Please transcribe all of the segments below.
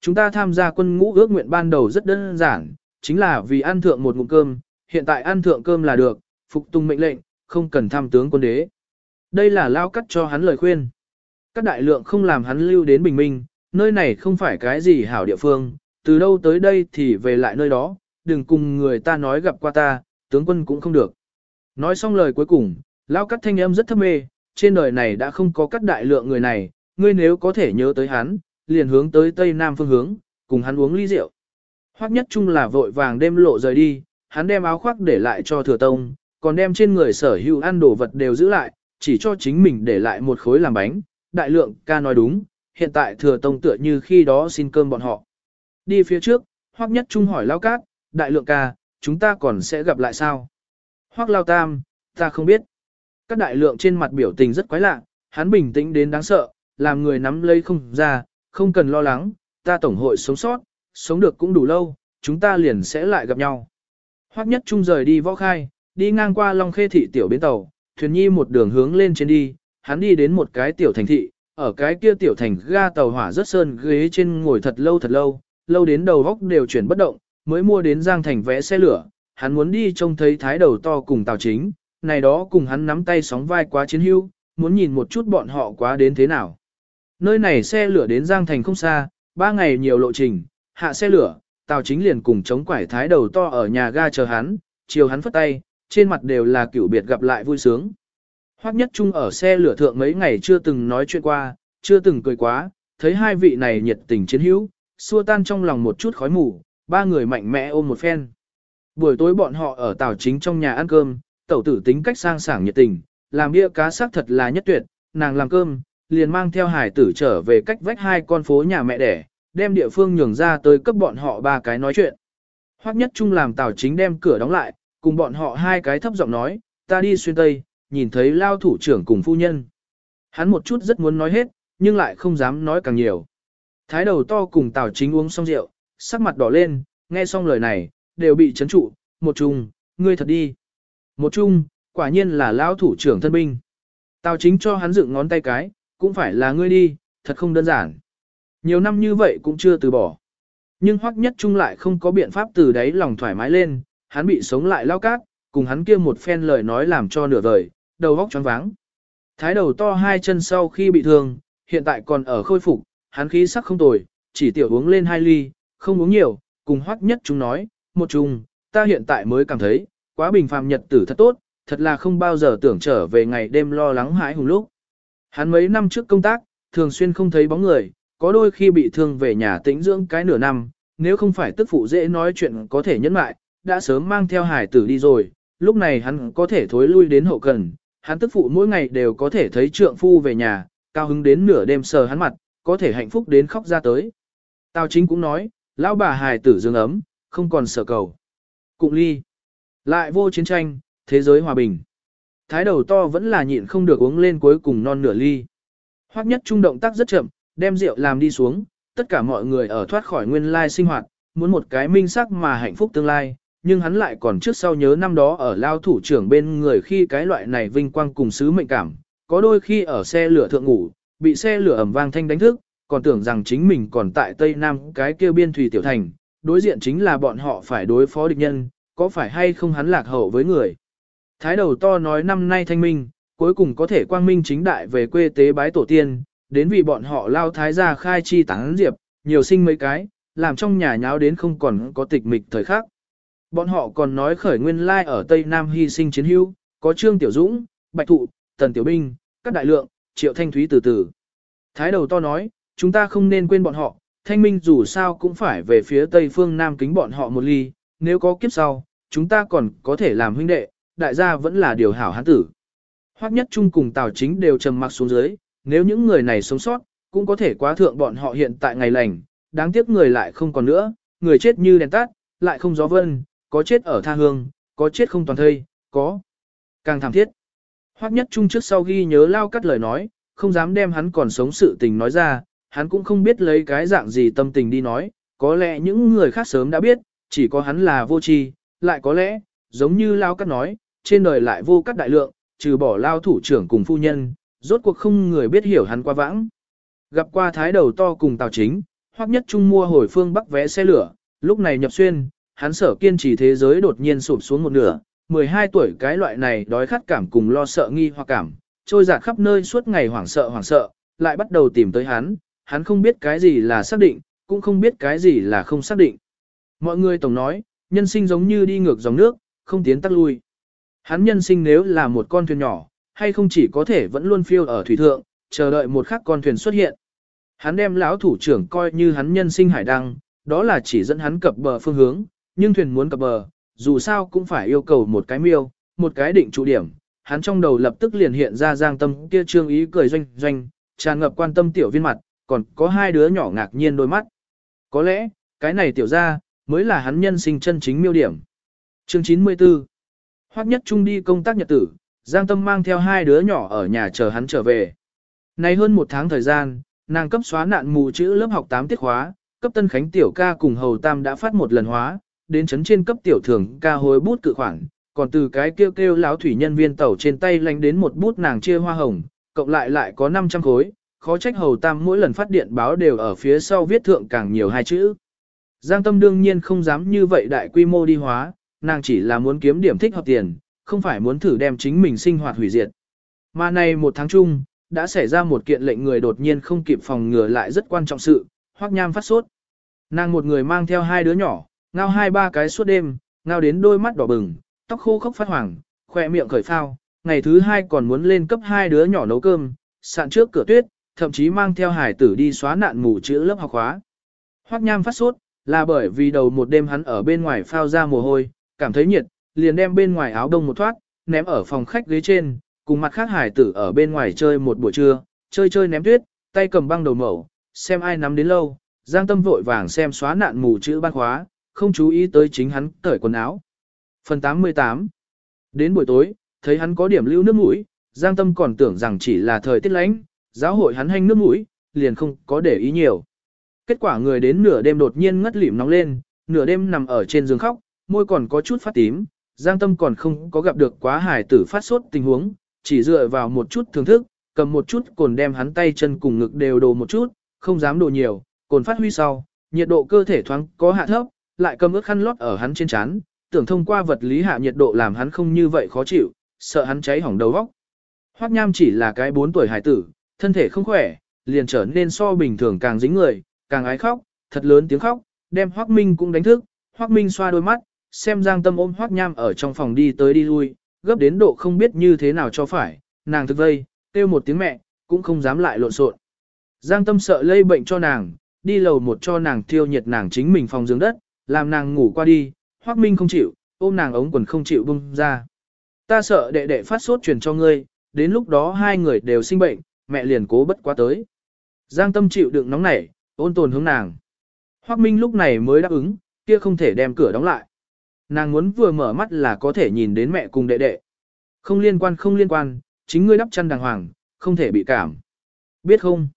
Chúng ta tham gia quân ngũ ước nguyện ban đầu rất đơn giản, chính là vì ăn thượng một ngụm cơm, hiện tại ăn thượng cơm là được, phục tùng mệnh lệnh, không cần tham tướng quân đế. Đây là lao cắt cho hắn lời khuyên. Các đại lượng không làm hắn lưu đến bình minh, nơi này không phải cái gì hảo địa phương, từ đâu tới đây thì về lại nơi đó, đừng cùng người ta nói gặp qua ta, tướng quân cũng không được. Nói xong lời cuối cùng, lao cắt thanh âm rất thâm mê, trên đời này đã không có cắt đại lượng người này, ngươi nếu có thể nhớ tới hắn, liền hướng tới tây nam phương hướng, cùng hắn uống ly rượu. Hoắc nhất chung là vội vàng đêm lộ rời đi, hắn đem áo khoác để lại cho thừa tông, còn đem trên người sở hữu ăn đồ vật đều giữ lại, chỉ cho chính mình để lại một khối làm bánh. Đại lượng ca nói đúng, hiện tại thừa tông tựa như khi đó xin cơm bọn họ. Đi phía trước, Hoắc nhất trung hỏi Lao Cát, đại lượng ca, chúng ta còn sẽ gặp lại sao? Hoắc Lao Tam, ta không biết. Các đại lượng trên mặt biểu tình rất quái lạ, hắn bình tĩnh đến đáng sợ, làm người nắm lấy không ra, không cần lo lắng, ta tổng hội sống sót, sống được cũng đủ lâu, chúng ta liền sẽ lại gặp nhau. Hoắc nhất trung rời đi võ khai, đi ngang qua Long Khê thị tiểu bến tàu, thuyền nhi một đường hướng lên trên đi, hắn đi đến một cái tiểu thành thị, ở cái kia tiểu thành ga tàu hỏa rất sơn ghế trên ngồi thật lâu thật lâu, lâu đến đầu góc đều chuyển bất động, mới mua đến Giang Thành vẽ xe lửa, hắn muốn đi trông thấy thái đầu to cùng tàu chính, này đó cùng hắn nắm tay sóng vai quá chiến hưu, muốn nhìn một chút bọn họ quá đến thế nào. Nơi này xe lửa đến Giang Thành không xa, ba ngày nhiều lộ trình, hạ xe lửa, Tào Chính liền cùng chống quải thái đầu to ở nhà ga chờ hắn, chiều hắn phất tay, trên mặt đều là cửu biệt gặp lại vui sướng. Hoắc Nhất Trung ở xe lửa thượng mấy ngày chưa từng nói chuyện qua, chưa từng cười quá, thấy hai vị này nhiệt tình chiến hữu, xua tan trong lòng một chút khói mù, ba người mạnh mẽ ôm một phen. Buổi tối bọn họ ở Tào Chính trong nhà ăn cơm, tẩu tử tính cách sang sảng nhiệt tình, làm bia cá xác thật là nhất tuyệt, nàng làm cơm, liền mang theo hải tử trở về cách vách hai con phố nhà mẹ đẻ, đem địa phương nhường ra tới cấp bọn họ ba cái nói chuyện. Hoắc nhất trung làm Tào Chính đem cửa đóng lại, cùng bọn họ hai cái thấp giọng nói, ta đi xuyên tây, nhìn thấy lao thủ trưởng cùng phu nhân. Hắn một chút rất muốn nói hết, nhưng lại không dám nói càng nhiều. Thái đầu to cùng Tào Chính uống xong rượu, sắc mặt đỏ lên, nghe xong lời này, đều bị chấn trụ, một chung, ngươi thật đi. Một chung, quả nhiên là lao thủ trưởng thân binh. Tào Chính cho hắn dựng ngón tay cái, cũng phải là ngươi đi, thật không đơn giản. Nhiều năm như vậy cũng chưa từ bỏ. Nhưng hoắc nhất trung lại không có biện pháp từ đấy lòng thoải mái lên, hắn bị sống lại lao cát, cùng hắn kia một phen lời nói làm cho nửa vời, đầu óc choáng váng. Thái đầu to hai chân sau khi bị thương, hiện tại còn ở khôi phục, hắn khí sắc không tồi, chỉ tiểu uống lên hai ly, không uống nhiều, cùng hoắc nhất trung nói, một chung, ta hiện tại mới cảm thấy, quá bình phàm nhật tử thật tốt, thật là không bao giờ tưởng trở về ngày đêm lo lắng hãi hùng lúc. Hắn mấy năm trước công tác, thường xuyên không thấy bóng người, có đôi khi bị thương về nhà tĩnh dưỡng cái nửa năm, nếu không phải tức phụ dễ nói chuyện có thể nhẫn mại, đã sớm mang theo hải tử đi rồi, lúc này hắn có thể thối lui đến hậu cần, hắn tức phụ mỗi ngày đều có thể thấy trượng phu về nhà, cao hứng đến nửa đêm sờ hắn mặt, có thể hạnh phúc đến khóc ra tới. Tào chính cũng nói, lão bà hài tử dương ấm, không còn sợ cầu. Cụng ly. Lại vô chiến tranh, thế giới hòa bình. Thái đầu to vẫn là nhịn không được uống lên cuối cùng non nửa ly. Hoắc nhất trung động tác rất chậm, đem rượu làm đi xuống, tất cả mọi người ở thoát khỏi nguyên lai sinh hoạt, muốn một cái minh sắc mà hạnh phúc tương lai, nhưng hắn lại còn trước sau nhớ năm đó ở lao thủ trưởng bên người khi cái loại này vinh quang cùng sứ mệnh cảm, có đôi khi ở xe lửa thượng ngủ, bị xe lửa ẩm vang thanh đánh thức, còn tưởng rằng chính mình còn tại Tây Nam cái kia biên thủy tiểu thành, đối diện chính là bọn họ phải đối phó địch nhân, có phải hay không hắn lạc hậu với người. Thái đầu to nói năm nay thanh minh, cuối cùng có thể quang minh chính đại về quê tế bái tổ tiên, đến vì bọn họ lao thái gia khai chi tán diệp, nhiều sinh mấy cái, làm trong nhà nháo đến không còn có tịch mịch thời khắc. Bọn họ còn nói khởi nguyên lai ở Tây Nam hy sinh chiến hữu, có Trương Tiểu Dũng, Bạch Thụ, Tần Tiểu Binh, các đại lượng, Triệu Thanh Thúy từ từ. Thái đầu to nói, chúng ta không nên quên bọn họ, thanh minh dù sao cũng phải về phía Tây phương Nam kính bọn họ một ly, nếu có kiếp sau, chúng ta còn có thể làm huynh đệ, đại gia vẫn là điều hảo hán tử. Hoắc nhất trung cùng Tào chính đều trầm mặc xuống dưới, nếu những người này sống sót, cũng có thể quá thượng bọn họ hiện tại ngày lành, đáng tiếc người lại không còn nữa, người chết như đèn tắt, lại không gió vân, có chết ở tha hương, có chết không toàn thây, có càng thảm thiết. Hoắc nhất trung trước sau ghi nhớ lao cắt lời nói, không dám đem hắn còn sống sự tình nói ra, hắn cũng không biết lấy cái dạng gì tâm tình đi nói, có lẽ những người khác sớm đã biết, chỉ có hắn là vô tri, lại có lẽ, giống như lao cắt nói, trên đời lại vô cắt đại lượng, trừ bỏ lao thủ trưởng cùng phu nhân, rốt cuộc không người biết hiểu hắn qua vãng. Gặp qua thái đầu to cùng tào chính, hoặc Nhất Trung mua hồi phương Bắc vé xe lửa, lúc này nhập xuyên, hắn sở kiên trì thế giới đột nhiên sụp xuống một nửa, 12 tuổi cái loại này đói khát cảm cùng lo sợ nghi hoặc cảm, trôi dạt khắp nơi suốt ngày hoảng sợ hoảng sợ, lại bắt đầu tìm tới hắn, hắn không biết cái gì là xác định, cũng không biết cái gì là không xác định. Mọi người tổng nói, nhân sinh giống như đi ngược dòng nước, không tiến tắc lui. Hắn nhân sinh nếu là một con thuyền nhỏ, hay không chỉ có thể vẫn luôn phiêu ở thủy thượng, chờ đợi một khắc con thuyền xuất hiện. Hắn đem lão thủ trưởng coi như hắn nhân sinh hải đăng, đó là chỉ dẫn hắn cập bờ phương hướng, nhưng thuyền muốn cập bờ, dù sao cũng phải yêu cầu một cái miêu, một cái định trụ điểm. Hắn trong đầu lập tức liền hiện ra giang tâm kia trương ý cười doanh doanh, tràn ngập quan tâm tiểu viên mặt, còn có hai đứa nhỏ ngạc nhiên đôi mắt. Có lẽ, cái này tiểu ra, mới là hắn nhân sinh chân chính miêu điểm. Chương 94 Hoắc nhất trung đi công tác nhật tử, Giang Tâm mang theo hai đứa nhỏ ở nhà chờ hắn trở về. Nay hơn một tháng thời gian, nàng cấp xóa nạn mù chữ lớp học 8 tiết khóa, cấp tân khánh tiểu ca cùng hầu tam đã phát một lần hóa, đến chấn trên cấp tiểu thường ca hối bút cự khoản, còn từ cái kêu kêu láo thủy nhân viên tàu trên tay lánh đến một bút nàng chia hoa hồng, cộng lại lại có 500 khối, khó trách hầu tam mỗi lần phát điện báo đều ở phía sau viết thượng càng nhiều hai chữ. Giang tâm đương nhiên không dám như vậy đại quy mô đi hóa, nàng chỉ là muốn kiếm điểm thích hợp tiền, không phải muốn thử đem chính mình sinh hoạt hủy diệt. Mà này một tháng chung, đã xảy ra một kiện lệnh người đột nhiên không kịp phòng ngừa lại rất quan trọng sự, hoắc nham phát sốt. Nàng một người mang theo hai đứa nhỏ, ngao hai ba cái suốt đêm, ngao đến đôi mắt đỏ bừng, tóc khô khốc phát hoàng, khỏe miệng khởi phao, ngày thứ hai còn muốn lên cấp hai đứa nhỏ nấu cơm, sạn trước cửa tuyết, thậm chí mang theo hải tử đi xóa nạn mù chữ lớp học khóa. Hoắc nham phát sốt, là bởi vì đầu một đêm hắn ở bên ngoài phao ra mồ hôi, cảm thấy nhiệt, liền đem bên ngoài áo đông một thoát, ném ở phòng khách ghế trên, cùng mặt khác hải tử ở bên ngoài chơi một buổi trưa, chơi chơi ném tuyết, tay cầm băng đầu mẩu, xem ai nắm đến lâu, Giang Tâm vội vàng xem xóa nạn mù chữ ban khóa, không chú ý tới chính hắn cởi quần áo. Phần 88 Đến buổi tối, thấy hắn có điểm lưu nước mũi, Giang Tâm còn tưởng rằng chỉ là thời tiết lạnh, giáo hội hắn hanh nước mũi, liền không có để ý nhiều. Kết quả người đến nửa đêm đột nhiên ngất lịm nóng lên, nửa đêm nằm ở trên giường khóc, môi còn có chút phát tím, Giang Tâm còn không có gặp được quá hài tử phát sốt tình huống, chỉ dựa vào một chút thưởng thức, cầm một chút cồn đem hắn tay chân cùng ngực đều đồ một chút, không dám đồ nhiều, cồn phát huy sau, nhiệt độ cơ thể thoáng có hạ thấp, lại cầm ướt khăn lót ở hắn trên trán, tưởng thông qua vật lý hạ nhiệt độ làm hắn không như vậy khó chịu, sợ hắn cháy hỏng đầu óc. Hoắc Nham chỉ là cái 4 tuổi hải tử, thân thể không khỏe, liền trở nên so bình thường càng dính người, càng ái khóc, thật lớn tiếng khóc, đem Hoắc Minh cũng đánh thức, Hoắc Minh xoa đôi mắt, xem Giang Tâm ôm Hoắc Nham ở trong phòng đi tới đi lui, gấp đến độ không biết như thế nào cho phải, nàng thực vây, kêu một tiếng mẹ, cũng không dám lại lộn xộn. Giang Tâm sợ lây bệnh cho nàng, đi lầu một cho nàng thiêu nhiệt nàng chính mình phòng giường đất, làm nàng ngủ qua đi, Hoắc Minh không chịu, ôm nàng ống quần không chịu bung ra. Ta sợ đệ đệ phát sốt truyền cho ngươi, đến lúc đó hai người đều sinh bệnh, mẹ liền cố bất quá tới. Giang Tâm chịu đựng nóng nảy, ôn tồn hướng nàng. Hoắc Minh lúc này mới đáp ứng, kia không thể đem cửa đóng lại. Nàng muốn vừa mở mắt là có thể nhìn đến mẹ cùng đệ đệ. Không liên quan không liên quan, chính ngươi đắp chăn đàng hoàng, không thể bị cảm. Biết không?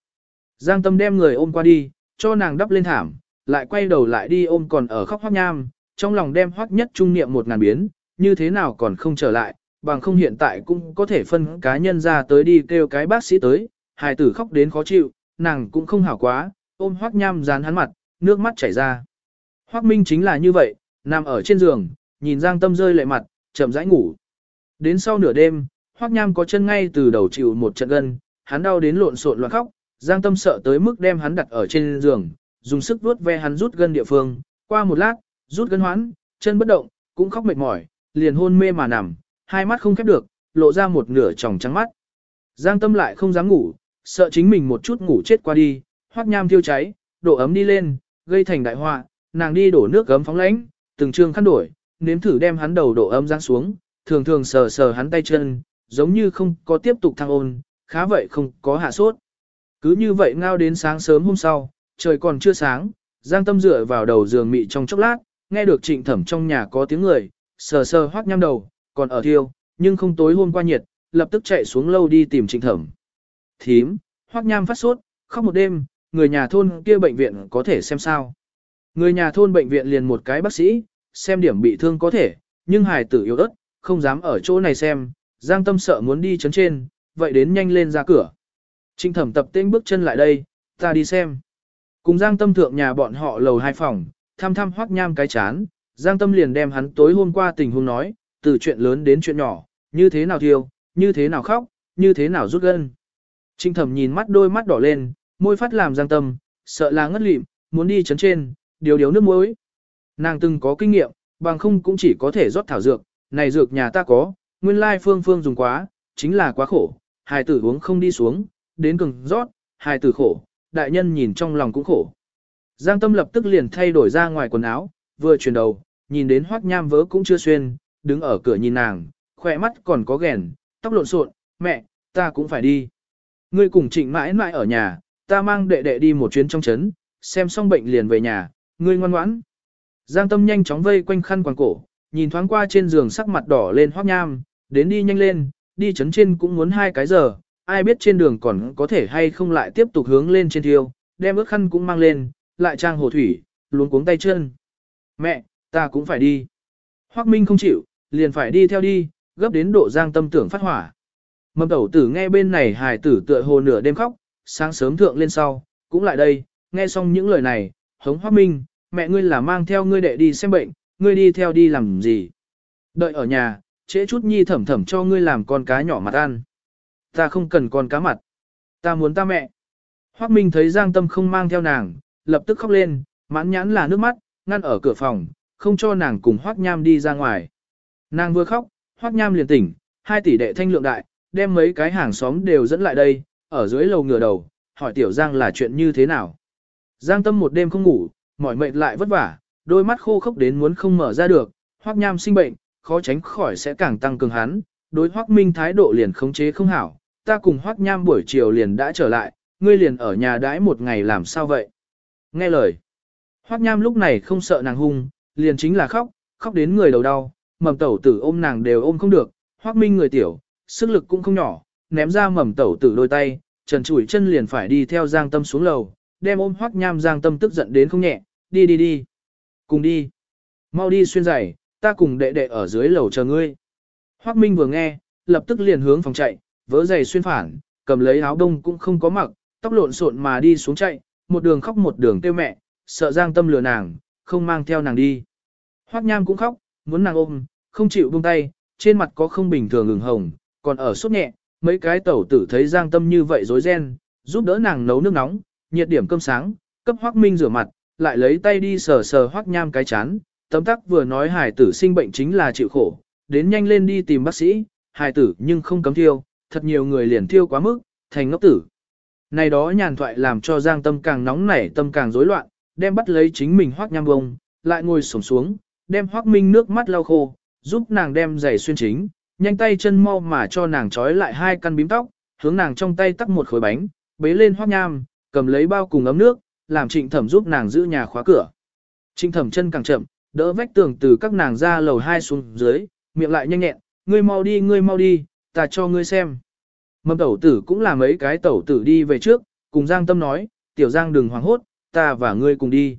Giang Tâm đem người ôm qua đi, cho nàng đắp lên thảm, lại quay đầu lại đi ôm còn ở khóc hoắc nham, trong lòng đem hoắc nhất trung niệm một ngàn biến, như thế nào còn không trở lại, bằng không hiện tại cũng có thể phân cá nhân ra tới đi kêu cái bác sĩ tới, hài tử khóc đến khó chịu, nàng cũng không hảo quá, ôm hoắc nham dán hắn mặt, nước mắt chảy ra. Hoắc Minh chính là như vậy, nằm ở trên giường, nhìn Giang Tâm rơi lệ mặt, chậm rãi ngủ. Đến sau nửa đêm, Hoắc Nham có chân ngay từ đầu chịu một trận gân, hắn đau đến lộn xộn loạn khóc, Giang Tâm sợ tới mức đem hắn đặt ở trên giường, dùng sức vuốt ve hắn rút gân địa phương, qua một lát, rút gân hoãn, chân bất động, cũng khóc mệt mỏi, liền hôn mê mà nằm, hai mắt không khép được, lộ ra một nửa tròng trắng mắt. Giang Tâm lại không dám ngủ, sợ chính mình một chút ngủ chết qua đi, Hoắc Nham thiêu cháy, độ ấm đi lên, gây thành đại họa, nàng đi đổ nước gấm phóng lánh, từng trương khăn đổi, nếm thử đem hắn đầu độ ấm giáng xuống, thường thường sờ sờ hắn tay chân, giống như không có tiếp tục thăng ôn, khá vậy không có hạ sốt. Cứ như vậy ngao đến sáng sớm hôm sau, trời còn chưa sáng, Giang Tâm dựa vào đầu giường mị trong chốc lát, nghe được trịnh thẩm trong nhà có tiếng người, sờ sờ hoác nhăm đầu, còn ở thiêu, nhưng không tối hôm qua nhiệt, lập tức chạy xuống lâu đi tìm trịnh thẩm. Thím, hoác nham phát sốt, khóc một đêm, người nhà thôn kia bệnh viện có thể xem sao. Người nhà thôn bệnh viện liền một cái bác sĩ, xem điểm bị thương có thể, nhưng hài tử yếu ớt, không dám ở chỗ này xem, Giang Tâm sợ muốn đi chấn trên, vậy đến nhanh lên ra cửa. Trinh thẩm tập tên bước chân lại đây, ta đi xem. Cùng Giang Tâm thượng nhà bọn họ lầu hai phòng, thăm thăm hoắc nham cái chán, Giang Tâm liền đem hắn tối hôm qua tình huống nói, từ chuyện lớn đến chuyện nhỏ, như thế nào thiêu, như thế nào khóc, như thế nào rút gân. Trinh thẩm nhìn mắt đôi mắt đỏ lên, môi phát làm Giang Tâm, sợ là ngất lịm, muốn đi chấn trên, điều điều nước muối. Nàng từng có kinh nghiệm, bằng không cũng chỉ có thể rót thảo dược, này dược nhà ta có, nguyên lai phương phương dùng quá, chính là quá khổ, hài tử uống không đi xuống, đến cường rót, hài tử khổ, đại nhân nhìn trong lòng cũng khổ. Giang Tâm lập tức liền thay đổi ra ngoài quần áo, vừa chuyển đầu, nhìn đến hoắc nham vớ cũng chưa xuyên, đứng ở cửa nhìn nàng, khỏe mắt còn có ghèn, tóc lộn xộn, mẹ, ta cũng phải đi. Ngươi cùng trịnh mãi mãi ở nhà, ta mang đệ đệ đi một chuyến trong trấn, xem xong bệnh liền về nhà, ngươi ngoan ngoãn. Giang Tâm nhanh chóng vây quanh khăn quàng cổ, nhìn thoáng qua trên giường sắc mặt đỏ lên hoắc nham, đến đi nhanh lên, đi chấn trên cũng muốn hai cái giờ, ai biết trên đường còn có thể hay không lại tiếp tục hướng lên trên thiêu, đem ước khăn cũng mang lên, lại trang hồ thủy, luống cuống tay chân. Mẹ, ta cũng phải đi. Hoắc Minh không chịu, liền phải đi theo đi, gấp đến độ giang tâm tưởng phát hỏa. Mầm tẩu tử nghe bên này hài tử tựa hồ nửa đêm khóc, sáng sớm thượng lên sau, cũng lại đây, nghe xong những lời này, hống hoác Minh, mẹ ngươi là mang theo ngươi đệ đi xem bệnh, ngươi đi theo đi làm gì. Đợi ở nhà, trễ chút nhi thẩm thẩm cho ngươi làm con cá nhỏ mặt ăn. Ta không cần con cá mặt. Ta muốn ta mẹ. Hoác Minh thấy Giang Tâm không mang theo nàng, lập tức khóc lên, mãn nhãn là nước mắt, ngăn ở cửa phòng, không cho nàng cùng Hoác Nham đi ra ngoài. Nàng vừa khóc, Hoác Nham liền tỉnh, hai tỷ đệ thanh lượng đại, đem mấy cái hàng xóm đều dẫn lại đây, ở dưới lầu ngửa đầu, hỏi Tiểu Giang là chuyện như thế nào. Giang Tâm một đêm không ngủ, mỏi mệt lại vất vả, đôi mắt khô khốc đến muốn không mở ra được, Hoắc Nham sinh bệnh, khó tránh khỏi sẽ càng tăng cường hắn, đối Hoắc Minh thái độ liền khống chế không hảo, ta cùng Hoắc Nham buổi chiều liền đã trở lại, ngươi liền ở nhà đãi một ngày làm sao vậy? Nghe lời. Hoắc Nham lúc này không sợ nàng hung, liền chính là khóc, khóc đến người đầu đau, mầm tẩu tử ôm nàng đều ôm không được, Hoắc Minh người tiểu, sức lực cũng không nhỏ, ném ra mầm tẩu tử đôi tay, trần chủi chân liền phải đi theo Giang Tâm xuống lầu, đem ôm Hoắc Nham Giang Tâm tức giận đến không nhẹ, đi đi đi. Cùng đi. Mau đi xuyên giày, ta cùng đệ đệ ở dưới lầu chờ ngươi. Hoắc Minh vừa nghe, lập tức liền hướng phòng chạy, vớ giày xuyên phản, cầm lấy áo đông cũng không có mặc, tóc lộn xộn mà đi xuống chạy, một đường khóc một đường kêu mẹ, sợ Giang Tâm lừa nàng, không mang theo nàng đi. Hoắc Nham cũng khóc, muốn nàng ôm, không chịu buông tay, trên mặt có không bình thường ửng hồng, còn ở sốt nhẹ, mấy cái tẩu tử thấy Giang Tâm như vậy rối ren, giúp đỡ nàng nấu nước nóng, nhiệt điểm cơm sáng, cấp Hoắc Minh rửa mặt, lại lấy tay đi sờ sờ Hoắc Nham cái chán, tấm tắc vừa nói hải tử sinh bệnh chính là chịu khổ, đến nhanh lên đi tìm bác sĩ, hải tử nhưng không cấm thiêu, thật nhiều người liền thiêu quá mức, thành ngốc tử. Này đó nhàn thoại làm cho Giang Tâm càng nóng nảy tâm càng rối loạn, đem bắt lấy chính mình hoắc nham bông, lại ngồi xổm xuống, đem hoắc minh nước mắt lau khô, giúp nàng đem giày xuyên chính, nhanh tay chân mau mà cho nàng trói lại hai căn bím tóc, hướng nàng trong tay tắt một khối bánh, bế lên hoắc nham, cầm lấy bao cùng ấm nước, làm trịnh thẩm giúp nàng giữ nhà khóa cửa. Trịnh thẩm chân càng chậm, đỡ vách tường từ các nàng ra lầu hai xuống dưới, miệng lại nhanh nhẹn, ngươi mau đi ngươi mau đi, ta cho ngươi xem. Mầm tẩu tử cũng là mấy cái tẩu tử đi về trước, cùng Giang Tâm nói, tiểu Giang đừng hoảng hốt, ta và ngươi cùng đi.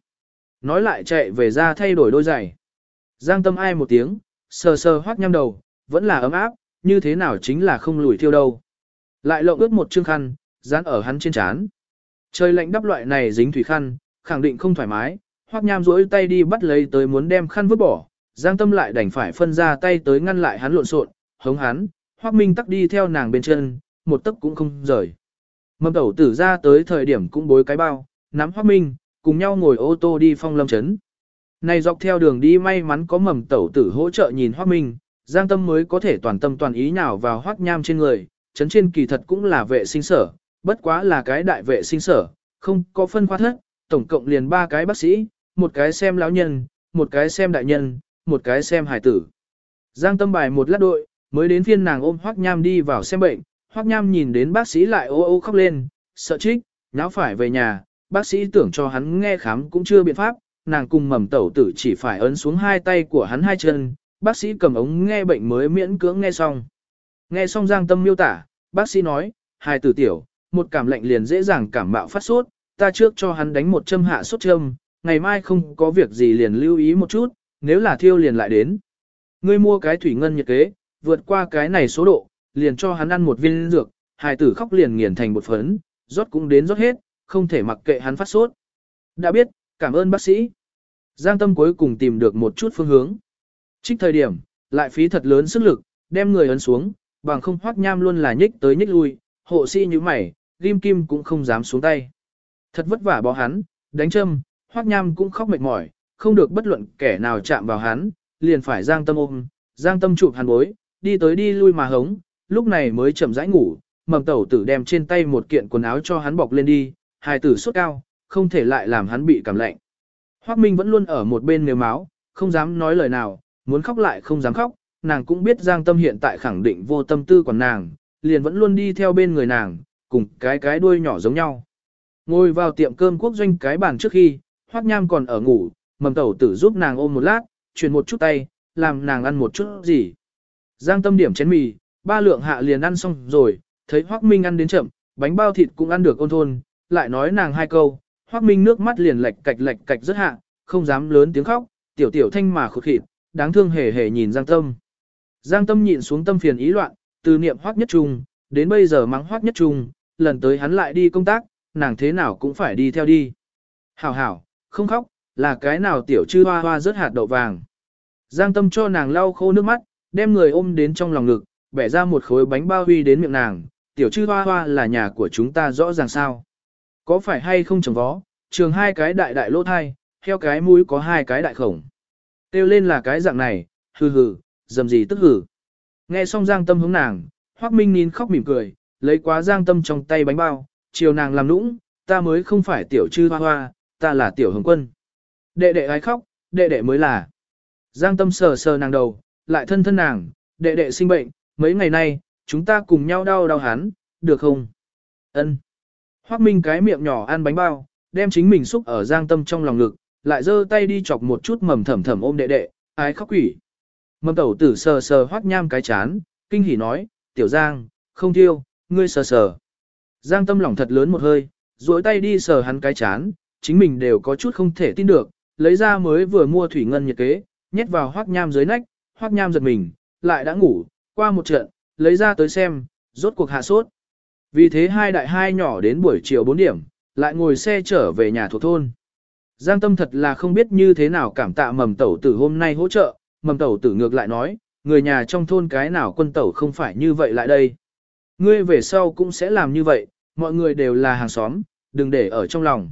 Nói lại chạy về ra thay đổi đôi giày. Giang Tâm ai một tiếng, sờ sờ hoác nhăm đầu, vẫn là ấm áp, như thế nào chính là không lùi thiêu đâu. Lại lộng ướt một chương khăn, dán ở hắn trên trán. Trời lạnh đắp loại này dính thủy khăn, khẳng định không thoải mái, Hoắc nham rỗi tay đi bắt lấy tới muốn đem khăn vứt bỏ. Giang Tâm lại đành phải phân ra tay tới ngăn lại hắn lộn xộn, hống hắn, Hoắc minh tắc đi theo nàng bên chân, một tấc cũng không rời. Mầm tẩu tử ra tới thời điểm cũng bối cái bao, nắm Hoắc minh, cùng nhau ngồi ô tô đi phong lâm chấn. Này dọc theo đường đi may mắn có mầm tẩu tử hỗ trợ nhìn Hoắc minh, giang tâm mới có thể toàn tâm toàn ý nào vào Hoắc nham trên người, chấn trên kỳ thật cũng là vệ sinh sở, bất quá là cái đại vệ sinh sở, không có phân khoa thất, tổng cộng liền ba cái bác sĩ, một cái xem lão nhân, một cái xem đại nhân, một cái xem hải tử. Giang tâm bài một lát đội, mới đến phiên nàng ôm hoác nham đi vào xem bệnh, Hoắc Nham nhìn đến bác sĩ lại ô ô khóc lên, sợ trích, nháo phải về nhà, bác sĩ tưởng cho hắn nghe khám cũng chưa biện pháp, nàng cùng mầm tẩu tử chỉ phải ấn xuống hai tay của hắn hai chân, bác sĩ cầm ống nghe bệnh mới miễn cưỡng nghe xong. Nghe xong giang tâm miêu tả, bác sĩ nói, hài tử tiểu, một cảm lạnh liền dễ dàng cảm mạo phát sốt, ta trước cho hắn đánh một châm hạ sốt châm, ngày mai không có việc gì liền lưu ý một chút, nếu là thiêu liền lại đến. Ngươi mua cái thủy ngân nhiệt kế, vượt qua cái này số độ, liền cho hắn ăn một viên dược, hài tử khóc liền nghiền thành một phấn, rót cũng đến rót hết, không thể mặc kệ hắn phát sốt. Đã biết, cảm ơn bác sĩ. Giang Tâm cuối cùng tìm được một chút phương hướng. Trích thời điểm, lại phí thật lớn sức lực, đem người ấn xuống, bằng không hoác nham luôn là nhích tới nhích lui, hộ sĩ như mày, ghim kim cũng không dám xuống tay. Thật vất vả bó hắn, đánh châm, Hoắc nham cũng khóc mệt mỏi, không được bất luận kẻ nào chạm vào hắn, liền phải giang tâm ôm, giang tâm chụp hắn bối, đi tới đi lui mà hống, lúc này mới chậm rãi ngủ, mầm tẩu tử đem trên tay một kiện quần áo cho hắn bọc lên đi, hài tử sốt cao, không thể lại làm hắn bị cảm lạnh. Hoắc Minh vẫn luôn ở một bên nếu máu, không dám nói lời nào, muốn khóc lại không dám khóc, nàng cũng biết Giang Tâm hiện tại khẳng định vô tâm tư của nàng, liền vẫn luôn đi theo bên người nàng, cùng cái cái đuôi nhỏ giống nhau. Ngồi vào tiệm cơm quốc doanh cái bàn trước khi, Hoắc Nham còn ở ngủ, mầm tẩu tử giúp nàng ôm một lát, chuyển một chút tay, làm nàng ăn một chút gì. Giang Tâm điểm chén mì, ba lượng hạ liền ăn xong rồi, thấy Hoắc Minh ăn đến chậm, bánh bao thịt cũng ăn được ôn thôn, lại nói nàng hai câu, Hoắc Minh nước mắt liền lệch cạch lệch cạch rất hạ, không dám lớn tiếng khóc, tiểu tiểu thanh mà khụt khịt, đáng thương hề hề nhìn Giang Tâm. Giang Tâm nhịn xuống tâm phiền ý loạn, từ niệm Hoắc Nhất Trung, đến bây giờ mắng Hoắc Nhất Trung, lần tới hắn lại đi công tác, nàng thế nào cũng phải đi theo đi. Hảo hảo, không khóc, là cái nào tiểu chư hoa hoa rớt hạt đậu vàng. Giang Tâm cho nàng lau khô nước mắt, đem người ôm đến trong lòng ngực, bẻ ra một khối bánh bao huy đến miệng nàng, tiểu chư hoa hoa là nhà của chúng ta rõ ràng sao. Có phải hay không trồng vó, trường hai cái đại đại lỗ thai, theo cái mũi có hai cái đại khổng. Tiêu lên là cái dạng này, hừ hừ, dầm gì tức hừ. Nghe xong Giang Tâm hướng nàng, Hoắc Minh nín khóc mỉm cười, lấy quá Giang Tâm trong tay bánh bao, chiều nàng làm nũng, ta mới không phải tiểu chư hoa hoa, ta là tiểu hồng quân. Đệ đệ ai khóc, đệ đệ mới là. Giang Tâm sờ sờ nàng đầu, lại thân thân nàng, đệ đệ sinh bệnh, mấy ngày nay, chúng ta cùng nhau đau đau hắn, được không? Ân. Hoắc Minh cái miệng nhỏ ăn bánh bao, đem chính mình xúc ở Giang Tâm trong lòng ngực, lại giơ tay đi chọc một chút mầm thầm thầm ôm đệ đệ, ái khóc quỷ. Mầm tẩu tử sờ sờ Hoắc Nham cái chán, kinh hỉ nói, tiểu Giang, không thiêu, ngươi sờ sờ. Giang Tâm lòng thật lớn một hơi, duỗi tay đi sờ hắn cái chán, chính mình đều có chút không thể tin được, lấy ra mới vừa mua thủy ngân nhiệt kế, nhét vào Hoắc Nham dưới nách, Hoắc Nham giật mình, lại đã ngủ, qua một trận, lấy ra tới xem, rốt cuộc hạ sốt. Vì thế hai đại hai nhỏ đến buổi chiều 4 điểm, lại ngồi xe trở về nhà thuộc thôn. Giang tâm thật là không biết như thế nào cảm tạ mầm tẩu tử hôm nay hỗ trợ, mầm tẩu tử ngược lại nói, người nhà trong thôn cái nào quân tẩu không phải như vậy lại đây. Ngươi về sau cũng sẽ làm như vậy, mọi người đều là hàng xóm, đừng để ở trong lòng.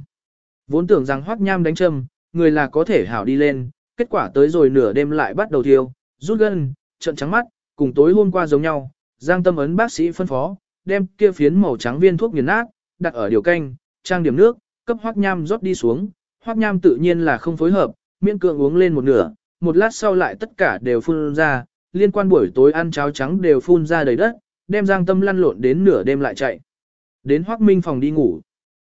Vốn tưởng rằng hoắc nham đánh châm, người là có thể hảo đi lên, kết quả tới rồi nửa đêm lại bắt đầu thiêu, rút gân, trận trắng mắt, cùng tối hôm qua giống nhau, Giang tâm ấn bác sĩ phân phó, đem kia phiến màu trắng viên thuốc nghiền nát, đặt ở điều canh, trang điểm nước, cấp hoắc nham rót đi xuống, hoắc nham tự nhiên là không phối hợp, miễn cưỡng uống lên một nửa, một lát sau lại tất cả đều phun ra, liên quan buổi tối ăn cháo trắng đều phun ra đầy đất, đem giang tâm lăn lộn đến nửa đêm lại chạy. Đến hoắc minh phòng đi ngủ.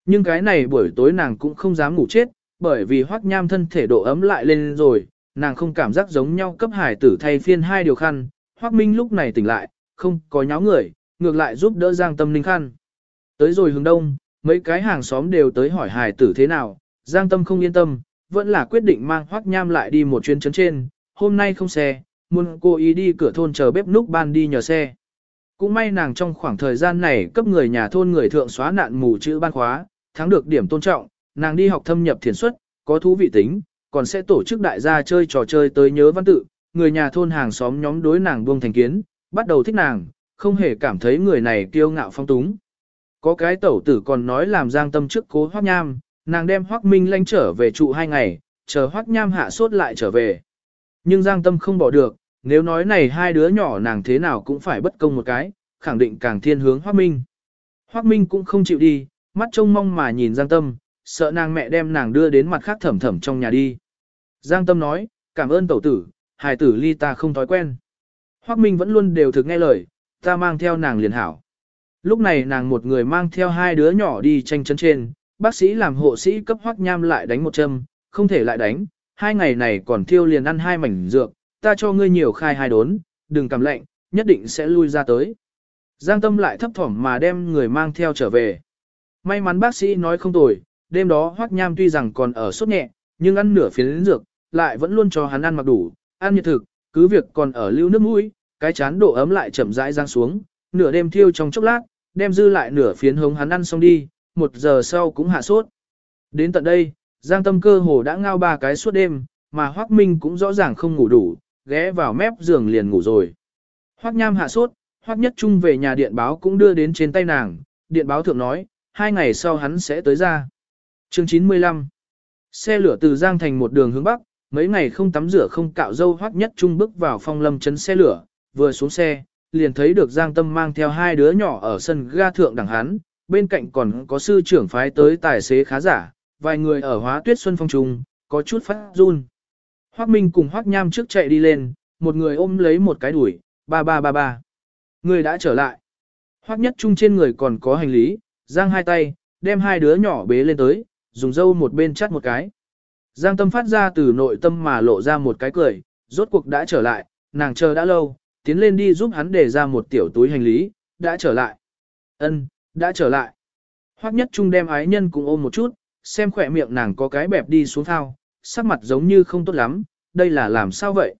Nhưng cái này buổi tối nàng cũng không dám ngủ chết, bởi vì hoắc nham thân thể độ ấm lại lên rồi, nàng không cảm giác giống nhau cấp hải tử thay phiên hai điều khăn, hoắc minh lúc này tỉnh lại, không có nháo người, ngược lại giúp đỡ Giang Tâm ninh khăn. Tới rồi hướng đông, mấy cái hàng xóm đều tới hỏi Hải tử thế nào, Giang Tâm không yên tâm, vẫn là quyết định mang Hoắc Nham lại đi một chuyến chấn trên, hôm nay không xe, muốn cô ý đi cửa thôn chờ bếp núc ban đi nhờ xe. Cũng may nàng trong khoảng thời gian này cấp người nhà thôn người thượng xóa nạn mù chữ ban khóa, thắng được điểm tôn trọng, nàng đi học thâm nhập thiền xuất, có thú vị tính, còn sẽ tổ chức đại gia chơi trò chơi tới nhớ văn tự, người nhà thôn hàng xóm nhóm đối nàng buông thành kiến, bắt đầu thích nàng, không hề cảm thấy người này kiêu ngạo phong túng. Có cái tẩu tử còn nói làm giang tâm trước cố hoác nham, nàng đem hoác minh lanh trở về trụ hai ngày, chờ hoác nham hạ sốt lại trở về. Nhưng giang tâm không bỏ được, nếu nói này hai đứa nhỏ nàng thế nào cũng phải bất công một cái, khẳng định càng thiên hướng hoác minh. Hoác minh cũng không chịu đi, mắt trông mong mà nhìn giang tâm, sợ nàng mẹ đem nàng đưa đến mặt khác thẩm thẩm trong nhà đi. Giang tâm nói, cảm ơn tẩu tử, hài tử ly ta không thói quen. Hoác minh vẫn luôn đều thực nghe lời, ta mang theo nàng liền hảo. Lúc này nàng một người mang theo hai đứa nhỏ đi tranh chân trên, bác sĩ làm hộ sĩ cấp hoắc nham lại đánh một châm, không thể lại đánh, hai ngày này còn thiêu liền ăn hai mảnh dược, ta cho ngươi nhiều khai hai đốn, đừng cầm lệnh, nhất định sẽ lui ra tới. Giang tâm lại thấp thỏm mà đem người mang theo trở về. May mắn bác sĩ nói không tồi, đêm đó hoắc nham tuy rằng còn ở sốt nhẹ, nhưng ăn nửa phiến dược, lại vẫn luôn cho hắn ăn mặc đủ, ăn nhiệt thực, cứ việc còn ở lưu nước mũi, cái chán độ ấm lại chậm rãi giang xuống, nửa đêm thiêu trong chốc lát, đem dư lại nửa phiến hống hắn ăn xong đi, một giờ sau cũng hạ sốt. Đến tận đây, Giang tâm cơ hồ đã ngao ba cái suốt đêm, mà Hoác Minh cũng rõ ràng không ngủ đủ, ghé vào mép giường liền ngủ rồi. Hoắc Nham hạ sốt, Hoắc Nhất Trung về nhà điện báo cũng đưa đến trên tay nàng, điện báo thượng nói, hai ngày sau hắn sẽ tới ra. Chương 95 Xe lửa từ Giang thành một đường hướng Bắc, mấy ngày không tắm rửa không cạo dâu Hoắc Nhất Trung bước vào phong lâm chấn xe lửa, vừa xuống xe, liền thấy được Giang Tâm mang theo hai đứa nhỏ ở sân ga thượng đằng hắn, bên cạnh còn có sư trưởng phái tới tài xế khá giả, vài người ở hóa tuyết xuân phong trung, có chút phát run. Hoác Minh cùng Hoác Nham trước chạy đi lên, một người ôm lấy một cái đuổi, ba ba ba ba. Người đã trở lại. Hoác nhất trung trên người còn có hành lý, giang hai tay, đem hai đứa nhỏ bế lên tới, dùng dâu một bên chắt một cái. Giang tâm phát ra từ nội tâm mà lộ ra một cái cười, rốt cuộc đã trở lại, nàng chờ đã lâu, tiến lên đi giúp hắn để ra một tiểu túi hành lý, đã trở lại. Ân, đã trở lại. Hoắc nhất trung đem ái nhân cùng ôm một chút, xem khỏe miệng nàng có cái bẹp đi xuống thao, sắc mặt giống như không tốt lắm, đây là làm sao vậy?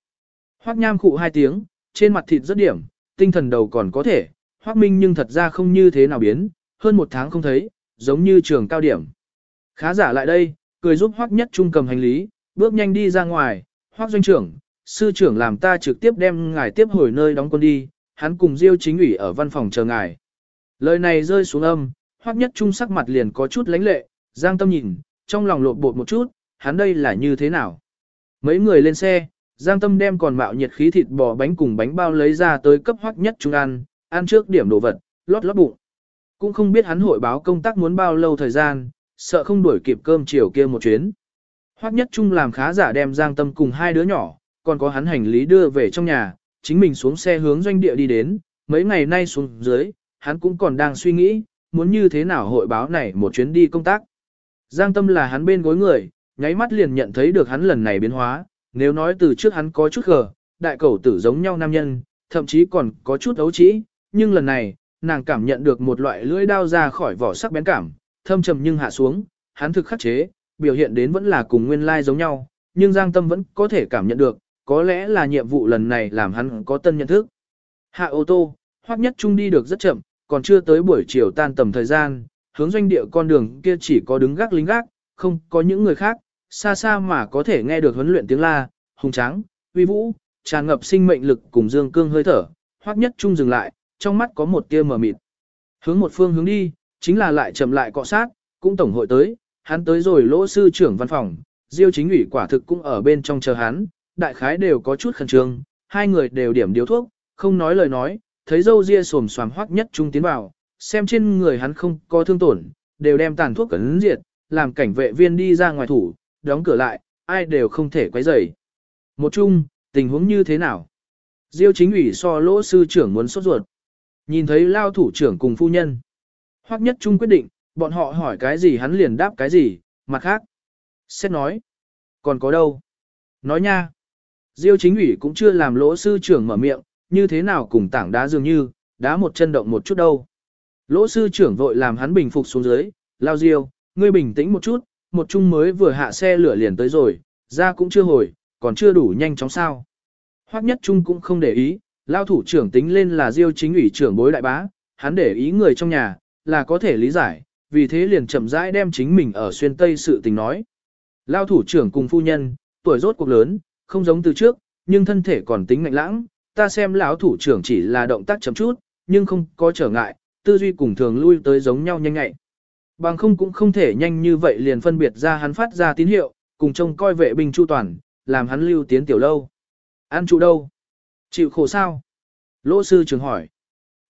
Hoắc nham khụ hai tiếng, trên mặt thịt rất điểm, tinh thần đầu còn có thể, Hoắc minh nhưng thật ra không như thế nào biến, hơn một tháng không thấy, giống như trường cao điểm. Khá giả lại đây, cười giúp Hoắc nhất trung cầm hành lý, bước nhanh đi ra ngoài, Hoắc doanh trưởng, sư trưởng làm ta trực tiếp đem ngài tiếp hồi nơi đóng quân đi, hắn cùng Diêu chính ủy ở văn phòng chờ ngài. Lời này rơi xuống âm, Hoắc nhất trung sắc mặt liền có chút lánh lệ, Giang Tâm nhìn, trong lòng lột bột một chút, hắn đây là như thế nào? Mấy người lên xe, Giang Tâm đem còn mạo nhiệt khí thịt bò bánh cùng bánh bao lấy ra tới cấp Hoắc nhất trung ăn, ăn trước điểm đồ vật, lót lót bụng. Cũng không biết hắn hội báo công tác muốn bao lâu thời gian, sợ không đuổi kịp cơm chiều kia một chuyến. Hoắc nhất trung làm khá giả đem Giang Tâm cùng hai đứa nhỏ, còn có hắn hành lý đưa về trong nhà, chính mình xuống xe hướng doanh địa đi đến, mấy ngày nay xuống dưới, hắn cũng còn đang suy nghĩ, muốn như thế nào hội báo này một chuyến đi công tác. Giang tâm là hắn bên gối người, nháy mắt liền nhận thấy được hắn lần này biến hóa, nếu nói từ trước hắn có chút gờ, đại cầu tử giống nhau nam nhân, thậm chí còn có chút ấu trĩ, nhưng lần này, nàng cảm nhận được một loại lưỡi đao ra khỏi vỏ sắc bén cảm, thâm trầm nhưng hạ xuống, hắn thực khắc chế, biểu hiện đến vẫn là cùng nguyên lai giống nhau, nhưng Giang Tâm vẫn có thể cảm nhận được, có lẽ là nhiệm vụ lần này làm hắn có tân nhận thức. Hạ ô tô, Hoắc Nhất Trung đi được rất chậm, còn chưa tới buổi chiều tan tầm thời gian, hướng doanh địa con đường kia chỉ có đứng gác lính gác, không có những người khác, xa xa mà có thể nghe được huấn luyện tiếng la, hùng tráng, uy vũ, tràn ngập sinh mệnh lực cùng dương cương hơi thở, Hoắc Nhất Trung dừng lại, trong mắt có một tia mờ mịt. Hướng một phương hướng đi, chính là lại chậm lại cọ sát, cũng tổng hội tới, hắn tới rồi lỗ sư trưởng văn phòng, Diêu chính ủy quả thực cũng ở bên trong chờ hắn, đại khái đều có chút khẩn trương, hai người đều điểm điếu thuốc, không nói lời nói, thấy dâu ria xồm xoàm hoắc nhất trung tiến vào, xem trên người hắn không có thương tổn, đều đem tàn thuốc cấn diệt, làm cảnh vệ viên đi ra ngoài thủ, đóng cửa lại, ai đều không thể quấy rầy. Một chung, tình huống như thế nào? Diêu chính ủy so lỗ sư trưởng muốn sốt ruột. Nhìn thấy lao thủ trưởng cùng phu nhân. Hoắc nhất trung quyết định, bọn họ hỏi cái gì hắn liền đáp cái gì, mặt khác. Xét nói. Còn có đâu? Nói nha. Diêu chính ủy cũng chưa làm lỗ sư trưởng mở miệng, như thế nào cùng tảng đá dường như, đá một chân động một chút đâu. Lỗ sư trưởng vội làm hắn bình phục xuống dưới, lao Diêu, ngươi bình tĩnh một chút, một chung mới vừa hạ xe lửa liền tới rồi, ra cũng chưa hồi, còn chưa đủ nhanh chóng sao. Hoắc nhất Chung cũng không để ý, lao thủ trưởng tính lên là Diêu chính ủy trưởng bối đại bá, hắn để ý người trong nhà, là có thể lý giải, vì thế liền chậm rãi đem chính mình ở xuyên tây sự tình nói. Lao thủ trưởng cùng phu nhân, tuổi rốt cuộc lớn, không giống từ trước, nhưng thân thể còn tính ngạnh lãng, ta xem lão thủ trưởng chỉ là động tác chậm chút, nhưng không có trở ngại, tư duy cùng thường lui tới giống nhau nhanh ngại. Bằng không cũng không thể nhanh như vậy liền phân biệt ra hắn phát ra tín hiệu, cùng trông coi vệ binh chu toàn, làm hắn lưu tiến tiểu lâu. An trụ đâu? Chịu khổ sao? Lỗ sư trưởng hỏi.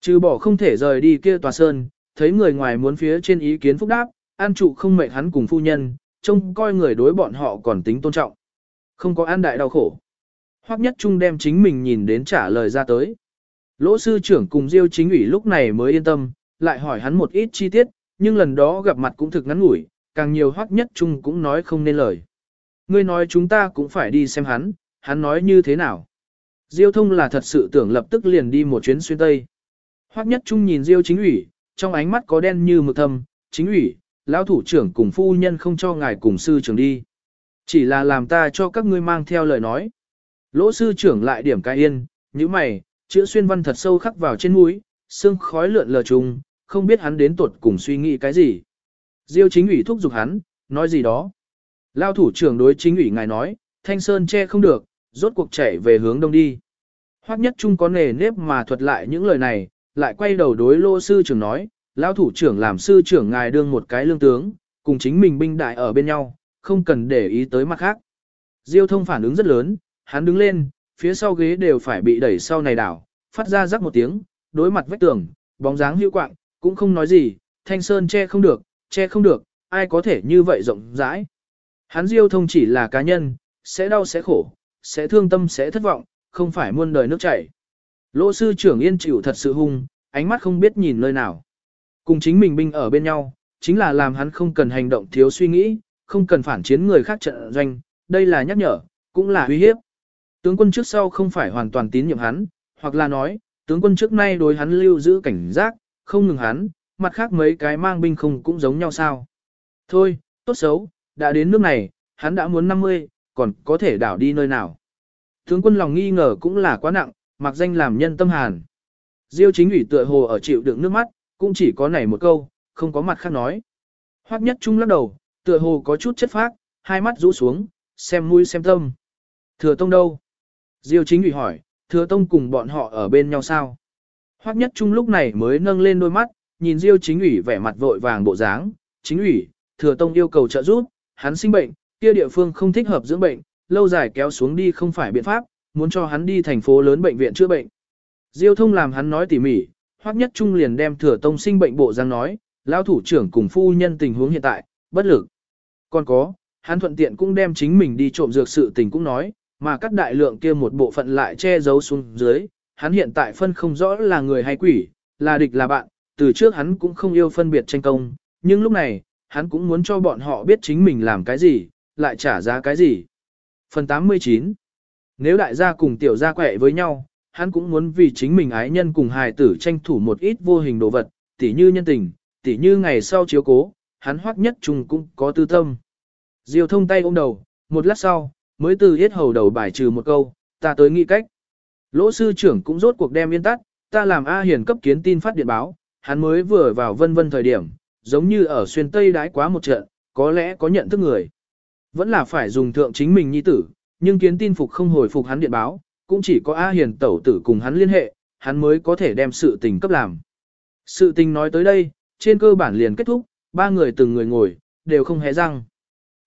Trừ bỏ không thể rời đi kia tòa sơn, thấy người ngoài muốn phía trên ý kiến phúc đáp, an trụ không mệnh hắn cùng phu nhân, trông coi người đối bọn họ còn tính tôn trọng. Không có an đại đau khổ. Hoắc nhất trung đem chính mình nhìn đến trả lời ra tới. Lỗ sư trưởng cùng Diêu chính ủy lúc này mới yên tâm, lại hỏi hắn một ít chi tiết, nhưng lần đó gặp mặt cũng thực ngắn ngủi, càng nhiều Hoắc nhất trung cũng nói không nên lời. Ngươi nói chúng ta cũng phải đi xem hắn, hắn nói như thế nào. Diêu thông là thật sự tưởng lập tức liền đi một chuyến xuyên Tây. Hoắc nhất trung nhìn Diêu chính ủy, trong ánh mắt có đen như mực thâm, chính ủy, lão thủ trưởng cùng phu nhân không cho ngài cùng sư trưởng đi. Chỉ là làm ta cho các ngươi mang theo lời nói. Lỗ sư trưởng lại điểm cái yên, như mày, chữ xuyên văn thật sâu khắc vào trên mũi, xương khói lượn lờ trùng, không biết hắn đến tuột cùng suy nghĩ cái gì. Diêu chính ủy thúc giục hắn, nói gì đó. Lao thủ trưởng đối chính ủy ngài nói, thanh sơn che không được, rốt cuộc chạy về hướng đông đi. Hoắc nhất trung có nề nếp mà thuật lại những lời này, lại quay đầu đối lô sư trưởng nói, lão thủ trưởng làm sư trưởng ngài đương một cái lương tướng, cùng chính mình binh đại ở bên nhau, không cần để ý tới mặt khác. Diêu thông phản ứng rất lớn, hắn đứng lên, phía sau ghế đều phải bị đẩy sau này đảo, phát ra rắc một tiếng, đối mặt vách tường, bóng dáng hữu quạng, cũng không nói gì, thanh sơn che không được, che không được, ai có thể như vậy rộng rãi. Hắn diêu thông chỉ là cá nhân, sẽ đau sẽ khổ, sẽ thương tâm sẽ thất vọng, không phải muôn đời nước chảy. Lỗ sư trưởng yên chịu thật sự hung, ánh mắt không biết nhìn nơi nào. Cùng chính mình binh ở bên nhau, chính là làm hắn không cần hành động thiếu suy nghĩ, không cần phản chiến người khác trận doanh, đây là nhắc nhở, cũng là uy hiếp. Tướng quân trước sau không phải hoàn toàn tín nhiệm hắn, hoặc là nói, tướng quân trước nay đối hắn lưu giữ cảnh giác, không ngừng hắn, mặt khác mấy cái mang binh không cũng giống nhau sao. Thôi, tốt xấu, đã đến nước này, hắn đã muốn 50, còn có thể đảo đi nơi nào. Tướng quân lòng nghi ngờ cũng là quá nặng, mặc danh làm nhân tâm hàn. Diêu chính ủy tựa hồ ở chịu đựng nước mắt, cũng chỉ có này một câu, không có mặt khác nói. Hoắc nhất trung lắc đầu, tựa hồ có chút chất phác, hai mắt rũ xuống, xem mũi xem tâm. Thừa tông đâu? Diêu chính ủy hỏi, thừa tông cùng bọn họ ở bên nhau sao? Hoắc nhất trung lúc này mới nâng lên đôi mắt, nhìn Diêu chính ủy vẻ mặt vội vàng bộ dáng, chính ủy, thừa tông yêu cầu trợ giúp, hắn sinh bệnh, kia địa phương không thích hợp dưỡng bệnh, lâu dài kéo xuống đi không phải biện pháp, muốn cho hắn đi thành phố lớn bệnh viện chữa bệnh. Diêu thông làm hắn nói tỉ mỉ, Hoắc nhất trung liền đem thừa tông sinh bệnh bộ dáng nói, lão thủ trưởng cùng phu nhân tình huống hiện tại, bất lực. Còn có, hắn thuận tiện cũng đem chính mình đi trộm dược sự tình cũng nói, mà các đại lượng kia một bộ phận lại che giấu xuống dưới, hắn hiện tại phân không rõ là người hay quỷ, là địch là bạn, từ trước hắn cũng không yêu phân biệt tranh công, nhưng lúc này, hắn cũng muốn cho bọn họ biết chính mình làm cái gì, lại trả giá cái gì. Phần 89 Nếu đại gia cùng tiểu gia quẹ với nhau, hắn cũng muốn vì chính mình ái nhân cùng hài tử tranh thủ một ít vô hình đồ vật, tỉ như nhân tình, tỉ như ngày sau chiếu cố, hắn hoắc nhất trùng cũng có tư tâm. Diêu thông tay ôm đầu, một lát sau, mới từ hết hầu đầu bài trừ một câu, ta tới nghĩ cách. Lỗ sư trưởng cũng rốt cuộc đem yên tắt, ta làm A hiền cấp kiến tin phát điện báo, hắn mới vừa vào vân vân thời điểm, giống như ở xuyên tây đái quá một trận, có lẽ có nhận thức người. Vẫn là phải dùng thượng chính mình nhi tử, nhưng kiến tin phục không hồi phục hắn điện báo, cũng chỉ có A hiền tẩu tử cùng hắn liên hệ, hắn mới có thể đem sự tình cấp làm. Sự tình nói tới đây, trên cơ bản liền kết thúc, ba người từng người ngồi, đều không hé răng.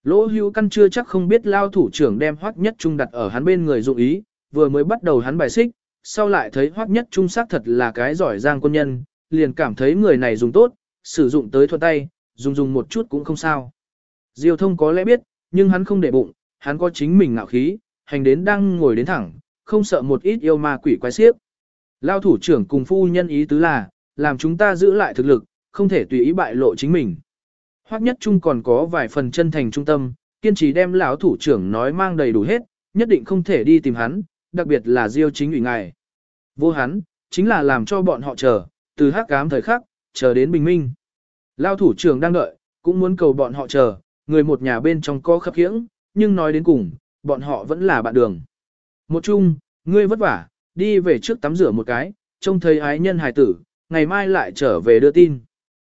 Lỗ hưu căn chưa chắc không biết lao thủ trưởng đem hoắc nhất trung đặt ở hắn bên người dụng ý, vừa mới bắt đầu hắn bài xích, sau lại thấy hoắc nhất trung xác thật là cái giỏi giang quân nhân, liền cảm thấy người này dùng tốt, sử dụng tới thuận tay, dùng dùng một chút cũng không sao. Diêu thông có lẽ biết, nhưng hắn không để bụng, hắn có chính mình ngạo khí, hành đến đang ngồi đến thẳng, không sợ một ít yêu ma quỷ quái xiếc. Lao thủ trưởng cùng phu nhân ý tứ là, làm chúng ta giữ lại thực lực, không thể tùy ý bại lộ chính mình. Hoắc nhất trung còn có vài phần chân thành trung tâm, kiên trì đem lão thủ trưởng nói mang đầy đủ hết, nhất định không thể đi tìm hắn, đặc biệt là Diêu chính ủy ngài. Vô hắn, chính là làm cho bọn họ chờ, từ hắc cám thời khắc, chờ đến bình minh. lao thủ trưởng đang đợi, cũng muốn cầu bọn họ chờ, người một nhà bên trong có khập khiễng, nhưng nói đến cùng, bọn họ vẫn là bạn đường. Một chung, ngươi vất vả, đi về trước tắm rửa một cái, trông thấy ái nhân hài tử, ngày mai lại trở về đưa tin.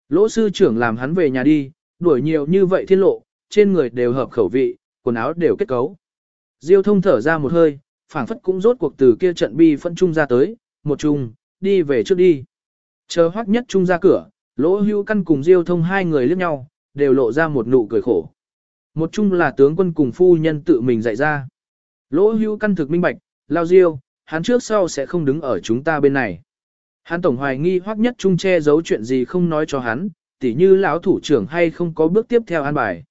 Lỗ sư trưởng làm hắn về nhà đi, đuổi nhiều như vậy thiên lộ, trên người đều hợp khẩu vị, quần áo đều kết cấu. Diêu thông thở ra một hơi, phảng phất cũng rốt cuộc từ kia trận bi phân trung ra tới, một chung, đi về trước đi. Chờ hoắc nhất trung ra cửa, lỗ hưu căn cùng Diêu thông hai người liếc nhau, đều lộ ra một nụ cười khổ. Một chung là tướng quân cùng phu nhân tự mình dạy ra. Lỗ hưu căn thực minh bạch, lao Diêu, hắn trước sau sẽ không đứng ở chúng ta bên này. Hắn tổng hoài nghi hoắc nhất trung che giấu chuyện gì không nói cho hắn, tỉ như lão thủ trưởng hay không có bước tiếp theo an bài.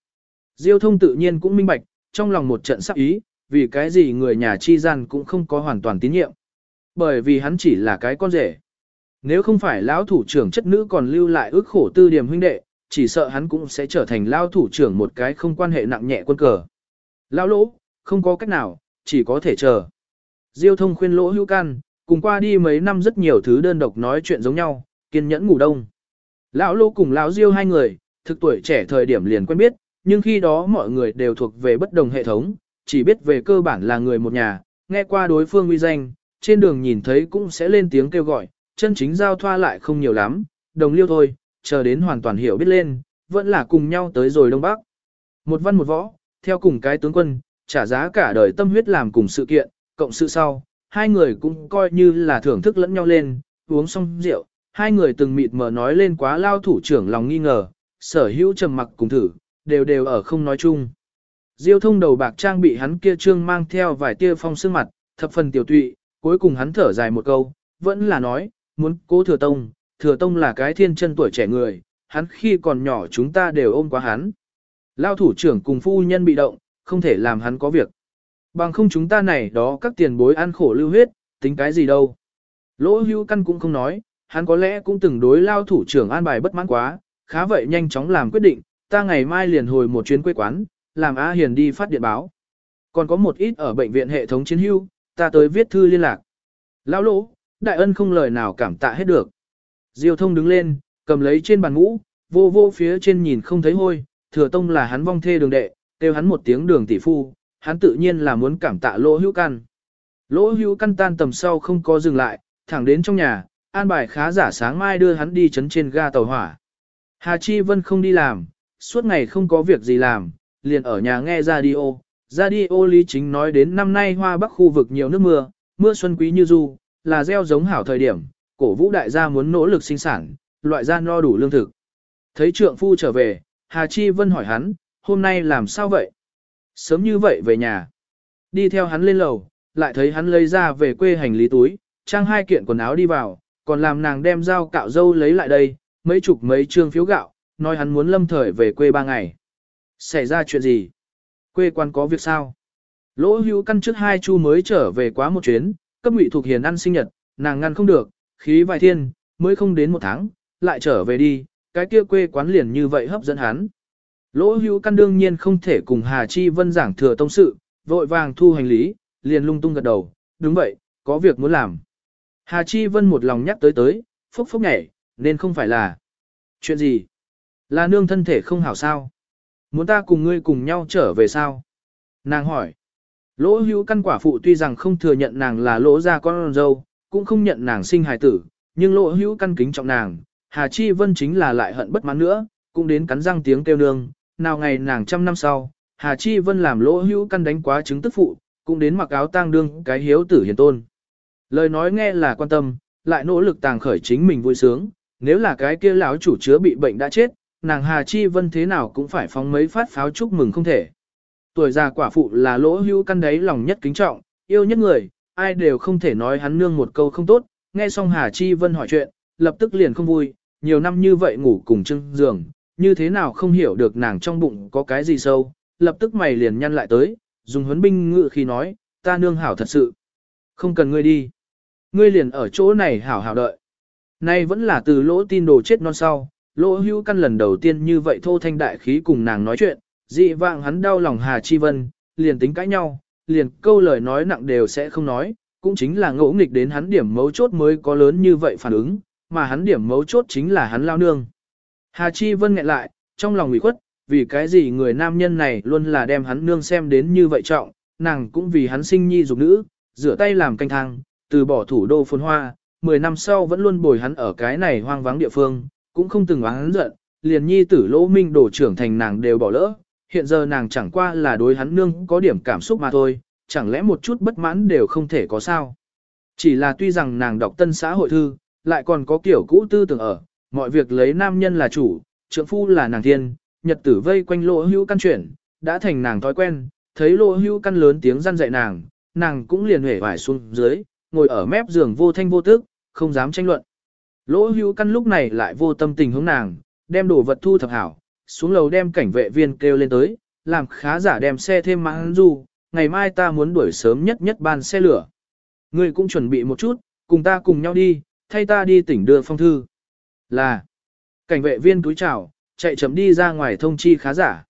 Diêu thông tự nhiên cũng minh bạch, trong lòng một trận sắc ý, vì cái gì người nhà chi gian cũng không có hoàn toàn tín nhiệm. Bởi vì hắn chỉ là cái con rể. Nếu không phải lão thủ trưởng chất nữ còn lưu lại ước khổ tư điểm huynh đệ, chỉ sợ hắn cũng sẽ trở thành lão thủ trưởng một cái không quan hệ nặng nhẹ quân cờ. Lão lỗ, không có cách nào, chỉ có thể chờ. Diêu thông khuyên lỗ hữu can, cùng qua đi mấy năm rất nhiều thứ đơn độc nói chuyện giống nhau, kiên nhẫn ngủ đông. Lão lỗ cùng lão diêu hai người, thực tuổi trẻ thời điểm liền quen biết, nhưng khi đó mọi người đều thuộc về bất đồng hệ thống, chỉ biết về cơ bản là người một nhà, nghe qua đối phương uy danh, trên đường nhìn thấy cũng sẽ lên tiếng kêu gọi, chân chính giao thoa lại không nhiều lắm, đồng liêu thôi, chờ đến hoàn toàn hiểu biết lên, vẫn là cùng nhau tới rồi Đông Bắc. Một văn một võ, theo cùng cái tướng quân, trả giá cả đời tâm huyết làm cùng sự kiện, cộng sự sau, hai người cũng coi như là thưởng thức lẫn nhau lên, uống xong rượu, hai người từng mịt mờ nói lên quá lao thủ trưởng lòng nghi ngờ, sở hữu trầm mặc cùng thử, đều đều ở không nói chung. Diêu thông đầu bạc trang bị hắn kia trương mang theo vài tia phong sương mặt, thập phần tiểu tụy, cuối cùng hắn thở dài một câu, vẫn là nói, muốn cố thừa tông, thừa tông là cái thiên chân tuổi trẻ người, hắn khi còn nhỏ chúng ta đều ôm quá hắn. Lao thủ trưởng cùng phu nhân bị động, không thể làm hắn có việc. Bằng không chúng ta này đó các tiền bối ăn khổ lưu huyết, tính cái gì đâu. Lỗ hưu căn cũng không nói, hắn có lẽ cũng từng đối lao thủ trưởng an bài bất mãn quá, khá vậy nhanh chóng làm quyết định, ta ngày mai liền hồi một chuyến quê quán, làm A Hiền đi phát điện báo. Còn có một ít ở bệnh viện hệ thống chiến hưu, ta tới viết thư liên lạc. Lão lỗ, đại ân không lời nào cảm tạ hết được. Diêu thông đứng lên, cầm lấy trên bàn ngũ, vô vô phía trên nhìn không thấy hôi, thừa tông là hắn vong thê đường đệ, kêu hắn một tiếng đường tỷ phu, hắn tự nhiên là muốn cảm tạ lỗ hữu căn. Lỗ hữu căn tan tầm sau không có dừng lại, thẳng đến trong nhà, an bài khá giả sáng mai đưa hắn đi chấn trên ga tàu hỏa. Hà Chi Vân không đi làm, suốt ngày không có việc gì làm, liền ở nhà nghe radio. Radio Lý Chính nói đến năm nay hoa bắc khu vực nhiều nước mưa, mưa xuân quý như du, là gieo giống hảo thời điểm, cổ vũ đại gia muốn nỗ lực sinh sản, loại ra no đủ lương thực. Thấy trượng phu trở về, Hà Chi Vân hỏi hắn, hôm nay làm sao vậy? Sớm như vậy về nhà. Đi theo hắn lên lầu, lại thấy hắn lấy ra về quê hành lý túi, trang hai kiện quần áo đi vào, còn làm nàng đem dao cạo dâu lấy lại đây, mấy chục mấy trương phiếu gạo, nói hắn muốn lâm thời về quê ba ngày. Xảy ra chuyện gì? Quê quan có việc sao? Lỗ hữu căn trước hai chu mới trở về quá một chuyến, cấp ngụy thuộc hiền ăn sinh nhật, nàng ngăn không được, khí vài thiên, mới không đến một tháng, lại trở về đi, cái kia quê quán liền như vậy hấp dẫn hắn. Lỗ hữu căn đương nhiên không thể cùng Hà Chi Vân giảng thừa tông sự, vội vàng thu hành lý, liền lung tung gật đầu, đúng vậy, có việc muốn làm. Hà Chi Vân một lòng nhắc tới tới, phốc phốc nhảy, nên không phải là. Chuyện gì? Là nương thân thể không hảo sao? Muốn ta cùng ngươi cùng nhau trở về sao? Nàng hỏi. Lỗ hữu căn quả phụ tuy rằng không thừa nhận nàng là lỗ gia con dâu, cũng không nhận nàng sinh hài tử, nhưng lỗ hữu căn kính trọng nàng, Hà Chi Vân chính là lại hận bất mãn nữa, cũng đến cắn răng tiếng kêu nương, nào ngày nàng trăm năm sau, Hà Chi Vân làm lỗ hữu căn đánh quá chứng tức phụ, cũng đến mặc áo tang đương cái hiếu tử hiền tôn. Lời nói nghe là quan tâm, lại nỗ lực tàng khởi chính mình vui sướng, nếu là cái kia lão chủ chứa bị bệnh đã chết, nàng Hà Chi Vân thế nào cũng phải phóng mấy phát pháo chúc mừng không thể. Tuổi già quả phụ là lỗ hữu căn đấy lòng nhất kính trọng, yêu nhất người, ai đều không thể nói hắn nương một câu không tốt, nghe xong Hà Chi Vân hỏi chuyện, lập tức liền không vui, nhiều năm như vậy ngủ cùng chưng giường, như thế nào không hiểu được nàng trong bụng có cái gì sâu, lập tức mày liền nhăn lại tới, dùng huấn binh ngự khi nói, ta nương hảo thật sự. Không cần ngươi đi. Ngươi liền ở chỗ này hảo hảo đợi. Nay vẫn là từ lỗ tin đồ chết non sau, lỗ hưu căn lần đầu tiên như vậy thô thanh đại khí cùng nàng nói chuyện, dị vạng hắn đau lòng Hà Chi Vân, liền tính cãi nhau, liền câu lời nói nặng đều sẽ không nói, cũng chính là ngỗ nghịch đến hắn điểm mấu chốt mới có lớn như vậy phản ứng, mà hắn điểm mấu chốt chính là hắn lao nương. Hà Chi Vân nghẹn lại, trong lòng ủy khuất, vì cái gì người nam nhân này luôn là đem hắn nương xem đến như vậy trọng, nàng cũng vì hắn sinh nhi dục nữ, rửa tay làm canh thang, từ bỏ thủ đô phồn hoa, 10 năm sau vẫn luôn bồi hắn ở cái này hoang vắng địa phương, cũng không từng oán giận, liền nhi tử lỗ minh đổ trưởng thành nàng đều bỏ lỡ, hiện giờ nàng chẳng qua là đối hắn nương có điểm cảm xúc mà thôi, chẳng lẽ một chút bất mãn đều không thể có sao. Chỉ là tuy rằng nàng đọc tân xã hội thư, lại còn có kiểu cũ tư tưởng ở, mọi việc lấy nam nhân là chủ, trượng phu là nàng thiên, nhật tử vây quanh lỗ hữu căn chuyển, đã thành nàng thói quen, thấy lỗ hữu căn lớn tiếng răn dạy nàng, nàng cũng liền hể vải xuống dưới, ngồi ở mép giường vô thanh vô tức, không dám tranh luận. Lỗ hữu căn lúc này lại vô tâm tình hướng nàng, đem đồ vật thu thập hảo, xuống lầu đem cảnh vệ viên kêu lên tới, làm khá giả đem xe thêm mãn du, ngày mai ta muốn đuổi sớm nhất nhất ban xe lửa. Ngươi cũng chuẩn bị một chút, cùng ta cùng nhau đi, thay ta đi tỉnh đưa phong thư. Là, cảnh vệ viên túi chào, chạy chậm đi ra ngoài thông chi khá giả.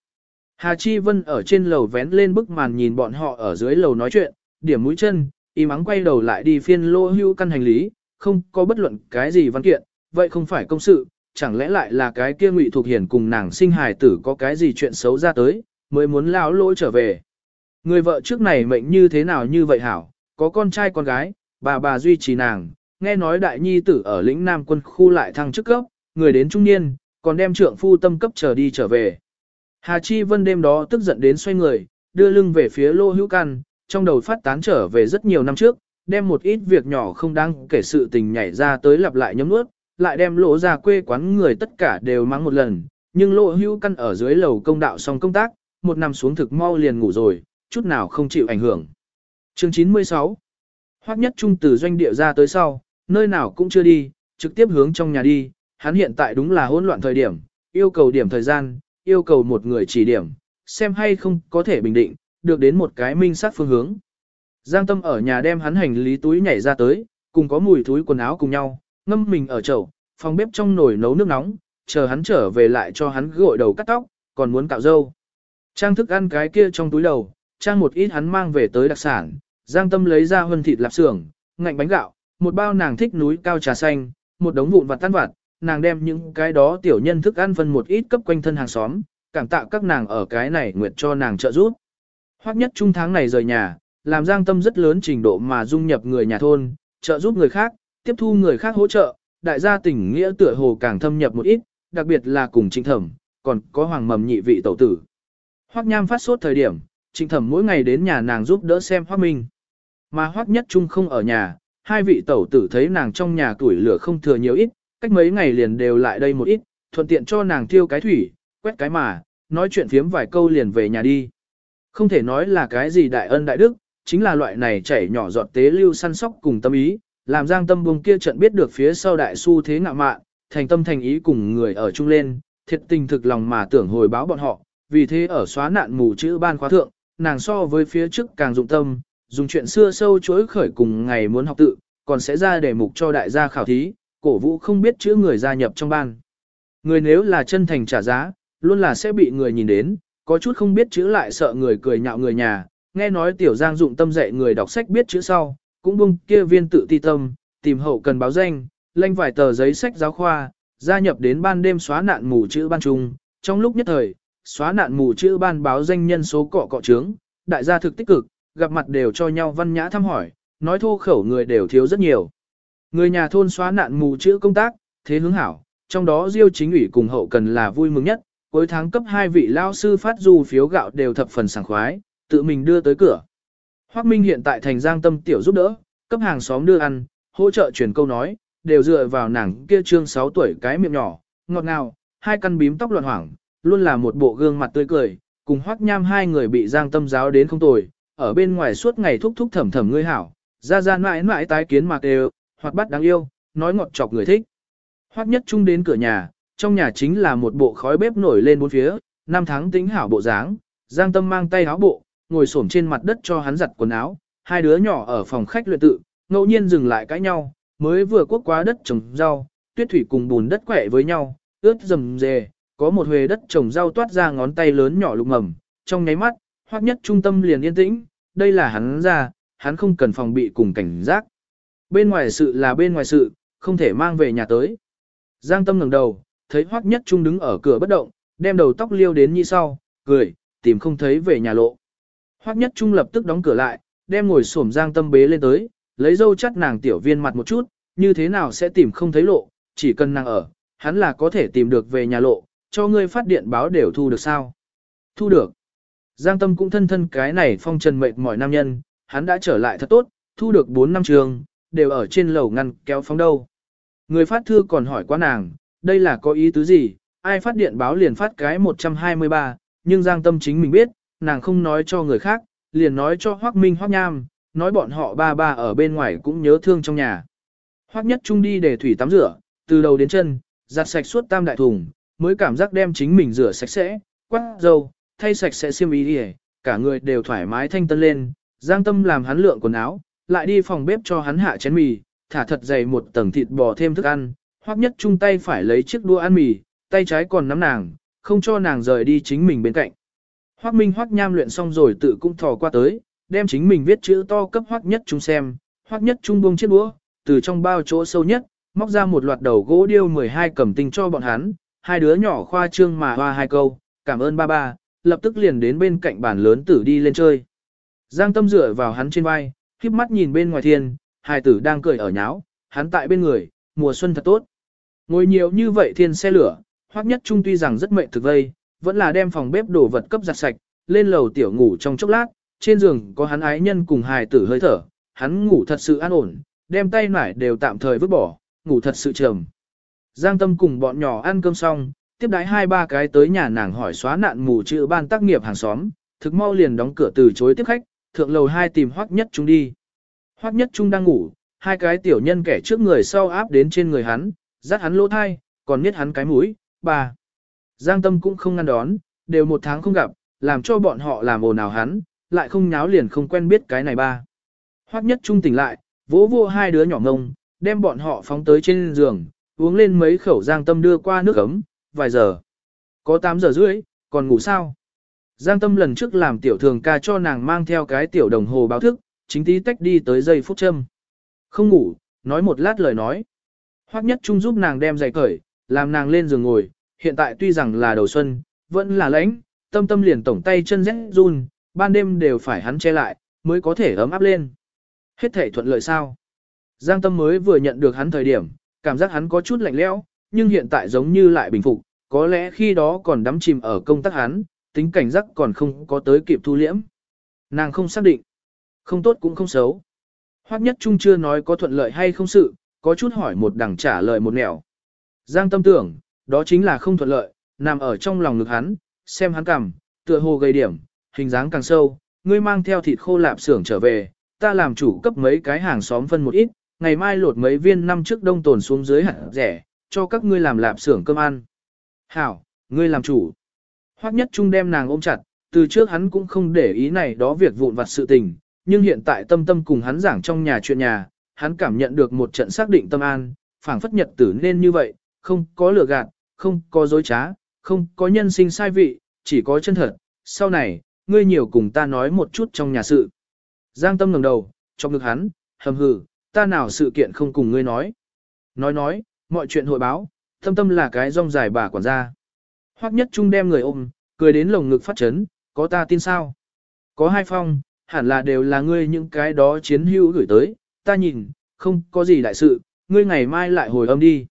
Hà Chi Vân ở trên lầu vén lên bức màn nhìn bọn họ ở dưới lầu nói chuyện, điểm mũi chân, im ắng quay đầu lại đi phiên lô hưu căn hành lý, không có bất luận cái gì văn kiện, vậy không phải công sự, chẳng lẽ lại là cái kia ngụy thuộc hiển cùng nàng sinh hài tử có cái gì chuyện xấu ra tới, mới muốn lão lỗi trở về. Người vợ trước này mệnh như thế nào như vậy hảo, có con trai con gái, bà bà duy trì nàng, nghe nói đại nhi tử ở lĩnh Nam quân khu lại thăng chức cấp, người đến trung niên, còn đem trượng phu tâm cấp trở đi trở về. Hà Chi Vân đêm đó tức giận đến xoay người, đưa lưng về phía lô hữu căn, trong đầu phát tán trở về rất nhiều năm trước, đem một ít việc nhỏ không đáng kể sự tình nhảy ra tới lặp lại nhấm nuốt, lại đem lỗ ra quê quán người tất cả đều mắng một lần, nhưng lỗ hữu căn ở dưới lầu công đạo xong công tác, một năm xuống thực mau liền ngủ rồi, chút nào không chịu ảnh hưởng. Chương 96 Hoắc nhất trung từ doanh địa ra tới sau, nơi nào cũng chưa đi, trực tiếp hướng trong nhà đi, hắn hiện tại đúng là hỗn loạn thời điểm, yêu cầu điểm thời gian, yêu cầu một người chỉ điểm, xem hay không có thể bình định, được đến một cái minh sát phương hướng. Giang Tâm ở nhà đem hắn hành lý túi nhảy ra tới, cùng có mùi túi quần áo cùng nhau, ngâm mình ở chậu, phòng bếp trong nồi nấu nước nóng, chờ hắn trở về lại cho hắn gội đầu cắt tóc, còn muốn cạo râu. Trang thức ăn cái kia trong túi đầu, trang một ít hắn mang về tới đặc sản, Giang Tâm lấy ra hơn thịt lạp xưởng, ngạnh bánh gạo, một bao nàng thích núi cao trà xanh, một đống vụn vặt tan vặt, nàng đem những cái đó tiểu nhân thức ăn phân một ít cấp quanh thân hàng xóm, cảm tạ các nàng ở cái này nguyện cho nàng trợ giúp. Hoắc nhất trung tháng này rời nhà, làm Giang Tâm rất lớn trình độ mà dung nhập người nhà thôn, trợ giúp người khác, tiếp thu người khác hỗ trợ, đại gia tình nghĩa tựa hồ càng thâm nhập một ít, đặc biệt là cùng Trịnh Thẩm, còn có Hoàng Mầm nhị vị tẩu tử. Hoắc Nham phát sốt thời điểm, Trịnh Thẩm mỗi ngày đến nhà nàng giúp đỡ xem Hoắc Minh. Mà Hoắc Nhất Trung không ở nhà, hai vị tẩu tử thấy nàng trong nhà tuổi lửa không thừa nhiều ít, cách mấy ngày liền đều lại đây một ít, thuận tiện cho nàng tiêu cái thủy, quét cái mà, nói chuyện phiếm vài câu liền về nhà đi. Không thể nói là cái gì đại ân đại đức, chính là loại này chảy nhỏ giọt tế lưu săn sóc cùng tâm ý, làm giang tâm bùng kia trận biết được phía sau đại su thế ngạ mạn, thành tâm thành ý cùng người ở chung lên, thiệt tình thực lòng mà tưởng hồi báo bọn họ, vì thế ở xóa nạn mù chữ ban khóa thượng, nàng so với phía trước càng dụng tâm, dùng chuyện xưa sâu chối khởi cùng ngày muốn học tự, còn sẽ ra đề mục cho đại gia khảo thí, cổ vũ không biết chữ người gia nhập trong ban. Người nếu là chân thành trả giá, luôn là sẽ bị người nhìn đến, có chút không biết chữ lại sợ người cười nhạo người nhà, nghe nói tiểu giang dụng tâm dạy người đọc sách biết chữ sau, cũng bung kia viên tự ti tâm, tìm hậu cần báo danh, lanh vài tờ giấy sách giáo khoa, gia nhập đến ban đêm xóa nạn mù chữ ban trung, trong lúc nhất thời, xóa nạn mù chữ ban báo danh nhân số cọ cọ trướng, đại gia thực tích cực, gặp mặt đều cho nhau văn nhã thăm hỏi, nói thô khẩu người đều thiếu rất nhiều. Người nhà thôn xóa nạn mù chữ công tác, thế hướng hảo, trong đó Diêu chính ủy cùng hậu cần là vui mừng nhất, cuối tháng cấp hai vị lao sư phát du phiếu gạo đều thập phần sảng khoái, tự mình đưa tới cửa. Hoắc Minh hiện tại thành giang tâm tiểu giúp đỡ, cấp hàng xóm đưa ăn, hỗ trợ truyền câu nói, đều dựa vào nàng kia trương 6 tuổi cái miệng nhỏ, ngọt ngào, hai căn bím tóc loạn hoảng, luôn là một bộ gương mặt tươi cười, cùng Hoắc Nham hai người bị giang tâm giáo đến không tồi, ở bên ngoài suốt ngày thúc thúc thầm thầm ngươi hảo, ra ra mãi mãi tái kiến mạc đều, hoặc bắt đáng yêu, nói ngọt chọc người thích. Hoắc nhất trung đến cửa nhà, trong nhà chính là một bộ khói bếp nổi lên bốn phía, năm tháng tính hảo bộ dáng, Giang Tâm mang tay áo bộ, ngồi xổm trên mặt đất cho hắn giặt quần áo, hai đứa nhỏ ở phòng khách luyện tự, ngẫu nhiên dừng lại cãi nhau, mới vừa quốc quá đất trồng rau, tuyết thủy cùng bùn đất quẻ với nhau, ướt rầm rề, có một huề đất trồng rau toát ra ngón tay lớn nhỏ lục mầm, trong nháy mắt, Hoắc nhất trung tâm liền yên tĩnh, đây là hắn ra, hắn không cần phòng bị cùng cảnh giác. Bên ngoài sự là bên ngoài sự, không thể mang về nhà tới. Giang Tâm ngẩng đầu, thấy Hoắc Nhất Trung đứng ở cửa bất động, đem đầu tóc liêu đến như sau, cười, tìm không thấy về nhà lộ. Hoắc Nhất Trung lập tức đóng cửa lại, đem ngồi xổm Giang Tâm bế lên tới, lấy dâu chắt nàng tiểu viên mặt một chút, như thế nào sẽ tìm không thấy lộ, chỉ cần nàng ở, hắn là có thể tìm được về nhà lộ, cho ngươi phát điện báo đều thu được sao. Thu được. Giang Tâm cũng thân thân cái này phong trần mệt mỏi nam nhân, hắn đã trở lại thật tốt, thu được 4 năm trường, đều ở trên lầu ngăn kéo phóng đâu. Người phát thư còn hỏi qua nàng, đây là có ý tứ gì, ai phát điện báo liền phát cái 123, nhưng Giang Tâm chính mình biết, nàng không nói cho người khác, liền nói cho Hoác Minh Hoác Nham, nói bọn họ ba ba ở bên ngoài cũng nhớ thương trong nhà. Hoác Nhất Trung đi để thủy tắm rửa, từ đầu đến chân, giặt sạch suốt tam đại thùng, mới cảm giác đem chính mình rửa sạch sẽ, quát dầu, thay sạch sẽ xiêm y đi cả người đều thoải mái thanh tân lên, Giang Tâm làm hắn lượng quần áo, lại đi phòng bếp cho hắn hạ chén mì, thả thật dày một tầng thịt bò thêm thức ăn, Hoắc nhất Trung tay phải lấy chiếc đũa ăn mì, tay trái còn nắm nàng, không cho nàng rời đi chính mình bên cạnh. Hoắc Minh Hoắc Nham luyện xong rồi tự cũng thò qua tới, đem chính mình viết chữ to cấp Hoắc nhất chung xem, Hoắc nhất chung buông chiếc đũa, từ trong bao chỗ sâu nhất, móc ra một loạt đầu gỗ điêu 12 cầm tinh cho bọn hắn, hai đứa nhỏ khoa trương mà hoa hai câu, cảm ơn ba ba, lập tức liền đến bên cạnh bàn lớn tử đi lên chơi. Giang Tâm dựa vào hắn trên vai, khiếp mắt nhìn bên ngoài thiên, hai tử đang cười ở nháo, hắn tại bên người, mùa xuân thật tốt. Ngồi nhiều như vậy thiên xe lửa, hoắc nhất trung tuy rằng rất mệnh thực vây, vẫn là đem phòng bếp đồ vật cấp giặt sạch, lên lầu tiểu ngủ trong chốc lát, trên giường có hắn ái nhân cùng hài tử hơi thở, hắn ngủ thật sự an ổn, đem tay nải đều tạm thời vứt bỏ, ngủ thật sự trầm. Giang Tâm cùng bọn nhỏ ăn cơm xong, tiếp đái hai ba cái tới nhà nàng hỏi xóa nạn mù chữ ban tác nghiệp hàng xóm, thực mau liền đóng cửa từ chối tiếp khách, thượng lầu hai tìm Hoắc Nhất Trung đi. Hoắc Nhất Trung đang ngủ, hai cái tiểu nhân kẻ trước người sau áp đến trên người hắn, dắt hắn lỗ thai, còn niết hắn cái mũi, bà. Giang Tâm cũng không ngăn đón, đều một tháng không gặp, làm cho bọn họ làm ồn ào hắn, lại không nháo liền không quen biết cái này ba. Hoắc Nhất Trung tỉnh lại, vỗ vô hai đứa nhỏ ngông, đem bọn họ phóng tới trên giường, uống lên mấy khẩu Giang Tâm đưa qua nước ấm, vài giờ. Có 8 giờ rưỡi, còn ngủ sao? Giang Tâm lần trước làm tiểu thường ca cho nàng mang theo cái tiểu đồng hồ báo thức, chính tí tách đi tới giây phút châm. Không ngủ, nói một lát lời nói. Hoắc nhất trung giúp nàng đem giày cởi, làm nàng lên giường ngồi, hiện tại tuy rằng là đầu xuân, vẫn là lạnh, tâm tâm liền tổng tay chân rét run, ban đêm đều phải hắn che lại, mới có thể ấm áp lên. Hết thể thuận lợi sao? Giang tâm mới vừa nhận được hắn thời điểm, cảm giác hắn có chút lạnh lẽo, nhưng hiện tại giống như lại bình phục, có lẽ khi đó còn đắm chìm ở công tác hắn, tính cảnh giác còn không có tới kịp thu liễm. Nàng không xác định, không tốt cũng không xấu. Hoắc nhất trung chưa nói có thuận lợi hay không sự, có chút hỏi một đằng trả lời một nẻo. Giang tâm tưởng, đó chính là không thuận lợi, nằm ở trong lòng ngực hắn, xem hắn cằm, tựa hồ gây điểm, hình dáng càng sâu, ngươi mang theo thịt khô lạp xưởng trở về, ta làm chủ cấp mấy cái hàng xóm phân một ít, ngày mai lột mấy viên năm trước đông tồn xuống dưới hạt rẻ, cho các ngươi làm lạp xưởng cơm ăn. Hảo, ngươi làm chủ. Hoắc nhất trung đem nàng ôm chặt, từ trước hắn cũng không để ý này đó việc vụn vặt sự tình, nhưng hiện tại tâm tâm cùng hắn giảng trong nhà chuyện nhà, hắn cảm nhận được một trận xác định tâm an, phảng phất nhật tử nên như vậy, không có lừa gạt, không có dối trá, không có nhân sinh sai vị, chỉ có chân thật. Sau này, ngươi nhiều cùng ta nói một chút trong nhà sự. Giang tâm ngẩng đầu, trong ngực hắn, hầm hừ, ta nào sự kiện không cùng ngươi nói. Nói nói, mọi chuyện hội báo, tâm tâm là cái rong dài bà quản gia. Hoắc nhất trung đem người ôm, cười đến lồng ngực phát chấn, có ta tin sao? Có hai phong, hẳn là đều là ngươi những cái đó chiến hữu gửi tới, ta nhìn, không có gì đại sự, ngươi ngày mai lại hồi âm đi.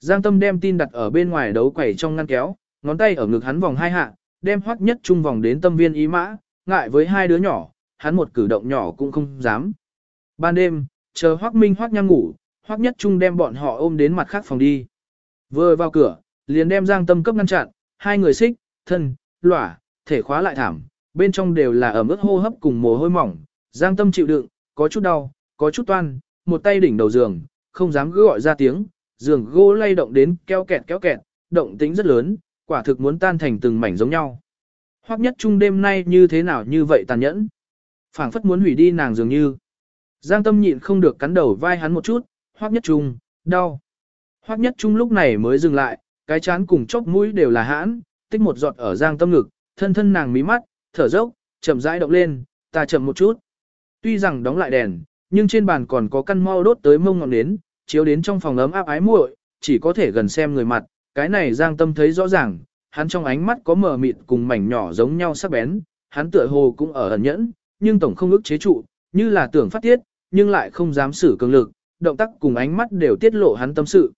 Giang tâm đem tin đặt ở bên ngoài đấu quẩy trong ngăn kéo, ngón tay ở ngực hắn vòng hai hạ, đem hoắc nhất trung vòng đến tâm viên ý mã, ngại với hai đứa nhỏ, hắn một cử động nhỏ cũng không dám. Ban đêm, chờ hoắc minh hoắc nhang ngủ, hoắc nhất trung đem bọn họ ôm đến mặt khác phòng đi. Vừa vào cửa, liền đem giang tâm cấp ngăn chặn, hai người xích, thân, lỏa, thể khóa lại thảm, bên trong đều là ẩm ướt hô hấp cùng mồ hôi mỏng, giang tâm chịu đựng, có chút đau, có chút toan, một tay đỉnh đầu giường, không dám cứ gọi ra tiếng, giường gỗ lay động đến kéo kẹt kéo kẹt, động tính rất lớn, quả thực muốn tan thành từng mảnh giống nhau. Hoắc nhất trung đêm nay như thế nào như vậy tàn nhẫn. phảng phất muốn hủy đi nàng dường như. Giang tâm nhịn không được cắn đầu vai hắn một chút, Hoắc nhất trung, đau. Hoắc nhất trung lúc này mới dừng lại, cái chán cùng chốc mũi đều là hãn, tích một giọt ở giang tâm ngực, thân thân nàng mí mắt, thở dốc, chậm rãi động lên, ta chậm một chút. Tuy rằng đóng lại đèn, nhưng trên bàn còn có căn mau đốt tới mông ngọn nến, chiếu đến trong phòng ấm áp ái muội, chỉ có thể gần xem người mặt, cái này Giang Tâm thấy rõ ràng, hắn trong ánh mắt có mờ mịt cùng mảnh nhỏ giống nhau sắc bén, hắn tựa hồ cũng ở ẩn nhẫn, nhưng tổng không ức chế trụ, như là tưởng phát tiết, nhưng lại không dám sử cường lực, động tác cùng ánh mắt đều tiết lộ hắn tâm sự.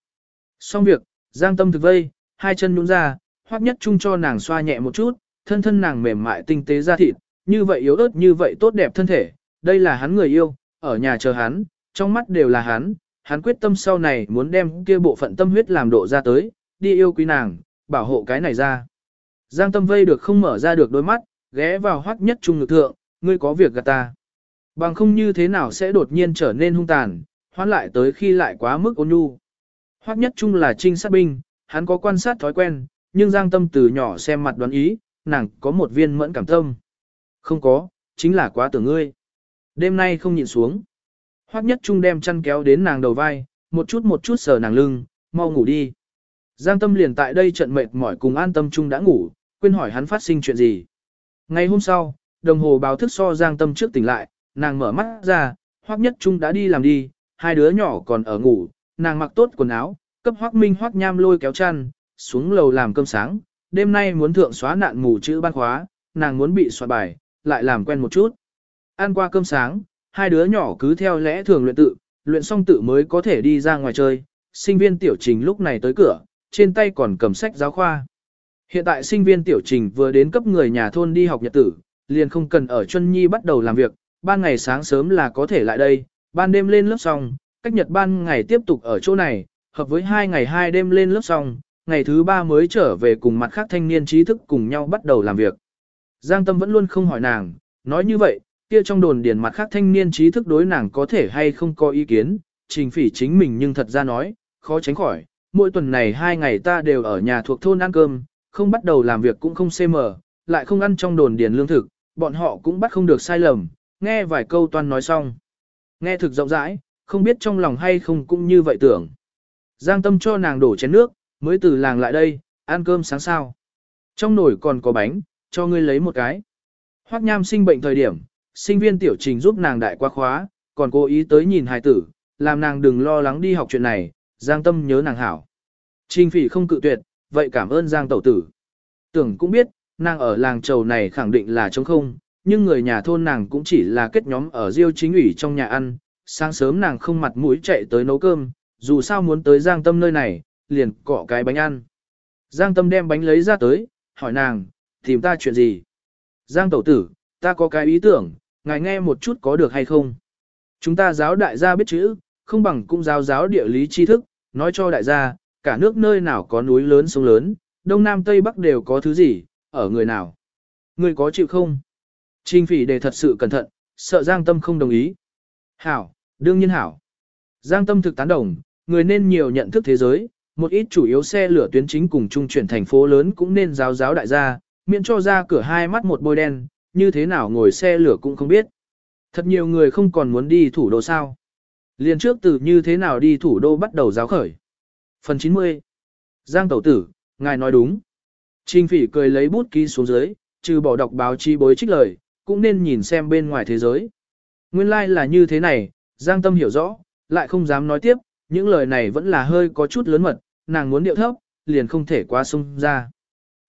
Xong việc, Giang Tâm thực vây, hai chân nhún ra, hoắc nhất chung cho nàng xoa nhẹ một chút, thân thân nàng mềm mại tinh tế da thịt, như vậy yếu ớt như vậy tốt đẹp thân thể, đây là hắn người yêu, ở nhà chờ hắn, trong mắt đều là hắn, hắn quyết tâm sau này muốn đem kia bộ phận tâm huyết làm độ ra tới, đi yêu quý nàng, bảo hộ cái này ra. Giang tâm vây được không mở ra được đôi mắt, ghé vào hoắc nhất trung ngực thượng, ngươi có việc gạt ta. Bằng không như thế nào sẽ đột nhiên trở nên hung tàn, hoán lại tới khi lại quá mức ôn nhu. Hoắc nhất trung là trinh sát binh, hắn có quan sát thói quen, nhưng Giang tâm từ nhỏ xem mặt đoán ý, nàng có một viên mẫn cảm tâm. Không có, chính là quá tưởng ngươi. Đêm nay không nhìn xuống. Hoắc nhất trung đem chăn kéo đến nàng đầu vai, một chút một chút sờ nàng lưng, mau ngủ đi. Giang tâm liền tại đây trận mệt mỏi cùng an tâm trung đã ngủ, quên hỏi hắn phát sinh chuyện gì. Ngày hôm sau, đồng hồ báo thức so Giang tâm trước tỉnh lại, nàng mở mắt ra, Hoắc nhất trung đã đi làm đi, hai đứa nhỏ còn ở ngủ, nàng mặc tốt quần áo, cấp Hoắc Minh Hoắc Nham lôi kéo chăn, xuống lầu làm cơm sáng, đêm nay muốn thượng xóa nạn mù chữ ban khóa, nàng muốn bị soạn bài, lại làm quen một chút. Ăn qua cơm sáng, hai đứa nhỏ cứ theo lẽ thường luyện tự, luyện xong tự mới có thể đi ra ngoài chơi. Sinh viên tiểu trình lúc này tới cửa, trên tay còn cầm sách giáo khoa. Hiện tại sinh viên tiểu trình vừa đến cấp người nhà thôn đi học nhật tử, liền không cần ở Chuân Nhi bắt đầu làm việc, ban ngày sáng sớm là có thể lại đây, ban đêm lên lớp xong, cách nhật ban ngày tiếp tục ở chỗ này, hợp với hai ngày hai đêm lên lớp xong, ngày thứ ba mới trở về cùng mặt khác thanh niên trí thức cùng nhau bắt đầu làm việc. Giang Tâm vẫn luôn không hỏi nàng, nói như vậy, kia trong đồn điền mặt khác thanh niên trí thức đối nàng có thể hay không có ý kiến, trình phỉ chính mình nhưng thật ra nói, khó tránh khỏi, mỗi tuần này hai ngày ta đều ở nhà thuộc thôn ăn cơm, không bắt đầu làm việc cũng không CM, lại không ăn trong đồn điền lương thực, bọn họ cũng bắt không được sai lầm, nghe vài câu toàn nói xong. Nghe thực rộng rãi, không biết trong lòng hay không cũng như vậy tưởng. Giang tâm cho nàng đổ chén nước, mới từ làng lại đây, ăn cơm sáng sao. Trong nồi còn có bánh, cho ngươi lấy một cái. Hoắc Nham sinh bệnh thời điểm, sinh viên tiểu trình giúp nàng đại qua khóa, còn cố ý tới nhìn hài tử, làm nàng đừng lo lắng đi học chuyện này, Giang Tâm nhớ nàng hảo. Trình phỉ không cự tuyệt, vậy cảm ơn Giang tẩu tử. Tưởng cũng biết, nàng ở làng trầu này khẳng định là trống không, nhưng người nhà thôn nàng cũng chỉ là kết nhóm ở riêu chính ủy trong nhà ăn, sáng sớm nàng không mặt mũi chạy tới nấu cơm, dù sao muốn tới Giang Tâm nơi này, liền cọ cái bánh ăn. Giang Tâm đem bánh lấy ra tới, hỏi nàng, tìm ta chuyện gì? Giang tẩu tử, ta có cái ý tưởng, ngài nghe một chút có được hay không? Chúng ta giáo đại gia biết chữ, không bằng cũng giáo giáo địa lý tri thức, nói cho đại gia, cả nước nơi nào có núi lớn sông lớn, đông nam tây bắc đều có thứ gì, ở người nào. Người có chịu không? Trình phỉ đề thật sự cẩn thận, sợ Giang Tâm không đồng ý. Hảo, đương nhiên hảo. Giang Tâm thực tán đồng, người nên nhiều nhận thức thế giới, một ít chủ yếu xe lửa tuyến chính cùng trung chuyển thành phố lớn cũng nên giáo giáo đại gia, miễn cho ra cửa hai mắt một bôi đen, như thế nào ngồi xe lửa cũng không biết. Thật nhiều người không còn muốn đi thủ đô sao. Liên trước từ như thế nào đi thủ đô bắt đầu giáo khởi. Phần 90 Giang Tẩu Tử, ngài nói đúng. Trình phỉ cười lấy bút ký xuống dưới, trừ bỏ đọc báo chí bối trích lời, cũng nên nhìn xem bên ngoài thế giới. Nguyên lai like là như thế này, Giang Tâm hiểu rõ, lại không dám nói tiếp, những lời này vẫn là hơi có chút lớn mật, nàng muốn điệu thấp, liền không thể qua sung ra.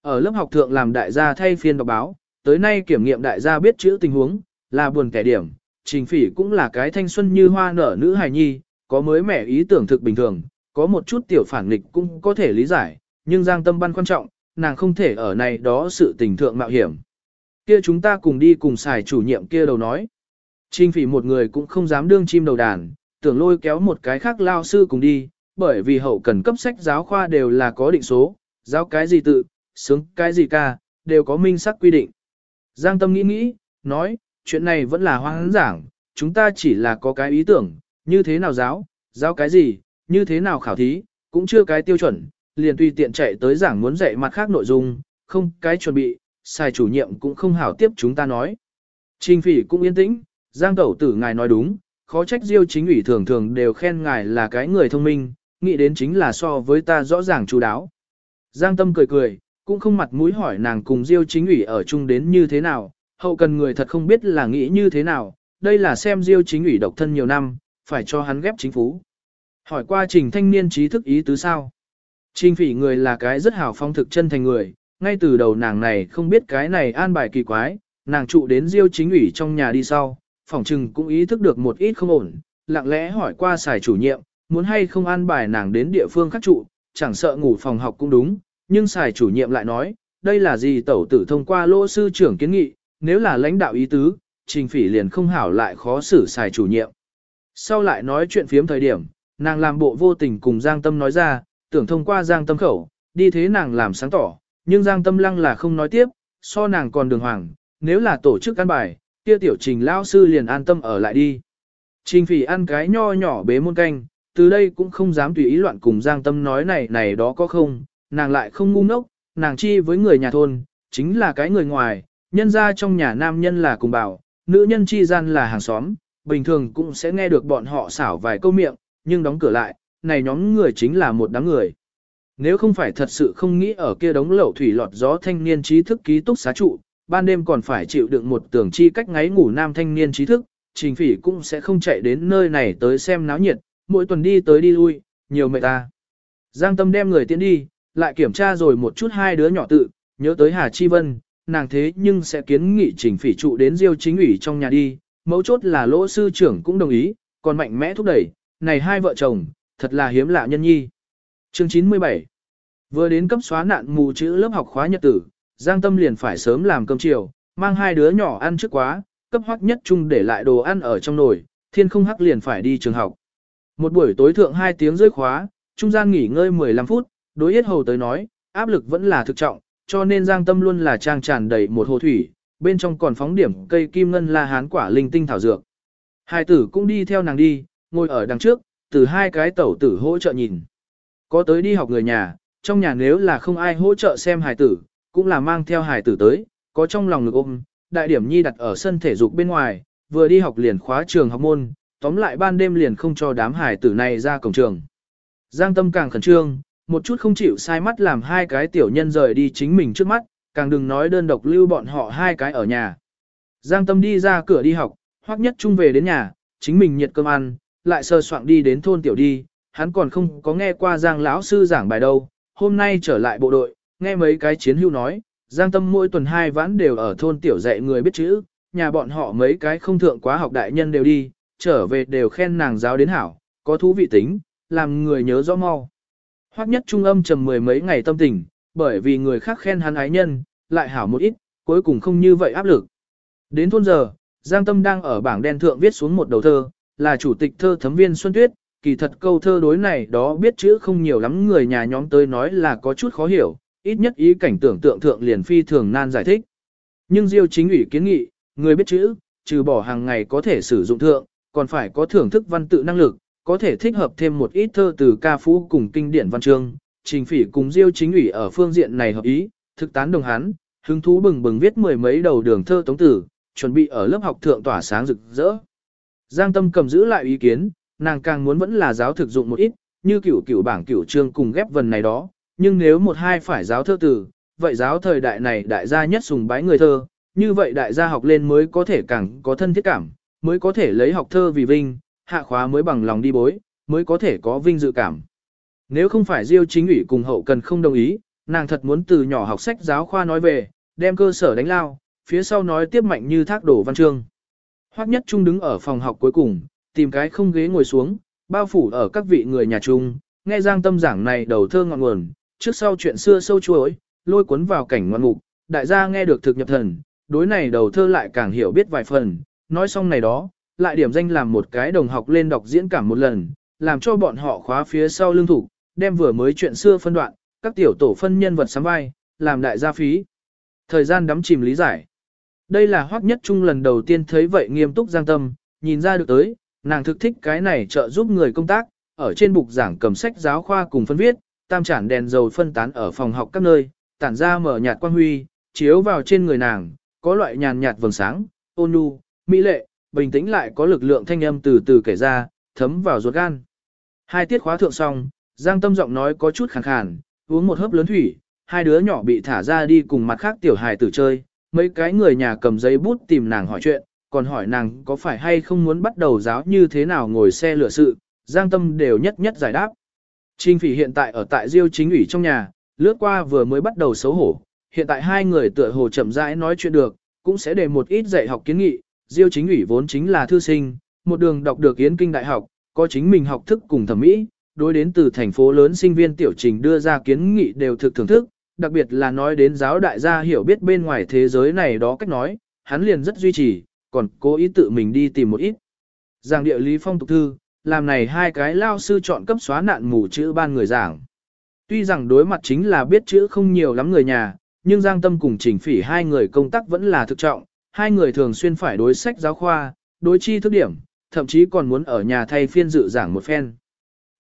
Ở lớp học thượng làm đại gia thay phiên đọc báo, tới nay kiểm nghiệm đại gia biết chữ tình huống, là buồn kẻ điểm, trình phỉ cũng là cái thanh xuân như hoa nở nữ hài nhi, có mới mẻ ý tưởng thực bình thường, có một chút tiểu phản nghịch cũng có thể lý giải, nhưng giang tâm băn quan trọng, nàng không thể ở này đó sự tình thượng mạo hiểm. Kia chúng ta cùng đi cùng xài chủ nhiệm kia đầu nói. Trình phỉ một người cũng không dám đương chim đầu đàn, tưởng lôi kéo một cái khác lao sư cùng đi, bởi vì hậu cần cấp sách giáo khoa đều là có định số, giáo cái gì tự, sướng cái gì ca, đều có minh sắc quy định. Giang Tâm nghĩ nghĩ, nói, chuyện này vẫn là hoang giảng, chúng ta chỉ là có cái ý tưởng, như thế nào giáo, giáo cái gì, như thế nào khảo thí, cũng chưa cái tiêu chuẩn, liền tùy tiện chạy tới giảng muốn dạy mặt khác nội dung, không cái chuẩn bị, sai chủ nhiệm cũng không hảo tiếp chúng ta nói. Trình phỉ cũng yên tĩnh, Giang Tẩu tử ngài nói đúng, khó trách Diêu chính ủy thường thường đều khen ngài là cái người thông minh, nghĩ đến chính là so với ta rõ ràng chú đáo. Giang Tâm cười cười, cũng không mặt mũi hỏi nàng cùng Diêu chính ủy ở chung đến như thế nào, hậu cần người thật không biết là nghĩ như thế nào, đây là xem Diêu chính ủy độc thân nhiều năm, phải cho hắn ghép chính phủ. Hỏi qua trình thanh niên trí thức ý tứ sao? Trình phỉ người là cái rất hào phong thực chân thành người, ngay từ đầu nàng này không biết cái này an bài kỳ quái, nàng trụ đến Diêu chính ủy trong nhà đi sau, phỏng trừng cũng ý thức được một ít không ổn, lặng lẽ hỏi qua xài chủ nhiệm, muốn hay không an bài nàng đến địa phương khác trụ, chẳng sợ ngủ phòng học cũng đúng, nhưng xài chủ nhiệm lại nói, đây là gì tẩu tử thông qua lỗ sư trưởng kiến nghị, nếu là lãnh đạo ý tứ, trình phỉ liền không hảo lại khó xử xài chủ nhiệm. Sau lại nói chuyện phiếm thời điểm, nàng làm bộ vô tình cùng Giang Tâm nói ra, tưởng thông qua Giang Tâm khẩu, đi thế nàng làm sáng tỏ, nhưng Giang Tâm lăng là không nói tiếp, so nàng còn đường hoàng, nếu là tổ chức căn bài, kia tiểu trình lao sư liền an tâm ở lại đi. Trình phỉ ăn cái nho nhỏ bế môn canh, từ đây cũng không dám tùy ý loạn cùng Giang Tâm nói này này đó có không, nàng lại không ngu ngốc, nàng chi với người nhà thôn, chính là cái người ngoài, nhân ra trong nhà nam nhân là cùng bảo, nữ nhân chi gian là hàng xóm, bình thường cũng sẽ nghe được bọn họ xảo vài câu miệng, nhưng đóng cửa lại, này nhóm người chính là một đám người. Nếu không phải thật sự không nghĩ ở kia đống lẩu thủy lọt gió thanh niên trí thức ký túc xá trụ, ban đêm còn phải chịu đựng một tưởng chi cách ngáy ngủ nam thanh niên trí thức, trình phỉ cũng sẽ không chạy đến nơi này tới xem náo nhiệt, mỗi tuần đi tới đi lui, nhiều mệt ta. Giang tâm đem người tiến đi, lại kiểm tra rồi một chút hai đứa nhỏ tự, nhớ tới Hà Chi Vân, nàng thế nhưng sẽ kiến nghị trình phỉ trụ đến diêu chính ủy trong nhà đi, mấu chốt là lỗ sư trưởng cũng đồng ý, còn mạnh mẽ thúc đẩy, này hai vợ chồng, thật là hiếm lạ nhân nhi. Chương 97 Vừa đến cấp xóa nạn mù chữ lớp học khóa nhật tử, Giang Tâm liền phải sớm làm cơm chiều, mang hai đứa nhỏ ăn trước quá, cấp hoắc nhất chung để lại đồ ăn ở trong nồi, thiên không hắc liền phải đi trường học. Một buổi tối thượng hai tiếng rơi khóa, trung gian nghỉ ngơi 15 phút, đối yết hầu tới nói, áp lực vẫn là thực trọng, cho nên Giang Tâm luôn là trang tràn đầy một hồ thủy, bên trong còn phóng điểm cây kim ngân la hán quả linh tinh thảo dược. Hai tử cũng đi theo nàng đi, ngồi ở đằng trước, từ hai cái tẩu tử hỗ trợ nhìn. Có tới đi học người nhà, trong nhà nếu là không ai hỗ trợ xem hài tử, cũng là mang theo hài tử tới, có trong lòng lực ôm, đại điểm nhi đặt ở sân thể dục bên ngoài, vừa đi học liền khóa trường học môn, tóm lại ban đêm liền không cho đám hài tử này ra cổng trường. Giang tâm càng khẩn trương, một chút không chịu sai mắt làm hai cái tiểu nhân rời đi chính mình trước mắt, càng đừng nói đơn độc lưu bọn họ hai cái ở nhà. Giang tâm đi ra cửa đi học, hoặc nhất trung về đến nhà, chính mình nhiệt cơm ăn, lại sơ soạn đi đến thôn tiểu đi, hắn còn không có nghe qua Giang lão sư giảng bài đâu, hôm nay trở lại bộ đội, nghe mấy cái chiến hưu nói, Giang Tâm mỗi tuần hai vãn đều ở thôn tiểu dạy người biết chữ, nhà bọn họ mấy cái không thượng quá học đại nhân đều đi, trở về đều khen nàng giáo đến hảo, có thú vị tính, làm người nhớ rõ mau. Hoắc nhất trung âm trầm mười mấy ngày tâm tình, bởi vì người khác khen hắn ái nhân, lại hảo một ít, cuối cùng không như vậy áp lực. Đến thôn giờ, Giang Tâm đang ở bảng đen thượng viết xuống một đầu thơ, là chủ tịch thơ thấm viên Xuân Tuyết, kỳ thật câu thơ đối này đó biết chữ không nhiều lắm người nhà nhóm tới nói là có chút khó hiểu, ít nhất ý cảnh tưởng tượng thượng liền phi thường nan giải thích. Nhưng Diêu chính ủy kiến nghị, người biết chữ, trừ bỏ hàng ngày có thể sử dụng thượng, còn phải có thưởng thức văn tự năng lực, có thể thích hợp thêm một ít thơ từ ca phú cùng kinh điển văn chương, trình phỉ cùng Diêu chính ủy ở phương diện này hợp ý, thực tán đồng hắn, hứng thú bừng bừng viết mười mấy đầu đường thơ tống tử, chuẩn bị ở lớp học thượng tỏa sáng rực rỡ. Giang Tâm cầm giữ lại ý kiến, nàng càng muốn vẫn là giáo thực dụng một ít, như cửu cửu bảng cửu chương cùng ghép vần này đó, nhưng nếu một hai phải giáo thơ từ, vậy giáo thời đại này đại gia nhất sùng bái người thơ, như vậy đại gia học lên mới có thể càng có thân thiết cảm, mới có thể lấy học thơ vì vinh, hạ khóa mới bằng lòng đi bối, mới có thể có vinh dự cảm. Nếu không phải Diêu chính ủy cùng hậu cần không đồng ý, nàng thật muốn từ nhỏ học sách giáo khoa nói về, đem cơ sở đánh lao, phía sau nói tiếp mạnh như thác đổ văn chương. Hoắc Nhất Trung đứng ở phòng học cuối cùng, tìm cái không ghế ngồi xuống, bao phủ ở các vị người nhà trung. nghe Giang Tâm giảng này đầu thơ ngọn nguồn, trước sau chuyện xưa sâu chuối, lôi cuốn vào cảnh ngoạn mục, đại gia nghe được thực nhập thần, đối này đầu thơ lại càng hiểu biết vài phần, nói xong này đó, lại điểm danh làm một cái đồng học lên đọc diễn cảm một lần, làm cho bọn họ khóa phía sau lương thủ, đem vừa mới chuyện xưa phân đoạn, các tiểu tổ phân nhân vật sắm vai, làm đại gia phí. Thời gian đắm chìm lý giải. Đây là hoắc nhất trung lần đầu tiên thấy vậy nghiêm túc giang tâm, nhìn ra được tới, nàng thực thích cái này trợ giúp người công tác, ở trên bục giảng cầm sách giáo khoa cùng phân viết, tam chản đèn dầu phân tán ở phòng học các nơi, tản ra mở nhạt quang huy, chiếu vào trên người nàng, có loại nhàn nhạt vầng sáng, ôn nhu, mỹ lệ, bình tĩnh lại có lực lượng thanh âm từ từ kể ra, thấm vào ruột gan. Hai tiết khóa thượng xong, Giang Tâm giọng nói có chút khàn khàn, uống một hớp lớn thủy, hai đứa nhỏ bị thả ra đi cùng mặt khác tiểu hài tử chơi, mấy cái người nhà cầm giấy bút tìm nàng hỏi chuyện, còn hỏi nàng có phải hay không muốn bắt đầu giáo như thế nào ngồi xe lửa sự, Giang Tâm đều nhất nhất giải đáp. Trình phỉ hiện tại ở tại Diêu chính ủy trong nhà, lướt qua vừa mới bắt đầu xấu hổ, hiện tại hai người tựa hồ chậm rãi nói chuyện được, cũng sẽ để một ít dạy học kiến nghị, Diêu chính ủy vốn chính là thư sinh, một đường đọc được Yến Kinh Đại học, có chính mình học thức cùng thẩm mỹ, đối đến từ thành phố lớn sinh viên tiểu trình đưa ra kiến nghị đều thực thưởng thức, đặc biệt là nói đến giáo đại gia hiểu biết bên ngoài thế giới này đó cách nói, hắn liền rất duy trì, còn cố ý tự mình đi tìm một ít. Giảng địa lý phong tục thư, làm này hai cái lao sư chọn cấp xóa nạn mù chữ ban người giảng. Tuy rằng đối mặt chính là biết chữ không nhiều lắm người nhà, nhưng Giang Tâm cùng Trình Phỉ hai người công tác vẫn là thực trọng, hai người thường xuyên phải đối sách giáo khoa, đối chi thức điểm, thậm chí còn muốn ở nhà thay phiên dự giảng một phen.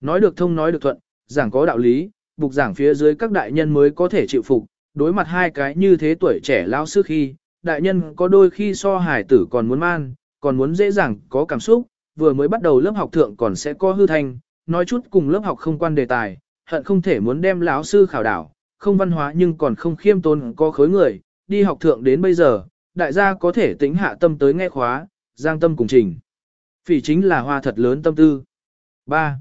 Nói được thông nói được thuận, giảng có đạo lý, bục giảng phía dưới các đại nhân mới có thể chịu phục, đối mặt hai cái như thế tuổi trẻ lao sư khi, đại nhân có đôi khi so hải tử còn muốn man, còn muốn dễ dàng có cảm xúc, vừa mới bắt đầu lớp học thượng còn sẽ có hư thanh, nói chút cùng lớp học không quan đề tài, hận không thể muốn đem lão sư khảo đảo, không văn hóa nhưng còn không khiêm tốn có khối người, đi học thượng đến bây giờ, đại gia có thể tính hạ tâm tới nghe khóa, giang tâm cùng trình. Phỉ chính là hoa thật lớn tâm tư. 3.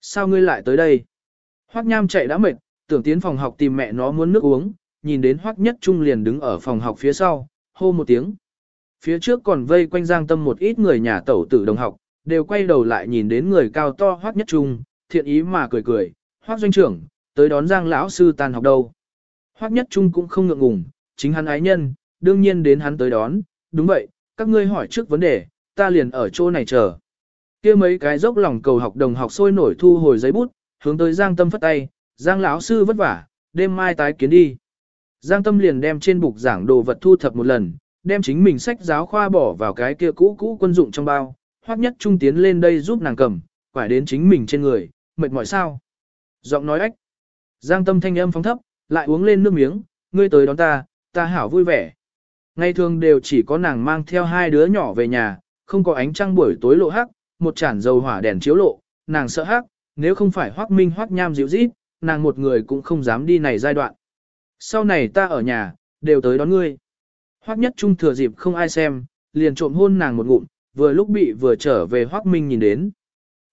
Sao ngươi lại tới đây? Hoắc Nham chạy đã mệt, tưởng tiến phòng học tìm mẹ nó muốn nước uống, nhìn đến Hoắc Nhất Trung liền đứng ở phòng học phía sau, hô một tiếng. Phía trước còn vây quanh Giang Tâm một ít người nhà tẩu tử đồng học, đều quay đầu lại nhìn đến người cao to Hoắc Nhất Trung, thiện ý mà cười cười, Hoắc doanh trưởng, tới đón Giang lão sư tan học đâu. Hoắc Nhất Trung cũng không ngượng ngùng, chính hắn ái nhân, đương nhiên đến hắn tới đón, đúng vậy, các ngươi hỏi trước vấn đề, ta liền ở chỗ này chờ. Kia mấy cái dốc lòng cầu học đồng học sôi nổi thu hồi giấy bút, hướng tới Giang Tâm phất tay, Giang lão sư vất vả, đêm mai tái kiến đi. Giang Tâm liền đem trên bục giảng đồ vật thu thập một lần, đem chính mình sách giáo khoa bỏ vào cái kia cũ cũ quân dụng trong bao, Hoắc Nhất Trung tiến lên đây giúp nàng cầm, quải đến chính mình trên người, mệt mỏi sao? Giọng nói ách. Giang Tâm thanh âm phóng thấp, lại uống lên nước miếng, ngươi tới đón ta, ta hảo vui vẻ. Ngày thường đều chỉ có nàng mang theo hai đứa nhỏ về nhà, không có ánh trăng buổi tối lộ hắc, một chản dầu hỏa đèn chiếu lộ, nàng sợ hắc, nếu không phải Hoắc Minh Hoắc Nham dịu rít, nàng một người cũng không dám đi này giai đoạn. Sau này ta ở nhà, đều tới đón ngươi. Hoắc Nhất Trung thừa dịp không ai xem, liền trộm hôn nàng một ngụm, vừa lúc bị vừa trở về Hoắc Minh nhìn đến.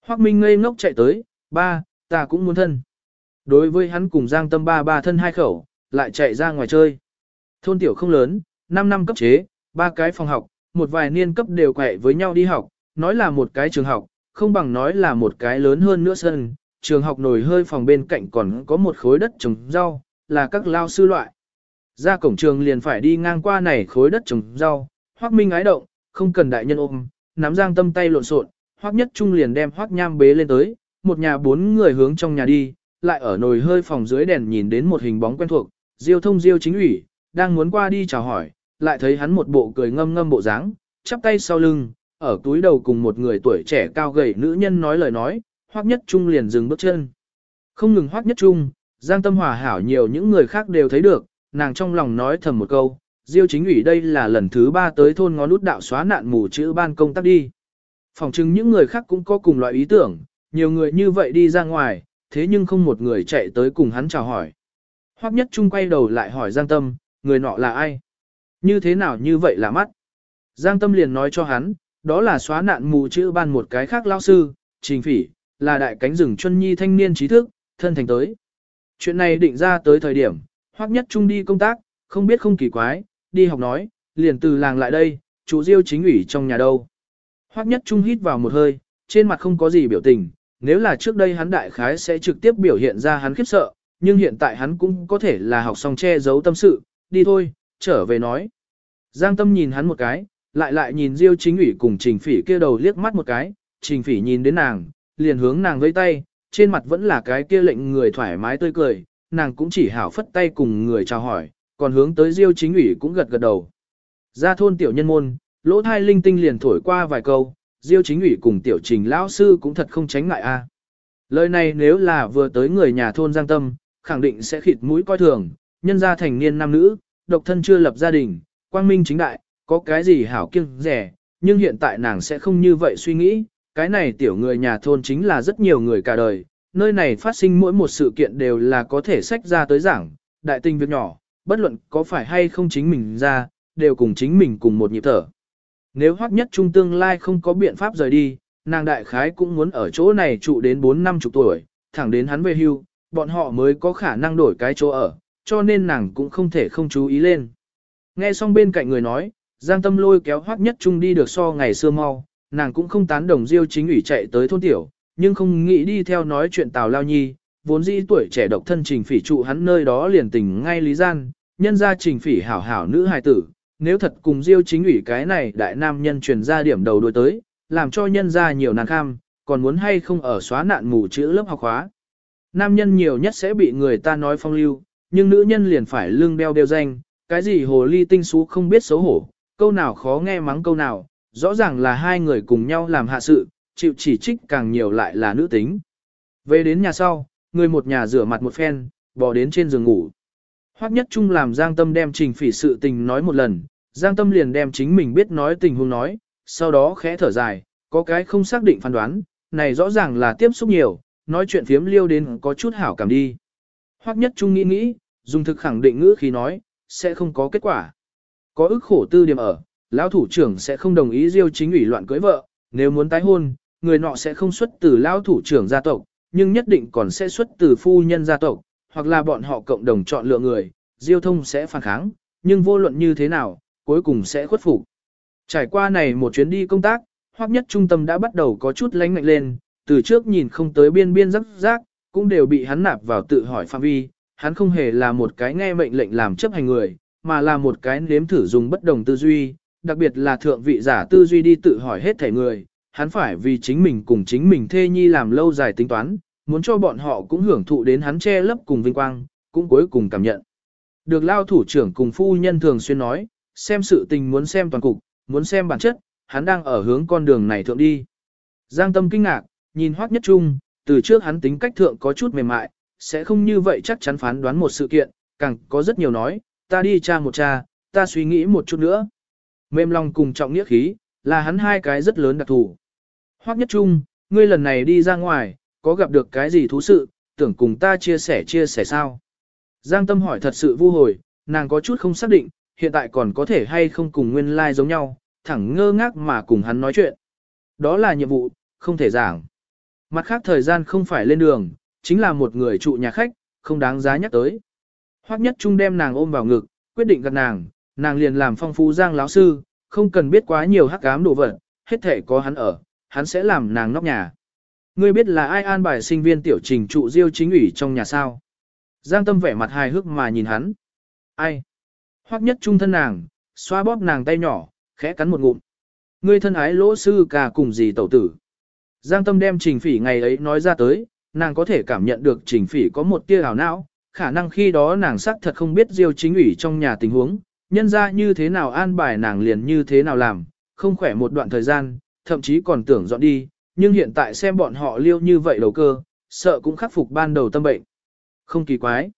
Hoắc Minh ngây ngốc chạy tới, ba, ta cũng muốn thân. Đối với hắn cùng Giang Tâm ba ba thân hai khẩu, lại chạy ra ngoài chơi. Thôn tiểu không lớn, 5 năm cấp chế, ba cái phòng học, một vài niên cấp đều quẹ với nhau đi học, nói là một cái trường học, không bằng nói là một cái lớn hơn nữa sân. Trường học nổi hơi phòng bên cạnh còn có một khối đất trồng rau, là các lao sư loại. Ra cổng trường liền phải đi ngang qua này khối đất trồng rau, Hoắc Minh ái động, không cần đại nhân ôm, nắm Giang Tâm tay lộn xộn, Hoắc Nhất Trung liền đem Hoắc Nham bế lên tới, một nhà bốn người hướng trong nhà đi, lại ở nồi hơi phòng dưới đèn nhìn đến một hình bóng quen thuộc, Diêu Thông Diêu chính ủy, đang muốn qua đi chào hỏi, lại thấy hắn một bộ cười ngâm ngâm bộ dáng, chắp tay sau lưng, ở túi đầu cùng một người tuổi trẻ cao gầy nữ nhân nói lời nói, Hoắc Nhất Trung liền dừng bước chân. Không ngừng Hoắc Nhất Trung, Giang Tâm Hòa hảo nhiều những người khác đều thấy được, nàng trong lòng nói thầm một câu, Diêu chính ủy đây là lần thứ ba tới thôn ngón nút đạo xóa nạn mù chữ ban công tác đi. Phòng chứng những người khác cũng có cùng loại ý tưởng, nhiều người như vậy đi ra ngoài, thế nhưng không một người chạy tới cùng hắn chào hỏi. Hoắc Nhất Trung quay đầu lại hỏi Giang Tâm, người nọ là ai? Như thế nào như vậy là mắt? Giang Tâm liền nói cho hắn, đó là xóa nạn mù chữ ban một cái khác lao sư, trình phỉ, là đại cánh rừng chân nhi thanh niên trí thức, thân thành tới. Chuyện này định ra tới thời điểm, Hoắc Nhất Trung đi công tác, không biết không kỳ quái, đi học nói, liền từ làng lại đây, chủ diêu chính ủy trong nhà đâu. Hoắc Nhất Trung hít vào một hơi, trên mặt không có gì biểu tình, nếu là trước đây hắn đại khái sẽ trực tiếp biểu hiện ra hắn khiếp sợ, nhưng hiện tại hắn cũng có thể là học xong che giấu tâm sự, đi thôi, trở về nói. Giang Tâm nhìn hắn một cái, lại lại nhìn Diêu chính ủy cùng Trình Phỉ kia đầu liếc mắt một cái, Trình Phỉ nhìn đến nàng, liền hướng nàng vẫy tay, trên mặt vẫn là cái kia lệnh người thoải mái tươi cười, nàng cũng chỉ hảo phất tay cùng người chào hỏi, còn hướng tới Diêu chính ủy cũng gật gật đầu. Ra thôn tiểu nhân môn, lỗ thai linh tinh liền thổi qua vài câu, Diêu chính ủy cùng tiểu trình lão sư cũng thật không tránh ngại a. Lời này nếu là vừa tới người nhà thôn Giang Tâm, khẳng định sẽ khịt mũi coi thường, nhân gia thành niên nam nữ, độc thân chưa lập gia đình, quang minh chính đại, có cái gì hảo kiêng rẻ, nhưng hiện tại nàng sẽ không như vậy suy nghĩ, cái này tiểu người nhà thôn chính là rất nhiều người cả đời, nơi này phát sinh mỗi một sự kiện đều là có thể sách ra tới giảng, đại tình việc nhỏ, bất luận có phải hay không chính mình ra, đều cùng chính mình cùng một nhịp thở. Nếu hoắc nhất trung tương lai không có biện pháp rời đi, nàng đại khái cũng muốn ở chỗ này trụ đến 4 năm chục tuổi, thẳng đến hắn về hưu, bọn họ mới có khả năng đổi cái chỗ ở, cho nên nàng cũng không thể không chú ý lên. Nghe xong bên cạnh người nói, Giang Tâm lôi kéo hoắc nhất trung đi được so ngày xưa mau, nàng cũng không tán đồng Diêu chính ủy chạy tới thôn tiểu, nhưng không nghĩ đi theo nói chuyện Tào Lao Nhi, vốn dĩ tuổi trẻ độc thân trình phỉ trụ hắn nơi đó liền tình ngay lý gian, nhân ra trình phỉ hảo hảo nữ hài tử, nếu thật cùng Diêu chính ủy cái này đại nam nhân truyền ra điểm đầu đuôi tới, làm cho nhân ra nhiều nàng kham, còn muốn hay không ở xóa nạn mù chữ lớp học hóa. Nam nhân nhiều nhất sẽ bị người ta nói phong lưu, nhưng nữ nhân liền phải lưng đeo đeo danh, cái gì hồ ly tinh xú không biết xấu hổ, câu nào khó nghe mắng câu nào, rõ ràng là hai người cùng nhau làm hạ sự, chịu chỉ trích càng nhiều lại là nữ tính. Về đến nhà sau, người một nhà rửa mặt một phen, bỏ đến trên giường ngủ. Hoắc nhất trung làm Giang Tâm đem trình phỉ sự tình nói một lần, Giang Tâm liền đem chính mình biết nói tình huống nói, sau đó khẽ thở dài, có cái không xác định phán đoán, này rõ ràng là tiếp xúc nhiều, nói chuyện phiếm liêu đến có chút hảo cảm đi. Hoắc nhất trung nghĩ nghĩ, dùng thực khẳng định ngữ khi nói, sẽ không có kết quả. Có ức khổ tư điểm ở, lão thủ trưởng sẽ không đồng ý diêu chính ủy loạn cưới vợ, nếu muốn tái hôn, người nọ sẽ không xuất từ lão thủ trưởng gia tộc, nhưng nhất định còn sẽ xuất từ phu nhân gia tộc, hoặc là bọn họ cộng đồng chọn lựa người, diêu thông sẽ phản kháng, nhưng vô luận như thế nào, cuối cùng sẽ khuất phục. Trải qua này một chuyến đi công tác, hoặc nhất trung tâm đã bắt đầu có chút lánh ngạnh lên, từ trước nhìn không tới biên biên rắc rác, cũng đều bị hắn nạp vào tự hỏi phạm vi, hắn không hề là một cái nghe mệnh lệnh làm chấp hành người, mà là một cái nếm thử dùng bất đồng tư duy, đặc biệt là thượng vị giả tư duy đi tự hỏi hết thể người, hắn phải vì chính mình cùng chính mình thê nhi làm lâu dài tính toán, muốn cho bọn họ cũng hưởng thụ đến hắn che lấp cùng vinh quang, cũng cuối cùng cảm nhận. Được lao thủ trưởng cùng phu nhân thường xuyên nói, xem sự tình muốn xem toàn cục, muốn xem bản chất, hắn đang ở hướng con đường này thượng đi. Giang tâm kinh ngạc, nhìn hoác nhất trung, từ trước hắn tính cách thượng có chút mềm mại, sẽ không như vậy chắc chắn phán đoán một sự kiện, càng có rất nhiều nói, ta đi tra một tra, ta suy nghĩ một chút nữa. Mềm lòng cùng trọng nghĩa khí, là hắn hai cái rất lớn đặc thù. Hoắc nhất trung, ngươi lần này đi ra ngoài, có gặp được cái gì thú sự, tưởng cùng ta chia sẻ chia sẻ sao? Giang tâm hỏi thật sự vô hồi, nàng có chút không xác định, hiện tại còn có thể hay không cùng nguyên lai like giống nhau, thẳng ngơ ngác mà cùng hắn nói chuyện. Đó là nhiệm vụ, không thể giảng. Mặt khác thời gian không phải lên đường, chính là một người trụ nhà khách, không đáng giá nhắc tới. Hoắc nhất trung đem nàng ôm vào ngực, quyết định gặp nàng, nàng liền làm phong phú giang lão sư, không cần biết quá nhiều hắc ám đồ vật, hết thể có hắn ở, hắn sẽ làm nàng nóc nhà. Ngươi biết là ai an bài sinh viên tiểu trình trụ diêu chính ủy trong nhà sao? Giang tâm vẻ mặt hài hước mà nhìn hắn. Ai? Hoắc nhất trung thân nàng, xoa bóp nàng tay nhỏ, khẽ cắn một ngụm. Ngươi thân ái lỗ sư cả cùng gì tẩu tử. Giang tâm đem trình phỉ ngày ấy nói ra tới, nàng có thể cảm nhận được trình phỉ có một tia ảo não, khả năng khi đó nàng xác thật không biết diêu chính ủy trong nhà tình huống, nhân ra như thế nào an bài nàng liền như thế nào làm, không khỏe một đoạn thời gian, thậm chí còn tưởng dọn đi, nhưng hiện tại xem bọn họ liêu như vậy đầu cơ, sợ cũng khắc phục ban đầu tâm bệnh. Không kỳ quái.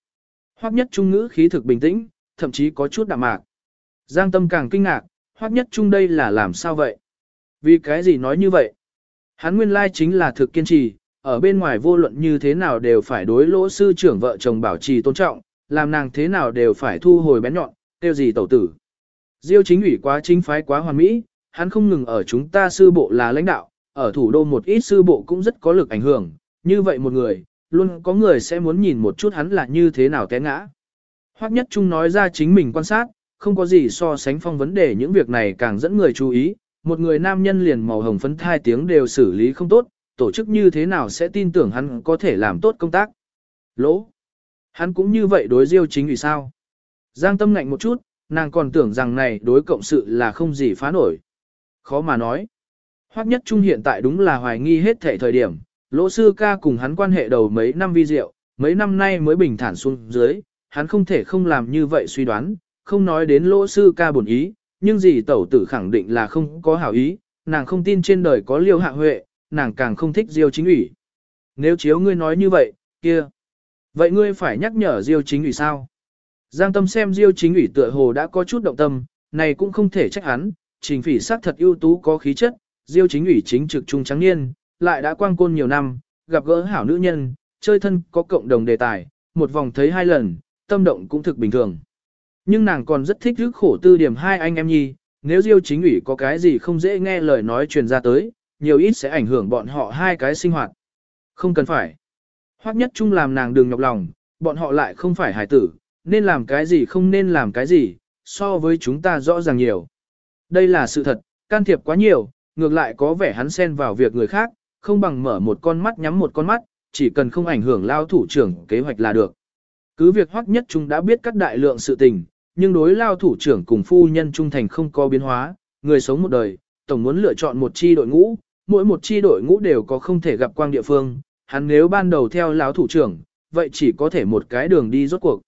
Hoắc nhất trung ngữ khí thực bình tĩnh, thậm chí có chút đạm mạc. Giang tâm càng kinh ngạc, Hoắc nhất trung đây là làm sao vậy? Vì cái gì nói như vậy? Hắn nguyên lai chính là thực kiên trì, ở bên ngoài vô luận như thế nào đều phải đối lỗ sư trưởng vợ chồng bảo trì tôn trọng, làm nàng thế nào đều phải thu hồi bén nhọn, tiêu gì tẩu tử. Diêu chính ủy quá chính phái quá hoàn mỹ, hắn không ngừng ở chúng ta sư bộ là lãnh đạo, ở thủ đô một ít sư bộ cũng rất có lực ảnh hưởng, như vậy một người, luôn có người sẽ muốn nhìn một chút hắn là như thế nào té ngã. Hoắc nhất trung nói ra chính mình quan sát, không có gì so sánh phong vấn đề những việc này càng dẫn người chú ý, một người nam nhân liền màu hồng phấn thai tiếng đều xử lý không tốt, tổ chức như thế nào sẽ tin tưởng hắn có thể làm tốt công tác. Lỗ. Hắn cũng như vậy đối diêu chính ủy sao. Giang tâm ngạnh một chút, nàng còn tưởng rằng này đối cộng sự là không gì phá nổi. Khó mà nói. Hoắc nhất trung hiện tại đúng là hoài nghi hết thể thời điểm, lỗ sư ca cùng hắn quan hệ đầu mấy năm vi diệu, mấy năm nay mới bình thản xuống dưới, hắn không thể không làm như vậy suy đoán, không nói đến lỗ sư ca buồn ý, nhưng gì tẩu tử khẳng định là không có hảo ý, nàng không tin trên đời có liêu hạ huệ, nàng càng không thích diêu chính ủy. Nếu chiếu ngươi nói như vậy, kia. Vậy ngươi phải nhắc nhở diêu chính ủy sao? Giang tâm xem diêu chính ủy tựa hồ đã có chút động tâm, này cũng không thể trách hắn, trình phỉ sắc thật ưu tú có khí chất, diêu chính ủy chính trực trung trắng niên, lại đã quang côn nhiều năm, gặp gỡ hảo nữ nhân, chơi thân có cộng đồng đề tài, một vòng thấy hai lần, tâm động cũng thực bình thường. Nhưng nàng còn rất thích rước khổ tư điểm hai anh em nhi, nếu diêu chính ủy có cái gì không dễ nghe lời nói truyền ra tới, nhiều ít sẽ ảnh hưởng bọn họ hai cái sinh hoạt. Không cần phải. Hoắc nhất chung làm nàng đừng nhọc lòng, bọn họ lại không phải hải tử, nên làm cái gì không nên làm cái gì, so với chúng ta rõ ràng nhiều. Đây là sự thật, can thiệp quá nhiều, ngược lại có vẻ hắn xen vào việc người khác, không bằng mở một con mắt nhắm một con mắt, chỉ cần không ảnh hưởng lao thủ trưởng kế hoạch là được. Cứ việc hoắc nhất chúng đã biết các đại lượng sự tình, nhưng đối lao thủ trưởng cùng phu nhân trung thành không có biến hóa, người sống một đời, tổng muốn lựa chọn một chi đội ngũ, mỗi một chi đội ngũ đều có không thể gặp quang địa phương, hắn nếu ban đầu theo lão thủ trưởng, vậy chỉ có thể một cái đường đi rốt cuộc.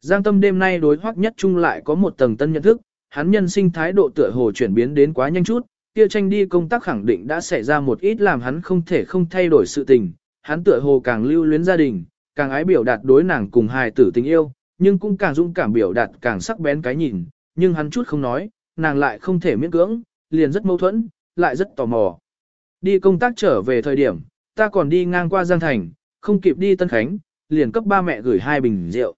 Giang tâm đêm nay đối hoắc nhất trung lại có một tầng tân nhận thức, hắn nhân sinh thái độ tựa hồ chuyển biến đến quá nhanh chút, kia tranh đi công tác khẳng định đã xảy ra một ít làm hắn không thể không thay đổi sự tình, hắn tựa hồ càng lưu luyến gia đình, càng ái biểu đạt đối nàng cùng hài tử tình yêu, nhưng cũng càng dũng cảm biểu đạt càng sắc bén cái nhìn, nhưng hắn chút không nói, nàng lại không thể miễn cưỡng, liền rất mâu thuẫn, lại rất tò mò. Đi công tác trở về thời điểm, ta còn đi ngang qua Giang Thành, không kịp đi Tân Khánh, liền cấp ba mẹ gửi hai bình rượu.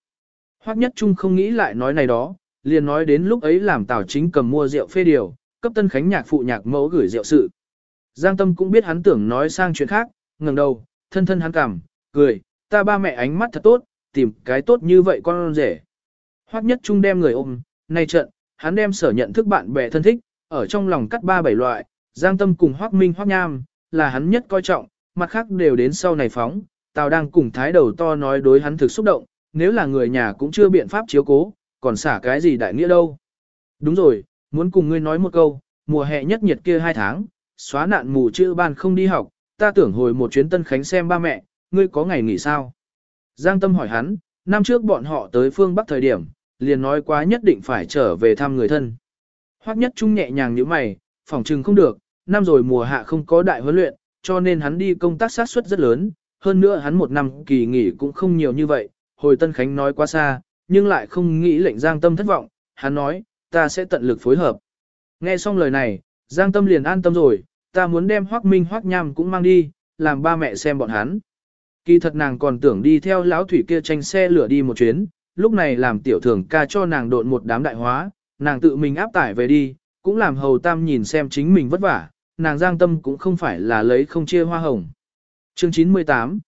Hoắc Nhất Trung không nghĩ lại nói này đó, liền nói đến lúc ấy làm Tào Chính cầm mua rượu phê điều, cấp Tân Khánh nhạc phụ nhạc mẫu gửi rượu sự. Giang Tâm cũng biết hắn tưởng nói sang chuyện khác, ngẩng đầu, thân thân hắn cảm, cười, ta ba mẹ ánh mắt thật tốt, tìm cái tốt như vậy con rể. Hoắc Nhất Trung đem người ôm, nay trận, hắn đem sở nhận thức bạn bè thân thích, ở trong lòng cắt ba bảy loại, Giang Tâm cùng Hoắc Minh Hoắc Nham, là hắn nhất coi trọng, mặt khác đều đến sau này phóng, Tào đang cùng thái đầu to nói đối hắn thực xúc động, nếu là người nhà cũng chưa biện pháp chiếu cố, còn xả cái gì đại nghĩa đâu. Đúng rồi, muốn cùng ngươi nói một câu, mùa hè nhất nhiệt kia hai tháng, xóa nạn mù chữ ban không đi học, ta tưởng hồi một chuyến Tân Khánh xem ba mẹ, ngươi có ngày nghỉ sao? Giang Tâm hỏi hắn, năm trước bọn họ tới phương Bắc thời điểm, liền nói quá nhất định phải trở về thăm người thân. Hoắc nhất trung nhẹ nhàng như mày, phòng trừng không được, năm rồi mùa hạ không có đại huấn luyện, cho nên hắn đi công tác sát suất rất lớn, hơn nữa hắn một năm kỳ nghỉ cũng không nhiều như vậy, hồi Tân Khánh nói quá xa, nhưng lại không nghĩ lệnh Giang Tâm thất vọng, hắn nói, ta sẽ tận lực phối hợp. Nghe xong lời này, Giang Tâm liền an tâm rồi, ta muốn đem Hoắc Minh Hoắc Nham cũng mang đi, làm ba mẹ xem bọn hắn. Kỳ thật nàng còn tưởng đi theo lão thủy kia tranh xe lửa đi một chuyến, lúc này làm tiểu thường ca cho nàng độn một đám đại hóa, nàng tự mình áp tải về đi, cũng làm hầu tam nhìn xem chính mình vất vả, nàng giang tâm cũng không phải là lấy không chia hoa hồng. Chương 98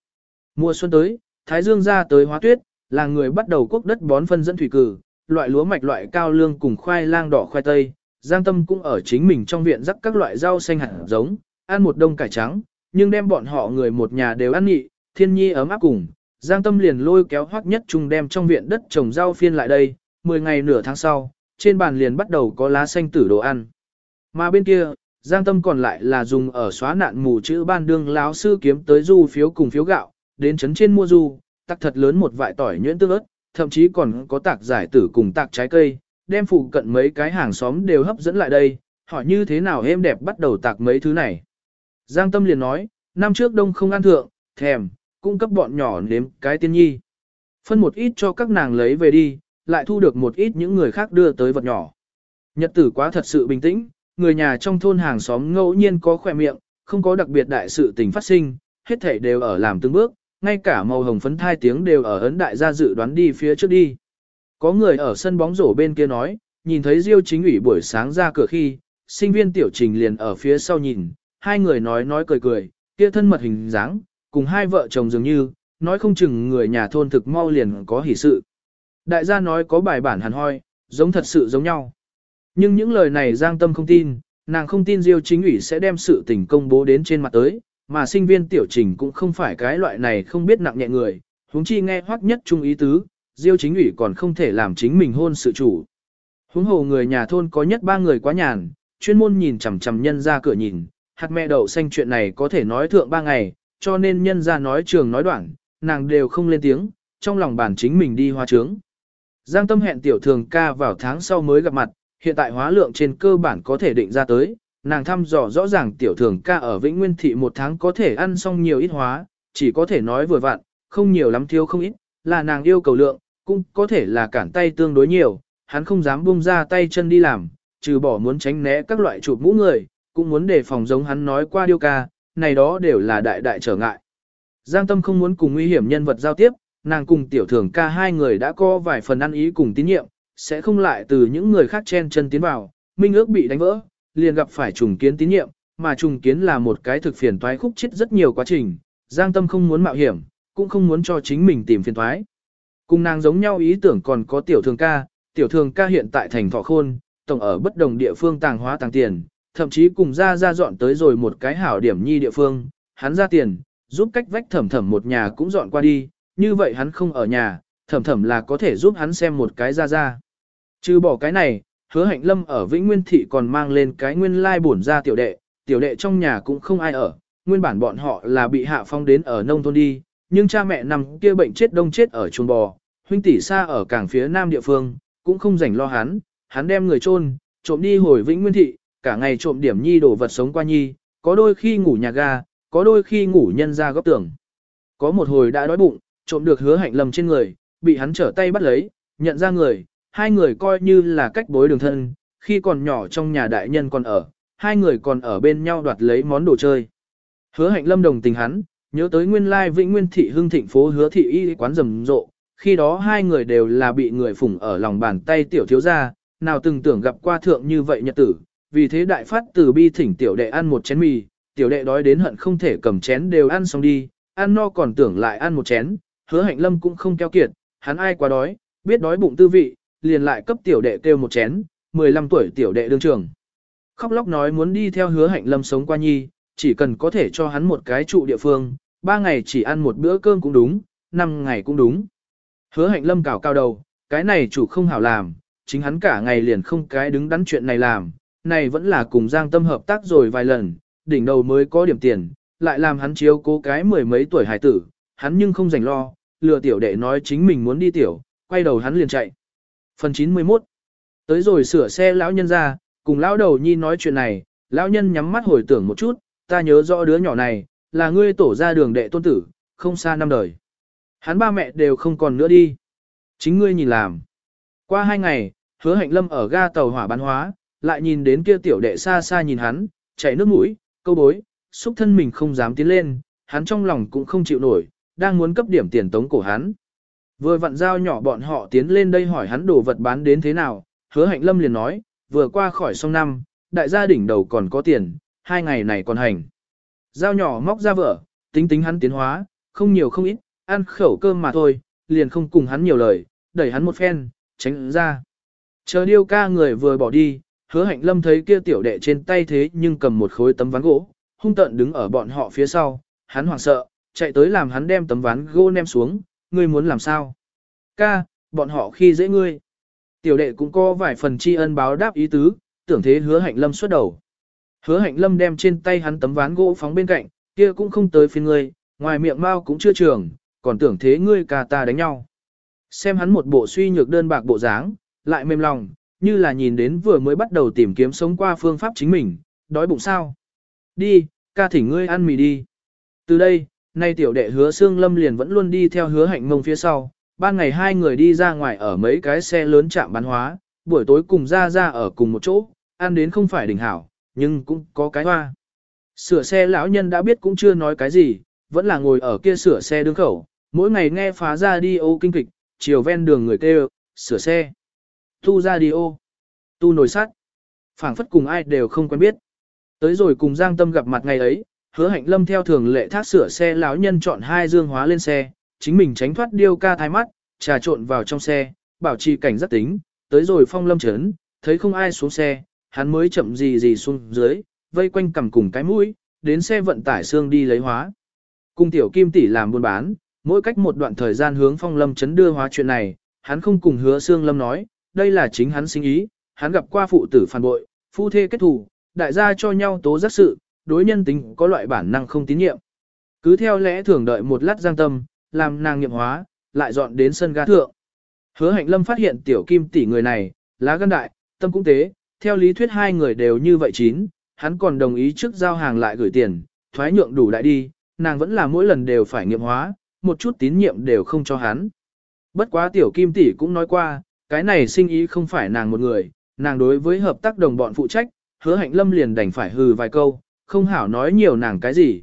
Mùa xuân tới, Thái Dương ra tới hóa tuyết, là người bắt đầu quốc đất bón phân dẫn thủy cử, loại lúa mạch loại cao lương cùng khoai lang đỏ khoai tây, Giang Tâm cũng ở chính mình trong viện rắc các loại rau xanh hạt giống, ăn một đông cải trắng, nhưng đem bọn họ người một nhà đều ăn nhị, thiên nhi ấm áp cùng. Giang Tâm liền lôi kéo hoắc nhất trung đem trong viện đất trồng rau phiên lại đây, 10 ngày nửa tháng sau, trên bàn liền bắt đầu có lá xanh tử đồ ăn. Mà bên kia, Giang Tâm còn lại là dùng ở xóa nạn mù chữ ban đương láo sư kiếm tới du phiếu cùng phiếu gạo, đến chấn trên mua du, tắc thật lớn một vại tỏi nhuyễn tương ớt, thậm chí còn có tạc giải tử cùng tạc trái cây, đem phụ cận mấy cái hàng xóm đều hấp dẫn lại đây, hỏi như thế nào êm đẹp bắt đầu tạc mấy thứ này. Giang Tâm liền nói, năm trước đông không ăn thượng, thèm, cung cấp bọn nhỏ nếm cái tiên nhi. Phân một ít cho các nàng lấy về đi, lại thu được một ít những người khác đưa tới vật nhỏ. Nhật tử quá thật sự bình tĩnh, người nhà trong thôn hàng xóm ngẫu nhiên có khỏe miệng, không có đặc biệt đại sự tình phát sinh, hết thảy đều ở làm từng bước, ngay cả màu hồng phấn thai tiếng đều ở ấn đại gia dự đoán đi phía trước đi. Có người ở sân bóng rổ bên kia nói, nhìn thấy Diêu chính ủy buổi sáng ra cửa khi, sinh viên tiểu trình liền ở phía sau nhìn, hai người nói nói cười cười, kia thân mật hình dáng, cùng hai vợ chồng dường như, nói không chừng người nhà thôn thực mau liền có hỷ sự. Đại gia nói có bài bản hẳn hoi, giống thật sự giống nhau. Nhưng những lời này Giang Tâm không tin, nàng không tin Diêu chính ủy sẽ đem sự tình công bố đến trên mặt tới, mà sinh viên tiểu trình cũng không phải cái loại này không biết nặng nhẹ người, huống chi nghe hoắc nhất trung ý tứ, Diêu chính ủy còn không thể làm chính mình hôn sự chủ. Huống hồ người nhà thôn có nhất ba người quá nhàn, chuyên môn nhìn chằm chằm nhân ra cửa nhìn, hạt mẹ đậu xanh chuyện này có thể nói thượng ba ngày, cho nên nhân ra nói trường nói đoạn, nàng đều không lên tiếng, trong lòng bản chính mình đi hoa trướng. Giang tâm hẹn tiểu thường ca vào tháng sau mới gặp mặt, hiện tại hóa lượng trên cơ bản có thể định ra tới, nàng thăm dò rõ ràng tiểu thường ca ở Vĩnh Nguyên Thị một tháng có thể ăn xong nhiều ít hóa, chỉ có thể nói vừa vặn, không nhiều lắm thiếu không ít, là nàng yêu cầu lượng, cũng có thể là cản tay tương đối nhiều, hắn không dám buông ra tay chân đi làm, trừ bỏ muốn tránh né các loại chụp mũ người, cũng muốn đề phòng giống hắn nói qua điêu ca, này đó đều là đại đại trở ngại. Giang Tâm không muốn cùng nguy hiểm nhân vật giao tiếp, nàng cùng tiểu thường ca hai người đã có vài phần ăn ý cùng tín nhiệm, sẽ không lại từ những người khác chen chân tiến vào, minh ước bị đánh vỡ, liền gặp phải trùng kiến tín nhiệm, mà trùng kiến là một cái thực phiền toái khúc chết rất nhiều quá trình, Giang Tâm không muốn mạo hiểm, cũng không muốn cho chính mình tìm phiền toái. Cùng nàng giống nhau ý tưởng còn có tiểu thường ca, tiểu thường ca hiện tại thành thọ khôn, tổng ở bất đồng địa phương tàng hóa tàng tiền, thậm chí cùng ra ra dọn tới rồi một cái hảo điểm nhi địa phương, hắn ra tiền, giúp cách vách thẩm thẩm một nhà cũng dọn qua đi, như vậy hắn không ở nhà, thẩm thẩm là có thể giúp hắn xem một cái ra ra. Trừ bỏ cái này, hứa hạnh lâm ở Vĩnh Nguyên Thị còn mang lên cái nguyên lai bổn ra tiểu đệ, tiểu đệ trong nhà cũng không ai ở, nguyên bản bọn họ là bị hạ phong đến ở nông thôn đi, nhưng cha mẹ nằm kia bệnh chết đông chết ở chuồng bò, huynh tỷ xa ở cảng phía nam địa phương, cũng không rảnh lo hắn, hắn đem người chôn, trộm đi hồi Vĩnh Nguyên Thị, cả ngày trộm điểm nhi đồ vật sống qua nhi, có đôi khi ngủ nhà ga, có đôi khi ngủ nhân ra góc tường. Có một hồi đã đói bụng, trộm được hứa hạnh lầm trên người, bị hắn trở tay bắt lấy, nhận ra người, hai người coi như là cách bối đường thân, khi còn nhỏ trong nhà đại nhân còn ở, hai người còn ở bên nhau đoạt lấy món đồ chơi. Hứa hạnh lâm đồng tình hắn, nhớ tới nguyên lai vĩnh nguyên thị hưng thịnh phố hứa thị y quán rầm rộ, khi đó hai người đều là bị người phủng ở lòng bàn tay tiểu thiếu gia, nào từng tưởng gặp qua thượng như vậy nhật tử, vì thế đại phát từ bi thỉnh tiểu đệ ăn một chén mì, tiểu đệ đói đến hận không thể cầm chén đều ăn xong đi, ăn no còn tưởng lại ăn một chén, hứa hạnh lâm cũng không keo kiệt, hắn ai quá đói, biết đói bụng tư vị, liền lại cấp tiểu đệ kêu một chén, 15 tuổi tiểu đệ đương trường. Khóc lóc nói muốn đi theo hứa hạnh lâm sống qua nhi, chỉ cần có thể cho hắn một cái trụ địa phương, ba ngày chỉ ăn một bữa cơm cũng đúng, năm ngày cũng đúng. Hứa hạnh lâm cào cao đầu, cái này chủ không hảo làm, chính hắn cả ngày liền không cái đứng đắn chuyện này làm, này vẫn là cùng Giang Tâm hợp tác rồi vài lần, đỉnh đầu mới có điểm tiền, lại làm hắn chiếu cố cái mười mấy tuổi hải tử, hắn nhưng không rảnh lo, lừa tiểu đệ nói chính mình muốn đi tiểu, quay đầu hắn liền chạy. Phần 91 Tới rồi sửa xe lão nhân ra, cùng lão đầu nhi nói chuyện này, lão nhân nhắm mắt hồi tưởng một chút, ta nhớ rõ đứa nhỏ này, là ngươi tổ ra đường đệ tôn tử, không xa năm đời. Hắn ba mẹ đều không còn nữa đi. Chính ngươi nhìn làm. Qua hai ngày, hứa hạnh lâm ở ga tàu hỏa bán hóa, lại nhìn đến kia tiểu đệ xa xa nhìn hắn, chảy nước mũi, câu bối, xúc thân mình không dám tiến lên, hắn trong lòng cũng không chịu nổi, đang muốn cấp điểm tiền tống cổ hắn. Vừa vặn giao nhỏ bọn họ tiến lên đây hỏi hắn đồ vật bán đến thế nào, hứa hạnh lâm liền nói, vừa qua khỏi sông năm, đại gia đỉnh đầu còn có tiền, hai ngày này còn hành. Giao nhỏ móc ra vợ, tính tính hắn tiến hóa, không nhiều không ít, ăn khẩu cơm mà thôi, liền không cùng hắn nhiều lời, đẩy hắn một phen, tránh ra. Chờ điêu ca người vừa bỏ đi, hứa hạnh lâm thấy kia tiểu đệ trên tay thế nhưng cầm một khối tấm ván gỗ, hung tợn đứng ở bọn họ phía sau, hắn hoảng sợ, chạy tới làm hắn đem tấm ván gỗ ném xuống, ngươi muốn làm sao? Ca, bọn họ khi dễ ngươi. Tiểu đệ cũng có vài phần tri ân báo đáp ý tứ, tưởng thế hứa hạnh lâm xuất đầu. Hứa hạnh lâm đem trên tay hắn tấm ván gỗ phóng bên cạnh, kia cũng không tới phiên ngươi, ngoài miệng mau cũng chưa trường, còn tưởng thế ngươi ca ta đánh nhau. Xem hắn một bộ suy nhược đơn bạc bộ dáng, lại mềm lòng, như là nhìn đến vừa mới bắt đầu tìm kiếm sống qua phương pháp chính mình, đói bụng sao. Đi, ca thỉnh ngươi ăn mì đi. Từ đây, nay tiểu đệ hứa xương lâm liền vẫn luôn đi theo hứa hạnh mông phía sau, ban ngày hai người đi ra ngoài ở mấy cái xe lớn chạm bán hóa, buổi tối cùng ra ra ở cùng một chỗ, ăn đến không phải đỉnh hảo, nhưng cũng có cái hoa. Sửa xe lão nhân đã biết cũng chưa nói cái gì, vẫn là ngồi ở kia sửa xe đứng khẩu, mỗi ngày nghe phá ra đi ô kinh kịch, chiều ven đường người kêu, sửa xe, tu ra đi ô, tu nồi sắt, phảng phất cùng ai đều không quen biết. Tới rồi cùng Giang Tâm gặp mặt ngày ấy, hứa hạnh lâm theo thường lệ thác sửa xe lão nhân chọn hai dương hóa lên xe, chính mình tránh thoát điêu ca thái mắt, trà trộn vào trong xe, bảo trì cảnh giác tính, tới rồi phong lâm chấn, thấy không ai xuống xe, hắn mới chậm gì gì xuống dưới, vây quanh cầm cùng cái mũi, đến xe vận tải xương đi lấy hóa. Cùng tiểu kim tỷ làm buôn bán, mỗi cách một đoạn thời gian hướng phong lâm chấn đưa hóa chuyện này, hắn không cùng hứa xương lâm nói, đây là chính hắn sinh ý, hắn gặp qua phụ tử phản bội, phu thê kết thù, đại gia cho nhau tố giác sự, đối nhân tính có loại bản năng không tín nhiệm. Cứ theo lẽ thường đợi một lát giang tâm, làm nàng nghiệm hóa, lại dọn đến sân ga thượng. Hứa hạnh lâm phát hiện tiểu kim tỷ người này, lá gan đại, tâm cũng tế, theo lý thuyết hai người đều như vậy chín, hắn còn đồng ý trước giao hàng lại gửi tiền, thoái nhượng đủ đại đi, nàng vẫn là mỗi lần đều phải nghiệm hóa, một chút tín nhiệm đều không cho hắn. Bất quá tiểu kim tỷ cũng nói qua, cái này sinh ý không phải nàng một người, nàng đối với hợp tác đồng bọn phụ trách, hứa hạnh lâm liền đành phải hừ vài câu, không hảo nói nhiều nàng cái gì.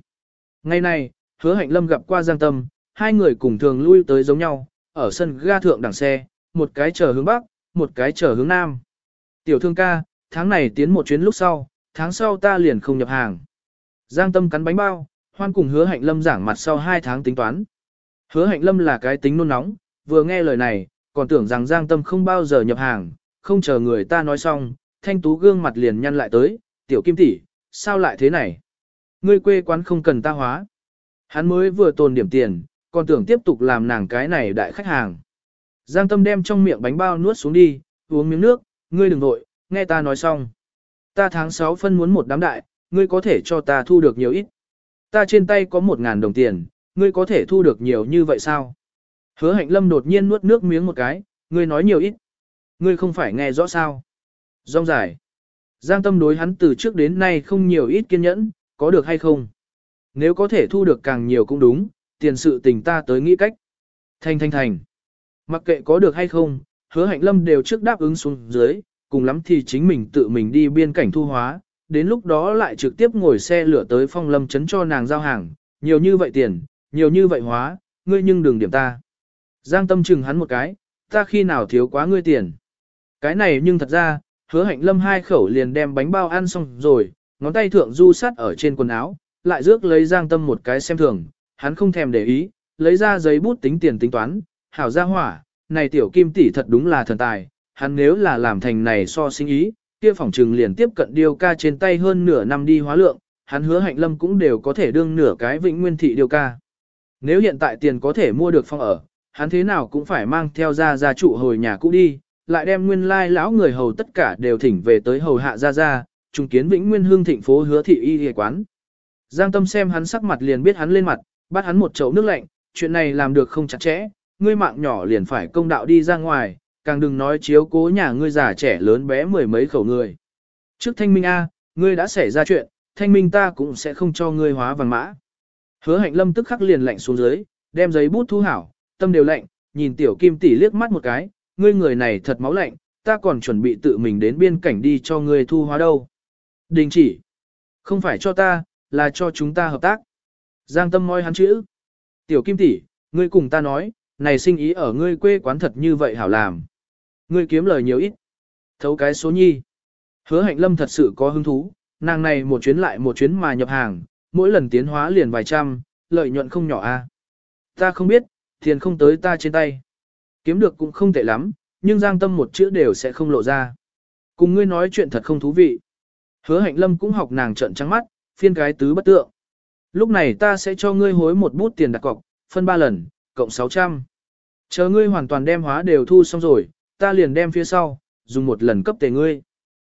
Ngày nay, hứa hạnh lâm gặp qua Giang Tâm, hai người cùng thường lui tới giống nhau, ở sân ga thượng đằng xe, một cái chờ hướng Bắc, một cái chờ hướng Nam. Tiểu thương ca, tháng này tiến một chuyến lúc sau, tháng sau ta liền không nhập hàng. Giang Tâm cắn bánh bao, hoan cùng hứa hạnh lâm giảng mặt sau hai tháng tính toán. Hứa hạnh lâm là cái tính nôn nóng, vừa nghe lời này, còn tưởng rằng Giang Tâm không bao giờ nhập hàng, không chờ người ta nói xong, thanh tú gương mặt liền nhăn lại tới, tiểu kim tỷ, sao lại thế này? Ngươi quê quán không cần ta hóa. Hắn mới vừa tồn điểm tiền, còn tưởng tiếp tục làm nàng cái này đại khách hàng. Giang Tâm đem trong miệng bánh bao nuốt xuống đi, uống miếng nước, ngươi đừng nội, nghe ta nói xong. Ta tháng 6 phân muốn một đám đại, ngươi có thể cho ta thu được nhiều ít. Ta trên tay có một ngàn đồng tiền, ngươi có thể thu được nhiều như vậy sao? Hứa hạnh lâm đột nhiên nuốt nước miếng một cái, ngươi nói nhiều ít. Ngươi không phải nghe rõ sao? Rong dài. Giang tâm đối hắn từ trước đến nay không nhiều ít kiên nhẫn, có được hay không? Nếu có thể thu được càng nhiều cũng đúng, tiền sự tình ta tới nghĩ cách. Thành thành thành. Mặc kệ có được hay không, hứa hạnh lâm đều trước đáp ứng xuống dưới, cùng lắm thì chính mình tự mình đi biên cảnh thu hóa, đến lúc đó lại trực tiếp ngồi xe lửa tới phong lâm chấn cho nàng giao hàng, nhiều như vậy tiền, nhiều như vậy hóa, ngươi nhưng đừng điểm ta. Giang tâm chừng hắn một cái, ta khi nào thiếu quá ngươi tiền. Cái này nhưng thật ra, hứa hạnh lâm hai khẩu liền đem bánh bao ăn xong rồi, ngón tay thượng du sát ở trên quần áo, lại rước lấy giang tâm một cái xem thường, hắn không thèm để ý, lấy ra giấy bút tính tiền tính toán, hảo ra hỏa, này tiểu kim tỷ thật đúng là thần tài, hắn nếu là làm thành này so sinh ý, kia phòng trừng liền tiếp cận điêu ca trên tay hơn nửa năm đi hóa lượng, hắn hứa hạnh lâm cũng đều có thể đương nửa cái vĩnh nguyên thị điêu ca. Nếu hiện tại tiền có thể mua được phòng ở, hắn thế nào cũng phải mang theo ra gia trụ hồi nhà cũ đi, lại đem nguyên lai lão người hầu tất cả đều thỉnh về tới hầu hạ ra ra, trùng kiến vĩnh nguyên hương thịnh phố hứa thị y y quán. Giang tâm xem hắn sắc mặt liền biết hắn lên mặt, bắt hắn một chậu nước lạnh, chuyện này làm được không chặt chẽ, ngươi mạng nhỏ liền phải công đạo đi ra ngoài, càng đừng nói chiếu cố nhà ngươi già trẻ lớn bé mười mấy khẩu người. Trước thanh minh A, ngươi đã xảy ra chuyện, thanh minh ta cũng sẽ không cho ngươi hóa vàng mã. Hứa hạnh lâm tức khắc liền lạnh xuống dưới, đem giấy bút thu hảo, tâm đều lạnh, nhìn tiểu kim tỷ liếc mắt một cái, ngươi người này thật máu lạnh, ta còn chuẩn bị tự mình đến biên cảnh đi cho ngươi thu hóa đâu. Đình chỉ. Không phải cho ta, là cho chúng ta hợp tác. Giang tâm moi hắn chữ. Tiểu kim tỷ, ngươi cùng ta nói, này sinh ý ở ngươi quê quán thật như vậy hảo làm. Ngươi kiếm lời nhiều ít. Thấu cái số nhi. Hứa hạnh lâm thật sự có hứng thú, nàng này một chuyến lại một chuyến mà nhập hàng, mỗi lần tiến hóa liền vài trăm, lợi nhuận không nhỏ a. Ta không biết, tiền không tới ta trên tay. Kiếm được cũng không tệ lắm, nhưng giang tâm một chữ đều sẽ không lộ ra. Cùng ngươi nói chuyện thật không thú vị. Hứa hạnh lâm cũng học nàng trận trắng mắt, phiên cái tứ bất tượng. Lúc này ta sẽ cho ngươi hối một bút tiền đặt cọc, phân ba lần, cộng 600. Chờ ngươi hoàn toàn đem hóa đều thu xong rồi, ta liền đem phía sau, dùng một lần cấp tề ngươi.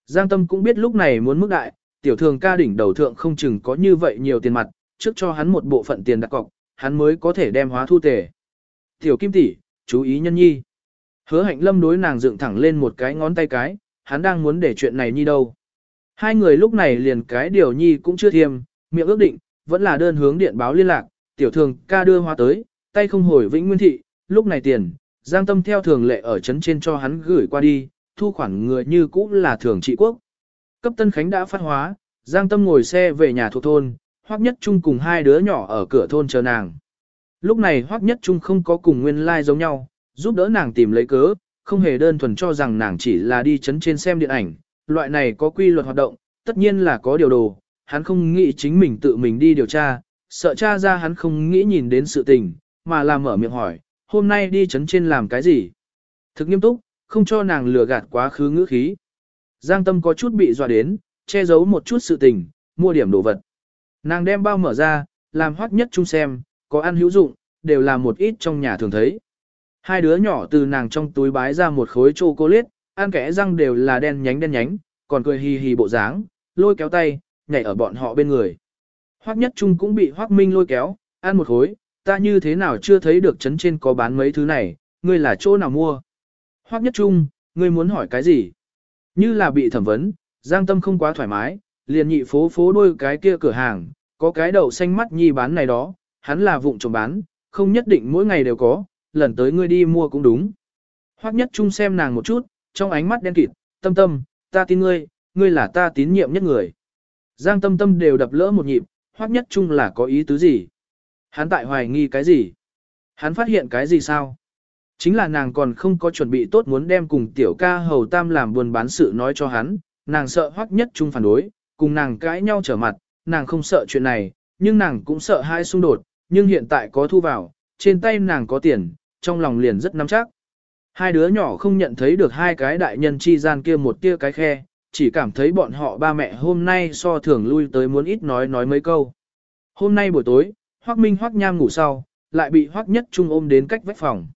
Giang Tâm cũng biết lúc này muốn mức đại, tiểu thường ca đỉnh đầu thượng không chừng có như vậy nhiều tiền mặt, trước cho hắn một bộ phận tiền đặt cọc, hắn mới có thể đem hóa thu tề. Tiểu Kim tỷ, chú ý nhân nhi. Hứa hạnh lâm đối nàng dựng thẳng lên một cái ngón tay cái, hắn đang muốn để chuyện này nhi đâu. Hai người lúc này liền cái điều nhi cũng chưa thiêm, miệng ước định, vẫn là đơn hướng điện báo liên lạc, tiểu thường ca đưa hoa tới, tay không hồi vĩnh nguyên thị, lúc này tiền, giang tâm theo thường lệ ở trấn trên cho hắn gửi qua đi, thu khoản người như cũ là thường trị quốc. Cấp Tân Khánh đã phát hóa, giang tâm ngồi xe về nhà thuộc thôn, Hoắc Nhất Trung cùng hai đứa nhỏ ở cửa thôn chờ nàng. Lúc này Hoắc Nhất Trung không có cùng nguyên lai like giống nhau, giúp đỡ nàng tìm lấy cớ, không hề đơn thuần cho rằng nàng chỉ là đi chấn trên xem điện ảnh, loại này có quy luật hoạt động, tất nhiên là có điều đồ, hắn không nghĩ chính mình tự mình đi điều tra, sợ cha ra hắn không nghĩ nhìn đến sự tình, mà làm mở miệng hỏi, hôm nay đi chấn trên làm cái gì? Thực nghiêm túc, không cho nàng lừa gạt quá khứ ngữ khí. Giang tâm có chút bị dọa đến, che giấu một chút sự tình, mua điểm đồ vật. Nàng đem bao mở ra, làm hoắc nhất chung xem, có ăn hữu dụng, đều là một ít trong nhà thường thấy. Hai đứa nhỏ từ nàng trong túi bái ra một khối chocolate, ăn kẽ răng đều là đen nhánh đen nhánh, còn cười hì hì bộ dáng, lôi kéo tay, nhảy ở bọn họ bên người. Hoắc nhất trung cũng bị Hoắc Minh lôi kéo, ăn một khối, ta như thế nào chưa thấy được trấn trên có bán mấy thứ này, ngươi là chỗ nào mua? Hoắc nhất trung, ngươi muốn hỏi cái gì? Như là bị thẩm vấn, Giang Tâm không quá thoải mái, liền nhị phố phố đuôi cái kia cửa hàng, có cái đậu xanh mắt nhi bán này đó, hắn là vụng trộm bán, không nhất định mỗi ngày đều có, lần tới ngươi đi mua cũng đúng. Hoắc nhất trung xem nàng một chút, trong ánh mắt đen kịt, tâm tâm, ta tin ngươi, ngươi là ta tín nhiệm nhất người. Giang tâm tâm đều đập lỡ một nhịp, Hoắc nhất trung là có ý tứ gì? Hắn tại hoài nghi cái gì? Hắn phát hiện cái gì sao? Chính là nàng còn không có chuẩn bị tốt muốn đem cùng tiểu ca hầu tam làm buồn bán sự nói cho hắn, nàng sợ hoắc nhất trung phản đối, cùng nàng cãi nhau trở mặt, nàng không sợ chuyện này, nhưng nàng cũng sợ hai xung đột, nhưng hiện tại có thu vào, trên tay nàng có tiền, trong lòng liền rất nắm chắc. Hai đứa nhỏ không nhận thấy được hai cái đại nhân chi gian kia một tia cái khe, chỉ cảm thấy bọn họ ba mẹ hôm nay so thường lui tới muốn ít nói nói mấy câu. Hôm nay buổi tối, Hoắc Minh Hoắc Nham ngủ sau, lại bị Hoắc Nhất Trung ôm đến cách vách phòng.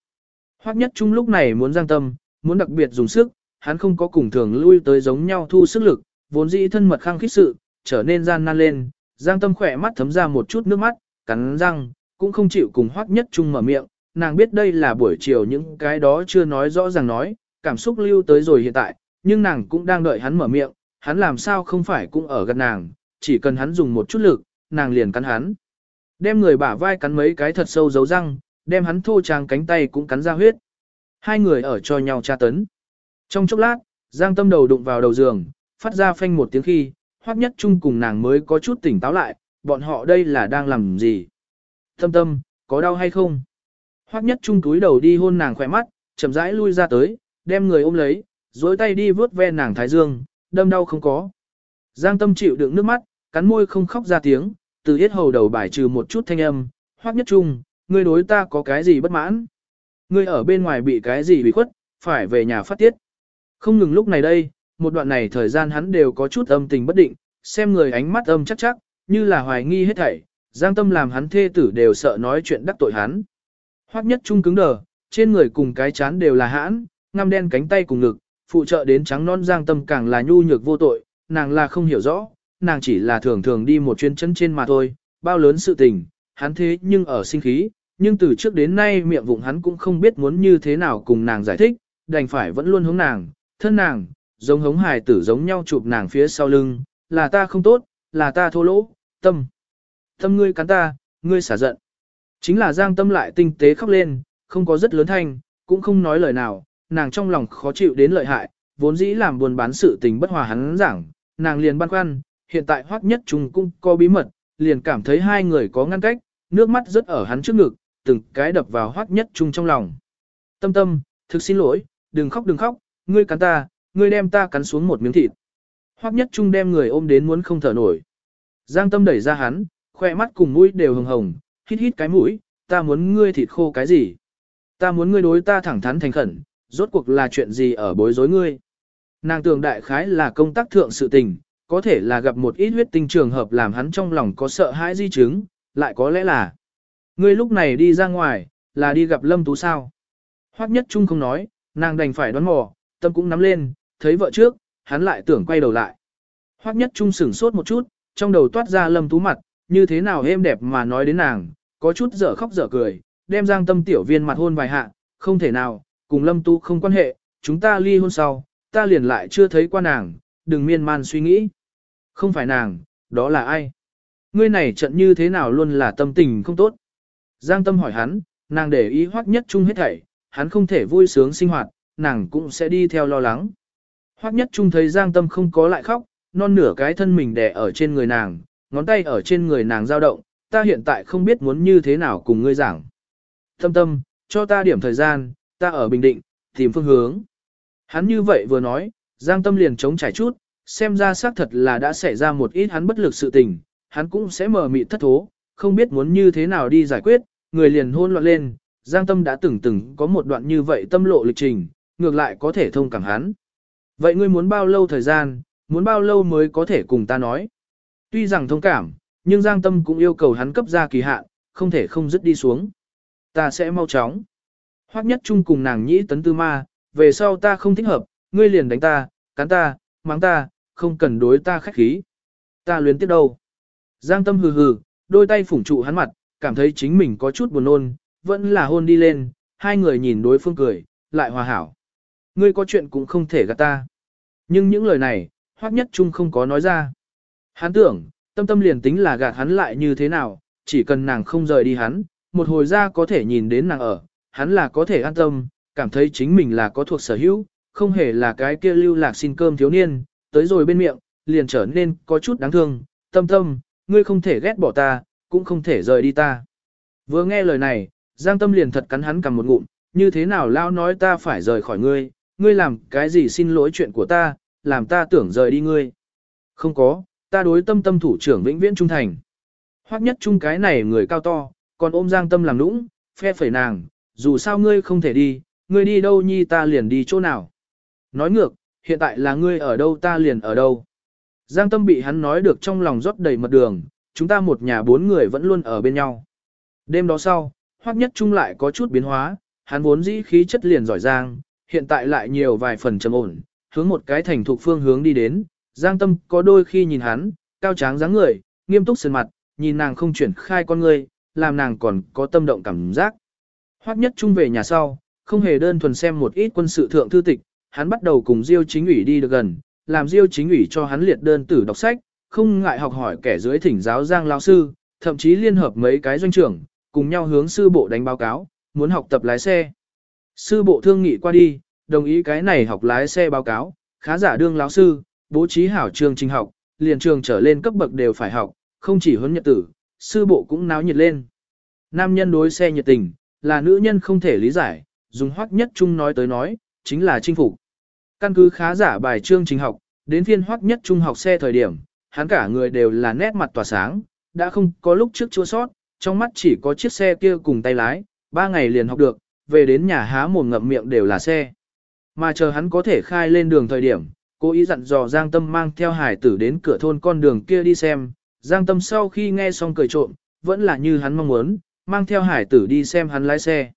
Hoắc Nhất Trung lúc này muốn giang tâm, muốn đặc biệt dùng sức, hắn không có cùng thường lui tới giống nhau thu sức lực, vốn dĩ thân mật khăng khít sự, trở nên gian nan lên, giang tâm khỏe mắt thấm ra một chút nước mắt, cắn răng, cũng không chịu cùng Hoắc Nhất Trung mở miệng, nàng biết đây là buổi chiều những cái đó chưa nói rõ ràng nói, cảm xúc lưu tới rồi hiện tại, nhưng nàng cũng đang đợi hắn mở miệng, hắn làm sao không phải cũng ở gần nàng, chỉ cần hắn dùng một chút lực, nàng liền cắn hắn. Đem người bả vai cắn mấy cái thật sâu dấu răng, đem hắn thô trang cánh tay cũng cắn ra huyết. Hai người ở cho nhau tra tấn. Trong chốc lát, Giang Tâm đầu đụng vào đầu giường, phát ra phanh một tiếng khi, Hoắc Nhất Trung cùng nàng mới có chút tỉnh táo lại, bọn họ đây là đang làm gì? Tâm tâm, có đau hay không? Hoắc Nhất Trung túi đầu đi hôn nàng khỏe mắt, chậm rãi lui ra tới, đem người ôm lấy, dối tay đi vớt ve nàng thái dương, đâm đau không có. Giang Tâm chịu đựng nước mắt, cắn môi không khóc ra tiếng, từ yết hầu đầu bài trừ một chút thanh âm, Hoắc Nhất Trung, ngươi đối ta có cái gì bất mãn? Ngươi ở bên ngoài bị cái gì bị khuất, phải về nhà phát tiết. Không ngừng lúc này đây, một đoạn này thời gian hắn đều có chút âm tình bất định, xem người ánh mắt âm chắc chắc, như là hoài nghi hết thảy, Giang Tâm làm hắn thê tử đều sợ nói chuyện đắc tội hắn. Hoắc nhất trung cứng đờ, trên người cùng cái chán đều là hãn, ngăm đen cánh tay cùng ngực, phụ trợ đến trắng non Giang Tâm càng là nhu nhược vô tội, nàng là không hiểu rõ, nàng chỉ là thường thường đi một chuyến chân trên mà thôi, bao lớn sự tình, hắn thế nhưng ở sinh khí, nhưng từ trước đến nay miệng vụng hắn cũng không biết muốn như thế nào cùng nàng giải thích, đành phải vẫn luôn hướng nàng, thân nàng, giống hống hài tử giống nhau chụp nàng phía sau lưng, là ta không tốt, là ta thô lỗ, tâm. Tâm ngươi cắn ta, ngươi xả giận. Chính là giang tâm lại tinh tế khóc lên, không có rất lớn thanh, cũng không nói lời nào, nàng trong lòng khó chịu đến lợi hại, vốn dĩ làm buồn bán sự tình bất hòa hắn giảng, nàng liền băn khoăn, hiện tại hoắc nhất trùng cũng có bí mật, liền cảm thấy hai người có ngăn cách, nước mắt rớt ở hắn trước ngực, từng cái đập vào hoắc nhất trung trong lòng. Tâm tâm, thực xin lỗi, đừng khóc đừng khóc, ngươi cắn ta, ngươi đem ta cắn xuống một miếng thịt. Hoắc nhất trung đem người ôm đến muốn không thở nổi. Giang tâm đẩy ra hắn, khoe mắt cùng mũi đều hồng hồng, hít hít cái mũi, ta muốn ngươi thịt khô cái gì? Ta muốn ngươi đối ta thẳng thắn thành khẩn, rốt cuộc là chuyện gì ở bối rối ngươi? Nàng tưởng đại khái là công tác thượng sự tình, có thể là gặp một ít huyết tinh trường hợp làm hắn trong lòng có sợ hãi di chứng, lại có lẽ là Ngươi lúc này đi ra ngoài, là đi gặp Lâm Tú sao? Hoắc Nhất Trung không nói, nàng đành phải đoán mò, tâm cũng nắm lên, thấy vợ trước, hắn lại tưởng quay đầu lại. Hoắc Nhất Trung sửng sốt một chút, trong đầu toát ra Lâm Tú mặt, như thế nào êm đẹp mà nói đến nàng, có chút dở khóc dở cười, đem Giang Tâm tiểu viên mặt hôn vài hạ, không thể nào, cùng Lâm Tú không quan hệ, chúng ta ly hôn sau, ta liền lại chưa thấy qua nàng, đừng miên man suy nghĩ. Không phải nàng, đó là ai? Ngươi này trận như thế nào luôn là tâm tình không tốt. Giang Tâm hỏi hắn, nàng để ý hoắc nhất trung hết thảy, hắn không thể vui sướng sinh hoạt, nàng cũng sẽ đi theo lo lắng. Hoắc nhất trung thấy Giang Tâm không có lại khóc, non nửa cái thân mình đè ở trên người nàng, ngón tay ở trên người nàng dao động, ta hiện tại không biết muốn như thế nào cùng ngươi giảng. Thâm tâm, cho ta điểm thời gian, ta ở Bình Định, tìm phương hướng. Hắn như vậy vừa nói, Giang Tâm liền chống trải chút, xem ra xác thật là đã xảy ra một ít hắn bất lực sự tình, hắn cũng sẽ mở mịt thất thố, không biết muốn như thế nào đi giải quyết, người liền hôn loạn lên, Giang Tâm đã từng từng có một đoạn như vậy tâm lộ lịch trình, ngược lại có thể thông cảm hắn. Vậy ngươi muốn bao lâu thời gian, muốn bao lâu mới có thể cùng ta nói? Tuy rằng thông cảm, nhưng Giang Tâm cũng yêu cầu hắn cấp ra kỳ hạn, không thể không dứt đi xuống. Ta sẽ mau chóng. Hoắc nhất chung cùng nàng nhĩ tấn tư ma, về sau ta không thích hợp, ngươi liền đánh ta, cắn ta, mắng ta, không cần đối ta khách khí. Ta luyến tiếp đâu. Giang Tâm hừ hừ, đôi tay phủng trụ hắn mặt, cảm thấy chính mình có chút buồn nôn, vẫn là hôn đi lên, hai người nhìn đối phương cười, lại hòa hảo. Ngươi có chuyện cũng không thể gạt ta. Nhưng những lời này, Hoắc Nhất Trung không có nói ra. Hắn tưởng, tâm tâm liền tính là gạt hắn lại như thế nào, chỉ cần nàng không rời đi hắn, một hồi ra có thể nhìn đến nàng ở, hắn là có thể an tâm, cảm thấy chính mình là có thuộc sở hữu, không hề là cái kia lưu lạc xin cơm thiếu niên, tới rồi bên miệng, liền trở nên có chút đáng thương, tâm tâm, ngươi không thể ghét bỏ ta, cũng không thể rời đi ta. Vừa nghe lời này, Giang Tâm liền thật cắn hắn cầm một ngụm, như thế nào lao nói ta phải rời khỏi ngươi, ngươi làm cái gì xin lỗi chuyện của ta, làm ta tưởng rời đi ngươi. Không có, ta đối tâm tâm thủ trưởng vĩnh viễn trung thành. Hoắc nhất trung cái này người cao to, còn ôm Giang Tâm làm nũng, phe phẩy nàng, dù sao ngươi không thể đi, ngươi đi đâu nhi ta liền đi chỗ nào. Nói ngược, hiện tại là ngươi ở đâu ta liền ở đâu. Giang Tâm bị hắn nói được trong lòng rót đầy mật đường, chúng ta một nhà bốn người vẫn luôn ở bên nhau. Đêm đó sau, Hoắc Nhất Trung lại có chút biến hóa, hắn vốn dĩ khí chất liền giỏi giang, hiện tại lại nhiều vài phần trầm ổn, hướng một cái thành thục phương hướng đi đến. Giang Tâm có đôi khi nhìn hắn, cao tráng dáng người, nghiêm túc sườn mặt, nhìn nàng không chuyển khai con người, làm nàng còn có tâm động cảm giác. Hoắc Nhất Trung về nhà sau, không hề đơn thuần xem một ít quân sự thượng thư tịch, hắn bắt đầu cùng Diêu chính ủy đi được gần, làm Diêu chính ủy cho hắn liệt đơn tử đọc sách, không ngại học hỏi kẻ dưới thỉnh giáo Giang lão sư, thậm chí liên hợp mấy cái doanh trưởng, cùng nhau hướng sư bộ đánh báo cáo, muốn học tập lái xe. Sư bộ thương nghị qua đi, đồng ý cái này học lái xe báo cáo, khá giả đương lão sư, bố trí hảo trường trình học, liền trường trở lên cấp bậc đều phải học, không chỉ huấn nhật tử, sư bộ cũng náo nhiệt lên. Nam nhân đối xe nhiệt tình, là nữ nhân không thể lý giải, dùng hoắc nhất trung nói tới nói, chính là chinh phục. Căn cứ khá giả bài chương trình học, đến phiên hoắc nhất trung học xe thời điểm, hắn cả người đều là nét mặt tỏa sáng, đã không có lúc trước chua sót, trong mắt chỉ có chiếc xe kia cùng tay lái, ba ngày liền học được, về đến nhà há mồm ngậm miệng đều là xe. Mà chờ hắn có thể khai lên đường thời điểm, cố ý dặn dò Giang Tâm mang theo hải tử đến cửa thôn con đường kia đi xem, Giang Tâm sau khi nghe xong cười trộm, vẫn là như hắn mong muốn, mang theo hải tử đi xem hắn lái xe.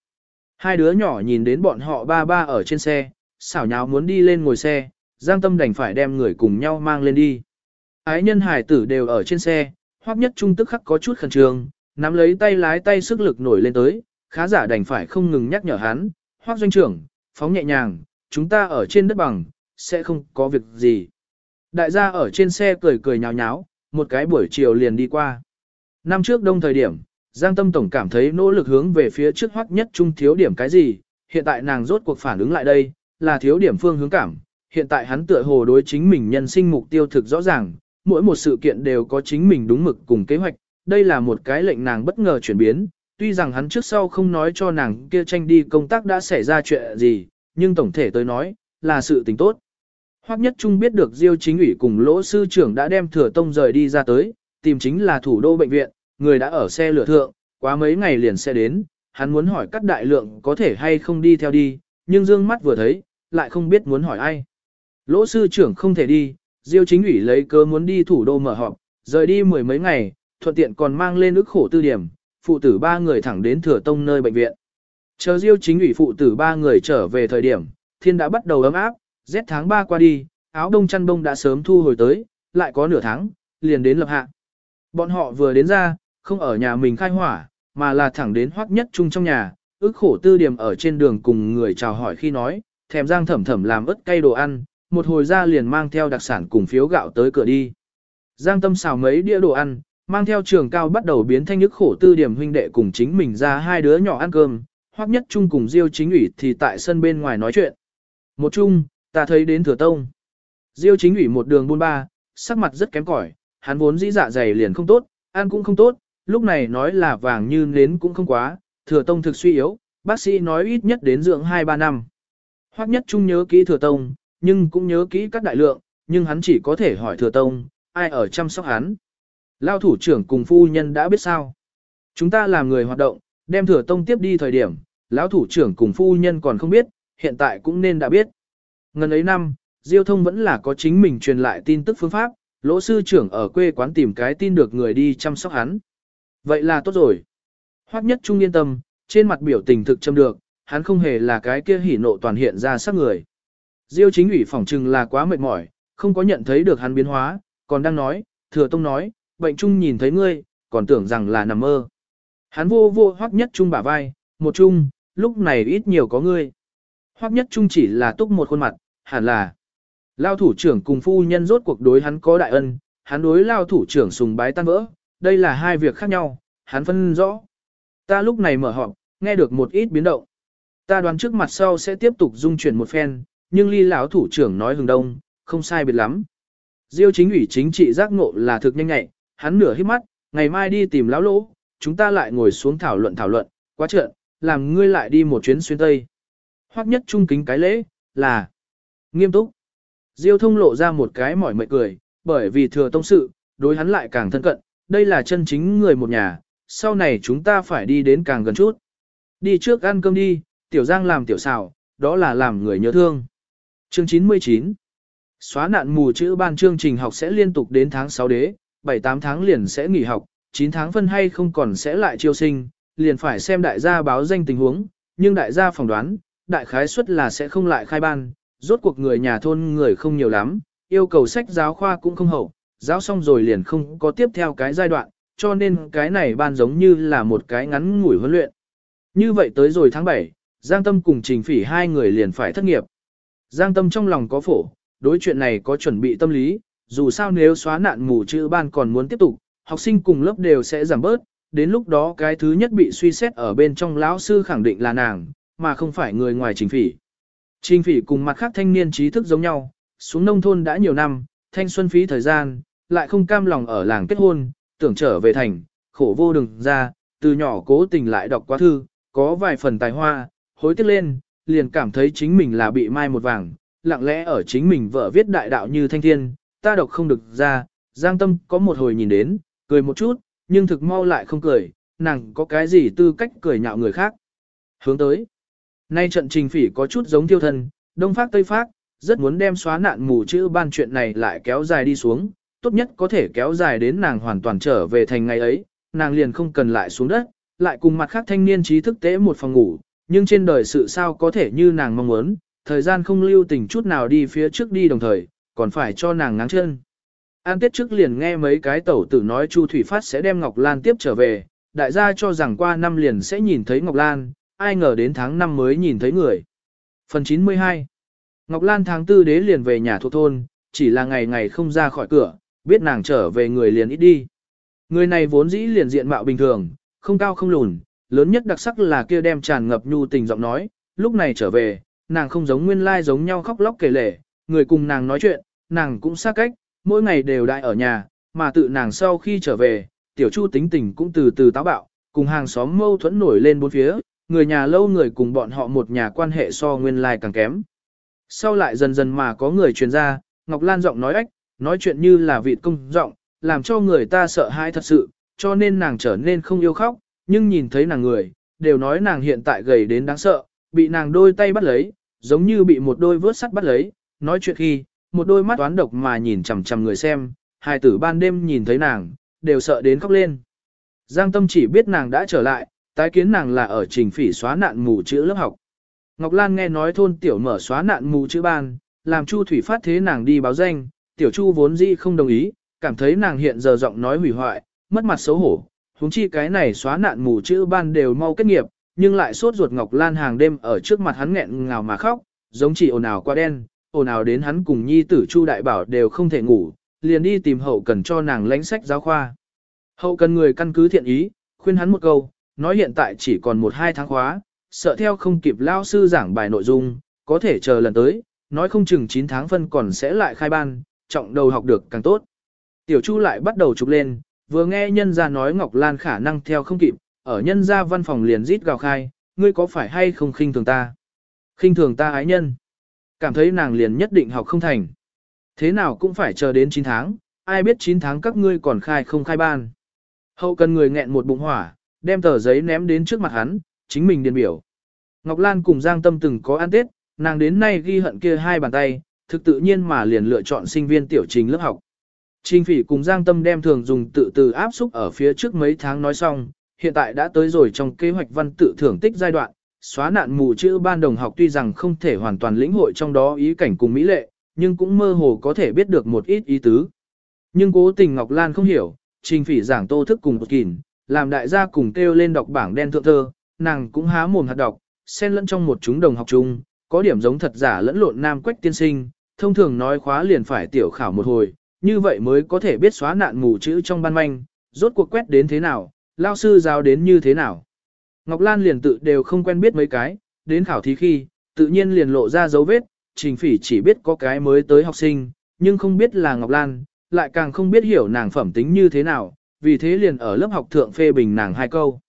Hai đứa nhỏ nhìn đến bọn họ ba ba ở trên xe, xảo nháo muốn đi lên ngồi xe, Giang Tâm đành phải đem người cùng nhau mang lên đi. Ái nhân hải tử đều ở trên xe, hoắc nhất trung tức khắc có chút khẩn trương, nắm lấy tay lái tay sức lực nổi lên tới, khá giả đành phải không ngừng nhắc nhở hắn, hoác doanh trưởng, phóng nhẹ nhàng, chúng ta ở trên đất bằng, sẽ không có việc gì. Đại gia ở trên xe cười cười nháo nháo, một cái buổi chiều liền đi qua. Năm trước đông thời điểm, Giang Tâm Tổng cảm thấy nỗ lực hướng về phía trước hoắc nhất trung thiếu điểm cái gì, hiện tại nàng rốt cuộc phản ứng lại đây, là thiếu điểm phương hướng cảm. Hiện tại hắn tựa hồ đối chính mình nhân sinh mục tiêu thực rõ ràng, mỗi một sự kiện đều có chính mình đúng mực cùng kế hoạch, đây là một cái lệnh nàng bất ngờ chuyển biến, tuy rằng hắn trước sau không nói cho nàng kia tranh đi công tác đã xảy ra chuyện gì, nhưng tổng thể tới nói, là sự tình tốt. Hoắc Nhất Trung biết được Diêu chính ủy cùng lỗ sư trưởng đã đem thừa tông rời đi ra tới, tìm chính là thủ đô bệnh viện, người đã ở xe lửa thượng, quá mấy ngày liền sẽ đến, hắn muốn hỏi các đại lượng có thể hay không đi theo đi, nhưng dương mắt vừa thấy, lại không biết muốn hỏi ai. Lỗ sư trưởng không thể đi, Diêu chính ủy lấy cớ muốn đi thủ đô mở họp, rời đi mười mấy ngày, thuận tiện còn mang lên ức khổ tư điểm, phụ tử ba người thẳng đến thừa tông nơi bệnh viện. Chờ Diêu chính ủy phụ tử ba người trở về thời điểm, thiên đã bắt đầu ấm áp, rét tháng 3 qua đi, áo đông chăn đông đã sớm thu hồi tới, lại có nửa tháng, liền đến lập hạ. Bọn họ vừa đến ra, không ở nhà mình khai hỏa, mà là thẳng đến hoắc nhất chung trong nhà, ức khổ tư điểm ở trên đường cùng người chào hỏi khi nói, thèm giang thẩm thẩm làm ớt cay đồ ăn, một hồi ra liền mang theo đặc sản cùng phiếu gạo tới cửa đi. Giang tâm xào mấy đĩa đồ ăn, mang theo trường cao bắt đầu biến thanh ức khổ tư điểm huynh đệ cùng chính mình ra hai đứa nhỏ ăn cơm, hoắc nhất Trung cùng Diêu chính ủy thì tại sân bên ngoài nói chuyện. Một chung, ta thấy đến thừa tông. Diêu chính ủy một đường buôn ba, sắc mặt rất kém cỏi, hắn vốn dĩ dạ dày liền không tốt, ăn cũng không tốt, lúc này nói là vàng như nến cũng không quá, thừa tông thực suy yếu, bác sĩ nói ít nhất đến dưỡng 2-3 năm. Hoắc nhất trung nhớ kỹ thừa tông, nhưng cũng nhớ kỹ các đại lượng, nhưng hắn chỉ có thể hỏi thừa tông, ai ở chăm sóc hắn. Lao thủ trưởng cùng phu nhân đã biết sao. Chúng ta làm người hoạt động, đem thừa tông tiếp đi thời điểm, lão thủ trưởng cùng phu nhân còn không biết, hiện tại cũng nên đã biết. Ngần ấy năm, Diêu thông vẫn là có chính mình truyền lại tin tức phương pháp, lỗ sư trưởng ở quê quán tìm cái tin được người đi chăm sóc hắn. Vậy là tốt rồi. Hoắc nhất trung yên tâm, trên mặt biểu tình thực châm được, hắn không hề là cái kia hỉ nộ toàn hiện ra sắc người. Diêu chính ủy phỏng trừng là quá mệt mỏi, không có nhận thấy được hắn biến hóa, còn đang nói, thừa tông nói, bệnh trung nhìn thấy ngươi, còn tưởng rằng là nằm mơ. Hắn vô vô hoắc nhất trung bả vai, một trung, lúc này ít nhiều có ngươi. Hoắc nhất trung chỉ là túc một khuôn mặt, hẳn là. Lao thủ trưởng cùng phu nhân rốt cuộc đối hắn có đại ân, hắn đối lao thủ trưởng sùng bái tan vỡ, đây là hai việc khác nhau, hắn phân rõ. Ta lúc này mở họp, nghe được một ít biến động. Ta đoán trước mặt sau sẽ tiếp tục dung chuyển một phen, nhưng ly lão thủ trưởng nói hừng đông, không sai biệt lắm. Diêu chính ủy chính trị giác ngộ là thực nhanh nhạy, hắn nửa hít mắt, ngày mai đi tìm lão lỗ, chúng ta lại ngồi xuống thảo luận thảo luận, quá trợn, làm ngươi lại đi một chuyến xuyên tây. Hoắc nhất trung kính cái lễ, là nghiêm túc. Diêu thông lộ ra một cái mỏi mệt cười, bởi vì thừa tông sự, đối hắn lại càng thân cận, đây là chân chính người một nhà, sau này chúng ta phải đi đến càng gần chút. Đi trước ăn cơm đi, tiểu giang làm tiểu xào, đó là làm người nhớ thương. Chương 99 Xóa nạn mù chữ ban chương trình học sẽ liên tục đến tháng 6 đế, 7-8 tháng liền sẽ nghỉ học, 9 tháng phân hay không còn sẽ lại chiêu sinh, liền phải xem đại gia báo danh tình huống, nhưng đại gia phỏng đoán, đại khái suất là sẽ không lại khai ban, rốt cuộc người nhà thôn người không nhiều lắm, yêu cầu sách giáo khoa cũng không hậu, giáo xong rồi liền không có tiếp theo cái giai đoạn, cho nên cái này ban giống như là một cái ngắn ngủi huấn luyện. Như vậy tới rồi tháng 7, Giang Tâm cùng Trình Phỉ hai người liền phải thất nghiệp. Giang Tâm trong lòng có phổ, đối chuyện này có chuẩn bị tâm lý, dù sao nếu xóa nạn mù chữ ban còn muốn tiếp tục, học sinh cùng lớp đều sẽ giảm bớt, đến lúc đó cái thứ nhất bị suy xét ở bên trong lão sư khẳng định là nàng, mà không phải người ngoài Trình Phỉ. Trình Phỉ cùng mặt khác thanh niên trí thức giống nhau, xuống nông thôn đã nhiều năm, thanh xuân phí thời gian, lại không cam lòng ở làng kết hôn, tưởng trở về thành, khổ vô đừng ra, từ nhỏ cố tình lại đọc quá thư, có vài phần tài hoa, hối tiếc lên, liền cảm thấy chính mình là bị mai một vàng, lặng lẽ ở chính mình vợ viết đại đạo như thanh thiên, ta đọc không được ra, giang tâm có một hồi nhìn đến, cười một chút, nhưng thực mau lại không cười, nàng có cái gì tư cách cười nhạo người khác. Hướng tới, nay trận trình phỉ có chút giống tiêu thân, đông phát tây phát, rất muốn đem xóa nạn mù chữ ban chuyện này lại kéo dài đi xuống, tốt nhất có thể kéo dài đến nàng hoàn toàn trở về thành ngày ấy, nàng liền không cần lại xuống đất, lại cùng mặt khác thanh niên trí thức tế một phòng ngủ, nhưng trên đời sự sao có thể như nàng mong muốn, thời gian không lưu tình chút nào đi phía trước đi đồng thời, còn phải cho nàng ngáng chân. An tiết trước liền nghe mấy cái tẩu tử nói Chu Thủy Phát sẽ đem Ngọc Lan tiếp trở về, đại gia cho rằng qua năm liền sẽ nhìn thấy Ngọc Lan, ai ngờ đến tháng năm mới nhìn thấy người. Phần 92 Ngọc Lan tháng tư đế liền về nhà thuộc thôn, chỉ là ngày ngày không ra khỏi cửa, biết nàng trở về người liền ít đi. Người này vốn dĩ liền diện mạo bình thường, không cao không lùn, lớn nhất đặc sắc là kia đem tràn ngập nhu tình giọng nói, lúc này trở về, nàng không giống nguyên lai giống nhau khóc lóc kể lể, người cùng nàng nói chuyện, nàng cũng xa cách, mỗi ngày đều đại ở nhà, mà tự nàng sau khi trở về, tiểu chu tính tình cũng từ từ táo bạo, cùng hàng xóm mâu thuẫn nổi lên bốn phía, người nhà lâu người cùng bọn họ một nhà quan hệ so nguyên lai càng kém. Sau lại dần dần mà có người truyền ra, Ngọc Lan giọng nói ách, nói chuyện như là vị công giọng, làm cho người ta sợ hãi thật sự, cho nên nàng trở nên không yêu khóc, nhưng nhìn thấy nàng người, đều nói nàng hiện tại gầy đến đáng sợ, bị nàng đôi tay bắt lấy, giống như bị một đôi vớt sắt bắt lấy, nói chuyện khi, một đôi mắt toán độc mà nhìn chằm chằm người xem, hai tử ban đêm nhìn thấy nàng, đều sợ đến khóc lên. Giang Tâm chỉ biết nàng đã trở lại, tái kiến nàng là ở trình phỉ xóa nạn mù chữ lớp học. Ngọc Lan nghe nói thôn tiểu mở xóa nạn mù chữ ban, làm Chu Thủy phát thế nàng đi báo danh, tiểu Chu vốn dĩ không đồng ý, cảm thấy nàng hiện giờ giọng nói hủy hoại, mất mặt xấu hổ, huống chi cái này xóa nạn mù chữ ban đều mau kết nghiệp, nhưng lại sốt ruột Ngọc Lan hàng đêm ở trước mặt hắn nghẹn ngào mà khóc, giống chỉ ồn ào qua đen, ồn ào đến hắn cùng nhi tử Chu Đại Bảo đều không thể ngủ, liền đi tìm hậu cần cho nàng lãnh sách giáo khoa. Hậu cần người căn cứ thiện ý, khuyên hắn một câu, nói hiện tại chỉ còn một hai tháng khóa, sợ theo không kịp lao sư giảng bài nội dung, có thể chờ lần tới, nói không chừng 9 tháng phân còn sẽ lại khai ban, trọng đầu học được càng tốt. Tiểu Chu lại bắt đầu chụp lên, vừa nghe nhân gia nói Ngọc Lan khả năng theo không kịp, ở nhân gia văn phòng liền rít gào khai, ngươi có phải hay không khinh thường ta? Khinh thường ta ái nhân. Cảm thấy nàng liền nhất định học không thành. Thế nào cũng phải chờ đến 9 tháng, ai biết 9 tháng các ngươi còn khai không khai ban. Hậu cần người nghẹn một bụng hỏa, đem tờ giấy ném đến trước mặt hắn, chính mình điền biểu. Ngọc Lan cùng Giang Tâm từng có ăn tết, nàng đến nay ghi hận kia hai bàn tay, thực tự nhiên mà liền lựa chọn sinh viên tiểu trình lớp học. Trình phỉ cùng Giang Tâm đem thường dùng tự từ áp xúc ở phía trước mấy tháng nói xong, hiện tại đã tới rồi trong kế hoạch văn tự thưởng tích giai đoạn, xóa nạn mù chữ ban đồng học tuy rằng không thể hoàn toàn lĩnh hội trong đó ý cảnh cùng mỹ lệ, nhưng cũng mơ hồ có thể biết được một ít ý tứ. Nhưng cố tình Ngọc Lan không hiểu, trình phỉ giảng tô thức cùng một kìm, làm đại gia cùng kêu lên đọc bảng đen thượng thơ, nàng cũng há mồm hạt đọc, xen lẫn trong một chúng đồng học chung, có điểm giống thật giả lẫn lộn nam quách tiên sinh, thông thường nói khóa liền phải tiểu khảo một hồi, như vậy mới có thể biết xóa nạn mù chữ trong ban manh, rốt cuộc quét đến thế nào, lao sư giáo đến như thế nào. Ngọc Lan liền tự đều không quen biết mấy cái, đến khảo thí khi, tự nhiên liền lộ ra dấu vết, trình phỉ chỉ biết có cái mới tới học sinh, nhưng không biết là Ngọc Lan, lại càng không biết hiểu nàng phẩm tính như thế nào, vì thế liền ở lớp học thượng phê bình nàng hai câu.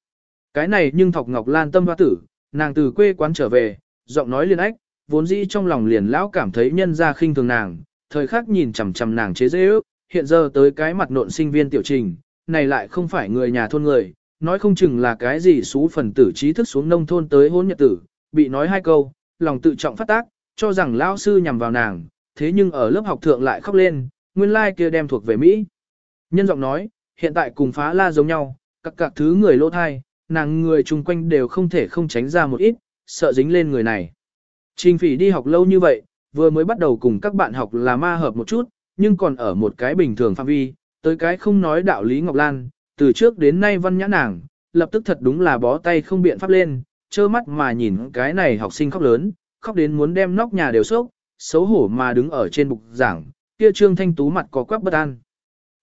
Cái này nhưng thọc Ngọc Lan tâm hoa tử, nàng từ quê quán trở về, giọng nói liền ách, vốn dĩ trong lòng liền lão cảm thấy nhân ra khinh thường nàng, thời khắc nhìn chằm chằm nàng chế dễ ước, hiện giờ tới cái mặt nộn sinh viên tiểu trình, này lại không phải người nhà thôn người, nói không chừng là cái gì xú phần tử trí thức xuống nông thôn tới hôn nhật tử, bị nói hai câu, lòng tự trọng phát tác, cho rằng lão sư nhằm vào nàng, thế nhưng ở lớp học thượng lại khóc lên, nguyên lai like kia đem thuộc về Mỹ. Nhân giọng nói, hiện tại cùng phá la giống nhau, các các thứ người lỗ thai, nàng người chung quanh đều không thể không tránh ra một ít, sợ dính lên người này. Trình phỉ đi học lâu như vậy, vừa mới bắt đầu cùng các bạn học là ma hợp một chút, nhưng còn ở một cái bình thường phạm vi, tới cái không nói đạo lý Ngọc Lan, từ trước đến nay văn nhã nàng, lập tức thật đúng là bó tay không biện pháp lên, trơ mắt mà nhìn cái này học sinh khóc lớn, khóc đến muốn đem nóc nhà đều sốc, xấu hổ mà đứng ở trên bục giảng, kia trương thanh tú mặt có quắc bất an.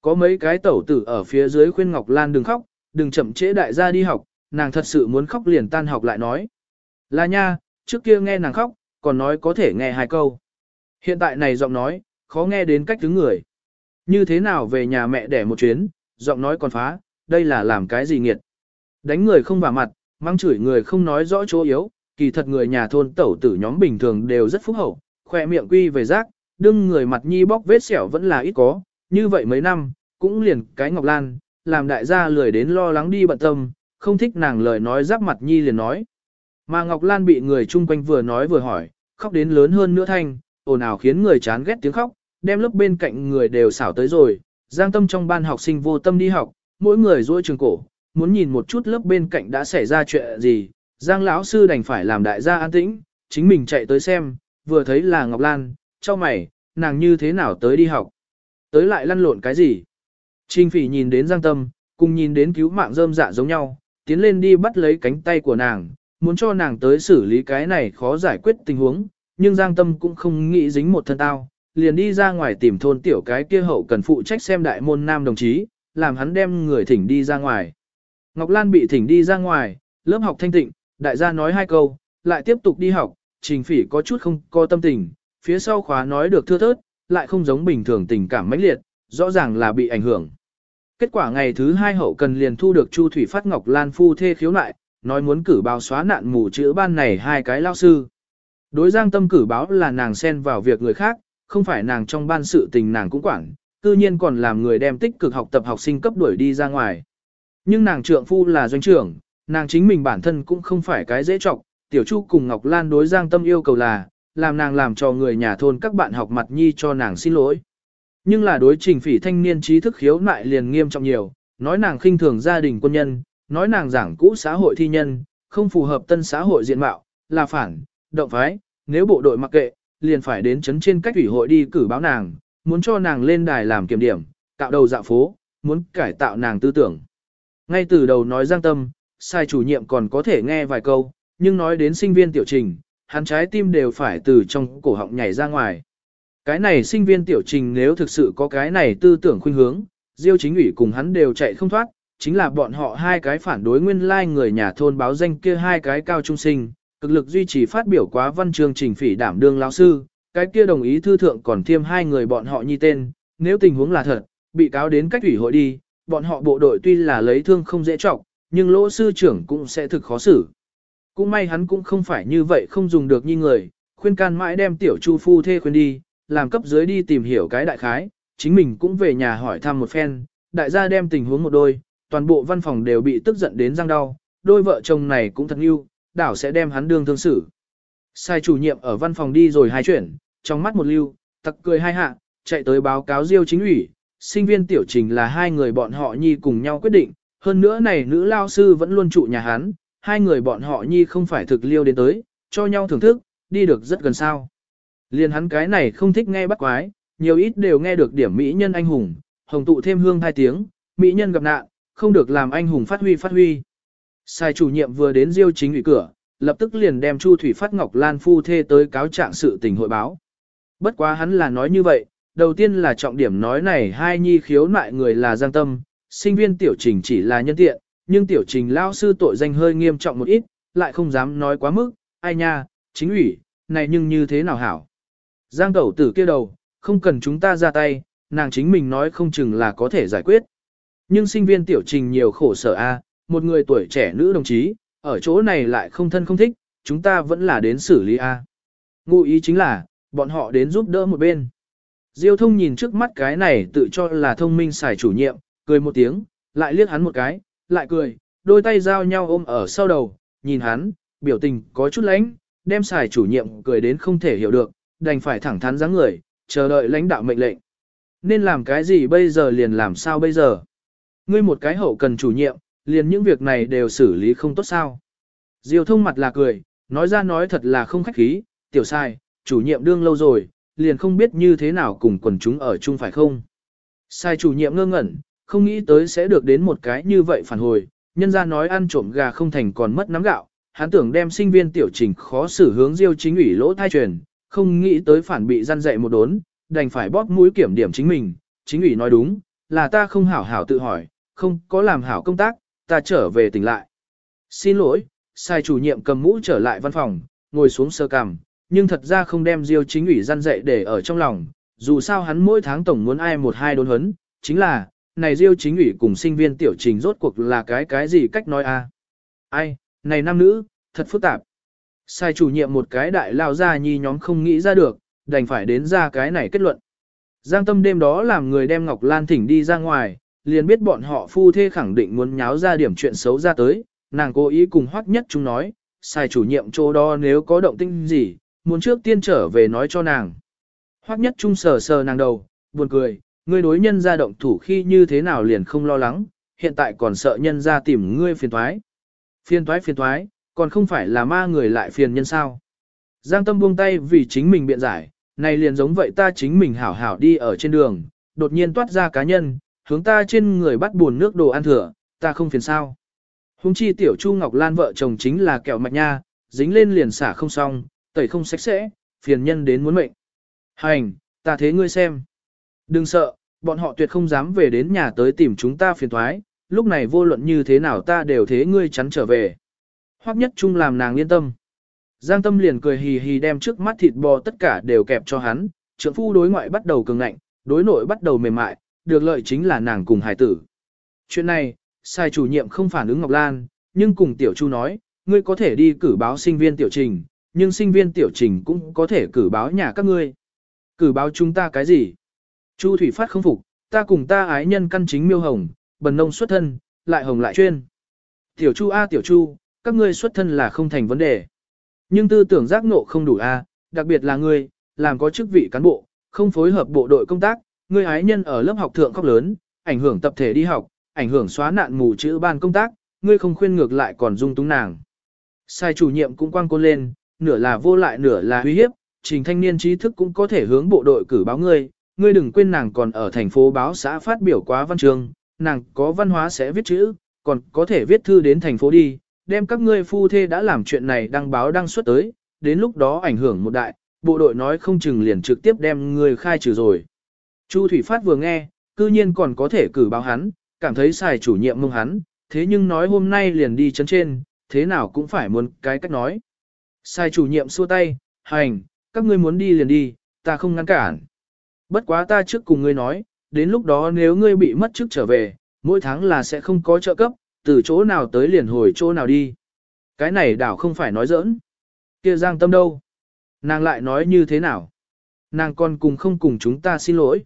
Có mấy cái tẩu tử ở phía dưới khuyên Ngọc Lan đừng khóc, đừng chậm trễ đại gia đi học, nàng thật sự muốn khóc liền tan học lại nói. Là nha, trước kia nghe nàng khóc, còn nói có thể nghe hai câu. Hiện tại này giọng nói, khó nghe đến cách thứ người. Như thế nào về nhà mẹ đẻ một chuyến, giọng nói còn phá, đây là làm cái gì nghiệt. Đánh người không vào mặt, mang chửi người không nói rõ chỗ yếu, kỳ thật người nhà thôn tẩu tử nhóm bình thường đều rất phúc hậu, khỏe miệng quy về rác, đương người mặt nhi bóc vết sẹo vẫn là ít có, như vậy mấy năm, cũng liền cái ngọc lan, làm đại gia lười đến lo lắng đi bận tâm, không thích nàng lời nói giáp mặt nhi liền nói. Mà Ngọc Lan bị người chung quanh vừa nói vừa hỏi, khóc đến lớn hơn nữa thanh, ồn ào khiến người chán ghét tiếng khóc, đem lớp bên cạnh người đều xảo tới rồi, giang tâm trong ban học sinh vô tâm đi học, mỗi người duỗi trường cổ, muốn nhìn một chút lớp bên cạnh đã xảy ra chuyện gì, Giang lão sư đành phải làm đại gia an tĩnh, chính mình chạy tới xem, vừa thấy là Ngọc Lan, cho mày, nàng như thế nào tới đi học. Tới lại lăn lộn cái gì? Trình phỉ nhìn đến Giang Tâm, cùng nhìn đến cứu mạng rơm dạ giống nhau, tiến lên đi bắt lấy cánh tay của nàng, muốn cho nàng tới xử lý cái này khó giải quyết tình huống, nhưng Giang Tâm cũng không nghĩ dính một thân tao, liền đi ra ngoài tìm thôn tiểu cái kia hậu cần phụ trách xem đại môn nam đồng chí, làm hắn đem người thỉnh đi ra ngoài. Ngọc Lan bị thỉnh đi ra ngoài, lớp học thanh tịnh, đại gia nói hai câu, lại tiếp tục đi học, trình phỉ có chút không có tâm tình, phía sau khóa nói được thưa thớt, lại không giống bình thường tình cảm mãnh liệt, rõ ràng là bị ảnh hưởng. Kết quả ngày thứ hai hậu cần liền thu được Chu Thủy Phát Ngọc Lan phu thê khiếu nại, nói muốn cử báo xóa nạn mù chữ ban này hai cái lao sư. Đối giang tâm cử báo là nàng xen vào việc người khác, không phải nàng trong ban sự tình nàng cũng quản, cư nhiên còn làm người đem tích cực học tập học sinh cấp đuổi đi ra ngoài. Nhưng nàng trượng phu là doanh trưởng, nàng chính mình bản thân cũng không phải cái dễ trọng, tiểu chu cùng Ngọc Lan đối giang tâm yêu cầu là, làm nàng làm cho người nhà thôn các bạn học mặt nhi cho nàng xin lỗi. Nhưng là đối trình phỉ thanh niên trí thức khiếu nại liền nghiêm trọng nhiều, nói nàng khinh thường gia đình quân nhân, nói nàng giảng cũ xã hội thi nhân, không phù hợp tân xã hội diện mạo, là phản, động phái, nếu bộ đội mặc kệ, liền phải đến chấn trên cách ủy hội đi cử báo nàng, muốn cho nàng lên đài làm kiểm điểm, cạo đầu dạ phố, muốn cải tạo nàng tư tưởng. Ngay từ đầu nói giang tâm, sai chủ nhiệm còn có thể nghe vài câu, nhưng nói đến sinh viên tiểu trình, hắn trái tim đều phải từ trong cổ họng nhảy ra ngoài. Cái này sinh viên tiểu trình nếu thực sự có cái này tư tưởng khuynh hướng, Diêu chính ủy cùng hắn đều chạy không thoát, chính là bọn họ hai cái phản đối nguyên lai like người nhà thôn báo danh kia hai cái cao trung sinh, cực lực duy trì phát biểu quá văn chương trình phỉ đảm đương lão sư, cái kia đồng ý thư thượng còn thêm hai người bọn họ nhi tên, nếu tình huống là thật, bị cáo đến cách ủy hội đi, bọn họ bộ đội tuy là lấy thương không dễ trọng, nhưng lỗ sư trưởng cũng sẽ thực khó xử. Cũng may hắn cũng không phải như vậy không dùng được như người, khuyên can mãi đem tiểu chu phu thê khuyên đi, làm cấp dưới đi tìm hiểu cái đại khái, chính mình cũng về nhà hỏi thăm một phen, đại gia đem tình huống một đôi, toàn bộ văn phòng đều bị tức giận đến răng đau, đôi vợ chồng này cũng thật yêu, đảo sẽ đem hắn đương thương xử. Sai chủ nhiệm ở văn phòng đi rồi hai chuyển, trong mắt một lưu, tặc cười hai hạ, chạy tới báo cáo Diêu chính ủy, sinh viên tiểu trình là hai người bọn họ nhi cùng nhau quyết định, hơn nữa này nữ lao sư vẫn luôn trụ nhà hắn, hai người bọn họ nhi không phải thực liêu đến tới, cho nhau thưởng thức, đi được rất gần sao. Liên hắn cái này không thích nghe bắt quái, nhiều ít đều nghe được điểm mỹ nhân anh hùng, hồng tụ thêm hương hai tiếng, mỹ nhân gặp nạn, không được làm anh hùng phát huy phát huy. Sai chủ nhiệm vừa đến diêu chính ủy cửa, lập tức liền đem Chu Thủy Phát Ngọc Lan phu thê tới cáo trạng sự tình hội báo. Bất quá hắn là nói như vậy, đầu tiên là trọng điểm nói này hai nhi khiếu nại người là Giang Tâm, sinh viên tiểu trình chỉ là nhân tiện, nhưng tiểu trình lao sư tội danh hơi nghiêm trọng một ít, lại không dám nói quá mức, ai nha, chính ủy, này nhưng như thế nào hảo. Giang tẩu tử kia đầu, không cần chúng ta ra tay, nàng chính mình nói không chừng là có thể giải quyết. Nhưng sinh viên tiểu trình nhiều khổ sở a, một người tuổi trẻ nữ đồng chí, ở chỗ này lại không thân không thích, chúng ta vẫn là đến xử lý a. Ngụ ý chính là, bọn họ đến giúp đỡ một bên. Diêu thông nhìn trước mắt cái này tự cho là thông minh xài chủ nhiệm, cười một tiếng, lại liếc hắn một cái, lại cười, đôi tay giao nhau ôm ở sau đầu, nhìn hắn, biểu tình có chút lánh, đem xài chủ nhiệm cười đến không thể hiểu được, đành phải thẳng thắn dáng người, chờ đợi lãnh đạo mệnh lệnh. Nên làm cái gì bây giờ liền làm sao bây giờ? Ngươi một cái hậu cần chủ nhiệm, liền những việc này đều xử lý không tốt sao? Diêu thông mặt là cười, nói ra nói thật là không khách khí, tiểu sai, chủ nhiệm đương lâu rồi, liền không biết như thế nào cùng quần chúng ở chung phải không? Sai chủ nhiệm ngơ ngẩn, không nghĩ tới sẽ được đến một cái như vậy phản hồi, nhân ra nói ăn trộm gà không thành còn mất nắm gạo, hắn tưởng đem sinh viên tiểu trình khó xử hướng diêu chính ủy lỗ thai truyền, không nghĩ tới phản bị gian dạy một đốn, đành phải bóp mũi kiểm điểm chính mình, chính ủy nói đúng, là ta không hảo hảo tự hỏi, không có làm hảo công tác, ta trở về tỉnh lại. Xin lỗi, sai chủ nhiệm cầm mũ trở lại văn phòng, ngồi xuống sơ cằm, nhưng thật ra không đem diêu chính ủy gian dạy để ở trong lòng, dù sao hắn mỗi tháng tổng muốn ai một hai đốn huấn, chính là, này diêu chính ủy cùng sinh viên tiểu trình rốt cuộc là cái cái gì cách nói a? Ai, này nam nữ, thật phức tạp. Sai chủ nhiệm một cái đại lao ra nhi nhóm không nghĩ ra được, đành phải đến ra cái này kết luận. Giang tâm đêm đó làm người đem Ngọc Lan thỉnh đi ra ngoài, liền biết bọn họ phu thê khẳng định muốn nháo ra điểm chuyện xấu ra tới, nàng cố ý cùng hoắc nhất chúng nói, sai chủ nhiệm chỗ đó nếu có động tinh gì, muốn trước tiên trở về nói cho nàng. Hoắc nhất trung sờ sờ nàng đầu, buồn cười, ngươi đối nhân ra động thủ khi như thế nào liền không lo lắng, hiện tại còn sợ nhân ra tìm ngươi phiền thoái. Phiền thoái phiền thoái, còn không phải là ma người lại phiền nhân sao. Giang tâm buông tay vì chính mình biện giải, này liền giống vậy ta chính mình hảo hảo đi ở trên đường, đột nhiên toát ra cá nhân, hướng ta trên người bắt buồn nước đồ ăn thừa, ta không phiền sao. Hùng chi tiểu Chu Ngọc Lan vợ chồng chính là kẹo mạch nha, dính lên liền xả không xong, tẩy không sạch sẽ, phiền nhân đến muốn mệnh. Hành, ta thế ngươi xem. Đừng sợ, bọn họ tuyệt không dám về đến nhà tới tìm chúng ta phiền thoái, lúc này vô luận như thế nào ta đều thế ngươi chắn trở về. Hoắc nhất chung làm nàng yên tâm. Giang tâm liền cười hì hì đem trước mắt thịt bò tất cả đều kẹp cho hắn, trưởng phu đối ngoại bắt đầu cường ngạnh, đối nội bắt đầu mềm mại, được lợi chính là nàng cùng hải tử. Chuyện này, sai chủ nhiệm không phản ứng Ngọc Lan, nhưng cùng tiểu chu nói, ngươi có thể đi cử báo sinh viên tiểu trình, nhưng sinh viên tiểu trình cũng có thể cử báo nhà các ngươi. Cử báo chúng ta cái gì? Chu Thủy Phát không phục, ta cùng ta ái nhân căn chính miêu hồng, bần nông xuất thân, lại hồng lại chuyên. Tiểu Chu A tiểu Chu, các ngươi xuất thân là không thành vấn đề. Nhưng tư tưởng giác ngộ không đủ A, đặc biệt là ngươi, làm có chức vị cán bộ, không phối hợp bộ đội công tác, ngươi ái nhân ở lớp học thượng khóc lớn, ảnh hưởng tập thể đi học, ảnh hưởng xóa nạn mù chữ ban công tác, ngươi không khuyên ngược lại còn dung túng nàng. Sai chủ nhiệm cũng quang côn lên, nửa là vô lại nửa là uy hiếp, trình thanh niên trí thức cũng có thể hướng bộ đội cử báo ngươi, ngươi đừng quên nàng còn ở thành phố báo xã phát biểu quá văn trường, nàng có văn hóa sẽ viết chữ, còn có thể viết thư đến thành phố đi, đem các ngươi phu thê đã làm chuyện này đăng báo đăng xuất tới, đến lúc đó ảnh hưởng một đại, bộ đội nói không chừng liền trực tiếp đem ngươi khai trừ rồi. Chu Thủy Phát vừa nghe, cư nhiên còn có thể cử báo hắn, cảm thấy xài chủ nhiệm mông hắn, thế nhưng nói hôm nay liền đi chấn trên, thế nào cũng phải muốn cái cách nói. Sai chủ nhiệm xua tay, hành, các ngươi muốn đi liền đi, ta không ngăn cản. Bất quá ta trước cùng ngươi nói, đến lúc đó nếu ngươi bị mất chức trở về, mỗi tháng là sẽ không có trợ cấp, từ chỗ nào tới liền hồi chỗ nào đi. Cái này đảo không phải nói giỡn. kia giang tâm đâu? Nàng lại nói như thế nào? Nàng còn cùng không cùng chúng ta xin lỗi.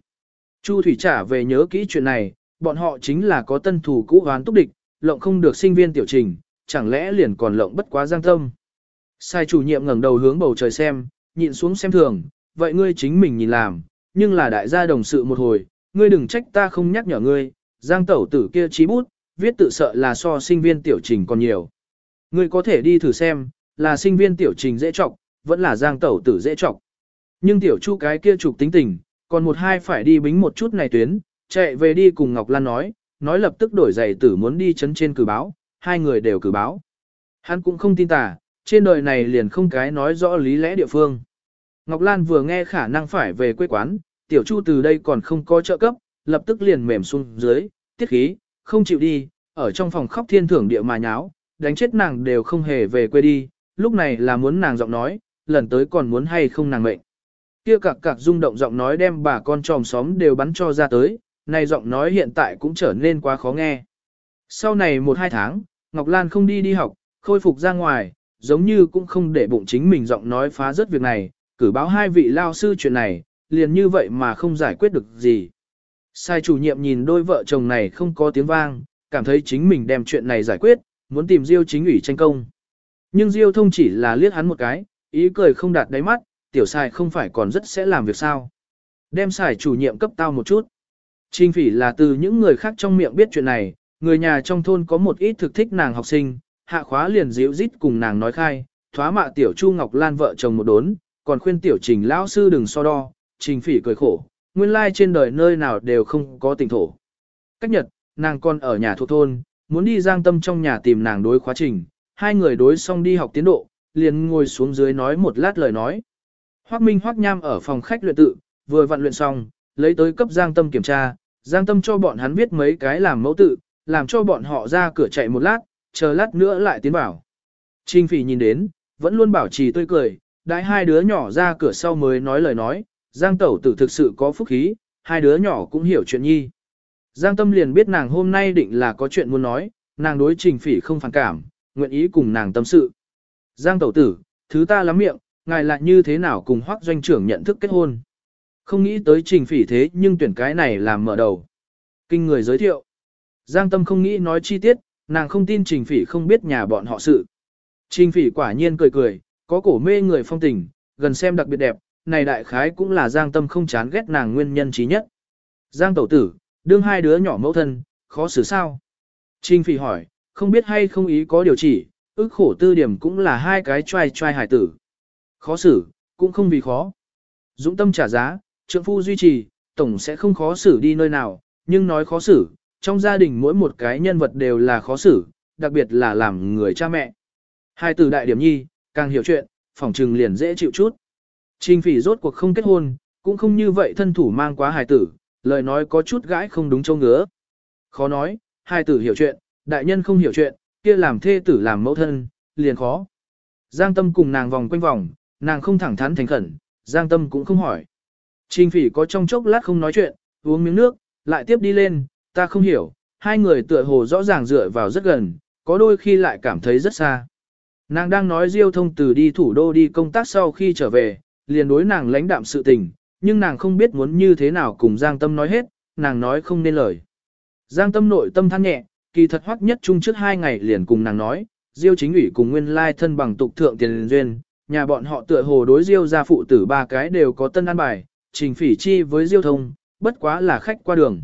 Chu Thủy trả về nhớ kỹ chuyện này, bọn họ chính là có tân thủ cũ hoán túc địch, lộng không được sinh viên tiểu trình, chẳng lẽ liền còn lộng bất quá giang tâm. Sai chủ nhiệm ngẩng đầu hướng bầu trời xem, nhịn xuống xem thường, vậy ngươi chính mình nhìn làm, nhưng là đại gia đồng sự một hồi, ngươi đừng trách ta không nhắc nhở ngươi, giang tẩu tử kia trí bút, viết tự sợ là so sinh viên tiểu trình còn nhiều. Ngươi có thể đi thử xem, là sinh viên tiểu trình dễ trọng, vẫn là giang tẩu tử dễ trọng. Nhưng tiểu chu cái kia trục tính tình, còn một hai phải đi bính một chút này tuyến, chạy về đi cùng Ngọc Lan nói, nói lập tức đổi giày tử muốn đi chấn trên cử báo, hai người đều cử báo. Hắn cũng không tin tà, trên đời này liền không cái nói rõ lý lẽ địa phương. Ngọc Lan vừa nghe khả năng phải về quê quán, tiểu chu từ đây còn không có trợ cấp, lập tức liền mềm xuống dưới, tiết khí, không chịu đi, ở trong phòng khóc thiên thưởng địa mà nháo, đánh chết nàng đều không hề về quê đi, lúc này là muốn nàng giọng nói, lần tới còn muốn hay không nàng mệnh. Kia cặc cặc rung động giọng nói đem bà con tròm xóm đều bắn cho ra tới, này giọng nói hiện tại cũng trở nên quá khó nghe. Sau này một hai tháng, Ngọc Lan không đi đi học, khôi phục ra ngoài, giống như cũng không để bụng chính mình giọng nói phá rớt việc này, cử báo hai vị lao sư chuyện này, liền như vậy mà không giải quyết được gì. Sai chủ nhiệm nhìn đôi vợ chồng này không có tiếng vang, cảm thấy chính mình đem chuyện này giải quyết, muốn tìm Diêu chính ủy tranh công. Nhưng Diêu thông chỉ là liếc hắn một cái, ý cười không đạt đáy mắt, tiểu xài không phải còn rất sẽ làm việc sao. Đem xài chủ nhiệm cấp tao một chút. Trình phỉ là từ những người khác trong miệng biết chuyện này, người nhà trong thôn có một ít thực thích nàng học sinh, hạ khóa liền dịu dít cùng nàng nói khai, thoá mạ tiểu Chu Ngọc Lan vợ chồng một đốn, còn khuyên tiểu trình lão sư đừng so đo, trình phỉ cười khổ, nguyên lai trên đời nơi nào đều không có tình thổ. Cách nhật, nàng còn ở nhà thuộc thôn, muốn đi giang tâm trong nhà tìm nàng đối khóa trình, hai người đối xong đi học tiến độ, liền ngồi xuống dưới nói một lát lời nói. Hoác Minh Hoác Nham ở phòng khách luyện tự, vừa vặn luyện xong, lấy tới cấp giang tâm kiểm tra, giang tâm cho bọn hắn viết mấy cái làm mẫu tự, làm cho bọn họ ra cửa chạy một lát, chờ lát nữa lại tiến vào. Trình phỉ nhìn đến, vẫn luôn bảo trì tươi cười, đãi hai đứa nhỏ ra cửa sau mới nói lời nói, Giang tẩu tử thực sự có phúc khí, hai đứa nhỏ cũng hiểu chuyện nhi. Giang tâm liền biết nàng hôm nay định là có chuyện muốn nói, nàng đối trình phỉ không phản cảm, nguyện ý cùng nàng tâm sự. Giang tẩu tử, thứ ta lắm miệng, ngài lại như thế nào cùng hoác doanh trưởng nhận thức kết hôn. Không nghĩ tới trình phỉ thế nhưng tuyển cái này làm mở đầu. Kinh người giới thiệu. Giang tâm không nghĩ nói chi tiết, nàng không tin trình phỉ không biết nhà bọn họ sự. Trình phỉ quả nhiên cười cười, có cổ mê người phong tình, gần xem đặc biệt đẹp, này đại khái cũng là Giang Tâm không chán ghét nàng nguyên nhân trí nhất. Giang tẩu tử, đương hai đứa nhỏ mẫu thân, khó xử sao. Trình phỉ hỏi, không biết hay không ý có điều chỉ, ức khổ tư điểm cũng là hai cái trai trai hải tử. Khó xử, cũng không vì khó. Dũng tâm trả giá, trượng phu duy trì, tổng sẽ không khó xử đi nơi nào, nhưng nói khó xử, trong gia đình mỗi một cái nhân vật đều là khó xử, đặc biệt là làm người cha mẹ. Hai tử đại điểm nhi, càng hiểu chuyện, phỏng trừng liền dễ chịu chút. Trình phỉ rốt cuộc không kết hôn, cũng không như vậy thân thủ mang quá hài tử, lời nói có chút gãi không đúng châu ngứa. Khó nói, hài tử hiểu chuyện, đại nhân không hiểu chuyện, kia làm thê tử làm mẫu thân, liền khó. Giang tâm cùng nàng vòng quanh vòng, nàng không thẳng thắn thành khẩn, Giang tâm cũng không hỏi. Trình phỉ có trong chốc lát không nói chuyện, uống miếng nước, lại tiếp đi lên, ta không hiểu, hai người tựa hồ rõ ràng dựa vào rất gần, có đôi khi lại cảm thấy rất xa. Nàng đang nói Diêu thông từ đi thủ đô đi công tác sau khi trở về, liền đối nàng lãnh đạm sự tình, nhưng nàng không biết muốn như thế nào cùng Giang Tâm nói hết, nàng nói không nên lời. Giang Tâm nội tâm than nhẹ, kỳ thật hoắc nhất chung trước hai ngày liền cùng nàng nói, Diêu chính ủy cùng nguyên lai thân bằng tục thượng tiền duyên, nhà bọn họ tựa hồ đối Diêu gia phụ tử ba cái đều có tân an bài, trình phỉ chi với Diêu thông, bất quá là khách qua đường.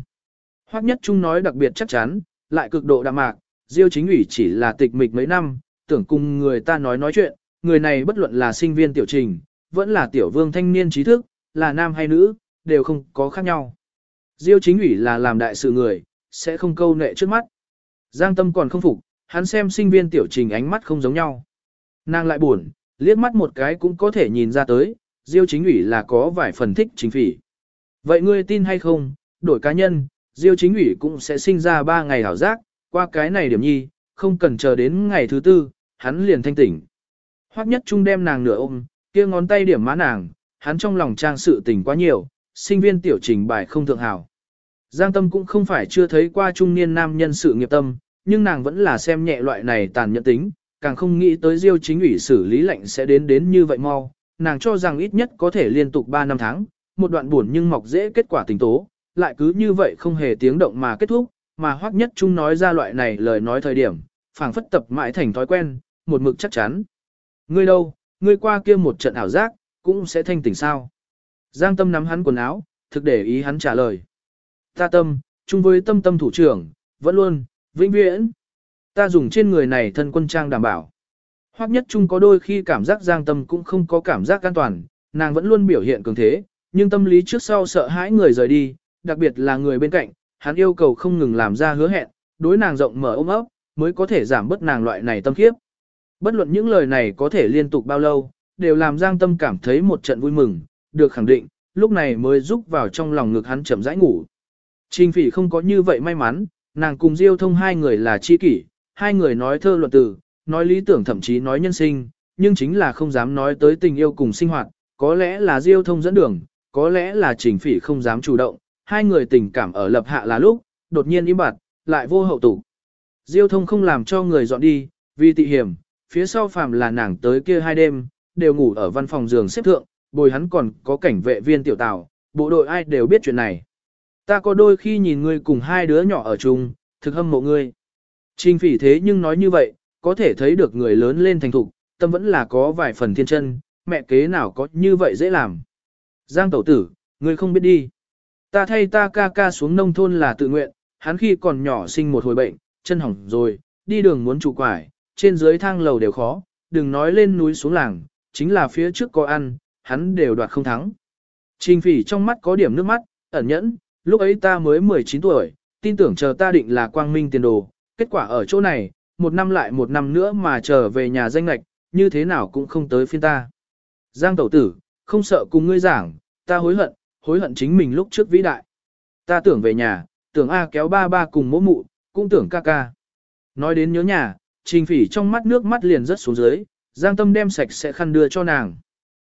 Hoắc nhất trung nói đặc biệt chắc chắn, lại cực độ đạm mạc, Diêu chính ủy chỉ là tịch mịch mấy năm, tưởng cùng người ta nói nói chuyện, người này bất luận là sinh viên tiểu trình, vẫn là tiểu vương thanh niên trí thức, là nam hay nữ, đều không có khác nhau. Diêu chính ủy là làm đại sự người, sẽ không câu nệ trước mắt. Giang tâm còn không phục, hắn xem sinh viên tiểu trình ánh mắt không giống nhau. Nàng lại buồn, liếc mắt một cái cũng có thể nhìn ra tới, Diêu chính ủy là có vài phần thích chính phỉ. Vậy ngươi tin hay không, đổi cá nhân, Diêu chính ủy cũng sẽ sinh ra ba ngày hảo giác, qua cái này điểm nhi, không cần chờ đến ngày thứ tư, hắn liền thanh tỉnh. Hoắc nhất trung đem nàng nửa ôm, kia ngón tay điểm má nàng, hắn trong lòng trang sự tình quá nhiều, sinh viên tiểu trình bài không thượng hảo. Giang tâm cũng không phải chưa thấy qua trung niên nam nhân sự nghiệp tâm, nhưng nàng vẫn là xem nhẹ loại này tàn nhẫn tính, càng không nghĩ tới diêu chính ủy xử lý lệnh sẽ đến đến như vậy mau, nàng cho rằng ít nhất có thể liên tục 3 năm tháng, một đoạn buồn nhưng mọc dễ kết quả tình tố, lại cứ như vậy không hề tiếng động mà kết thúc, mà hoắc nhất trung nói ra loại này lời nói thời điểm, phảng phất tập mãi thành thói quen, một mực chắc chắn. Ngươi đâu, ngươi qua kia một trận ảo giác, cũng sẽ thanh tỉnh sao. Giang tâm nắm hắn quần áo, thực để ý hắn trả lời. Ta tâm, chung với tâm tâm thủ trưởng, vẫn luôn, vĩnh viễn. Ta dùng trên người này thân quân trang đảm bảo. hoắc nhất chung có đôi khi cảm giác giang tâm cũng không có cảm giác an toàn, nàng vẫn luôn biểu hiện cường thế, nhưng tâm lý trước sau sợ hãi người rời đi, đặc biệt là người bên cạnh, hắn yêu cầu không ngừng làm ra hứa hẹn, đối nàng rộng mở ôm ấp, mới có thể giảm bớt nàng loại này tâm khiếp. Bất luận những lời này có thể liên tục bao lâu, đều làm Giang Tâm cảm thấy một trận vui mừng, được khẳng định, lúc này mới giúp vào trong lòng ngực hắn chậm rãi ngủ. Trình phỉ không có như vậy may mắn, nàng cùng Diêu thông hai người là chi kỷ, hai người nói thơ luận từ, nói lý tưởng thậm chí nói nhân sinh, nhưng chính là không dám nói tới tình yêu cùng sinh hoạt, có lẽ là Diêu thông dẫn đường, có lẽ là trình phỉ không dám chủ động, hai người tình cảm ở lập hạ là lúc, đột nhiên im bặt, lại vô hậu tủ. Diêu thông không làm cho người dọn đi, vì tị hiểm, phía sau phàm là nàng tới kia hai đêm, đều ngủ ở văn phòng giường xếp thượng, bồi hắn còn có cảnh vệ viên tiểu tào, bộ đội ai đều biết chuyện này. Ta có đôi khi nhìn ngươi cùng hai đứa nhỏ ở chung, thực hâm mộ ngươi. Trình phỉ thế nhưng nói như vậy, có thể thấy được người lớn lên thành thục, tâm vẫn là có vài phần thiên chân, mẹ kế nào có như vậy dễ làm. Giang tẩu tử, ngươi không biết đi. Ta thay ta ca ca xuống nông thôn là tự nguyện, hắn khi còn nhỏ sinh một hồi bệnh, chân hỏng rồi, đi đường muốn trụ quải, trên dưới thang lầu đều khó, đừng nói lên núi xuống làng, chính là phía trước có ăn, hắn đều đoạt không thắng. Trình phỉ trong mắt có điểm nước mắt, ẩn nhẫn, lúc ấy ta mới 19 tuổi, tin tưởng chờ ta định là quang minh tiền đồ, kết quả ở chỗ này, một năm lại một năm nữa mà trở về nhà danh lạch, như thế nào cũng không tới phiên ta. Giang tẩu tử, không sợ cùng ngươi giảng, ta hối hận, hối hận chính mình lúc trước vĩ đại. Ta tưởng về nhà, tưởng A kéo ba ba cùng mỗ mụ, cũng tưởng ca ca. Nói đến nhớ nhà, trình phỉ trong mắt nước mắt liền rớt xuống dưới, Giang Tâm đem sạch sẽ khăn đưa cho nàng.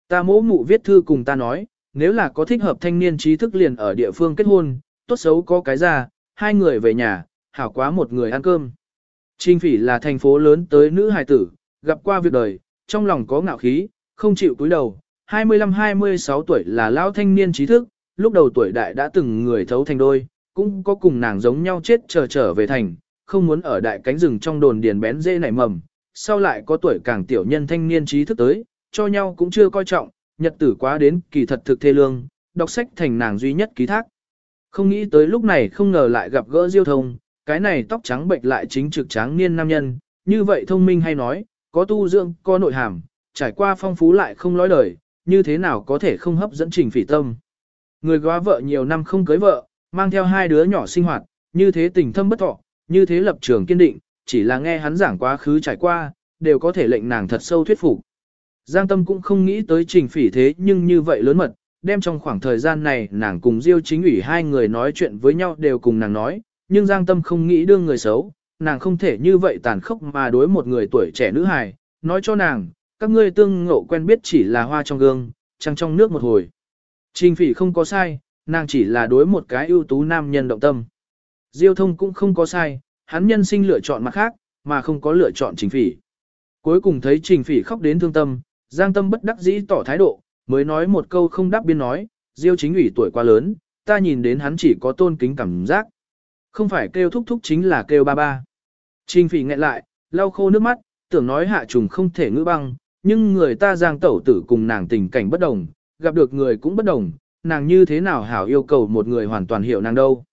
Ta mỗ mụ viết thư cùng ta nói, nếu là có thích hợp thanh niên trí thức liền ở địa phương kết hôn, tốt xấu có cái ra, hai người về nhà, hảo quá một người ăn cơm. Trinh phỉ là thành phố lớn tới nữ hài tử, gặp qua việc đời, trong lòng có ngạo khí, không chịu cúi đầu. 25-26 tuổi là lão thanh niên trí thức, lúc đầu tuổi đại đã từng người thấu thành đôi, cũng có cùng nàng giống nhau chết chờ trở về thành, không muốn ở đại cánh rừng trong đồn điền bén dễ nảy mầm, sau lại có tuổi càng tiểu nhân thanh niên trí thức tới, cho nhau cũng chưa coi trọng, nhật tử quá đến kỳ thật thực thê lương, đọc sách thành nàng duy nhất ký thác. Không nghĩ tới lúc này không ngờ lại gặp gỡ Diêu Thông, cái này tóc trắng bệnh lại chính trực tráng niên nam nhân, như vậy thông minh hay nói, có tu dưỡng, có nội hàm, trải qua phong phú lại không lói đời, như thế nào có thể không hấp dẫn trình phỉ tâm. Người góa vợ nhiều năm không cưới vợ, mang theo hai đứa nhỏ sinh hoạt, như thế tình thâm bất thọ, như thế lập trường kiên định, chỉ là nghe hắn giảng quá khứ trải qua, đều có thể lệnh nàng thật sâu thuyết phục. Giang Tâm cũng không nghĩ tới trình phỉ thế nhưng như vậy lớn mật, đem trong khoảng thời gian này nàng cùng Diêu chính ủy hai người nói chuyện với nhau đều cùng nàng nói, nhưng Giang Tâm không nghĩ đương người xấu, nàng không thể như vậy tàn khốc mà đối một người tuổi trẻ nữ hài, nói cho nàng, các ngươi tương ngộ quen biết chỉ là hoa trong gương, trăng trong nước một hồi. Trình phỉ không có sai, nàng chỉ là đối một cái ưu tú nam nhân động tâm. Diêu thông cũng không có sai, hắn nhân sinh lựa chọn mặt khác, mà không có lựa chọn trình phỉ. Cuối cùng thấy trình phỉ khóc đến thương tâm, giang tâm bất đắc dĩ tỏ thái độ, mới nói một câu không đáp biên nói, Diêu chính ủy tuổi quá lớn, ta nhìn đến hắn chỉ có tôn kính cảm giác. Không phải kêu thúc thúc chính là kêu ba ba. Trình phỉ nghẹn lại, lau khô nước mắt, tưởng nói hạ trùng không thể ngữ băng, nhưng người ta giang tẩu tử cùng nàng tình cảnh bất đồng, gặp được người cũng bất đồng, nàng như thế nào hảo yêu cầu một người hoàn toàn hiểu nàng đâu.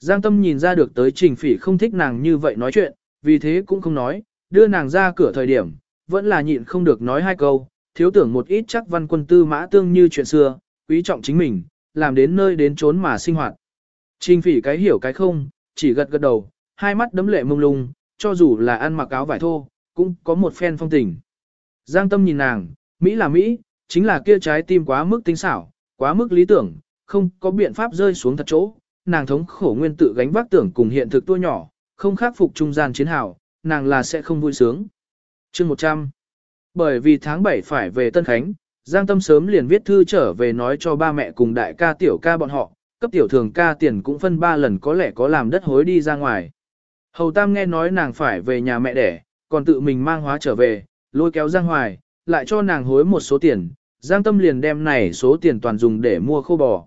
Giang tâm nhìn ra được tới trình phỉ không thích nàng như vậy nói chuyện, vì thế cũng không nói, đưa nàng ra cửa thời điểm, vẫn là nhịn không được nói hai câu, thiếu tưởng một ít chắc văn quân tư mã tương như chuyện xưa, quý trọng chính mình, làm đến nơi đến trốn mà sinh hoạt. Trình phỉ cái hiểu cái không, chỉ gật gật đầu, hai mắt đấm lệ mông lung, cho dù là ăn mặc áo vải thô, cũng có một phen phong tình. Giang tâm nhìn nàng, Mỹ là Mỹ, chính là kia trái tim quá mức tinh xảo, quá mức lý tưởng, không có biện pháp rơi xuống thật chỗ. Nàng thống khổ nguyên tự gánh vác tưởng cùng hiện thực tua nhỏ, không khắc phục trung gian chiến hào, nàng là sẽ không vui sướng. chương 100 Bởi vì tháng 7 phải về Tân Khánh, Giang Tâm sớm liền viết thư trở về nói cho ba mẹ cùng đại ca tiểu ca bọn họ, cấp tiểu thường ca tiền cũng phân ba lần có lẽ có làm đất hối đi ra ngoài. Hầu Tam nghe nói nàng phải về nhà mẹ đẻ, còn tự mình mang hóa trở về, lôi kéo Giang Hoài, lại cho nàng hối một số tiền, Giang Tâm liền đem này số tiền toàn dùng để mua khô bò.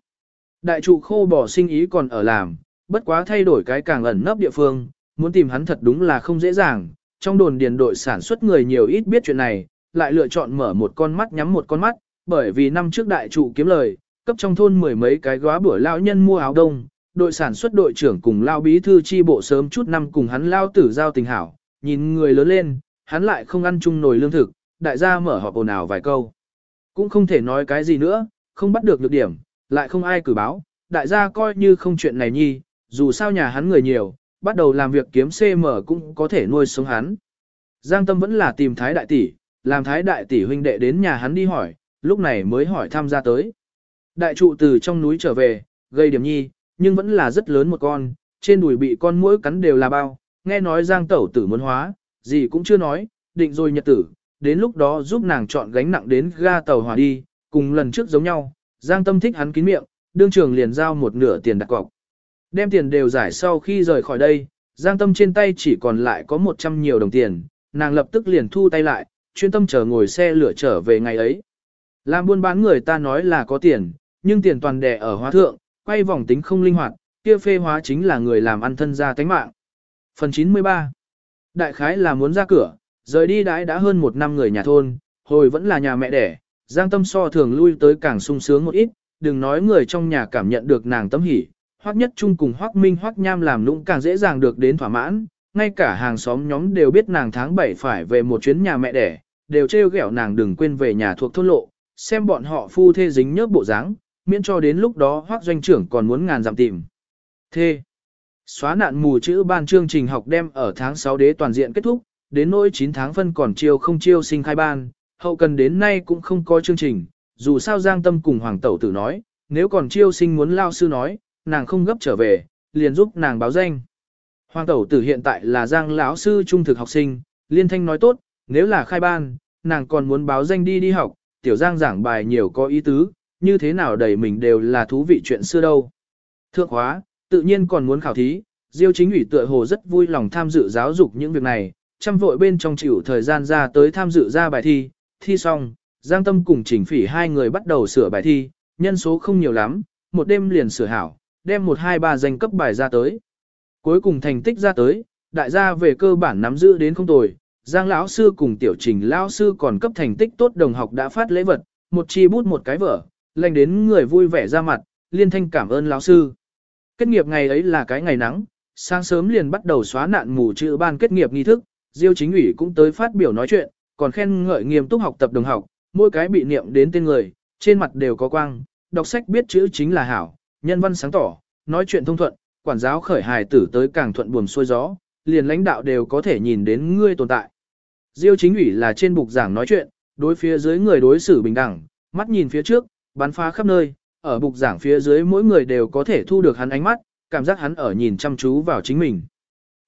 Đại trụ khô bò sinh ý còn ở làm, bất quá thay đổi cái càng ẩn nấp địa phương, muốn tìm hắn thật đúng là không dễ dàng. Trong đồn điền đội sản xuất người nhiều ít biết chuyện này, lại lựa chọn mở một con mắt nhắm một con mắt, bởi vì năm trước đại trụ kiếm lời, cấp trong thôn mười mấy cái góa bữa lão nhân mua áo đông, đội sản xuất đội trưởng cùng lao bí thư chi bộ sớm chút năm cùng hắn lao tử giao tình hảo, nhìn người lớn lên, hắn lại không ăn chung nồi lương thực, đại gia mở họp ồn ào vài câu. Cũng không thể nói cái gì nữa, không bắt được lược điểm, lại không ai cử báo, đại gia coi như không chuyện này nhi, dù sao nhà hắn người nhiều, bắt đầu làm việc kiếm CM cũng có thể nuôi sống hắn. Giang Tâm vẫn là tìm Thái Đại Tỷ, làm Thái Đại Tỷ huynh đệ đến nhà hắn đi hỏi, lúc này mới hỏi tham gia tới. Đại trụ từ trong núi trở về, gây điểm nhi, nhưng vẫn là rất lớn một con, trên đùi bị con mũi cắn đều là bao, nghe nói Giang Tẩu tử muốn hóa, gì cũng chưa nói, định rồi nhật tử, đến lúc đó giúp nàng chọn gánh nặng đến ga tàu hỏa đi, cùng lần trước giống nhau, Giang Tâm thích hắn kín miệng, đương trường liền giao một nửa tiền đặt cọc. Đem tiền đều giải sau khi rời khỏi đây, Giang Tâm trên tay chỉ còn lại có 100 nhiều đồng tiền, nàng lập tức liền thu tay lại, chuyên tâm chờ ngồi xe lửa trở về ngày ấy. Làm buôn bán người ta nói là có tiền, nhưng tiền toàn đẻ ở hóa thượng, quay vòng tính không linh hoạt, kia phê hóa chính là người làm ăn thân ra tánh mạng. Phần 93 Đại khái là muốn ra cửa, rời đi đãi đã hơn một năm người nhà thôn, hồi vẫn là nhà mẹ đẻ, Giang Tâm so thường lui tới càng sung sướng một ít, đừng nói người trong nhà cảm nhận được nàng tâm hỉ, Hoắc Nhất Trung cùng Hoắc Minh Hoắc Nham làm nũng càng dễ dàng được đến thỏa mãn, ngay cả hàng xóm nhóm đều biết nàng tháng 7 phải về một chuyến nhà mẹ đẻ, đều trêu ghẹo nàng đừng quên về nhà thuộc thôn lộ, xem bọn họ phu thê dính nhớp bộ dáng, miễn cho đến lúc đó Hoắc doanh trưởng còn muốn ngàn giảm tìm. Thê Xóa nạn mù chữ ban chương trình học đem ở tháng 6 đế toàn diện kết thúc, đến nỗi 9 tháng phân còn chiêu không chiêu sinh khai ban, hậu cần đến nay cũng không có chương trình, dù sao Giang Tâm cùng Hoàng Tẩu tử nói, nếu còn chiêu sinh muốn lao sư nói, nàng không gấp trở về, liền giúp nàng báo danh. Hoàng Tẩu tử hiện tại là Giang lão sư trung thực học sinh, liên thanh nói tốt, nếu là khai ban, nàng còn muốn báo danh đi đi học, tiểu Giang giảng bài nhiều có ý tứ, như thế nào đầy mình đều là thú vị chuyện xưa đâu. Thượng hóa, tự nhiên còn muốn khảo thí, Diêu chính ủy tựa hồ rất vui lòng tham dự giáo dục những việc này, chăm vội bên trong chịu thời gian ra tới tham dự ra bài thi, thi xong, Giang Tâm cùng Trình Phỉ hai người bắt đầu sửa bài thi, nhân số không nhiều lắm, một đêm liền sửa hảo, đem một hai ba danh cấp bài ra tới. Cuối cùng thành tích ra tới, đại gia về cơ bản nắm giữ đến không tồi, Giang lão sư cùng tiểu Trình lão sư còn cấp thành tích tốt đồng học đã phát lễ vật, một chi bút một cái vở, lành đến người vui vẻ ra mặt, liên thanh cảm ơn lão sư. Kết nghiệp ngày ấy là cái ngày nắng, Sáng sớm liền bắt đầu xóa nạn mù chữ ban kết nghiệp nghi thức, Diêu chính ủy cũng tới phát biểu nói chuyện, còn khen ngợi nghiêm túc học tập đồng học, mỗi cái bị niệm đến tên người, trên mặt đều có quang, đọc sách biết chữ chính là hảo, nhân văn sáng tỏ, nói chuyện thông thuận, quản giáo khởi hài tử tới càng thuận buồm xuôi gió, liền lãnh đạo đều có thể nhìn đến ngươi tồn tại. Diêu chính ủy là trên bục giảng nói chuyện, đối phía dưới người đối xử bình đẳng, mắt nhìn phía trước, bắn phá khắp nơi, ở bục giảng phía dưới mỗi người đều có thể thu được hắn ánh mắt, cảm giác hắn ở nhìn chăm chú vào chính mình.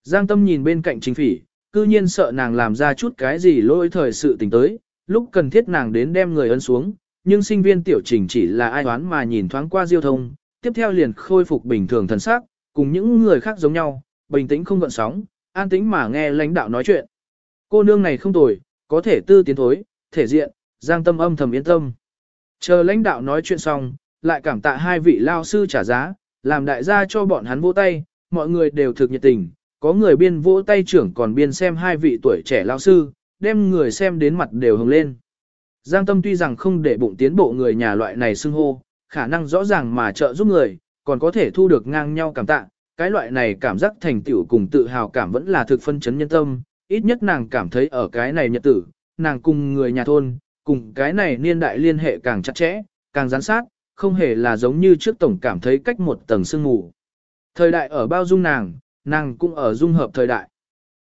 Giang tâm nhìn bên cạnh chính phỉ, cư nhiên sợ nàng làm ra chút cái gì lỗi thời sự tình tới, lúc cần thiết nàng đến đem người ấn xuống, nhưng sinh viên tiểu trình chỉ là ai đoán mà nhìn thoáng qua diêu thông, tiếp theo liền khôi phục bình thường thần sắc, cùng những người khác giống nhau, bình tĩnh không gợn sóng, an tĩnh mà nghe lãnh đạo nói chuyện. Cô nương này không tồi, có thể tư tiến thối, thể diện, giang tâm âm thầm yên tâm. Chờ lãnh đạo nói chuyện xong, lại cảm tạ hai vị lao sư trả giá, làm đại gia cho bọn hắn vỗ tay, mọi người đều thực nhiệt tình, có người biên vỗ tay trưởng còn biên xem hai vị tuổi trẻ lao sư, đem người xem đến mặt đều hồng lên. Giang Tâm tuy rằng không để bụng tiến bộ người nhà loại này xưng hô, khả năng rõ ràng mà trợ giúp người, còn có thể thu được ngang nhau cảm tạ, cái loại này cảm giác thành tựu cùng tự hào cảm vẫn là thực phân chấn nhân tâm, ít nhất nàng cảm thấy ở cái này nhật tử, nàng cùng người nhà thôn, cùng cái này niên đại liên hệ càng chặt chẽ, càng gián sát, không hề là giống như trước tổng cảm thấy cách một tầng sương mù. Thời đại ở bao dung nàng, nàng cũng ở dung hợp thời đại.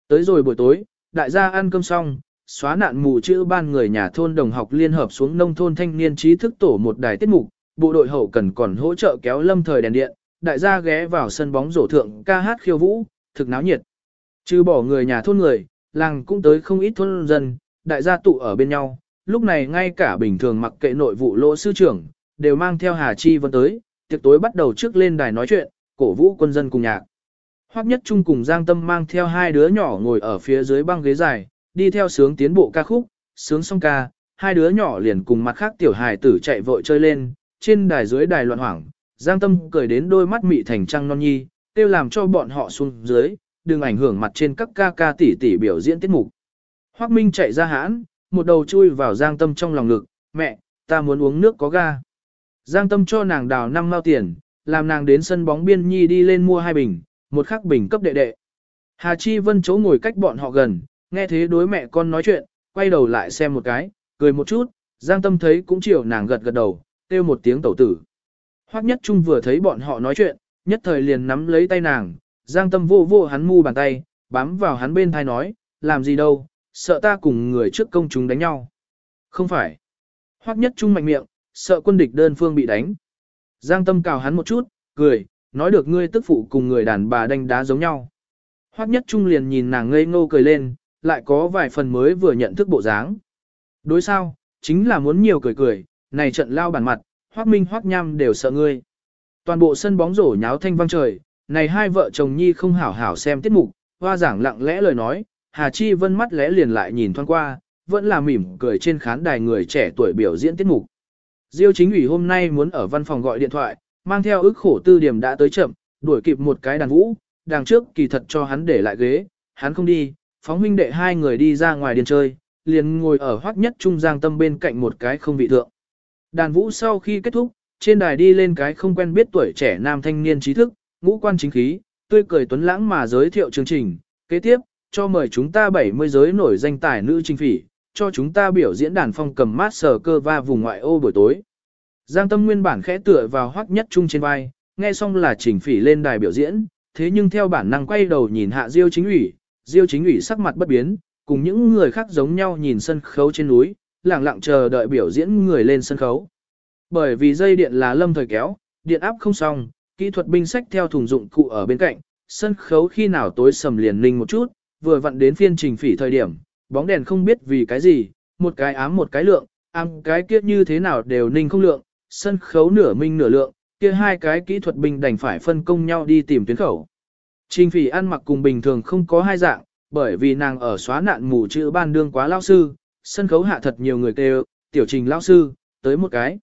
Tới rồi buổi tối, đại gia ăn cơm xong, xóa nạn mù chữ ban người nhà thôn đồng học liên hợp xuống nông thôn thanh niên trí thức tổ một đài tiết mục, bộ đội hậu cần còn hỗ trợ kéo lâm thời đèn điện, đại gia ghé vào sân bóng rổ thượng ca hát khiêu vũ, thực náo nhiệt. Trừ bỏ người nhà thôn người, làng cũng tới không ít thôn dân, đại gia tụ ở bên nhau, lúc này ngay cả bình thường mặc kệ nội vụ lỗ sư trưởng, đều mang theo Hà Chi Vân tới, tiệc tối bắt đầu trước lên đài nói chuyện, cổ vũ quân dân cùng nhạc. Hoắc Nhất Trung cùng Giang Tâm mang theo hai đứa nhỏ ngồi ở phía dưới băng ghế dài, đi theo sướng tiến bộ ca khúc, sướng xong ca, hai đứa nhỏ liền cùng mặt khác tiểu hài tử chạy vội chơi lên, trên đài dưới đài loạn hoảng, Giang Tâm cười đến đôi mắt mị thành trăng non nhi, tiêu làm cho bọn họ xuống dưới, đừng ảnh hưởng mặt trên các ca ca tỷ tỷ biểu diễn tiết mục. Hoắc Minh chạy ra hãn, một đầu chui vào Giang Tâm trong lòng ngực, mẹ, ta muốn uống nước có ga. Giang Tâm cho nàng đào năm mao tiền, làm nàng đến sân bóng biên nhi đi lên mua hai bình, một khắc bình cấp đệ đệ. Hà Chi Vân chỗ ngồi cách bọn họ gần, nghe thế đối mẹ con nói chuyện, quay đầu lại xem một cái, cười một chút, Giang Tâm thấy cũng chiều nàng gật gật đầu, kêu một tiếng tẩu tử. Hoắc Nhất Trung vừa thấy bọn họ nói chuyện, nhất thời liền nắm lấy tay nàng, Giang Tâm vô vô hắn mu bàn tay, bám vào hắn bên thai nói, làm gì đâu, sợ ta cùng người trước công chúng đánh nhau. Không phải. Hoắc Nhất Trung mạnh miệng, sợ quân địch đơn phương bị đánh. Giang Tâm cào hắn một chút, cười, nói được ngươi tức phụ cùng người đàn bà đánh đá giống nhau. Hoắc Nhất Trung liền nhìn nàng ngây ngô cười lên, lại có vài phần mới vừa nhận thức bộ dáng. Đối sao, chính là muốn nhiều cười cười, này trận lao bản mặt, Hoắc Minh Hoắc Nham đều sợ ngươi. Toàn bộ sân bóng rổ nháo thanh vang trời, này hai vợ chồng nhi không hảo hảo xem tiết mục, hoa giảng lặng lẽ lời nói, Hà Chi Vân mắt lẽ liền lại nhìn thoáng qua, vẫn là mỉm cười trên khán đài người trẻ tuổi biểu diễn tiết mục. Diêu chính ủy hôm nay muốn ở văn phòng gọi điện thoại, mang theo ức khổ tư điểm đã tới chậm, đuổi kịp một cái đàn vũ, đằng trước kỳ thật cho hắn để lại ghế, hắn không đi, phóng huynh đệ hai người đi ra ngoài điền chơi, liền ngồi ở hoắc nhất trung giang tâm bên cạnh một cái không vị thượng. Đàn vũ sau khi kết thúc, trên đài đi lên cái không quen biết tuổi trẻ nam thanh niên trí thức, ngũ quan chính khí, tươi cười tuấn lãng mà giới thiệu chương trình, kế tiếp, cho mời chúng ta 70 giới nổi danh tài nữ trinh phỉ, cho chúng ta biểu diễn đàn phong cầm mát sờ cơ va vùng ngoại ô buổi tối. Giang tâm nguyên bản khẽ tựa vào hoắc nhất trung trên vai, nghe xong là trình phỉ lên đài biểu diễn, thế nhưng theo bản năng quay đầu nhìn hạ diêu chính ủy, diêu chính ủy sắc mặt bất biến, cùng những người khác giống nhau nhìn sân khấu trên núi, lặng lặng chờ đợi biểu diễn người lên sân khấu. Bởi vì dây điện là lâm thời kéo, điện áp không xong, kỹ thuật binh sách theo thùng dụng cụ ở bên cạnh, sân khấu khi nào tối sầm liền ninh một chút, vừa vặn đến phiên trình phỉ thời điểm, bóng đèn không biết vì cái gì, một cái ám một cái lượng, ám cái kia như thế nào đều ninh không lượng, sân khấu nửa minh nửa lượng, kia hai cái kỹ thuật bình đành phải phân công nhau đi tìm tuyến khẩu. Trình phỉ ăn mặc cùng bình thường không có hai dạng, bởi vì nàng ở xóa nạn mù chữ ban đương quá lao sư, sân khấu hạ thật nhiều người kêu, tiểu trình lao sư, tới một cái.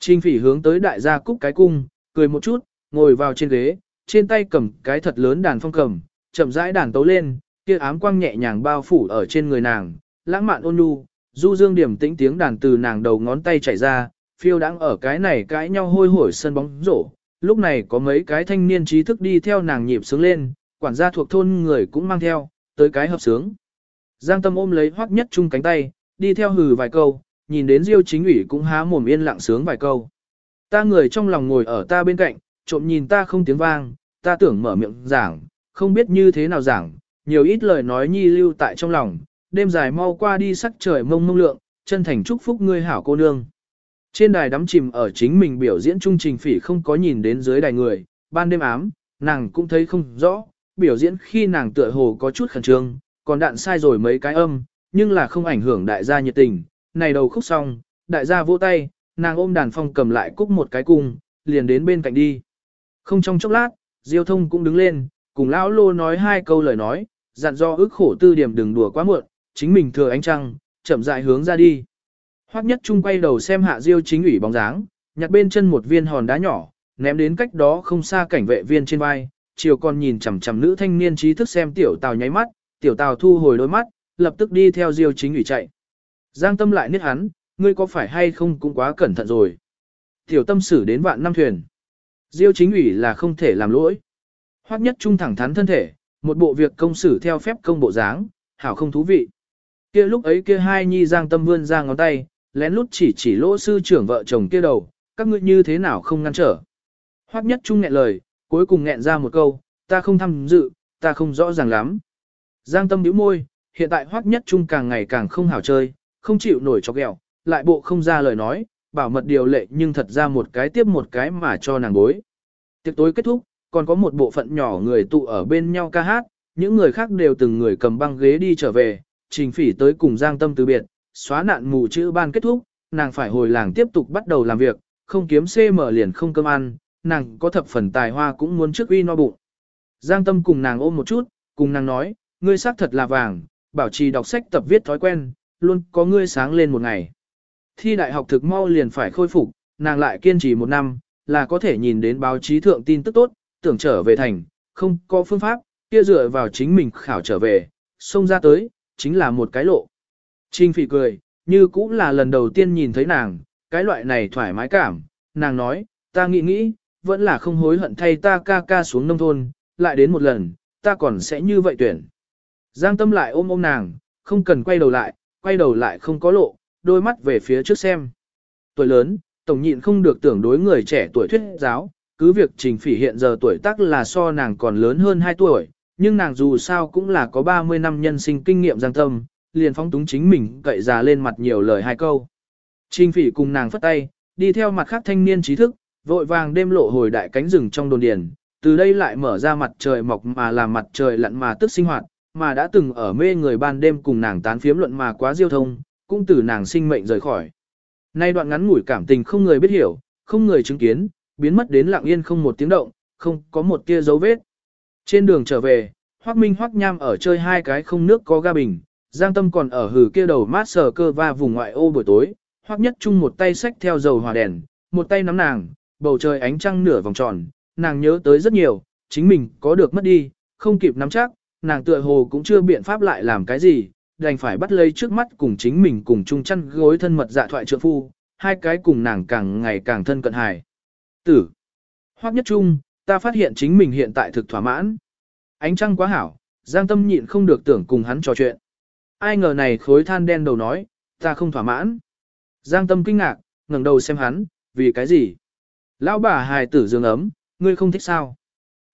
Trình phỉ hướng tới đại gia cúc cái cung, cười một chút, ngồi vào trên ghế, trên tay cầm cái thật lớn đàn phong cầm, chậm rãi đàn tấu lên, kia ám quang nhẹ nhàng bao phủ ở trên người nàng, lãng mạn ôn nhu, du dương điểm tĩnh tiếng đàn từ nàng đầu ngón tay chảy ra, phiêu đang ở cái này cãi nhau hôi hổi sân bóng rổ. Lúc này có mấy cái thanh niên trí thức đi theo nàng nhịp sướng lên, quản gia thuộc thôn người cũng mang theo, tới cái hợp sướng. Giang Tâm ôm lấy Hoắc Nhất Trung cánh tay, đi theo hừ vài câu, nhìn đến Diêu chính ủy cũng há mồm yên lặng sướng vài câu. Ta người trong lòng ngồi ở ta bên cạnh, trộm nhìn ta không tiếng vang, ta tưởng mở miệng giảng, không biết như thế nào giảng, nhiều ít lời nói nhi lưu tại trong lòng, đêm dài mau qua đi sắc trời mông mông lượng, chân thành chúc phúc ngươi hảo cô nương. Trên đài đắm chìm ở chính mình biểu diễn trung trình phỉ không có nhìn đến dưới đài người, ban đêm ám, nàng cũng thấy không rõ, biểu diễn khi nàng tựa hồ có chút khẩn trương, còn đạn sai rồi mấy cái âm, nhưng là không ảnh hưởng đại gia nhiệt tình, này đầu khúc xong, đại gia vỗ tay, nàng ôm đàn phong cầm lại cúc một cái cung, liền đến bên cạnh đi. Không trong chốc lát, Diêu thông cũng đứng lên, cùng lão lô nói hai câu lời nói, dặn do ước khổ tư điểm đừng đùa quá muộn, chính mình thừa ánh trăng, chậm rãi hướng ra đi. Hoắc nhất trung quay đầu xem hạ Diêu chính ủy bóng dáng, nhặt bên chân một viên hòn đá nhỏ, ném đến cách đó không xa cảnh vệ viên trên vai, chiều còn nhìn chằm chằm nữ thanh niên trí thức xem tiểu tào nháy mắt, tiểu tào thu hồi đôi mắt, lập tức đi theo Diêu chính ủy chạy. Giang tâm lại niết hắn, ngươi có phải hay không cũng quá cẩn thận rồi. Tiểu tâm xử đến vạn năm thuyền. Diêu chính ủy là không thể làm lỗi. Hoắc nhất trung thẳng thắn thân thể, một bộ việc công xử theo phép công bộ dáng, hảo không thú vị. Kia lúc ấy kia hai nhi giang tâm vươn ra ngón tay, lén lút chỉ chỉ lỗ sư trưởng vợ chồng kia đầu, các ngươi như thế nào không ngăn trở. Hoắc nhất trung nghẹn lời, cuối cùng nghẹn ra một câu, ta không tham dự, ta không rõ ràng lắm. Giang tâm nhíu môi, hiện tại Hoắc nhất trung càng ngày càng không hảo chơi, không chịu nổi chọc ghẹo, lại bộ không ra lời nói, bảo mật điều lệ nhưng thật ra một cái tiếp một cái mà cho nàng bối. Tiệc tối kết thúc, còn có một bộ phận nhỏ người tụ ở bên nhau ca hát, những người khác đều từng người cầm băng ghế đi trở về, trình phỉ tới cùng Giang Tâm từ biệt, xóa nạn mù chữ ban kết thúc, nàng phải hồi làng tiếp tục bắt đầu làm việc, không kiếm mở liền không cơm ăn, nàng có thập phần tài hoa cũng muốn trước uy no bụng. Giang Tâm cùng nàng ôm một chút, cùng nàng nói, ngươi xác thật là vàng, bảo trì đọc sách tập viết thói quen, luôn có ngươi sáng lên một ngày. Thi đại học thực mau liền phải khôi phục, nàng lại kiên trì một năm, là có thể nhìn đến báo chí thượng tin tức tốt, tưởng trở về thành, không có phương pháp, kia dựa vào chính mình khảo trở về, xông ra tới, chính là một cái lộ. trinh phỉ cười, như cũng là lần đầu tiên nhìn thấy nàng, cái loại này thoải mái cảm, nàng nói, ta nghĩ nghĩ, vẫn là không hối hận thay ta ca ca xuống nông thôn, lại đến một lần, ta còn sẽ như vậy tuyển. Giang tâm lại ôm ôm nàng, không cần quay đầu lại, quay đầu lại không có lộ, đôi mắt về phía trước xem. Tuổi lớn, tổng nhịn không được tưởng đối người trẻ tuổi thuyết giáo, cứ việc trình phỉ hiện giờ tuổi tác là so nàng còn lớn hơn 2 tuổi, nhưng nàng dù sao cũng là có 30 năm nhân sinh kinh nghiệm giang tâm, liền phóng túng chính mình cậy già lên mặt nhiều lời hai câu. Trình phỉ cùng nàng phất tay, đi theo mặt khác thanh niên trí thức, vội vàng đêm lộ hồi đại cánh rừng trong đồn điền, từ đây lại mở ra mặt trời mọc mà làm mặt trời lặn mà tức sinh hoạt, mà đã từng ở mê người ban đêm cùng nàng tán phiếm luận mà quá diêu thông, cũng từ nàng sinh mệnh rời khỏi. Nay đoạn ngắn ngủi cảm tình không người biết hiểu, không người chứng kiến, biến mất đến lặng yên không một tiếng động, không có một tia dấu vết. Trên đường trở về, Hoắc Minh Hoắc Nham ở chơi hai cái không nước có ga bình, Giang Tâm còn ở hử kia đầu mát sờ cơ va vùng ngoại ô buổi tối, Hoắc Nhất Trung một tay xách theo dầu hỏa đèn, một tay nắm nàng, bầu trời ánh trăng nửa vòng tròn, nàng nhớ tới rất nhiều, chính mình có được mất đi, không kịp nắm chắc, nàng tựa hồ cũng chưa biện pháp lại làm cái gì, đành phải bắt lấy trước mắt cùng chính mình cùng chung chăn gối thân mật dạ thoại trượng phu, hai cái cùng nàng càng ngày càng thân cận hài. Tử. Hoắc nhất trung, ta phát hiện chính mình hiện tại thực thỏa mãn. Ánh trăng quá hảo, Giang Tâm nhịn không được tưởng cùng hắn trò chuyện. Ai ngờ này khối than đen đầu nói, ta không thỏa mãn. Giang Tâm kinh ngạc, ngẩng đầu xem hắn, vì cái gì? Lão bà hài tử dương ấm, ngươi không thích sao?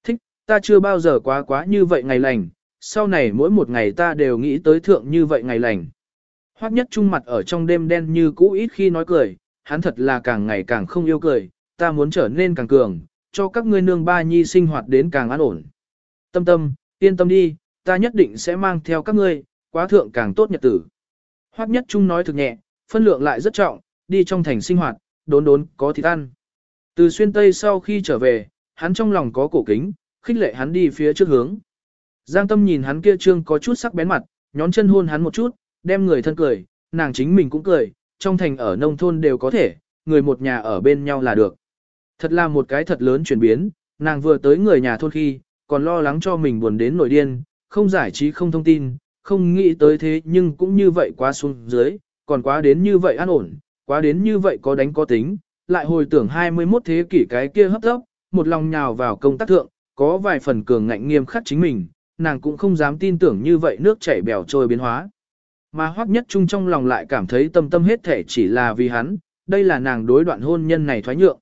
Thích, ta chưa bao giờ quá quá như vậy ngày lành, sau này mỗi một ngày ta đều nghĩ tới thượng như vậy ngày lành. Hoắc nhất trung mặt ở trong đêm đen như cũ ít khi nói cười, hắn thật là càng ngày càng không yêu cười, ta muốn trở nên càng cường, cho các ngươi nương ba nhi sinh hoạt đến càng an ổn. Tâm tâm, yên tâm đi, ta nhất định sẽ mang theo các ngươi, quá thượng càng tốt nhật tử. Hoắc nhất trung nói thực nhẹ, phân lượng lại rất trọng, đi trong thành sinh hoạt, đốn đốn có thịt ăn. Từ xuyên tây sau khi trở về, hắn trong lòng có cổ kính, khích lệ hắn đi phía trước hướng. Giang tâm nhìn hắn kia trương có chút sắc bén mặt, nhón chân hôn hắn một chút, đem người thân cười, nàng chính mình cũng cười, trong thành ở nông thôn đều có thể, người một nhà ở bên nhau là được. Thật là một cái thật lớn chuyển biến, nàng vừa tới người nhà thôn khi, còn lo lắng cho mình buồn đến nổi điên, không giải trí không thông tin, không nghĩ tới thế nhưng cũng như vậy quá xuống dưới, còn quá đến như vậy an ổn, quá đến như vậy có đánh có tính, lại hồi tưởng 21 thế kỷ cái kia hấp tốc, một lòng nhào vào công tác thượng, có vài phần cường ngạnh nghiêm khắc chính mình, nàng cũng không dám tin tưởng như vậy nước chảy bèo trôi biến hóa. Mà hoắc nhất trung trong lòng lại cảm thấy tâm tâm hết thể chỉ là vì hắn, đây là nàng đối đoạn hôn nhân này thoái nhượng.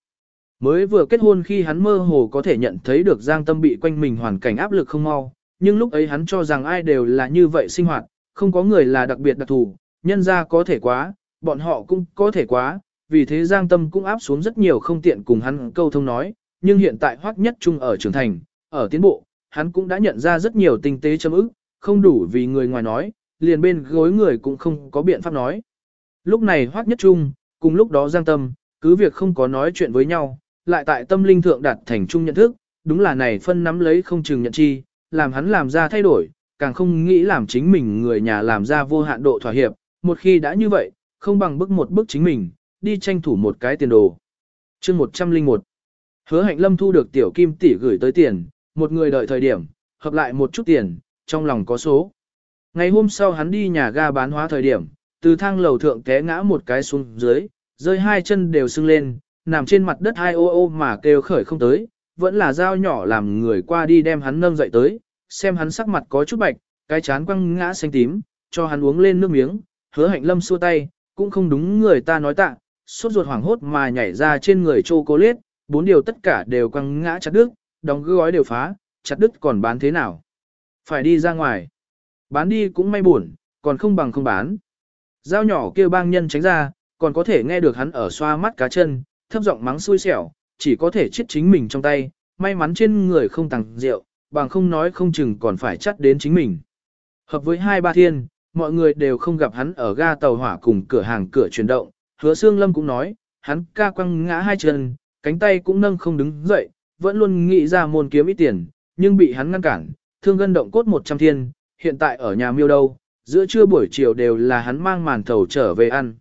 Mới vừa kết hôn khi hắn mơ hồ có thể nhận thấy được Giang Tâm bị quanh mình hoàn cảnh áp lực không mau, nhưng lúc ấy hắn cho rằng ai đều là như vậy sinh hoạt, không có người là đặc biệt đặc thù, nhân ra có thể quá, bọn họ cũng có thể quá, vì thế Giang Tâm cũng áp xuống rất nhiều không tiện cùng hắn câu thông nói, nhưng hiện tại hoắc nhất trung ở trưởng thành, ở tiến bộ, hắn cũng đã nhận ra rất nhiều tinh tế châm ức, không đủ vì người ngoài nói, liền bên gối người cũng không có biện pháp nói. Lúc này hoắc nhất trung, cùng lúc đó Giang Tâm, cứ việc không có nói chuyện với nhau, lại tại tâm linh thượng đạt thành chung nhận thức, đúng là này phân nắm lấy không chừng nhận chi, làm hắn làm ra thay đổi, càng không nghĩ làm chính mình người nhà làm ra vô hạn độ thỏa hiệp, một khi đã như vậy, không bằng bức một bức chính mình, đi tranh thủ một cái tiền đồ. chương 101 Hứa hạnh lâm thu được tiểu kim tỷ gửi tới tiền, một người đợi thời điểm, hợp lại một chút tiền, trong lòng có số. Ngày hôm sau hắn đi nhà ga bán hóa thời điểm, từ thang lầu thượng té ngã một cái xuống dưới, rơi hai chân đều sưng lên, nằm trên mặt đất hai ô ô mà kêu khởi không tới, vẫn là dao nhỏ làm người qua đi đem hắn nâng dậy tới, xem hắn sắc mặt có chút bạch, cái chán quăng ngã xanh tím, cho hắn uống lên nước miếng, hứa hạnh lâm xua tay, cũng không đúng người ta nói tạ, suốt ruột hoảng hốt mà nhảy ra trên người chô cô liết, bốn điều tất cả đều quăng ngã chặt đứt, đóng gói đều phá, chặt đứt còn bán thế nào. Phải đi ra ngoài. Bán đi cũng may buồn, còn không bằng không bán. Dao nhỏ kêu bang nhân tránh ra, còn có thể nghe được hắn ở xoa mắt cá chân, thấp giọng mắng xui xẻo, chỉ có thể chết chính mình trong tay, may mắn trên người không tàng rượu, bằng không nói không chừng còn phải chắt đến chính mình. Hợp với hai ba thiên, mọi người đều không gặp hắn ở ga tàu hỏa cùng cửa hàng cửa chuyển động, hứa xương lâm cũng nói, hắn ca quăng ngã hai chân, cánh tay cũng nâng không đứng dậy, vẫn luôn nghĩ ra môn kiếm ít tiền, nhưng bị hắn ngăn cản, thương gân động cốt 100 thiên, hiện tại ở nhà miêu đâu, giữa trưa buổi chiều đều là hắn mang màn thầu trở về ăn.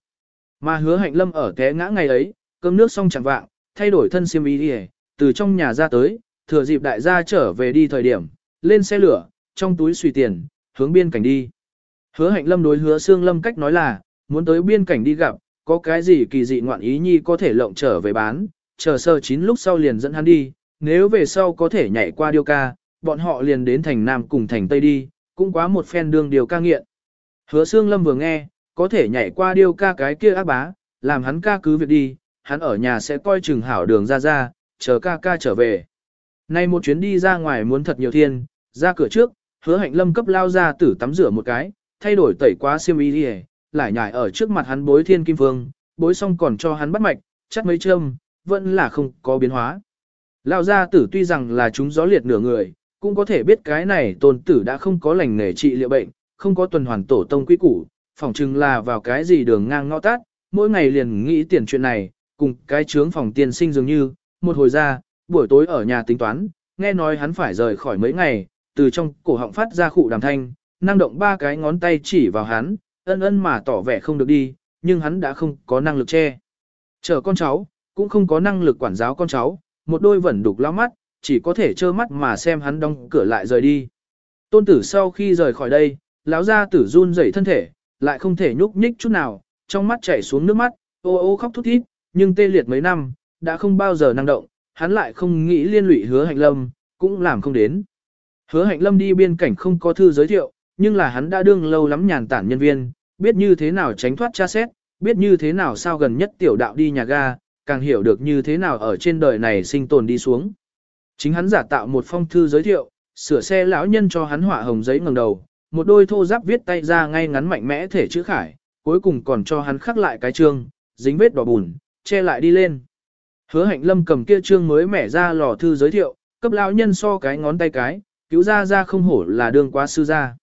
Mà hứa hạnh lâm ở té ngã ngày ấy, cơm nước xong chẳng vạng, thay đổi thân xiêm y đi từ trong nhà ra tới, thừa dịp đại gia trở về đi thời điểm, lên xe lửa, trong túi xùy tiền, hướng biên cảnh đi. Hứa hạnh lâm đối hứa xương lâm cách nói là, muốn tới biên cảnh đi gặp, có cái gì kỳ dị ngoạn ý nhi có thể lộng trở về bán, chờ sơ chín lúc sau liền dẫn hắn đi, nếu về sau có thể nhảy qua điêu ca, bọn họ liền đến thành Nam cùng thành Tây đi, cũng quá một phen đường điều ca nghiện. Hứa xương lâm vừa nghe, có thể nhảy qua điêu ca cái kia ác bá, làm hắn ca cứ việc đi, hắn ở nhà sẽ coi chừng hảo đường ra ra, chờ ca ca trở về. Nay một chuyến đi ra ngoài muốn thật nhiều thiên, ra cửa trước, hứa hạnh lâm cấp lao ra tử tắm rửa một cái, thay đổi tẩy quá xiêm y đi lại nhảy ở trước mặt hắn bối thiên kim phương, bối xong còn cho hắn bắt mạch, chắc mấy châm, vẫn là không có biến hóa. Lao gia tử tuy rằng là chúng gió liệt nửa người, cũng có thể biết cái này tôn tử đã không có lành nghề trị liệu bệnh, không có tuần hoàn tổ tông quy củ, phỏng chừng là vào cái gì đường ngang ngõ tát, mỗi ngày liền nghĩ tiền chuyện này, cùng cái trướng phòng tiên sinh dường như, một hồi ra, buổi tối ở nhà tính toán, nghe nói hắn phải rời khỏi mấy ngày, từ trong cổ họng phát ra khụ đàm thanh, năng động ba cái ngón tay chỉ vào hắn, ân ân mà tỏ vẻ không được đi, nhưng hắn đã không có năng lực che. Chờ con cháu, cũng không có năng lực quản giáo con cháu, một đôi vẫn đục lao mắt, chỉ có thể trơ mắt mà xem hắn đóng cửa lại rời đi. Tôn tử sau khi rời khỏi đây, lão gia tử run rẩy thân thể, lại không thể nhúc nhích chút nào, trong mắt chảy xuống nước mắt, ô ô khóc thút thít, nhưng tê liệt mấy năm, đã không bao giờ năng động, hắn lại không nghĩ liên lụy hứa hạnh lâm, cũng làm không đến. Hứa hạnh lâm đi biên cảnh không có thư giới thiệu, nhưng là hắn đã đương lâu lắm nhàn tản nhân viên, biết như thế nào tránh thoát tra xét, biết như thế nào sao gần nhất tiểu đạo đi nhà ga, càng hiểu được như thế nào ở trên đời này sinh tồn đi xuống. Chính hắn giả tạo một phong thư giới thiệu, sửa xe lão nhân cho hắn họa hồng giấy ngẩng đầu, một đôi thô giáp viết tay ra ngay ngắn mạnh mẽ thể chữ khải, cuối cùng còn cho hắn khắc lại cái chương, dính vết đỏ bùn, che lại đi lên. Hứa hạnh lâm cầm kia trương mới mẻ ra lò thư giới thiệu, cấp lão nhân so cái ngón tay cái, cứu ra ra không hổ là đường quá sư gia.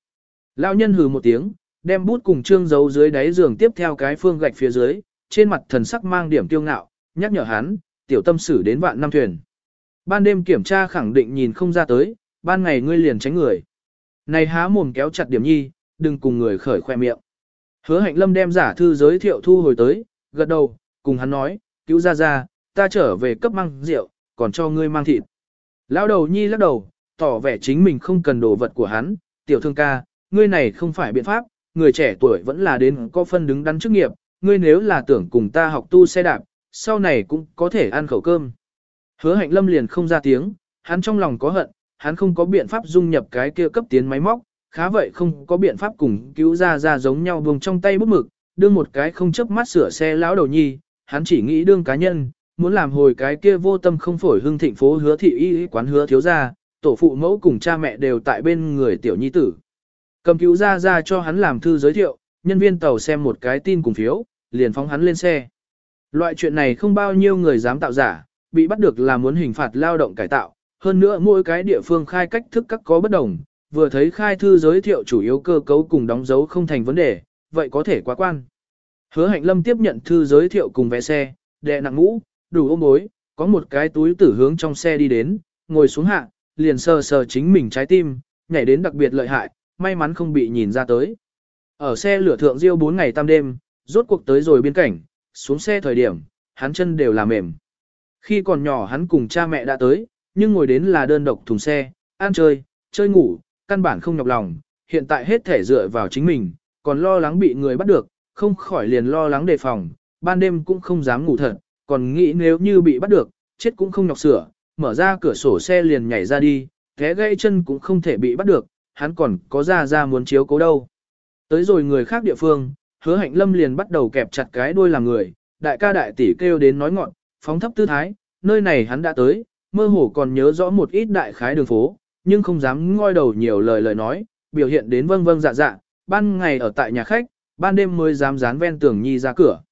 Lão nhân hừ một tiếng, đem bút cùng trương giấu dưới đáy giường tiếp theo cái phương gạch phía dưới, trên mặt thần sắc mang điểm tiêu ngạo, nhắc nhở hắn, tiểu tâm sử đến vạn năm thuyền. Ban đêm kiểm tra khẳng định nhìn không ra tới, ban ngày ngươi liền tránh người. Này há mồm kéo chặt điểm nhi, đừng cùng người khởi khoe miệng. Hứa hạnh lâm đem giả thư giới thiệu thu hồi tới, gật đầu, cùng hắn nói, cứu ra ra, ta trở về cấp mang rượu, còn cho ngươi mang thịt. Lão đầu nhi lắc đầu, tỏ vẻ chính mình không cần đồ vật của hắn, tiểu thương ca, ngươi này không phải biện pháp, người trẻ tuổi vẫn là đến có phân đứng đắn chức nghiệp, ngươi nếu là tưởng cùng ta học tu xe đạp, sau này cũng có thể ăn khẩu cơm. Hứa hạnh lâm liền không ra tiếng, hắn trong lòng có hận, hắn không có biện pháp dung nhập cái kia cấp tiến máy móc, khá vậy không có biện pháp cùng cứu ra ra giống nhau buông trong tay bút mực, đưa một cái không chớp mắt sửa xe lão đầu nhi, hắn chỉ nghĩ đương cá nhân, muốn làm hồi cái kia vô tâm không phổi hưng thịnh phố hứa thị y quán hứa thiếu gia, tổ phụ mẫu cùng cha mẹ đều tại bên người tiểu nhi tử. Cầm cứu ra ra cho hắn làm thư giới thiệu, nhân viên tàu xem một cái tin cùng phiếu, liền phóng hắn lên xe. Loại chuyện này không bao nhiêu người dám tạo giả, bị bắt được là muốn hình phạt lao động cải tạo, hơn nữa mỗi cái địa phương khai cách thức các có bất đồng, vừa thấy khai thư giới thiệu chủ yếu cơ cấu cùng đóng dấu không thành vấn đề, vậy có thể quá quan. Hứa hạnh lâm tiếp nhận thư giới thiệu cùng vé xe, đệ nặng ngũ, đủ ôm bối, có một cái túi tử hướng trong xe đi đến, ngồi xuống hạ, liền sờ sờ chính mình trái tim, nhảy đến đặc biệt lợi hại, may mắn không bị nhìn ra tới. Ở xe lửa thượng riêu 4 ngày tam đêm, rốt cuộc tới rồi biên cảnh, xuống xe thời điểm, hắn chân đều là mềm. Khi còn nhỏ hắn cùng cha mẹ đã tới, nhưng ngồi đến là đơn độc thùng xe, ăn chơi, chơi ngủ, căn bản không nhọc lòng, hiện tại hết thể dựa vào chính mình, còn lo lắng bị người bắt được, không khỏi liền lo lắng đề phòng, ban đêm cũng không dám ngủ thật, còn nghĩ nếu như bị bắt được, chết cũng không nhọc sửa, mở ra cửa sổ xe liền nhảy ra đi, thế gãy chân cũng không thể bị bắt được, hắn còn có ra ra muốn chiếu cố đâu. Tới rồi người khác địa phương, hứa hạnh lâm liền bắt đầu kẹp chặt cái đuôi làm người, đại ca đại tỷ kêu đến nói ngọn, phóng thấp tư thái, nơi này hắn đã tới, mơ hồ còn nhớ rõ một ít đại khái đường phố, nhưng không dám ngoi đầu nhiều lời lời nói, biểu hiện đến vâng vâng dạ dạ, ban ngày ở tại nhà khách, ban đêm mới dám dán ven tường nhi ra cửa.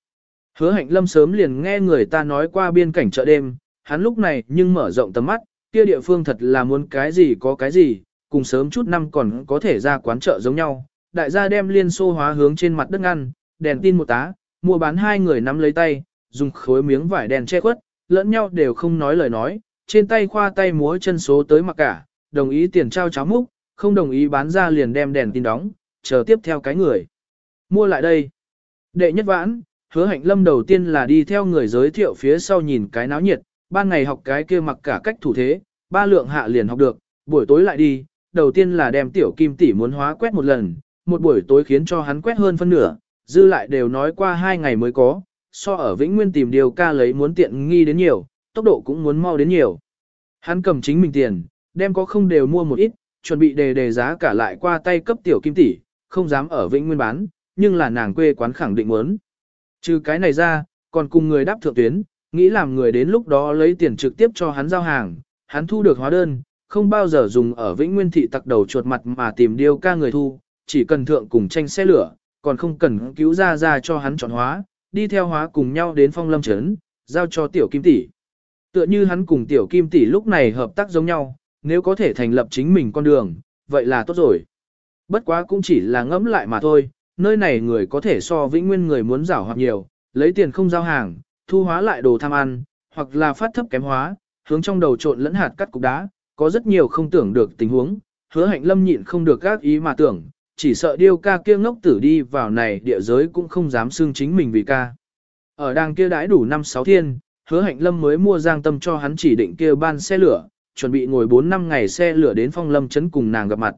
Hứa hạnh lâm sớm liền nghe người ta nói qua biên cảnh chợ đêm, hắn lúc này nhưng mở rộng tầm mắt, kia địa phương thật là muốn cái gì có cái gì, cùng sớm chút năm còn có thể ra quán chợ giống nhau. Đại gia đem liên xô hóa hướng trên mặt đất ngăn, đèn tin một tá, mua bán hai người nắm lấy tay, dùng khối miếng vải đèn che khuất, lẫn nhau đều không nói lời nói, trên tay khoa tay múa chân số tới mặc cả, đồng ý tiền trao cháo múc, không đồng ý bán ra liền đem đèn tin đóng, chờ tiếp theo cái người. Mua lại đây. Đệ nhất vãn, hứa hạnh lâm đầu tiên là đi theo người giới thiệu phía sau nhìn cái náo nhiệt, ban ngày học cái kia mặc cả cách thủ thế, ba lượng hạ liền học được, buổi tối lại đi, đầu tiên là đem tiểu kim tỷ muốn hóa quét một lần, một buổi tối khiến cho hắn quét hơn phân nửa, dư lại đều nói qua hai ngày mới có, so ở Vĩnh Nguyên tìm điều ca lấy muốn tiện nghi đến nhiều, tốc độ cũng muốn mau đến nhiều. Hắn cầm chính mình tiền, đem có không đều mua một ít, chuẩn bị đề đề giá cả lại qua tay cấp tiểu kim tỷ, không dám ở Vĩnh Nguyên bán, nhưng là nàng quê quán khẳng định muốn. Trừ cái này ra, còn cùng người đáp thượng tuyến, nghĩ làm người đến lúc đó lấy tiền trực tiếp cho hắn giao hàng, hắn thu được hóa đơn, không bao giờ dùng ở Vĩnh Nguyên thị tặc đầu chuột mặt mà tìm điêu ca người thu, chỉ cần thượng cùng tranh xe lửa, còn không cần cứu ra ra cho hắn chọn hóa, đi theo hóa cùng nhau đến phong lâm trấn, giao cho tiểu kim tỷ. Tựa như hắn cùng tiểu kim tỷ lúc này hợp tác giống nhau, nếu có thể thành lập chính mình con đường, vậy là tốt rồi. Bất quá cũng chỉ là ngẫm lại mà thôi, nơi này người có thể so vĩnh nguyên người muốn giảo hoặc nhiều, lấy tiền không giao hàng, thu hóa lại đồ tham ăn, hoặc là phát thấp kém hóa, hướng trong đầu trộn lẫn hạt cắt cục đá, có rất nhiều không tưởng được tình huống, hứa hạnh lâm nhịn không được các ý mà tưởng, chỉ sợ điêu ca kia ngốc tử đi vào này địa giới cũng không dám xưng chính mình vì ca. Ở đang kia đãi đủ năm sáu thiên, hứa hạnh lâm mới mua giang tâm cho hắn chỉ định kia ban xe lửa, chuẩn bị ngồi 4 năm ngày xe lửa đến phong lâm chấn cùng nàng gặp mặt.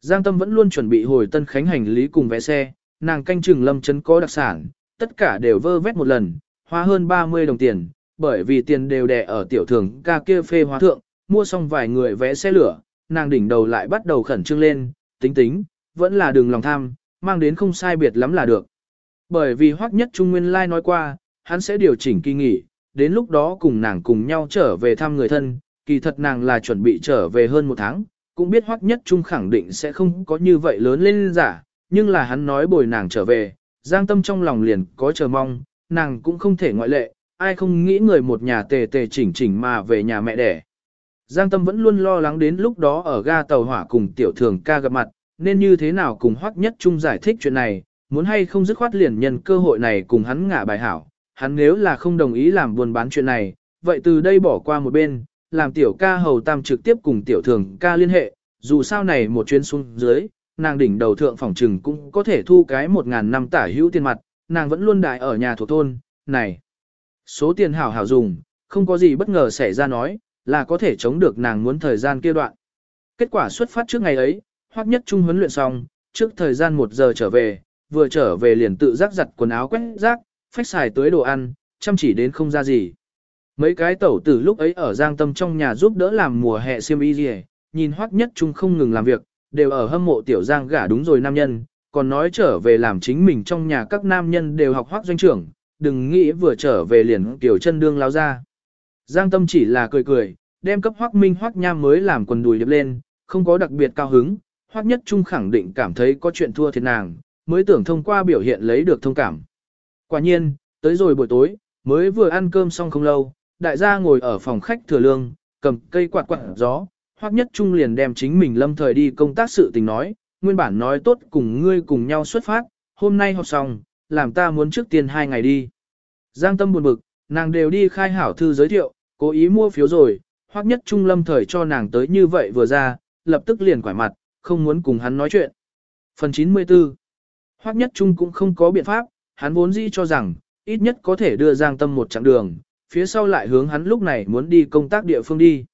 Giang tâm vẫn luôn chuẩn bị hồi tân khánh hành lý cùng vé xe, nàng canh chừng lâm Trấn có đặc sản, tất cả đều vơ vét một lần, hoa hơn 30 đồng tiền, bởi vì tiền đều đẻ ở tiểu thường ca kia phê hóa thượng, mua xong vài người vé xe lửa, nàng đỉnh đầu lại bắt đầu khẩn trương lên, tính tính, vẫn là đường lòng tham, mang đến không sai biệt lắm là được. Bởi vì hoắc nhất Trung Nguyên Lai nói qua, hắn sẽ điều chỉnh kỳ nghỉ, đến lúc đó cùng nàng cùng nhau trở về thăm người thân, kỳ thật nàng là chuẩn bị trở về hơn một tháng, cũng biết hoắc nhất Trung khẳng định sẽ không có như vậy lớn lên giả, nhưng là hắn nói bồi nàng trở về, giang tâm trong lòng liền có chờ mong, nàng cũng không thể ngoại lệ, ai không nghĩ người một nhà tề tề chỉnh chỉnh mà về nhà mẹ đẻ. Giang tâm vẫn luôn lo lắng đến lúc đó ở ga tàu hỏa cùng tiểu thường ca gặp mặt, nên như thế nào cùng hoắc nhất trung giải thích chuyện này, muốn hay không dứt khoát liền nhân cơ hội này cùng hắn ngả bài hảo, hắn nếu là không đồng ý làm buôn bán chuyện này, vậy từ đây bỏ qua một bên, làm tiểu ca hầu tam trực tiếp cùng tiểu thường ca liên hệ, dù sao này một chuyến xuống dưới, nàng đỉnh đầu thượng phòng trừng cũng có thể thu cái một ngàn năm tả hữu tiền mặt, nàng vẫn luôn đại ở nhà thuộc thôn, này. Số tiền hảo hảo dùng, không có gì bất ngờ xảy ra nói, là có thể chống được nàng muốn thời gian kia đoạn. Kết quả xuất phát trước ngày ấy, Hoắc nhất trung huấn luyện xong, trước thời gian một giờ trở về, vừa trở về liền tự rắc giặt quần áo quét rác, phách xài tới đồ ăn, chăm chỉ đến không ra gì. Mấy cái tẩu tử lúc ấy ở Giang Tâm trong nhà giúp đỡ làm mùa hè xiêm y gì, nhìn Hoắc Nhất Trung không ngừng làm việc, đều ở hâm mộ tiểu Giang gả đúng rồi nam nhân, còn nói trở về làm chính mình trong nhà các nam nhân đều học Hoắc doanh trưởng, đừng nghĩ vừa trở về liền tiểu chân đương lao ra. Giang Tâm chỉ là cười cười, đem cấp Hoắc Minh Hoắc Nham mới làm quần đùi điệp lên, không có đặc biệt cao hứng, Hoắc Nhất Trung khẳng định cảm thấy có chuyện thua thiệt nàng, mới tưởng thông qua biểu hiện lấy được thông cảm. Quả nhiên, tới rồi buổi tối, mới vừa ăn cơm xong không lâu, đại gia ngồi ở phòng khách thừa lương, cầm cây quạt quạt gió, Hoắc Nhất Trung liền đem chính mình lâm thời đi công tác sự tình nói, nguyên bản nói tốt cùng ngươi cùng nhau xuất phát, hôm nay học xong, làm ta muốn trước tiên hai ngày đi. Giang Tâm buồn bực, nàng đều đi khai hảo thư giới thiệu, cố ý mua phiếu rồi, Hoắc Nhất Trung lâm thời cho nàng tới như vậy vừa ra, lập tức liền quải mặt, không muốn cùng hắn nói chuyện. Phần 94 Hoắc Nhất Trung cũng không có biện pháp, hắn vốn dĩ cho rằng, ít nhất có thể đưa Giang Tâm một chặng đường, phía sau lại hướng hắn lúc này muốn đi công tác địa phương đi.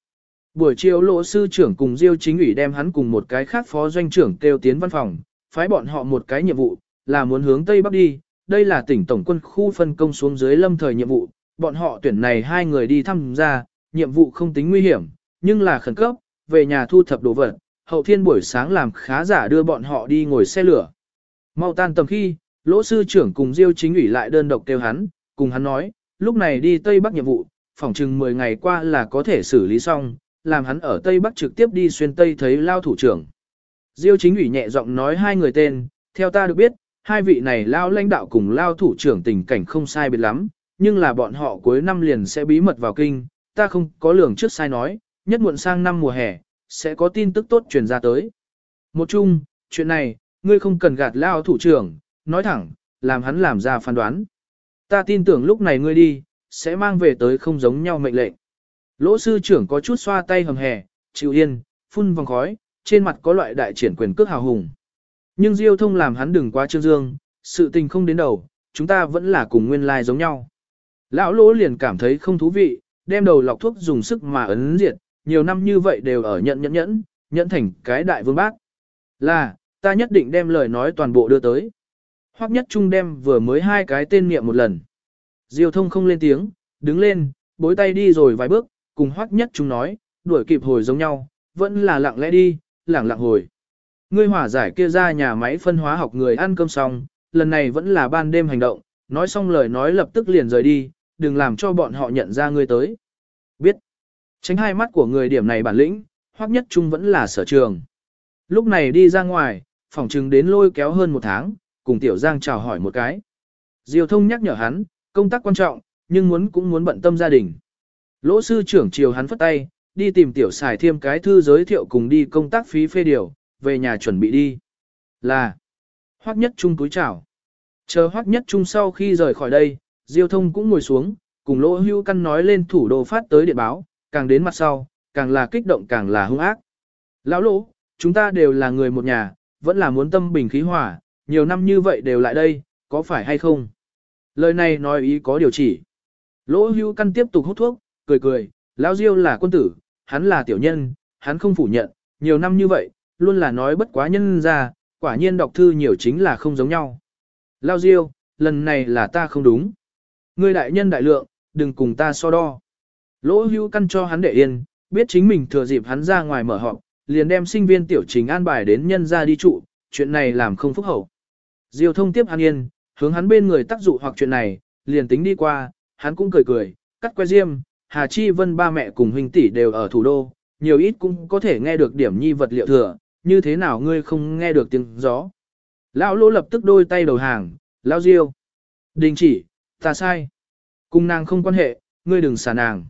Buổi chiều lộ sư trưởng cùng Diêu chính ủy đem hắn cùng một cái khác phó doanh trưởng kêu tiến văn phòng, phái bọn họ một cái nhiệm vụ, là muốn hướng Tây Bắc đi, đây là tỉnh tổng quân khu phân công xuống dưới lâm thời nhiệm vụ, bọn họ tuyển này hai người đi thăm ra, nhiệm vụ không tính nguy hiểm, nhưng là khẩn cấp, về nhà thu thập đồ vật, hậu thiên buổi sáng làm khá giả đưa bọn họ đi ngồi xe lửa. Mau tan tầm khi, lỗ sư trưởng cùng Diêu chính ủy lại đơn độc kêu hắn, cùng hắn nói, lúc này đi Tây Bắc nhiệm vụ, phỏng chừng 10 ngày qua là có thể xử lý xong, làm hắn ở Tây Bắc trực tiếp đi xuyên Tây thấy lao thủ trưởng. Diêu chính ủy nhẹ giọng nói hai người tên, theo ta được biết, hai vị này lao lãnh đạo cùng lao thủ trưởng tình cảnh không sai biệt lắm, nhưng là bọn họ cuối năm liền sẽ bí mật vào kinh, ta không có lường trước sai nói, nhất muộn sang năm mùa hè, sẽ có tin tức tốt truyền ra tới. Một chung, chuyện này, ngươi không cần gạt lao thủ trưởng, nói thẳng, làm hắn làm ra phán đoán. Ta tin tưởng lúc này ngươi đi, sẽ mang về tới không giống nhau mệnh lệnh. Lỗ sư trưởng có chút xoa tay hầm hè, chịu yên, phun vòng khói, trên mặt có loại đại triển quyền cước hào hùng. Nhưng Diêu thông làm hắn đừng quá trương dương, sự tình không đến đầu, chúng ta vẫn là cùng nguyên lai giống nhau. Lão lỗ liền cảm thấy không thú vị, đem đầu lọc thuốc dùng sức mà ấn diệt, nhiều năm như vậy đều ở nhận nhẫn nhẫn, nhẫn thành cái đại vương bác. Là, ta nhất định đem lời nói toàn bộ đưa tới. Hoắc nhất trung đem vừa mới hai cái tên niệm một lần. Diêu thông không lên tiếng, đứng lên, bối tay đi rồi vài bước, cùng Hoắc nhất trung nói, đuổi kịp hồi giống nhau, vẫn là lặng lẽ đi, lặng lặng hồi. Ngươi hỏa giải kia ra nhà máy phân hóa học người ăn cơm xong, lần này vẫn là ban đêm hành động, nói xong lời nói lập tức liền rời đi, đừng làm cho bọn họ nhận ra ngươi tới. Biết. Tránh hai mắt của người điểm này bản lĩnh, Hoắc nhất trung vẫn là sở trường. Lúc này đi ra ngoài, phòng trừng đến lôi kéo hơn một tháng, cùng Tiểu Giang chào hỏi một cái. Diêu thông nhắc nhở hắn, công tác quan trọng, nhưng muốn cũng muốn bận tâm gia đình. Lỗ sư trưởng chiều hắn phất tay, đi tìm Tiểu xài thêm cái thư giới thiệu cùng đi công tác phí phê điều, về nhà chuẩn bị đi. Là, Hoắc Nhất Trung túi chào. Chờ Hoắc Nhất Trung sau khi rời khỏi đây, Diêu thông cũng ngồi xuống, cùng Lỗ Hưu Căn nói lên thủ đô phát tới điện báo, càng đến mặt sau, càng là kích động càng là hung ác. Lão Lỗ, chúng ta đều là người một nhà, vẫn là muốn tâm bình khí hòa, nhiều năm như vậy đều lại đây, có phải hay không? Lời này nói ý có điều chỉ. Lỗ hưu căn tiếp tục hút thuốc, cười cười, lão diêu là quân tử, hắn là tiểu nhân, hắn không phủ nhận, nhiều năm như vậy, luôn là nói bất quá nhân ra, quả nhiên đọc thư nhiều chính là không giống nhau. Lao diêu, lần này là ta không đúng. Ngươi đại nhân đại lượng, đừng cùng ta so đo. Lỗ hưu căn cho hắn để yên, biết chính mình thừa dịp hắn ra ngoài mở họp, liền đem sinh viên tiểu trình an bài đến nhân ra đi trụ, chuyện này làm không phúc hậu. Diêu thông tiếp hắn yên, hướng hắn bên người tác dụ hoặc chuyện này, liền tính đi qua, hắn cũng cười cười, cắt que diêm, Hà Chi Vân ba mẹ cùng huynh tỷ đều ở thủ đô, nhiều ít cũng có thể nghe được điểm nhi vật liệu thừa, như thế nào ngươi không nghe được tiếng gió. Lão lỗ lập tức đôi tay đầu hàng, lão Diêu. Đình chỉ, ta sai. Cùng nàng không quan hệ, ngươi đừng xả nàng.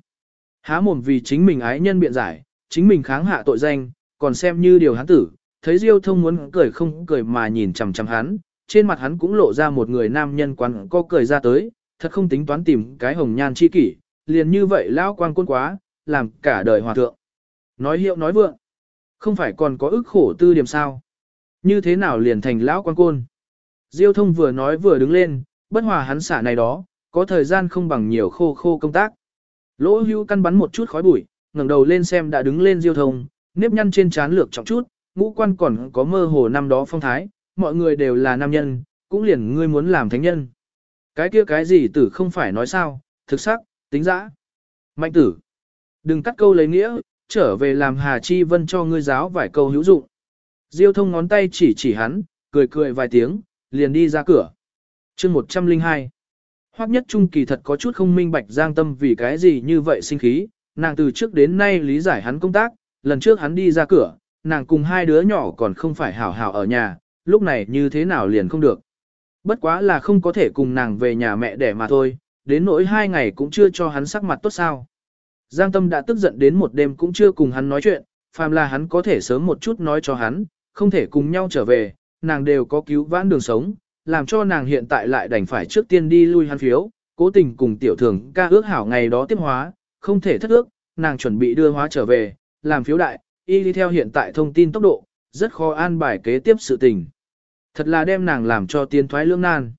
Há mồm vì chính mình ái nhân biện giải, chính mình kháng hạ tội danh, còn xem như điều hắn tử, thấy Diêu thông muốn cười không cười mà nhìn chằm chằm hắn, trên mặt hắn cũng lộ ra một người nam nhân quán có cười ra tới, thật không tính toán tìm cái hồng nhan chi kỷ, liền như vậy lão quan quân quá, làm cả đời hòa thượng. Nói hiệu nói vượng, không phải còn có ức khổ tư điểm sao. Như thế nào liền thành lão quan côn. Diêu thông vừa nói vừa đứng lên, bất hòa hắn xả này đó, có thời gian không bằng nhiều khô khô công tác. Lỗ hưu căn bắn một chút khói bụi, ngẩng đầu lên xem đã đứng lên diêu thông, nếp nhăn trên trán lược trọng chút, ngũ quan còn có mơ hồ năm đó phong thái, mọi người đều là nam nhân, cũng liền ngươi muốn làm thánh nhân. Cái kia cái gì tử không phải nói sao, thực sắc, tính dã. Mạnh tử, đừng cắt câu lấy nghĩa, trở về làm Hà Chi Vân cho ngươi giáo vài câu hữu dụng. Diêu thông ngón tay chỉ chỉ hắn, cười cười vài tiếng, liền đi ra cửa. chương 102 Hoắc nhất trung kỳ thật có chút không minh bạch giang tâm vì cái gì như vậy sinh khí, nàng từ trước đến nay lý giải hắn công tác, lần trước hắn đi ra cửa, nàng cùng hai đứa nhỏ còn không phải hảo hảo ở nhà, lúc này như thế nào liền không được. Bất quá là không có thể cùng nàng về nhà mẹ đẻ mà thôi, đến nỗi hai ngày cũng chưa cho hắn sắc mặt tốt sao. Giang Tâm đã tức giận đến một đêm cũng chưa cùng hắn nói chuyện, phàm là hắn có thể sớm một chút nói cho hắn, không thể cùng nhau trở về, nàng đều có cứu vãn đường sống, làm cho nàng hiện tại lại đành phải trước tiên đi lui hắn phiếu, cố tình cùng tiểu thường ca ước hảo ngày đó tiếp hóa, không thể thất ước, nàng chuẩn bị đưa hóa trở về, làm phiếu đại, y đi theo hiện tại thông tin tốc độ, rất khó an bài kế tiếp sự tình. Thật là đem nàng làm cho tiên thoái lương nan.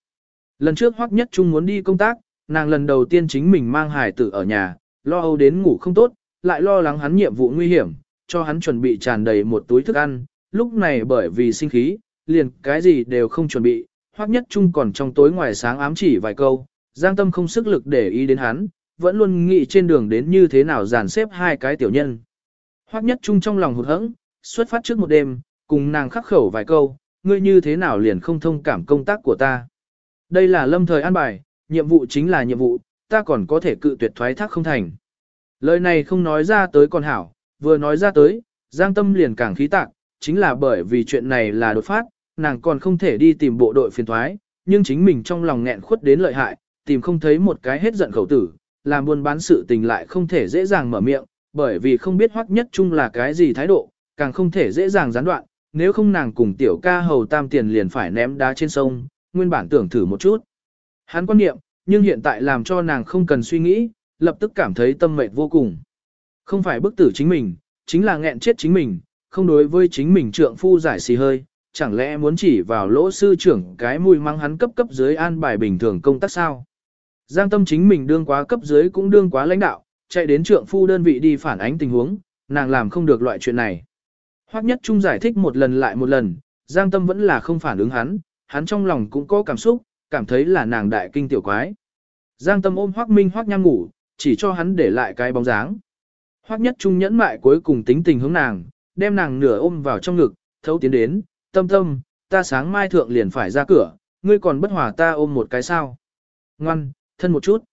Lần trước Hoắc Nhất Trung muốn đi công tác, nàng lần đầu tiên chính mình mang hài tử ở nhà, lo âu đến ngủ không tốt, lại lo lắng hắn nhiệm vụ nguy hiểm, cho hắn chuẩn bị tràn đầy một túi thức ăn, lúc này bởi vì sinh khí, liền cái gì đều không chuẩn bị, Hoắc Nhất Trung còn trong tối ngoài sáng ám chỉ vài câu, Giang Tâm không sức lực để ý đến hắn, vẫn luôn nghĩ trên đường đến như thế nào dàn xếp hai cái tiểu nhân. Hoắc Nhất Trung trong lòng hụt hẫng, xuất phát trước một đêm, cùng nàng khắc khẩu vài câu, ngươi như thế nào liền không thông cảm công tác của ta. Đây là lâm thời an bài, nhiệm vụ chính là nhiệm vụ, ta còn có thể cự tuyệt thoái thác không thành. Lời này không nói ra tới con hảo, vừa nói ra tới, Giang Tâm liền càng khí tạc, chính là bởi vì chuyện này là đột phát, nàng còn không thể đi tìm bộ đội phiền thoái, nhưng chính mình trong lòng nghẹn khuất đến lợi hại, tìm không thấy một cái hết giận khẩu tử, làm buôn bán sự tình lại không thể dễ dàng mở miệng, bởi vì không biết hoắc nhất chung là cái gì thái độ, càng không thể dễ dàng gián đoạn, nếu không nàng cùng tiểu ca hầu tam tiền liền phải ném đá trên sông, nguyên bản tưởng thử một chút. Hắn quan niệm, nhưng hiện tại làm cho nàng không cần suy nghĩ, lập tức cảm thấy tâm mệt vô cùng. Không phải bức tử chính mình, chính là nghẹn chết chính mình, không đối với chính mình trượng phu giải xì hơi, chẳng lẽ muốn chỉ vào lỗ sư trưởng cái mùi mang hắn cấp cấp dưới an bài bình thường công tác sao? Giang tâm chính mình đương quá cấp dưới cũng đương quá lãnh đạo, chạy đến trượng phu đơn vị đi phản ánh tình huống, nàng làm không được loại chuyện này. Hoắc nhất trung giải thích một lần lại một lần, Giang tâm vẫn là không phản ứng hắn, hắn trong lòng cũng có cảm xúc, cảm thấy là nàng đại kinh tiểu quái. Giang tâm ôm Hoắc Minh Hoắc nham ngủ, chỉ cho hắn để lại cái bóng dáng. Hoắc nhất trung nhẫn mại cuối cùng tính tình hướng nàng, đem nàng nửa ôm vào trong ngực, thấu tiến đến, tâm tâm, ta sáng mai thượng liền phải ra cửa, ngươi còn bất hòa ta ôm một cái sao. Ngoan, thân một chút.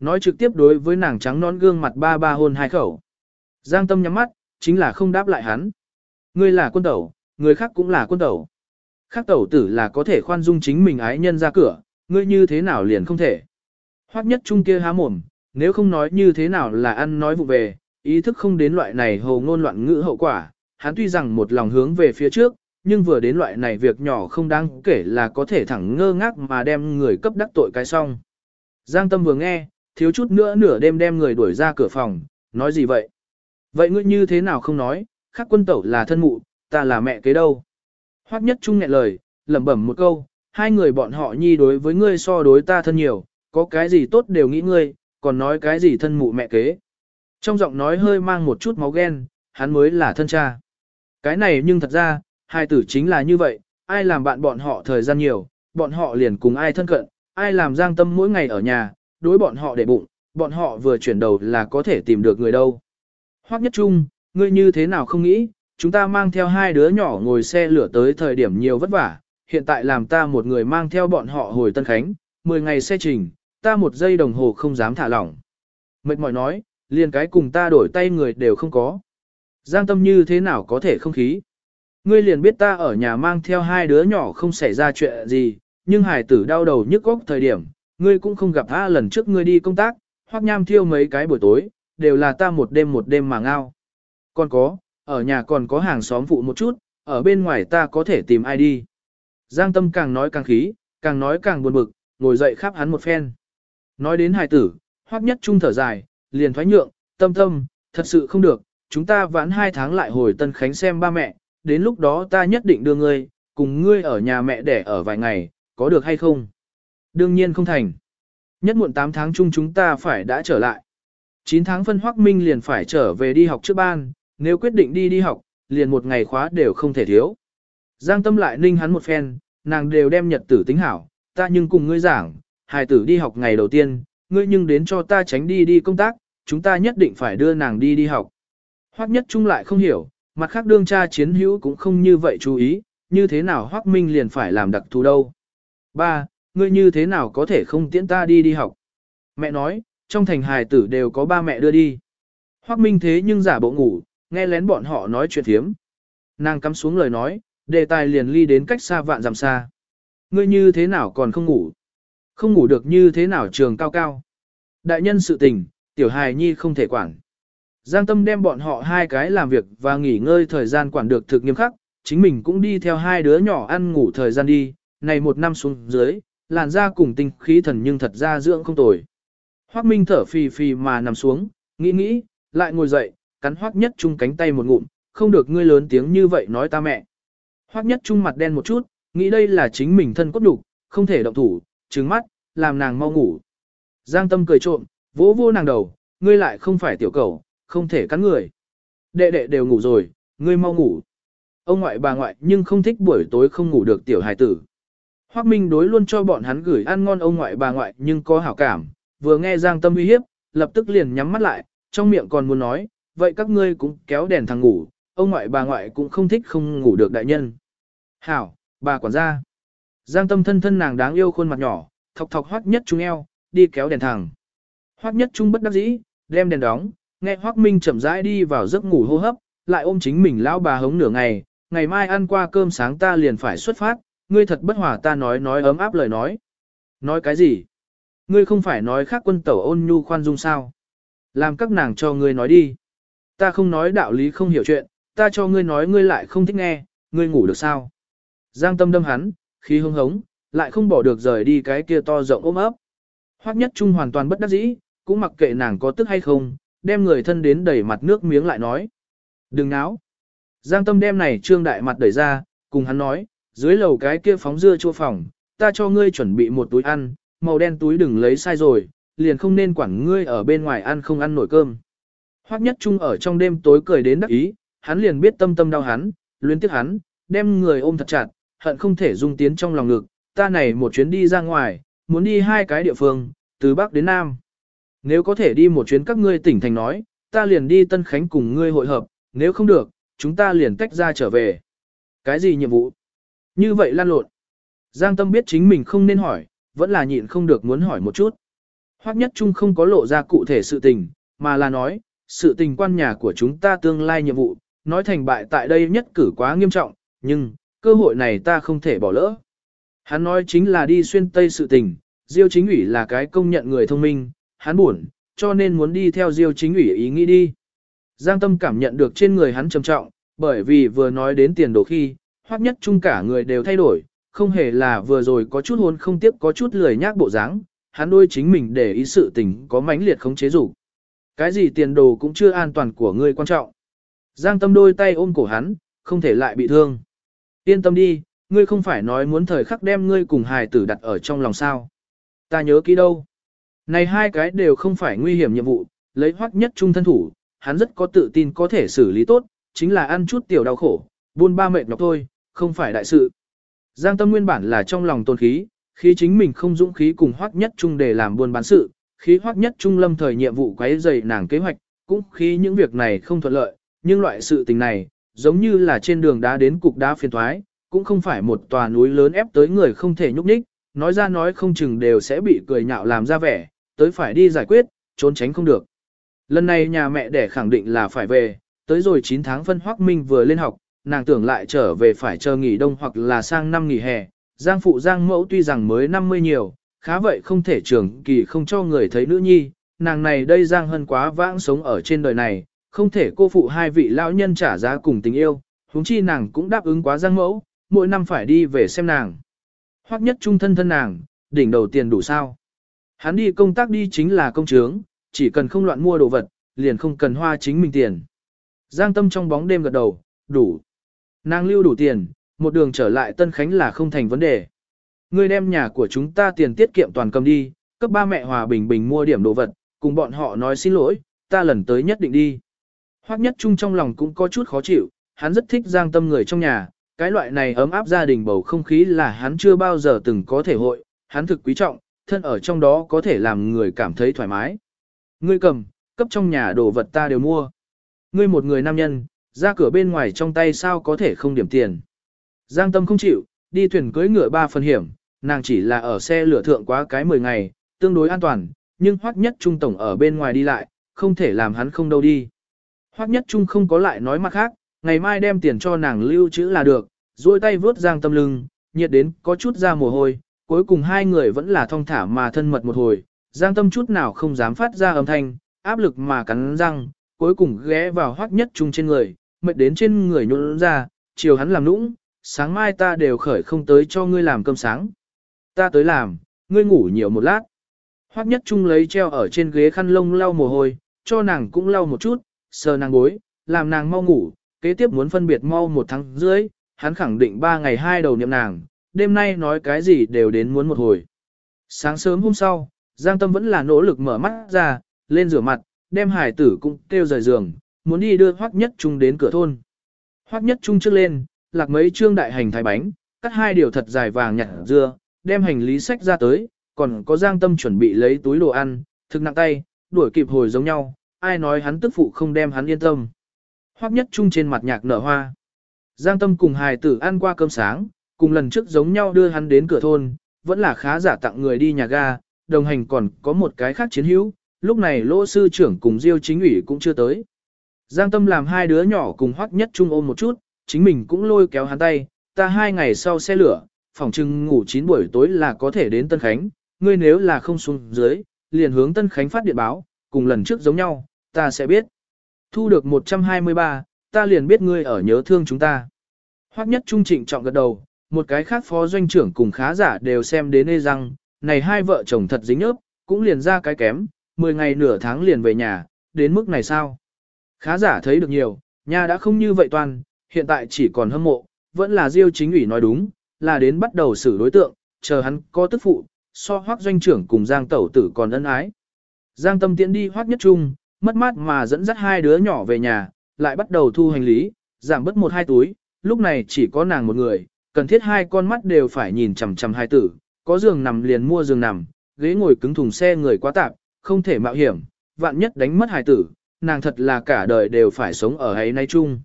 Nói trực tiếp đối với nàng trắng nón gương mặt ba ba hôn hai khẩu. Giang tâm nhắm mắt, chính là không đáp lại hắn. Ngươi là quân tẩu, người khác cũng là quân tẩu. Khác tẩu tử là có thể khoan dung chính mình ái nhân ra cửa, ngươi như thế nào liền không thể. Hoắc nhất trung kia há mồm, nếu không nói như thế nào là ăn nói vụ về, ý thức không đến loại này hồ ngôn loạn ngữ hậu quả, hắn tuy rằng một lòng hướng về phía trước, nhưng vừa đến loại này việc nhỏ không đáng kể là có thể thẳng ngơ ngác mà đem người cấp đắc tội cái xong. Giang Tâm vừa nghe, thiếu chút nữa nửa đêm đem người đuổi ra cửa phòng, nói gì vậy? Vậy ngươi như thế nào không nói, khác quân tẩu là thân mụ, ta là mẹ kế đâu? Hoắc nhất trung nghẹn lời, lẩm bẩm một câu, hai người bọn họ nhi đối với ngươi so đối ta thân nhiều, có cái gì tốt đều nghĩ ngươi, còn nói cái gì thân mụ mẹ kế. Trong giọng nói hơi mang một chút máu ghen, hắn mới là thân cha. Cái này nhưng thật ra, hai tử chính là như vậy, ai làm bạn bọn họ thời gian nhiều, bọn họ liền cùng ai thân cận, ai làm giang tâm mỗi ngày ở nhà, đối bọn họ để bụng, bọn họ vừa chuyển đầu là có thể tìm được người đâu. Hoắc nhất trung, ngươi như thế nào không nghĩ, chúng ta mang theo hai đứa nhỏ ngồi xe lửa tới thời điểm nhiều vất vả, hiện tại làm ta một người mang theo bọn họ hồi Tân Khánh, 10 ngày xe trình, ta một giây đồng hồ không dám thả lỏng. Mệt mỏi nói, liền cái cùng ta đổi tay người đều không có. Giang tâm như thế nào có thể không khí. Ngươi liền biết ta ở nhà mang theo hai đứa nhỏ không xảy ra chuyện gì, nhưng hải tử đau đầu nhức góc thời điểm, ngươi cũng không gặp a lần trước ngươi đi công tác, hoặc nham thiêu mấy cái buổi tối, đều là ta một đêm một đêm mà ngao. Còn có, ở nhà còn có hàng xóm phụ một chút, ở bên ngoài ta có thể tìm ai đi. Giang tâm càng nói càng khí, càng nói càng buồn bực, ngồi dậy khắp hắn một phen. Nói đến hài tử, hoắc nhất trung thở dài, liền thoái nhượng, tâm tâm, thật sự không được, chúng ta vãn hai tháng lại hồi Tân Khánh xem ba mẹ, đến lúc đó ta nhất định đưa ngươi, cùng ngươi ở nhà mẹ để ở vài ngày, có được hay không? Đương nhiên không thành. Nhất muộn 8 tháng chung chúng ta phải đã trở lại. 9 tháng phân hoắc minh liền phải trở về đi học trước ban, nếu quyết định đi đi học, liền một ngày khóa đều không thể thiếu. Giang tâm lại ninh hắn một phen, nàng đều đem nhật tử tính hảo, ta nhưng cùng ngươi giảng, hài tử đi học ngày đầu tiên, ngươi nhưng đến cho ta tránh đi đi công tác, chúng ta nhất định phải đưa nàng đi đi học. Hoắc nhất trung lại không hiểu, mặt khác đương cha chiến hữu cũng không như vậy chú ý, như thế nào Hoắc Minh liền phải làm đặc thù đâu. Ba, ngươi như thế nào có thể không tiễn ta đi đi học? Mẹ nói, trong thành hài tử đều có ba mẹ đưa đi. Hoắc Minh thế nhưng giả bộ ngủ, nghe lén bọn họ nói chuyện thiếm. Nàng cắm xuống lời nói, đề tài liền ly đến cách xa vạn dặm xa. Ngươi như thế nào còn không ngủ? Không ngủ được như thế nào trường cao cao? Đại nhân sự tình, tiểu hài nhi không thể quản. Giang Tâm đem bọn họ hai cái làm việc và nghỉ ngơi thời gian quản được thực nghiêm khắc, chính mình cũng đi theo hai đứa nhỏ ăn ngủ thời gian đi, này một năm xuống dưới, làn da cùng tinh khí thần nhưng thật ra dưỡng không tồi. Hoắc Minh thở phì phì mà nằm xuống, nghĩ nghĩ, lại ngồi dậy, cắn Hoắc Nhất Trung cánh tay một ngụm, không được ngươi lớn tiếng như vậy nói ta mẹ. Hoắc Nhất Trung mặt đen một chút, nghĩ đây là chính mình thân cốt đủ, không thể động thủ, trừng mắt, làm nàng mau ngủ. Giang Tâm cười trộm, vỗ vô nàng đầu, ngươi lại không phải tiểu cầu, không thể cắn người. Đệ đệ đều ngủ rồi, ngươi mau ngủ. Ông ngoại bà ngoại nhưng không thích buổi tối không ngủ được tiểu hài tử. Hoắc Minh đối luôn cho bọn hắn gửi ăn ngon ông ngoại bà ngoại nhưng có hảo cảm, vừa nghe Giang Tâm uy hiếp, lập tức liền nhắm mắt lại, trong miệng còn muốn nói, vậy các ngươi cũng kéo đèn thằng ngủ, ông ngoại bà ngoại cũng không thích không ngủ được đại nhân. Hảo, bà quản gia. Giang Tâm thân thân nàng đáng yêu khuôn mặt nhỏ, thọc thọc hoác Nhất Trung eo, đi kéo đèn thằng. Hoác Nhất Trung bất đắc dĩ, đem đèn đóng, nghe Hoắc Minh chậm rãi đi vào giấc ngủ hô hấp, lại ôm chính mình lão bà hống nửa ngày, ngày mai ăn qua cơm sáng ta liền phải xuất phát, ngươi thật bất hòa ta nói nói ấm áp lời nói. Nói cái gì? Ngươi không phải nói khác quân tẩu ôn nhu khoan dung sao? Làm các nàng cho ngươi nói đi. Ta không nói đạo lý không hiểu chuyện, ta cho ngươi nói ngươi lại không thích nghe, ngươi ngủ được sao? Giang tâm đâm hắn, khí hưng hống, lại không bỏ được rời đi cái kia to rộng ôm ấp. Hoắc nhất trung hoàn toàn bất đắc dĩ, cũng mặc kệ nàng có tức hay không, đem người thân đến đẩy mặt nước miếng lại nói. Đừng náo. Giang tâm đem này trương đại mặt đẩy ra, cùng hắn nói, dưới lầu cái kia phóng dưa chua phòng, ta cho ngươi chuẩn bị một túi ăn, màu đen túi đừng lấy sai rồi, liền không nên quản ngươi ở bên ngoài ăn không ăn nổi cơm. Hoắc nhất trung ở trong đêm tối cười đến đắc ý, hắn liền biết tâm tâm đau hắn, luyến tiếc hắn, đem người ôm thật chặt, hận không thể dung tiến trong lòng ngực, ta này một chuyến đi ra ngoài, muốn đi hai cái địa phương, từ Bắc đến Nam. Nếu có thể đi một chuyến các ngươi tỉnh thành nói, ta liền đi Tân Khánh cùng ngươi hội hợp, nếu không được, chúng ta liền tách ra trở về. Cái gì nhiệm vụ? Như vậy lan lộn. Giang Tâm biết chính mình không nên hỏi, vẫn là nhịn không được muốn hỏi một chút. Hoắc Nhất Trung không có lộ ra cụ thể sự tình, mà là nói, sự tình quan nhà của chúng ta tương lai nhiệm vụ, nói thành bại tại đây nhất cử quá nghiêm trọng, nhưng, cơ hội này ta không thể bỏ lỡ. Hắn nói chính là đi xuyên Tây sự tình, Diêu chính ủy là cái công nhận người thông minh, hắn buồn, cho nên muốn đi theo Diêu chính ủy ý nghĩ đi. Giang Tâm cảm nhận được trên người hắn trầm trọng, bởi vì vừa nói đến tiền đồ khi, hoắc nhất chung cả người đều thay đổi, không hề là vừa rồi có chút hôn không tiếp có chút lười nhác bộ dáng, hắn đôi chính mình để ý sự tình có mãnh liệt khống chế rủ. Cái gì tiền đồ cũng chưa an toàn của ngươi quan trọng. Giang Tâm đôi tay ôm cổ hắn, không thể lại bị thương. Yên tâm đi, ngươi không phải nói muốn thời khắc đem ngươi cùng hài tử đặt ở trong lòng sao. Ta nhớ kỹ đâu. Này hai cái đều không phải nguy hiểm nhiệm vụ, lấy hoắc nhất trung thân thủ, hắn rất có tự tin có thể xử lý tốt, chính là ăn chút tiểu đau khổ, buôn ba mệt nhọc thôi, không phải đại sự. Giang tâm nguyên bản là trong lòng tôn khí, khí chính mình không dũng khí cùng hoắc nhất trung để làm buôn bán sự, khí hoắc nhất trung lâm thời nhiệm vụ quấy dày nàng kế hoạch, cũng khí những việc này không thuận lợi, nhưng loại sự tình này, giống như là trên đường đá đến cục đá phiền thoái, cũng không phải một tòa núi lớn ép tới người không thể nhúc nhích, nói ra nói không chừng đều sẽ bị cười nhạo làm ra vẻ, tới phải đi giải quyết, trốn tránh không được. Lần này nhà mẹ đẻ khẳng định là phải về, tới rồi 9 tháng phân Hoắc minh vừa lên học, nàng tưởng lại trở về phải chờ nghỉ đông hoặc là sang năm nghỉ hè. Giang phụ Giang mẫu tuy rằng mới 50 nhiều, khá vậy không thể trường kỳ không cho người thấy nữ nhi, nàng này đây Giang hân quá vãng sống ở trên đời này, không thể cô phụ hai vị lão nhân trả giá cùng tình yêu, huống chi nàng cũng đáp ứng quá Giang mẫu, mỗi năm phải đi về xem nàng. Hoặc nhất trung thân thân nàng, đỉnh đầu tiền đủ sao. Hắn đi công tác đi chính là công chướng, chỉ cần không loạn mua đồ vật, liền không cần hoa chính mình tiền. Giang tâm trong bóng đêm gật đầu, đủ. Nàng lưu đủ tiền, một đường trở lại Tân Khánh là không thành vấn đề. Ngươi đem nhà của chúng ta tiền tiết kiệm toàn cầm đi, cấp ba mẹ hòa bình bình mua điểm đồ vật, cùng bọn họ nói xin lỗi, ta lần tới nhất định đi. Hoắc nhất trung trong lòng cũng có chút khó chịu, hắn rất thích giang tâm người trong nhà, cái loại này ấm áp gia đình bầu không khí là hắn chưa bao giờ từng có thể hội, hắn thực quý trọng, thân ở trong đó có thể làm người cảm thấy thoải mái. Ngươi cầm, cấp trong nhà đồ vật ta đều mua. ngươi một người nam nhân, ra cửa bên ngoài trong tay sao có thể không điểm tiền. Giang tâm không chịu, đi thuyền cưỡi ngựa ba phần hiểm, nàng chỉ là ở xe lửa thượng quá cái 10 ngày, tương đối an toàn, nhưng hoắc nhất trung tổng ở bên ngoài đi lại, không thể làm hắn không đâu đi. Hoắc nhất trung không có lại nói mặt khác, ngày mai đem tiền cho nàng lưu trữ là được, duỗi tay vướt giang tâm lưng, nhiệt đến có chút ra mồ hôi, cuối cùng hai người vẫn là thong thả mà thân mật một hồi, giang tâm chút nào không dám phát ra âm thanh, áp lực mà cắn răng, cuối cùng ghé vào hoắc nhất trung trên người, mệt đến trên người nhũn ra, chiều hắn làm nũng, sáng mai ta đều khởi không tới cho ngươi làm cơm sáng. Ta tới làm, ngươi ngủ nhiều một lát. Hoắc nhất trung lấy treo ở trên ghế khăn lông lau mồ hôi, cho nàng cũng lau một chút, sờ nàng gối, làm nàng mau ngủ, kế tiếp muốn phân biệt mau một tháng dưới, hắn khẳng định ba ngày hai đầu niệm nàng, đêm nay nói cái gì đều đến muốn một hồi. Sáng sớm hôm sau, Giang Tâm vẫn là nỗ lực mở mắt ra, lên rửa mặt, đem hải tử cũng kêu rời giường, muốn đi đưa Hoắc Nhất Trung đến cửa thôn. Hoắc Nhất Trung trước lên, lạc mấy trương đại hành thái bánh, cắt hai điều thật dài vàng nhặt dưa, đem hành lý sách ra tới, còn có Giang Tâm chuẩn bị lấy túi đồ ăn, thực nặng tay, đuổi kịp hồi giống nhau, ai nói hắn tức phụ không đem hắn yên tâm. Hoắc Nhất Trung trên mặt nhạc nở hoa. Giang Tâm cùng hài tử ăn qua cơm sáng, cùng lần trước giống nhau đưa hắn đến cửa thôn, vẫn là khá giả tặng người đi nhà ga, đồng hành còn có một cái khác chiến hữu, lúc này lỗ sư trưởng cùng Diêu chính ủy cũng chưa tới. Giang Tâm làm hai đứa nhỏ cùng Hoắc Nhất Trung ôm một chút, chính mình cũng lôi kéo hắn tay, ta hai ngày sau xe lửa, phòng trưng ngủ 9 buổi tối là có thể đến Tân Khánh, ngươi nếu là không xuống dưới, liền hướng Tân Khánh phát điện báo, cùng lần trước giống nhau, ta sẽ biết. Thu được 123, ta liền biết ngươi ở nhớ thương chúng ta. Hoắc nhất trung trịnh trọng gật đầu, một cái khác phó doanh trưởng cùng khá giả đều xem đến ê răng, này hai vợ chồng thật dính nhớp, cũng liền ra cái kém, 10 ngày nửa tháng liền về nhà, đến mức này sao? Khá giả thấy được nhiều, nhà đã không như vậy toàn, hiện tại chỉ còn hâm mộ, vẫn là Diêu chính ủy nói đúng, là đến bắt đầu xử đối tượng, chờ hắn có tức phụ, so hoác doanh trưởng cùng Giang tẩu tử còn ân ái. Giang tâm tiễn đi hoác nhất trung, mất mát mà dẫn dắt hai đứa nhỏ về nhà, lại bắt đầu thu hành lý, giảm bớt một hai túi, lúc này chỉ có nàng một người, cần thiết hai con mắt đều phải nhìn chằm chằm hai tử, có giường nằm liền mua giường nằm, ghế ngồi cứng thùng xe người quá tạp, không thể mạo hiểm, vạn nhất đánh mất hài tử, nàng thật là cả đời đều phải sống ở ấy nay chung.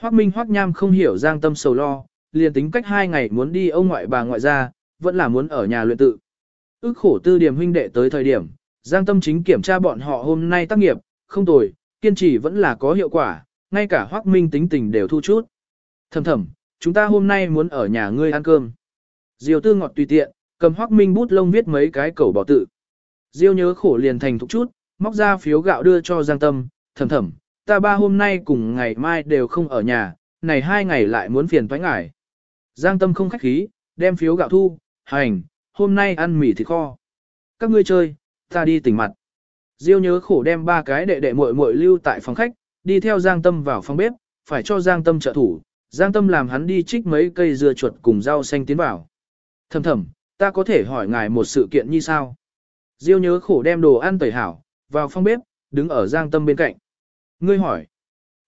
Hoác Minh Hoác Nham không hiểu Giang Tâm sầu lo, liền tính cách hai ngày muốn đi ông ngoại bà ngoại ra, vẫn là muốn ở nhà luyện tự. Ước khổ tư điểm huynh đệ tới thời điểm, Giang Tâm chính kiểm tra bọn họ hôm nay tác nghiệp, không tồi, kiên trì vẫn là có hiệu quả, ngay cả Hoác Minh tính tình đều thu chút. Thầm thầm, chúng ta hôm nay muốn ở nhà ngươi ăn cơm. Diêu tư ngọt tùy tiện, cầm Hoác Minh bút lông viết mấy cái cầu bỏ tự. Diêu nhớ khổ liền thành thục chút, móc ra phiếu gạo đưa cho Giang Tâm, thầm thầm, ta ba hôm nay cùng ngày mai đều không ở nhà, này hai ngày lại muốn phiền toái ngải. Giang Tâm không khách khí, đem phiếu gạo thu, hành, hôm nay ăn mì thịt kho. Các ngươi chơi, ta đi tỉnh mặt. Diêu nhớ khổ đem ba cái đệ đệ muội muội lưu tại phòng khách, đi theo Giang Tâm vào phòng bếp, phải cho Giang Tâm trợ thủ. Giang Tâm làm hắn đi trích mấy cây dưa chuột cùng rau xanh tiến vào. Thầm thầm, ta có thể hỏi ngài một sự kiện như sao? Diêu nhớ khổ đem đồ ăn tẩy hảo, vào phòng bếp, đứng ở Giang Tâm bên cạnh. Ngươi hỏi.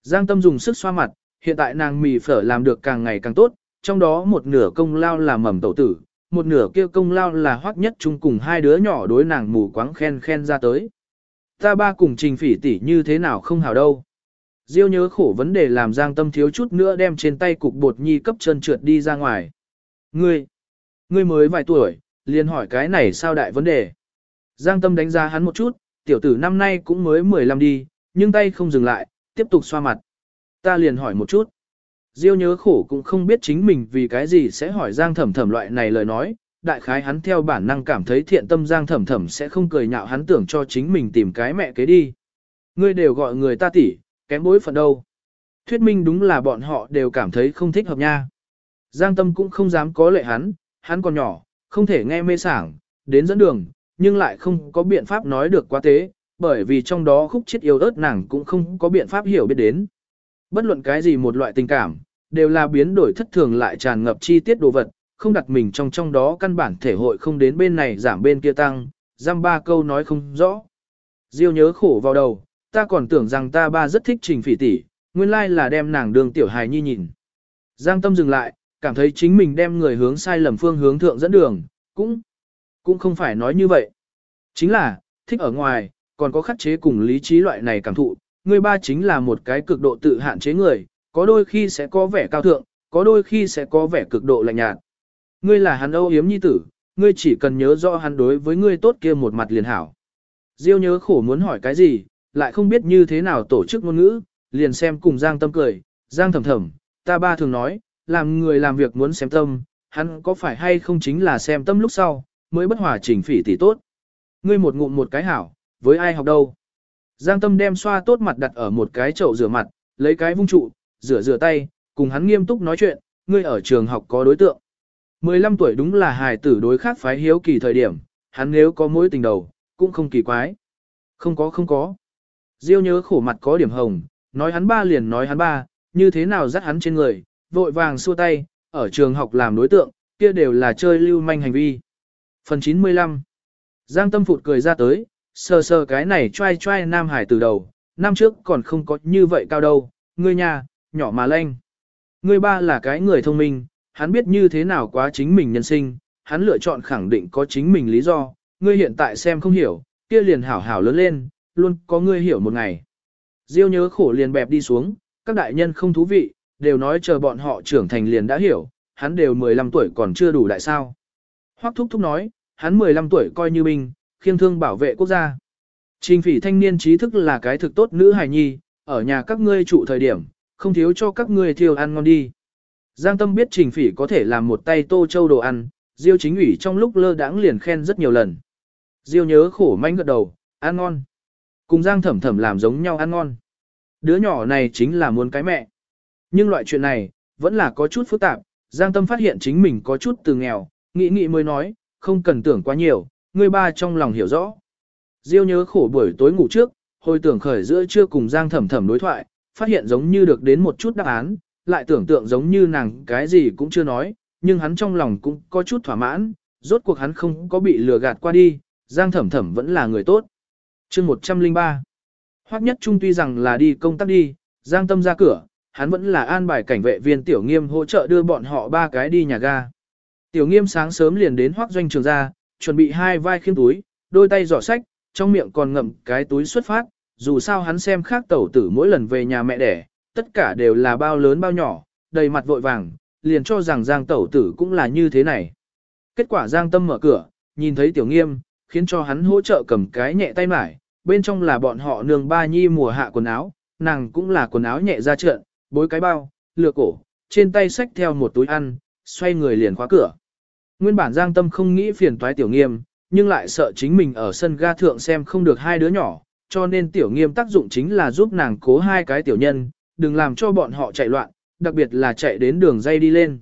Giang Tâm dùng sức xoa mặt, hiện tại nàng mì phở làm được càng ngày càng tốt, trong đó một nửa công lao là mầm tẩu tử, một nửa kia công lao là hoắc nhất chung cùng hai đứa nhỏ đối nàng mù quáng khen khen ra tới. Ta ba cùng trình phỉ tỷ như thế nào không hảo đâu. Diêu nhớ khổ vấn đề làm Giang Tâm thiếu chút nữa đem trên tay cục bột nhi cấp chân trượt đi ra ngoài. Ngươi, ngươi mới vài tuổi, liền hỏi cái này sao đại vấn đề. Giang Tâm đánh giá hắn một chút, tiểu tử năm nay cũng mới 15 đi, nhưng tay không dừng lại, tiếp tục xoa mặt. Ta liền hỏi một chút. Diêu nhớ khổ cũng không biết chính mình vì cái gì sẽ hỏi Giang Thẩm Thẩm loại này lời nói, đại khái hắn theo bản năng cảm thấy thiện tâm Giang Thẩm Thẩm sẽ không cười nhạo hắn tưởng cho chính mình tìm cái mẹ kế đi. Ngươi đều gọi người ta tỷ, kém bối phận đâu. Thuyết minh đúng là bọn họ đều cảm thấy không thích hợp nha. Giang Tâm cũng không dám có lệ hắn, hắn còn nhỏ, không thể nghe mê sảng, đến dẫn đường, nhưng lại không có biện pháp nói được quá tế, bởi vì trong đó khúc chết yêu ớt nàng cũng không có biện pháp hiểu biết đến. Bất luận cái gì một loại tình cảm, đều là biến đổi thất thường lại tràn ngập chi tiết đồ vật, không đặt mình trong trong đó căn bản thể hội không đến bên này giảm bên kia tăng, giam ba câu nói không rõ. Diêu nhớ khổ vào đầu, ta còn tưởng rằng ta ba rất thích trình phỉ tỷ, nguyên lai là đem nàng đường tiểu hài nhi nhìn. Giang tâm dừng lại, cảm thấy chính mình đem người hướng sai lầm phương hướng thượng dẫn đường, cũng, cũng không phải nói như vậy. Chính là, thích ở ngoài, còn có khắc chế cùng lý trí loại này cảm thụ, người ba chính là một cái cực độ tự hạn chế người, có đôi khi sẽ có vẻ cao thượng, có đôi khi sẽ có vẻ cực độ lạnh nhạt. Ngươi là hắn âu yếm nhi tử, ngươi chỉ cần nhớ rõ hắn đối với ngươi tốt kia một mặt liền hảo. Diêu nhớ khổ muốn hỏi cái gì, lại không biết như thế nào tổ chức ngôn ngữ, liền xem cùng Giang Tâm cười, Giang thầm thầm, ta ba thường nói, làm người làm việc muốn xem tâm, hắn có phải hay không chính là xem tâm lúc sau, mới bất hòa chỉnh phỉ tỷ tốt. Ngươi một ngụm một cái hảo, với ai học đâu. Giang Tâm đem xoa tốt mặt đặt ở một cái chậu rửa mặt, lấy cái vung trụ, rửa rửa tay, cùng hắn nghiêm túc nói chuyện, ngươi ở trường học có đối tượng. 15 tuổi đúng là hài tử đối khác phái hiếu kỳ thời điểm, hắn nếu có mối tình đầu, cũng không kỳ quái. Không có không có. Diêu nhớ khổ mặt có điểm hồng, nói hắn ba liền nói hắn ba, như thế nào dắt hắn trên người, vội vàng xua tay, ở trường học làm đối tượng, kia đều là chơi lưu manh hành vi. Phần 95 Giang tâm phụt cười ra tới, sờ sờ cái này trai trai nam hải từ đầu, năm trước còn không có như vậy cao đâu, ngươi nhà, nhỏ mà lanh. Ngươi ba là cái người thông minh, hắn biết như thế nào quá chính mình nhân sinh, hắn lựa chọn khẳng định có chính mình lý do, ngươi hiện tại xem không hiểu, kia liền hảo hảo lớn lên, luôn có ngươi hiểu một ngày. Diêu nhớ khổ liền bẹp đi xuống, các đại nhân không thú vị, đều nói chờ bọn họ trưởng thành liền đã hiểu, hắn đều 15 tuổi còn chưa đủ đại sao. Hoắc thúc thúc nói, hắn 15 tuổi coi như binh, khiêng thương bảo vệ quốc gia. Trình phỉ thanh niên trí thức là cái thực tốt nữ hài nhi, ở nhà các ngươi trụ thời điểm, không thiếu cho các ngươi thiêu ăn ngon đi. Giang Tâm biết Trình Phỉ có thể làm một tay tô châu đồ ăn, Diêu chính ủy trong lúc lơ đãng liền khen rất nhiều lần. Diêu nhớ khổ manh gật đầu, ăn ngon. Cùng Giang Thẩm Thẩm làm giống nhau ăn ngon. Đứa nhỏ này chính là muốn cái mẹ. Nhưng loại chuyện này, vẫn là có chút phức tạp, Giang Tâm phát hiện chính mình có chút từ nghèo, nghĩ nghĩ mới nói, không cần tưởng quá nhiều, người ba trong lòng hiểu rõ. Diêu nhớ khổ buổi tối ngủ trước, hồi tưởng khởi giữa trưa cùng Giang Thẩm Thẩm đối thoại, phát hiện giống như được đến một chút đáp án, lại tưởng tượng giống như nàng cái gì cũng chưa nói, nhưng hắn trong lòng cũng có chút thỏa mãn, rốt cuộc hắn không có bị lừa gạt qua đi, Giang Thẩm Thẩm vẫn là người tốt. chương 103 Hoắc Nhất Trung tuy rằng là đi công tác đi, Giang Tâm ra cửa, hắn vẫn là an bài cảnh vệ viên Tiểu Nghiêm hỗ trợ đưa bọn họ ba cái đi nhà ga. Tiểu Nghiêm sáng sớm liền đến Hoắc Doanh trường ra, chuẩn bị hai vai khiêm túi, đôi tay giỏ sách, trong miệng còn ngậm cái túi xuất phát, dù sao hắn xem khác tẩu tử mỗi lần về nhà mẹ đẻ, tất cả đều là bao lớn bao nhỏ, đầy mặt vội vàng, liền cho rằng Giang tẩu tử cũng là như thế này. Kết quả Giang Tâm mở cửa, nhìn thấy Tiểu Nghiêm, khiến cho hắn hỗ trợ cầm cái nhẹ tay mải, bên trong là bọn họ nương ba nhi mùa hạ quần áo, nàng cũng là quần áo nhẹ ra trận, bối cái bao, lừa cổ, trên tay xách theo một túi ăn, xoay người liền khóa cửa. Nguyên bản Giang Tâm không nghĩ phiền toái Tiểu Nghiêm, nhưng lại sợ chính mình ở sân ga thượng xem không được hai đứa nhỏ, cho nên Tiểu Nghiêm tác dụng chính là giúp nàng cố hai cái tiểu nhân, đừng làm cho bọn họ chạy loạn, đặc biệt là chạy đến đường dây đi lên.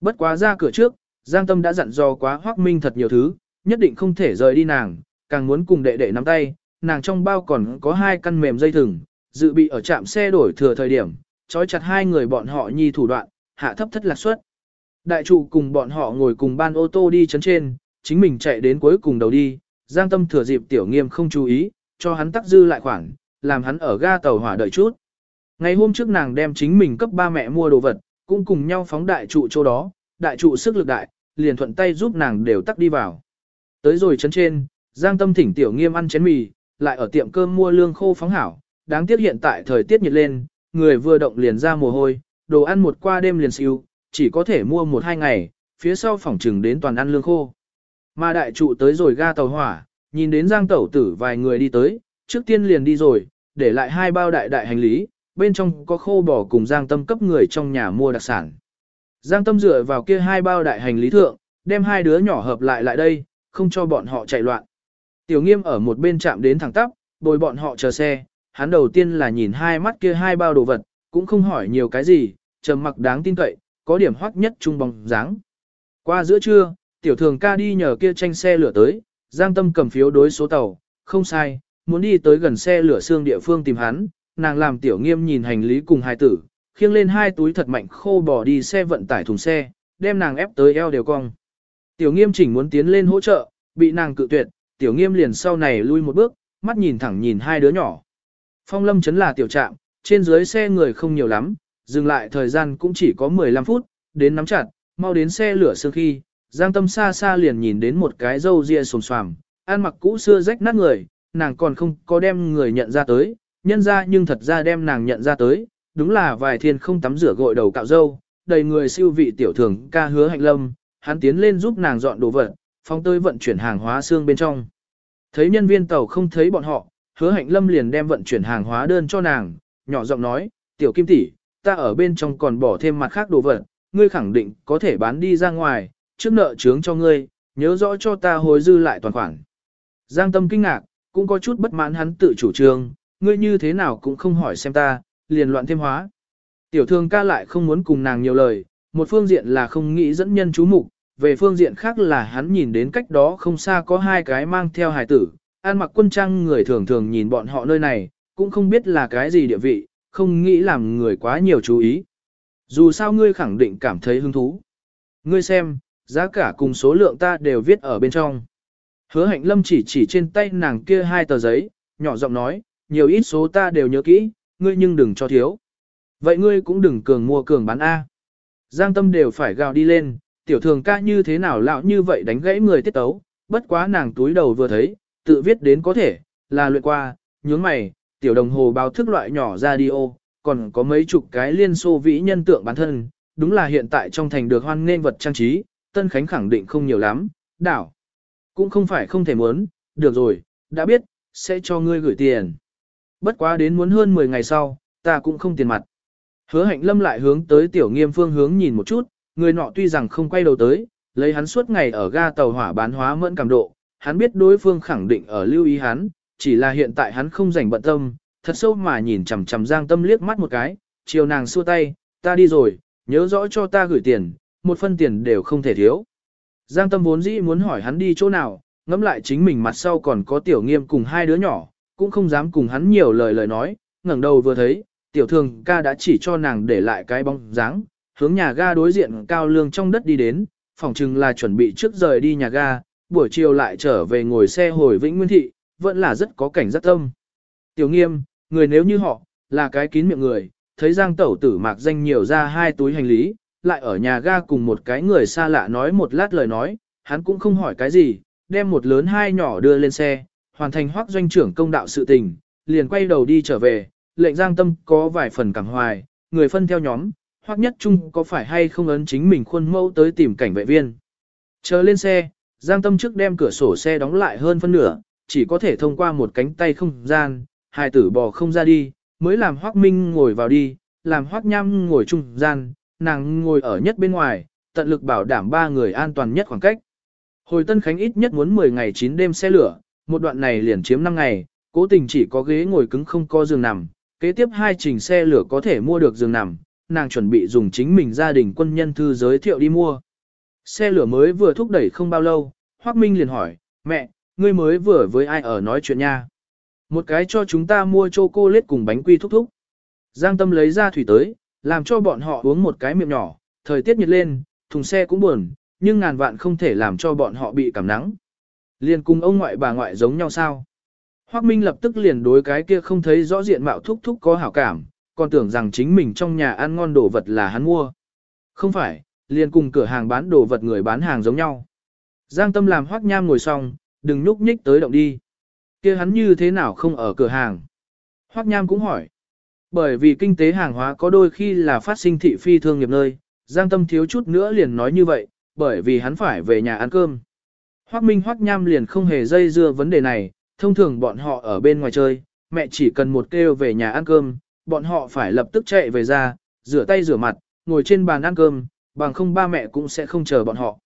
Bất quá ra cửa trước, Giang Tâm đã dặn dò quá Hoắc Minh thật nhiều thứ, nhất định không thể rời đi nàng, càng muốn cùng đệ đệ nắm tay, nàng trong bao còn có hai căn mềm dây thừng, dự bị ở trạm xe đổi thừa thời điểm, trói chặt hai người bọn họ nhi thủ đoạn, hạ thấp thất lạc suất. Đại trụ cùng bọn họ ngồi cùng ban ô tô đi chấn trên, chính mình chạy đến cuối cùng đầu đi, Giang Tâm thừa dịp tiểu nghiêm không chú ý, cho hắn tắc dư lại khoảng, làm hắn ở ga tàu hỏa đợi chút. Ngày hôm trước nàng đem chính mình cấp ba mẹ mua đồ vật, cũng cùng nhau phóng đại trụ chỗ đó, đại trụ sức lực đại, liền thuận tay giúp nàng đều tắc đi vào. Tới rồi chấn trên, Giang Tâm thỉnh tiểu nghiêm ăn chén mì, lại ở tiệm cơm mua lương khô phóng hảo, đáng tiếc hiện tại thời tiết nhiệt lên, người vừa động liền ra mồ hôi, đồ ăn một qua đêm liền siêu, chỉ có thể mua một hai ngày, phía sau phòng trừng đến toàn ăn lương khô. Mà đại trụ tới rồi ga tàu hỏa, nhìn đến Giang Tẩu tử vài người đi tới, trước tiên liền đi rồi, để lại hai bao đại đại hành lý, bên trong có khô bò cùng Giang Tâm cấp người trong nhà mua đặc sản. Giang Tâm dựa vào kia hai bao đại hành lý thượng, đem hai đứa nhỏ hợp lại lại đây, không cho bọn họ chạy loạn. Tiểu nghiêm ở một bên chạm đến thẳng tắp, bồi bọn họ chờ xe, hắn đầu tiên là nhìn hai mắt kia hai bao đồ vật, cũng không hỏi nhiều cái gì, trầm mặc đáng tin cậy, có điểm hoắc nhất trung bóng dáng. Qua giữa trưa, tiểu thường ca đi nhờ kia tranh xe lửa tới, Giang Tâm cầm phiếu đối số tàu, không sai, muốn đi tới gần xe lửa xương địa phương tìm hắn, nàng làm tiểu nghiêm nhìn hành lý cùng hai tử, khiêng lên hai túi thật mạnh khô bỏ đi xe vận tải thùng xe, đem nàng ép tới eo đều cong. Tiểu nghiêm chỉnh muốn tiến lên hỗ trợ, bị nàng cự tuyệt, tiểu nghiêm liền sau này lui một bước, mắt nhìn thẳng nhìn hai đứa nhỏ. Phong lâm chấn là tiểu trạm, trên dưới xe người không nhiều lắm, dừng lại thời gian cũng chỉ có 15 phút, đến nắm chặt, mau đến xe lửa sương khi, giang tâm xa xa liền nhìn đến một cái dâu ria sồm xoàm, ăn mặc cũ xưa rách nát người, nàng còn không có đem người nhận ra tới, nhân ra nhưng thật ra đem nàng nhận ra tới, đúng là vài thiên không tắm rửa gội đầu cạo râu, đầy người siêu vị tiểu thường ca hứa hạnh lâm, hắn tiến lên giúp nàng dọn đồ vật, phóng tới vận chuyển hàng hóa xương bên trong. Thấy nhân viên tàu không thấy bọn họ, hứa hạnh lâm liền đem vận chuyển hàng hóa đơn cho nàng, nhỏ giọng nói, tiểu kim tỷ, ta ở bên trong còn bỏ thêm mặt khác đồ vật, ngươi khẳng định có thể bán đi ra ngoài, trước nợ chướng cho ngươi, nhớ rõ cho ta hồi dư lại toàn khoản. Giang tâm kinh ngạc, cũng có chút bất mãn hắn tự chủ trương, ngươi như thế nào cũng không hỏi xem ta, liền loạn thêm hóa. Tiểu thương ca lại không muốn cùng nàng nhiều lời, một phương diện là không nghĩ dẫn nhân chú mục, về phương diện khác là hắn nhìn đến cách đó không xa có hai cái mang theo hài tử, an mặc quân trang người thường thường nhìn bọn họ nơi này, cũng không biết là cái gì địa vị, không nghĩ làm người quá nhiều chú ý. Dù sao ngươi khẳng định cảm thấy hứng thú. Ngươi xem, giá cả cùng số lượng ta đều viết ở bên trong. Hứa hạnh lâm chỉ chỉ trên tay nàng kia hai tờ giấy, nhỏ giọng nói, nhiều ít số ta đều nhớ kỹ, ngươi nhưng đừng cho thiếu. Vậy ngươi cũng đừng cường mua cường bán A. Giang tâm đều phải gào đi lên, tiểu thường ca như thế nào lão như vậy đánh gãy người tiết tấu, bất quá nàng túi đầu vừa thấy, tự viết đến có thể, là luyện qua, nhướng mày, tiểu đồng hồ báo thức loại nhỏ radio, còn có mấy chục cái liên xô vĩ nhân tượng bản thân, đúng là hiện tại trong thành được hoan nên vật trang trí, Tân Khánh khẳng định không nhiều lắm, đảo. Cũng không phải không thể muốn, được rồi, đã biết, sẽ cho ngươi gửi tiền. Bất quá đến muốn hơn 10 ngày sau, ta cũng không tiền mặt. Hứa hạnh lâm lại hướng tới tiểu nghiêm phương hướng nhìn một chút, người nọ tuy rằng không quay đầu tới, lấy hắn suốt ngày ở ga tàu hỏa bán hóa mẫn cảm độ, hắn biết đối phương khẳng định ở lưu ý hắn, chỉ là hiện tại hắn không rảnh bận tâm, thật sâu mà nhìn chằm chằm Giang Tâm liếc mắt một cái, chiều nàng xua tay, ta đi rồi, nhớ rõ cho ta gửi tiền, một phân tiền đều không thể thiếu. Giang Tâm vốn dĩ muốn hỏi hắn đi chỗ nào, ngẫm lại chính mình mặt sau còn có tiểu nghiêm cùng hai đứa nhỏ, cũng không dám cùng hắn nhiều lời lời nói, ngẩng đầu vừa thấy, tiểu thường ca đã chỉ cho nàng để lại cái bóng dáng, hướng nhà ga đối diện cao lương trong đất đi đến, phòng chừng là chuẩn bị trước rời đi nhà ga, buổi chiều lại trở về ngồi xe hồi Vĩnh Nguyên Thị, vẫn là rất có cảnh giác tâm. Tiểu nghiêm, người nếu như họ, là cái kín miệng người, thấy giang tẩu tử mạc danh nhiều ra hai túi hành lý, lại ở nhà ga cùng một cái người xa lạ nói một lát lời nói, hắn cũng không hỏi cái gì, đem một lớn hai nhỏ đưa lên xe, hoàn thành hoác doanh trưởng công đạo sự tình, liền quay đầu đi trở về, lệnh giang tâm có vài phần cảm hoài, người phân theo nhóm, hoác nhất chung có phải hay không ấn chính mình khuôn mẫu tới tìm cảnh vệ viên. Chờ lên xe, giang tâm trước đem cửa sổ xe đóng lại hơn phân nửa, chỉ có thể thông qua một cánh tay không gian, hai tử bò không ra đi, mới làm hoác minh ngồi vào đi, làm hoác nham ngồi trung gian, nàng ngồi ở nhất bên ngoài, tận lực bảo đảm ba người an toàn nhất khoảng cách. Hồi Tân Khánh ít nhất muốn 10 ngày 9 đêm xe lửa, một đoạn này liền chiếm 5 ngày, cố tình chỉ có ghế ngồi cứng không có giường nằm, kế tiếp hai trình xe lửa có thể mua được giường nằm, nàng chuẩn bị dùng chính mình gia đình quân nhân thư giới thiệu đi mua. Xe lửa mới vừa thúc đẩy không bao lâu, Hoác Minh liền hỏi, mẹ, ngươi mới vừa với ai ở nói chuyện nha? Một cái cho chúng ta mua chocolate cùng bánh quy thúc thúc. Giang Tâm lấy ra thủy tới, làm cho bọn họ uống một cái miệng nhỏ, thời tiết nhiệt lên, thùng xe cũng buồn, nhưng ngàn vạn không thể làm cho bọn họ bị cảm nắng. Liền cùng ông ngoại bà ngoại giống nhau sao? Hoắc Minh lập tức liền đối cái kia không thấy rõ diện mạo thúc thúc có hảo cảm, còn tưởng rằng chính mình trong nhà ăn ngon đồ vật là hắn mua. Không phải, liền cùng cửa hàng bán đồ vật người bán hàng giống nhau. Giang Tâm làm Hoắc Nham ngồi xong, đừng nhúc nhích tới động đi. Kia hắn như thế nào không ở cửa hàng? Hoắc Nham cũng hỏi. Bởi vì kinh tế hàng hóa có đôi khi là phát sinh thị phi thương nghiệp nơi, Giang Tâm thiếu chút nữa liền nói như vậy, bởi vì hắn phải về nhà ăn cơm. Hoắc Minh Hoắc Nham liền không hề dây dưa vấn đề này, thông thường bọn họ ở bên ngoài chơi, mẹ chỉ cần một kêu về nhà ăn cơm, bọn họ phải lập tức chạy về ra, rửa tay rửa mặt, ngồi trên bàn ăn cơm, bằng không ba mẹ cũng sẽ không chờ bọn họ.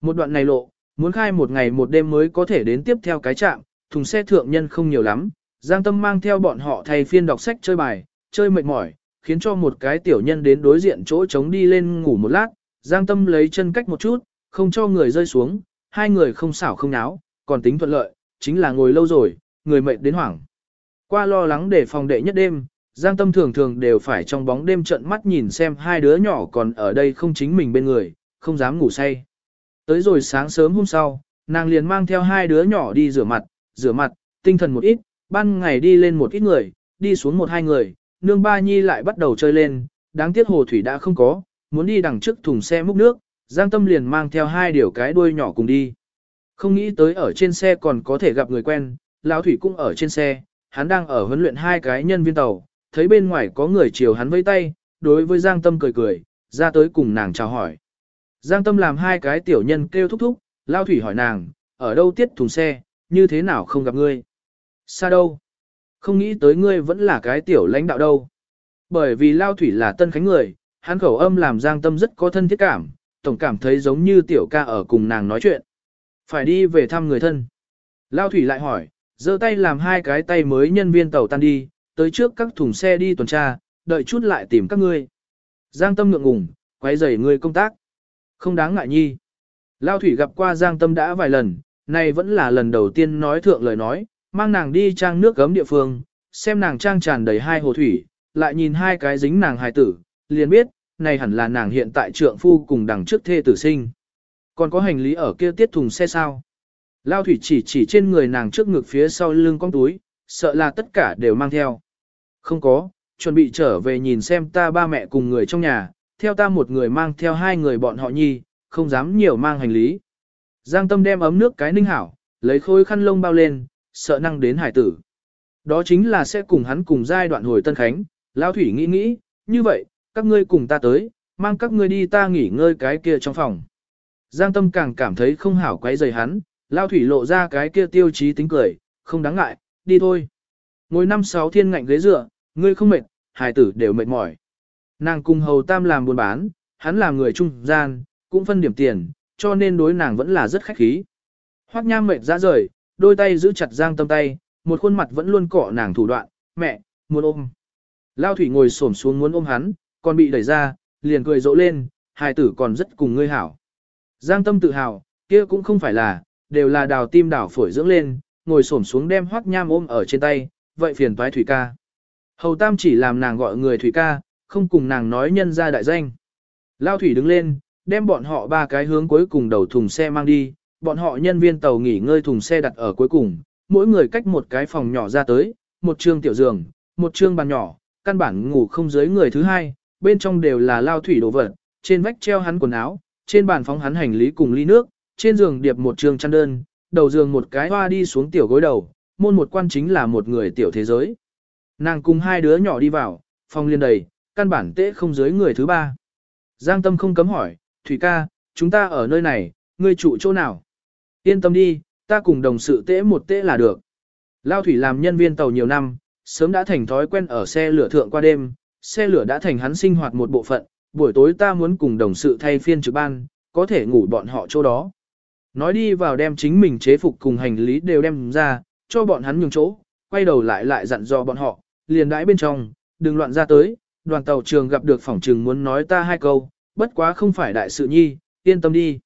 Một đoạn này lộ, muốn khai một ngày một đêm mới có thể đến tiếp theo cái trạm, thùng xe thượng nhân không nhiều lắm, Giang Tâm mang theo bọn họ thay phiên đọc sách chơi bài, chơi mệt mỏi, khiến cho một cái tiểu nhân đến đối diện chỗ trống đi lên ngủ một lát, Giang Tâm lấy chân cách một chút, không cho người rơi xuống, hai người không xảo không náo, còn tính thuận lợi, chính là ngồi lâu rồi, người mệt đến hoảng. Qua lo lắng để phòng đệ nhất đêm, Giang Tâm thường thường đều phải trong bóng đêm trận mắt nhìn xem hai đứa nhỏ còn ở đây không chính mình bên người, không dám ngủ say. Tới rồi sáng sớm hôm sau, nàng liền mang theo hai đứa nhỏ đi rửa mặt, rửa mặt, tinh thần một ít, ban ngày đi lên một ít người, đi xuống một hai người, nương ba nhi lại bắt đầu chơi lên, đáng tiếc hồ thủy đã không có, muốn đi đằng trước thùng xe múc nước, Giang Tâm liền mang theo hai điều cái đuôi nhỏ cùng đi. Không nghĩ tới ở trên xe còn có thể gặp người quen, lão thủy cũng ở trên xe, hắn đang ở huấn luyện hai cái nhân viên tàu, thấy bên ngoài có người chiều hắn vẫy tay, đối với Giang Tâm cười cười, ra tới cùng nàng chào hỏi. Giang Tâm làm hai cái tiểu nhân kêu thúc thúc, Lao Thủy hỏi nàng, ở đâu tiết thùng xe, như thế nào không gặp ngươi? Xa đâu? Không nghĩ tới ngươi vẫn là cái tiểu lãnh đạo đâu. Bởi vì Lao Thủy là tân khánh người, hắn khẩu âm làm Giang Tâm rất có thân thiết cảm, tổng cảm thấy giống như tiểu ca ở cùng nàng nói chuyện. Phải đi về thăm người thân. Lao Thủy lại hỏi, giơ tay làm hai cái tay mới nhân viên tàu tan đi, tới trước các thùng xe đi tuần tra, đợi chút lại tìm các ngươi. Giang Tâm ngượng ngùng, quay rầy ngươi công tác. Không đáng ngại nhi. Lao Thủy gặp qua Giang Tâm đã vài lần, này vẫn là lần đầu tiên nói thượng lời nói, mang nàng đi trang nước gấm địa phương, xem nàng trang tràn đầy hai hồ thủy, lại nhìn hai cái dính nàng hài tử, liền biết, này hẳn là nàng hiện tại trượng phu cùng đằng trước thê tử sinh. Còn có hành lý ở kia tiết thùng xe sao? Lao thủy chỉ chỉ trên người nàng trước ngực phía sau lưng con túi, sợ là tất cả đều mang theo. Không có, chuẩn bị trở về nhìn xem ta ba mẹ cùng người trong nhà, theo ta một người mang theo hai người bọn họ nhi, không dám nhiều mang hành lý. Giang tâm đem ấm nước cái ninh hảo, lấy khối khăn lông bao lên, sợ năng đến hải tử. Đó chính là sẽ cùng hắn cùng giai đoạn hồi tân khánh, Lao thủy nghĩ nghĩ, như vậy, các ngươi cùng ta tới, mang các ngươi đi ta nghỉ ngơi cái kia trong phòng. Giang tâm càng cảm thấy không hảo quấy rầy hắn, lao thủy lộ ra cái kia tiêu chí tính cười, không đáng ngại, đi thôi. Ngồi năm sáu thiên ngạnh ghế dựa, ngươi không mệt, Hải tử đều mệt mỏi. Nàng cùng hầu tam làm buôn bán, hắn làm người trung gian, cũng phân điểm tiền, cho nên đối nàng vẫn là rất khách khí. Hoắc nham mệt ra rời, đôi tay giữ chặt giang tâm tay, một khuôn mặt vẫn luôn cọ nàng thủ đoạn, mẹ, muốn ôm. Lao thủy ngồi xổm xuống muốn ôm hắn, còn bị đẩy ra, liền cười rộ lên, hài tử còn rất cùng ngươi hảo. Giang tâm tự hào, kia cũng không phải là, đều là đào tim đảo phổi dưỡng lên, ngồi xổm xuống đem hoắc nham ôm ở trên tay, vậy phiền toái thủy ca. Hầu tam chỉ làm nàng gọi người thủy ca, không cùng nàng nói nhân ra đại danh. Lao thủy đứng lên, đem bọn họ ba cái hướng cuối cùng đầu thùng xe mang đi, bọn họ nhân viên tàu nghỉ ngơi thùng xe đặt ở cuối cùng, mỗi người cách một cái phòng nhỏ ra tới, một trương tiểu giường, một trương bàn nhỏ, căn bản ngủ không dưới người thứ hai, bên trong đều là lao thủy đồ vật, trên vách treo hắn quần áo, trên bàn phóng hắn hành lý cùng ly nước, trên giường điệp một trường chăn đơn, đầu giường một cái hoa đi xuống tiểu gối đầu, môn một quan chính là một người tiểu thế giới. Nàng cùng hai đứa nhỏ đi vào, phòng liên đầy, căn bản tễ không dưới người thứ ba. Giang tâm không cấm hỏi, Thủy ca, chúng ta ở nơi này, ngươi trụ chỗ nào? Yên tâm đi, ta cùng đồng sự tễ một tễ là được. Lao Thủy làm nhân viên tàu nhiều năm, sớm đã thành thói quen ở xe lửa thượng qua đêm, xe lửa đã thành hắn sinh hoạt một bộ phận, buổi tối ta muốn cùng đồng sự thay phiên trực ban, có thể ngủ bọn họ chỗ đó. Nói đi vào đem chính mình chế phục cùng hành lý đều đem ra, cho bọn hắn nhường chỗ, quay đầu lại lại dặn dò bọn họ, liền đãi bên trong, đừng loạn ra tới, đoàn tàu trường gặp được phỏng trường muốn nói ta hai câu, bất quá không phải đại sự nhi, yên tâm đi.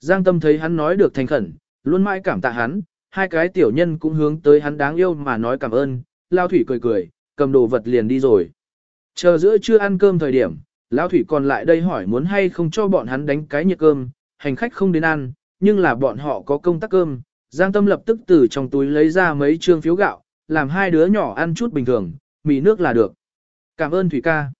Giang tâm thấy hắn nói được thành khẩn, luôn mãi cảm tạ hắn, hai cái tiểu nhân cũng hướng tới hắn đáng yêu mà nói cảm ơn, lao thủy cười cười, cầm đồ vật liền đi rồi. Chờ giữa chưa ăn cơm thời điểm, Lão Thủy còn lại đây hỏi muốn hay không cho bọn hắn đánh cái nhiệt cơm, hành khách không đến ăn, nhưng là bọn họ có công tác cơm. Giang Tâm lập tức từ trong túi lấy ra mấy trương phiếu gạo, làm hai đứa nhỏ ăn chút bình thường, mì nước là được. Cảm ơn Thủy ca.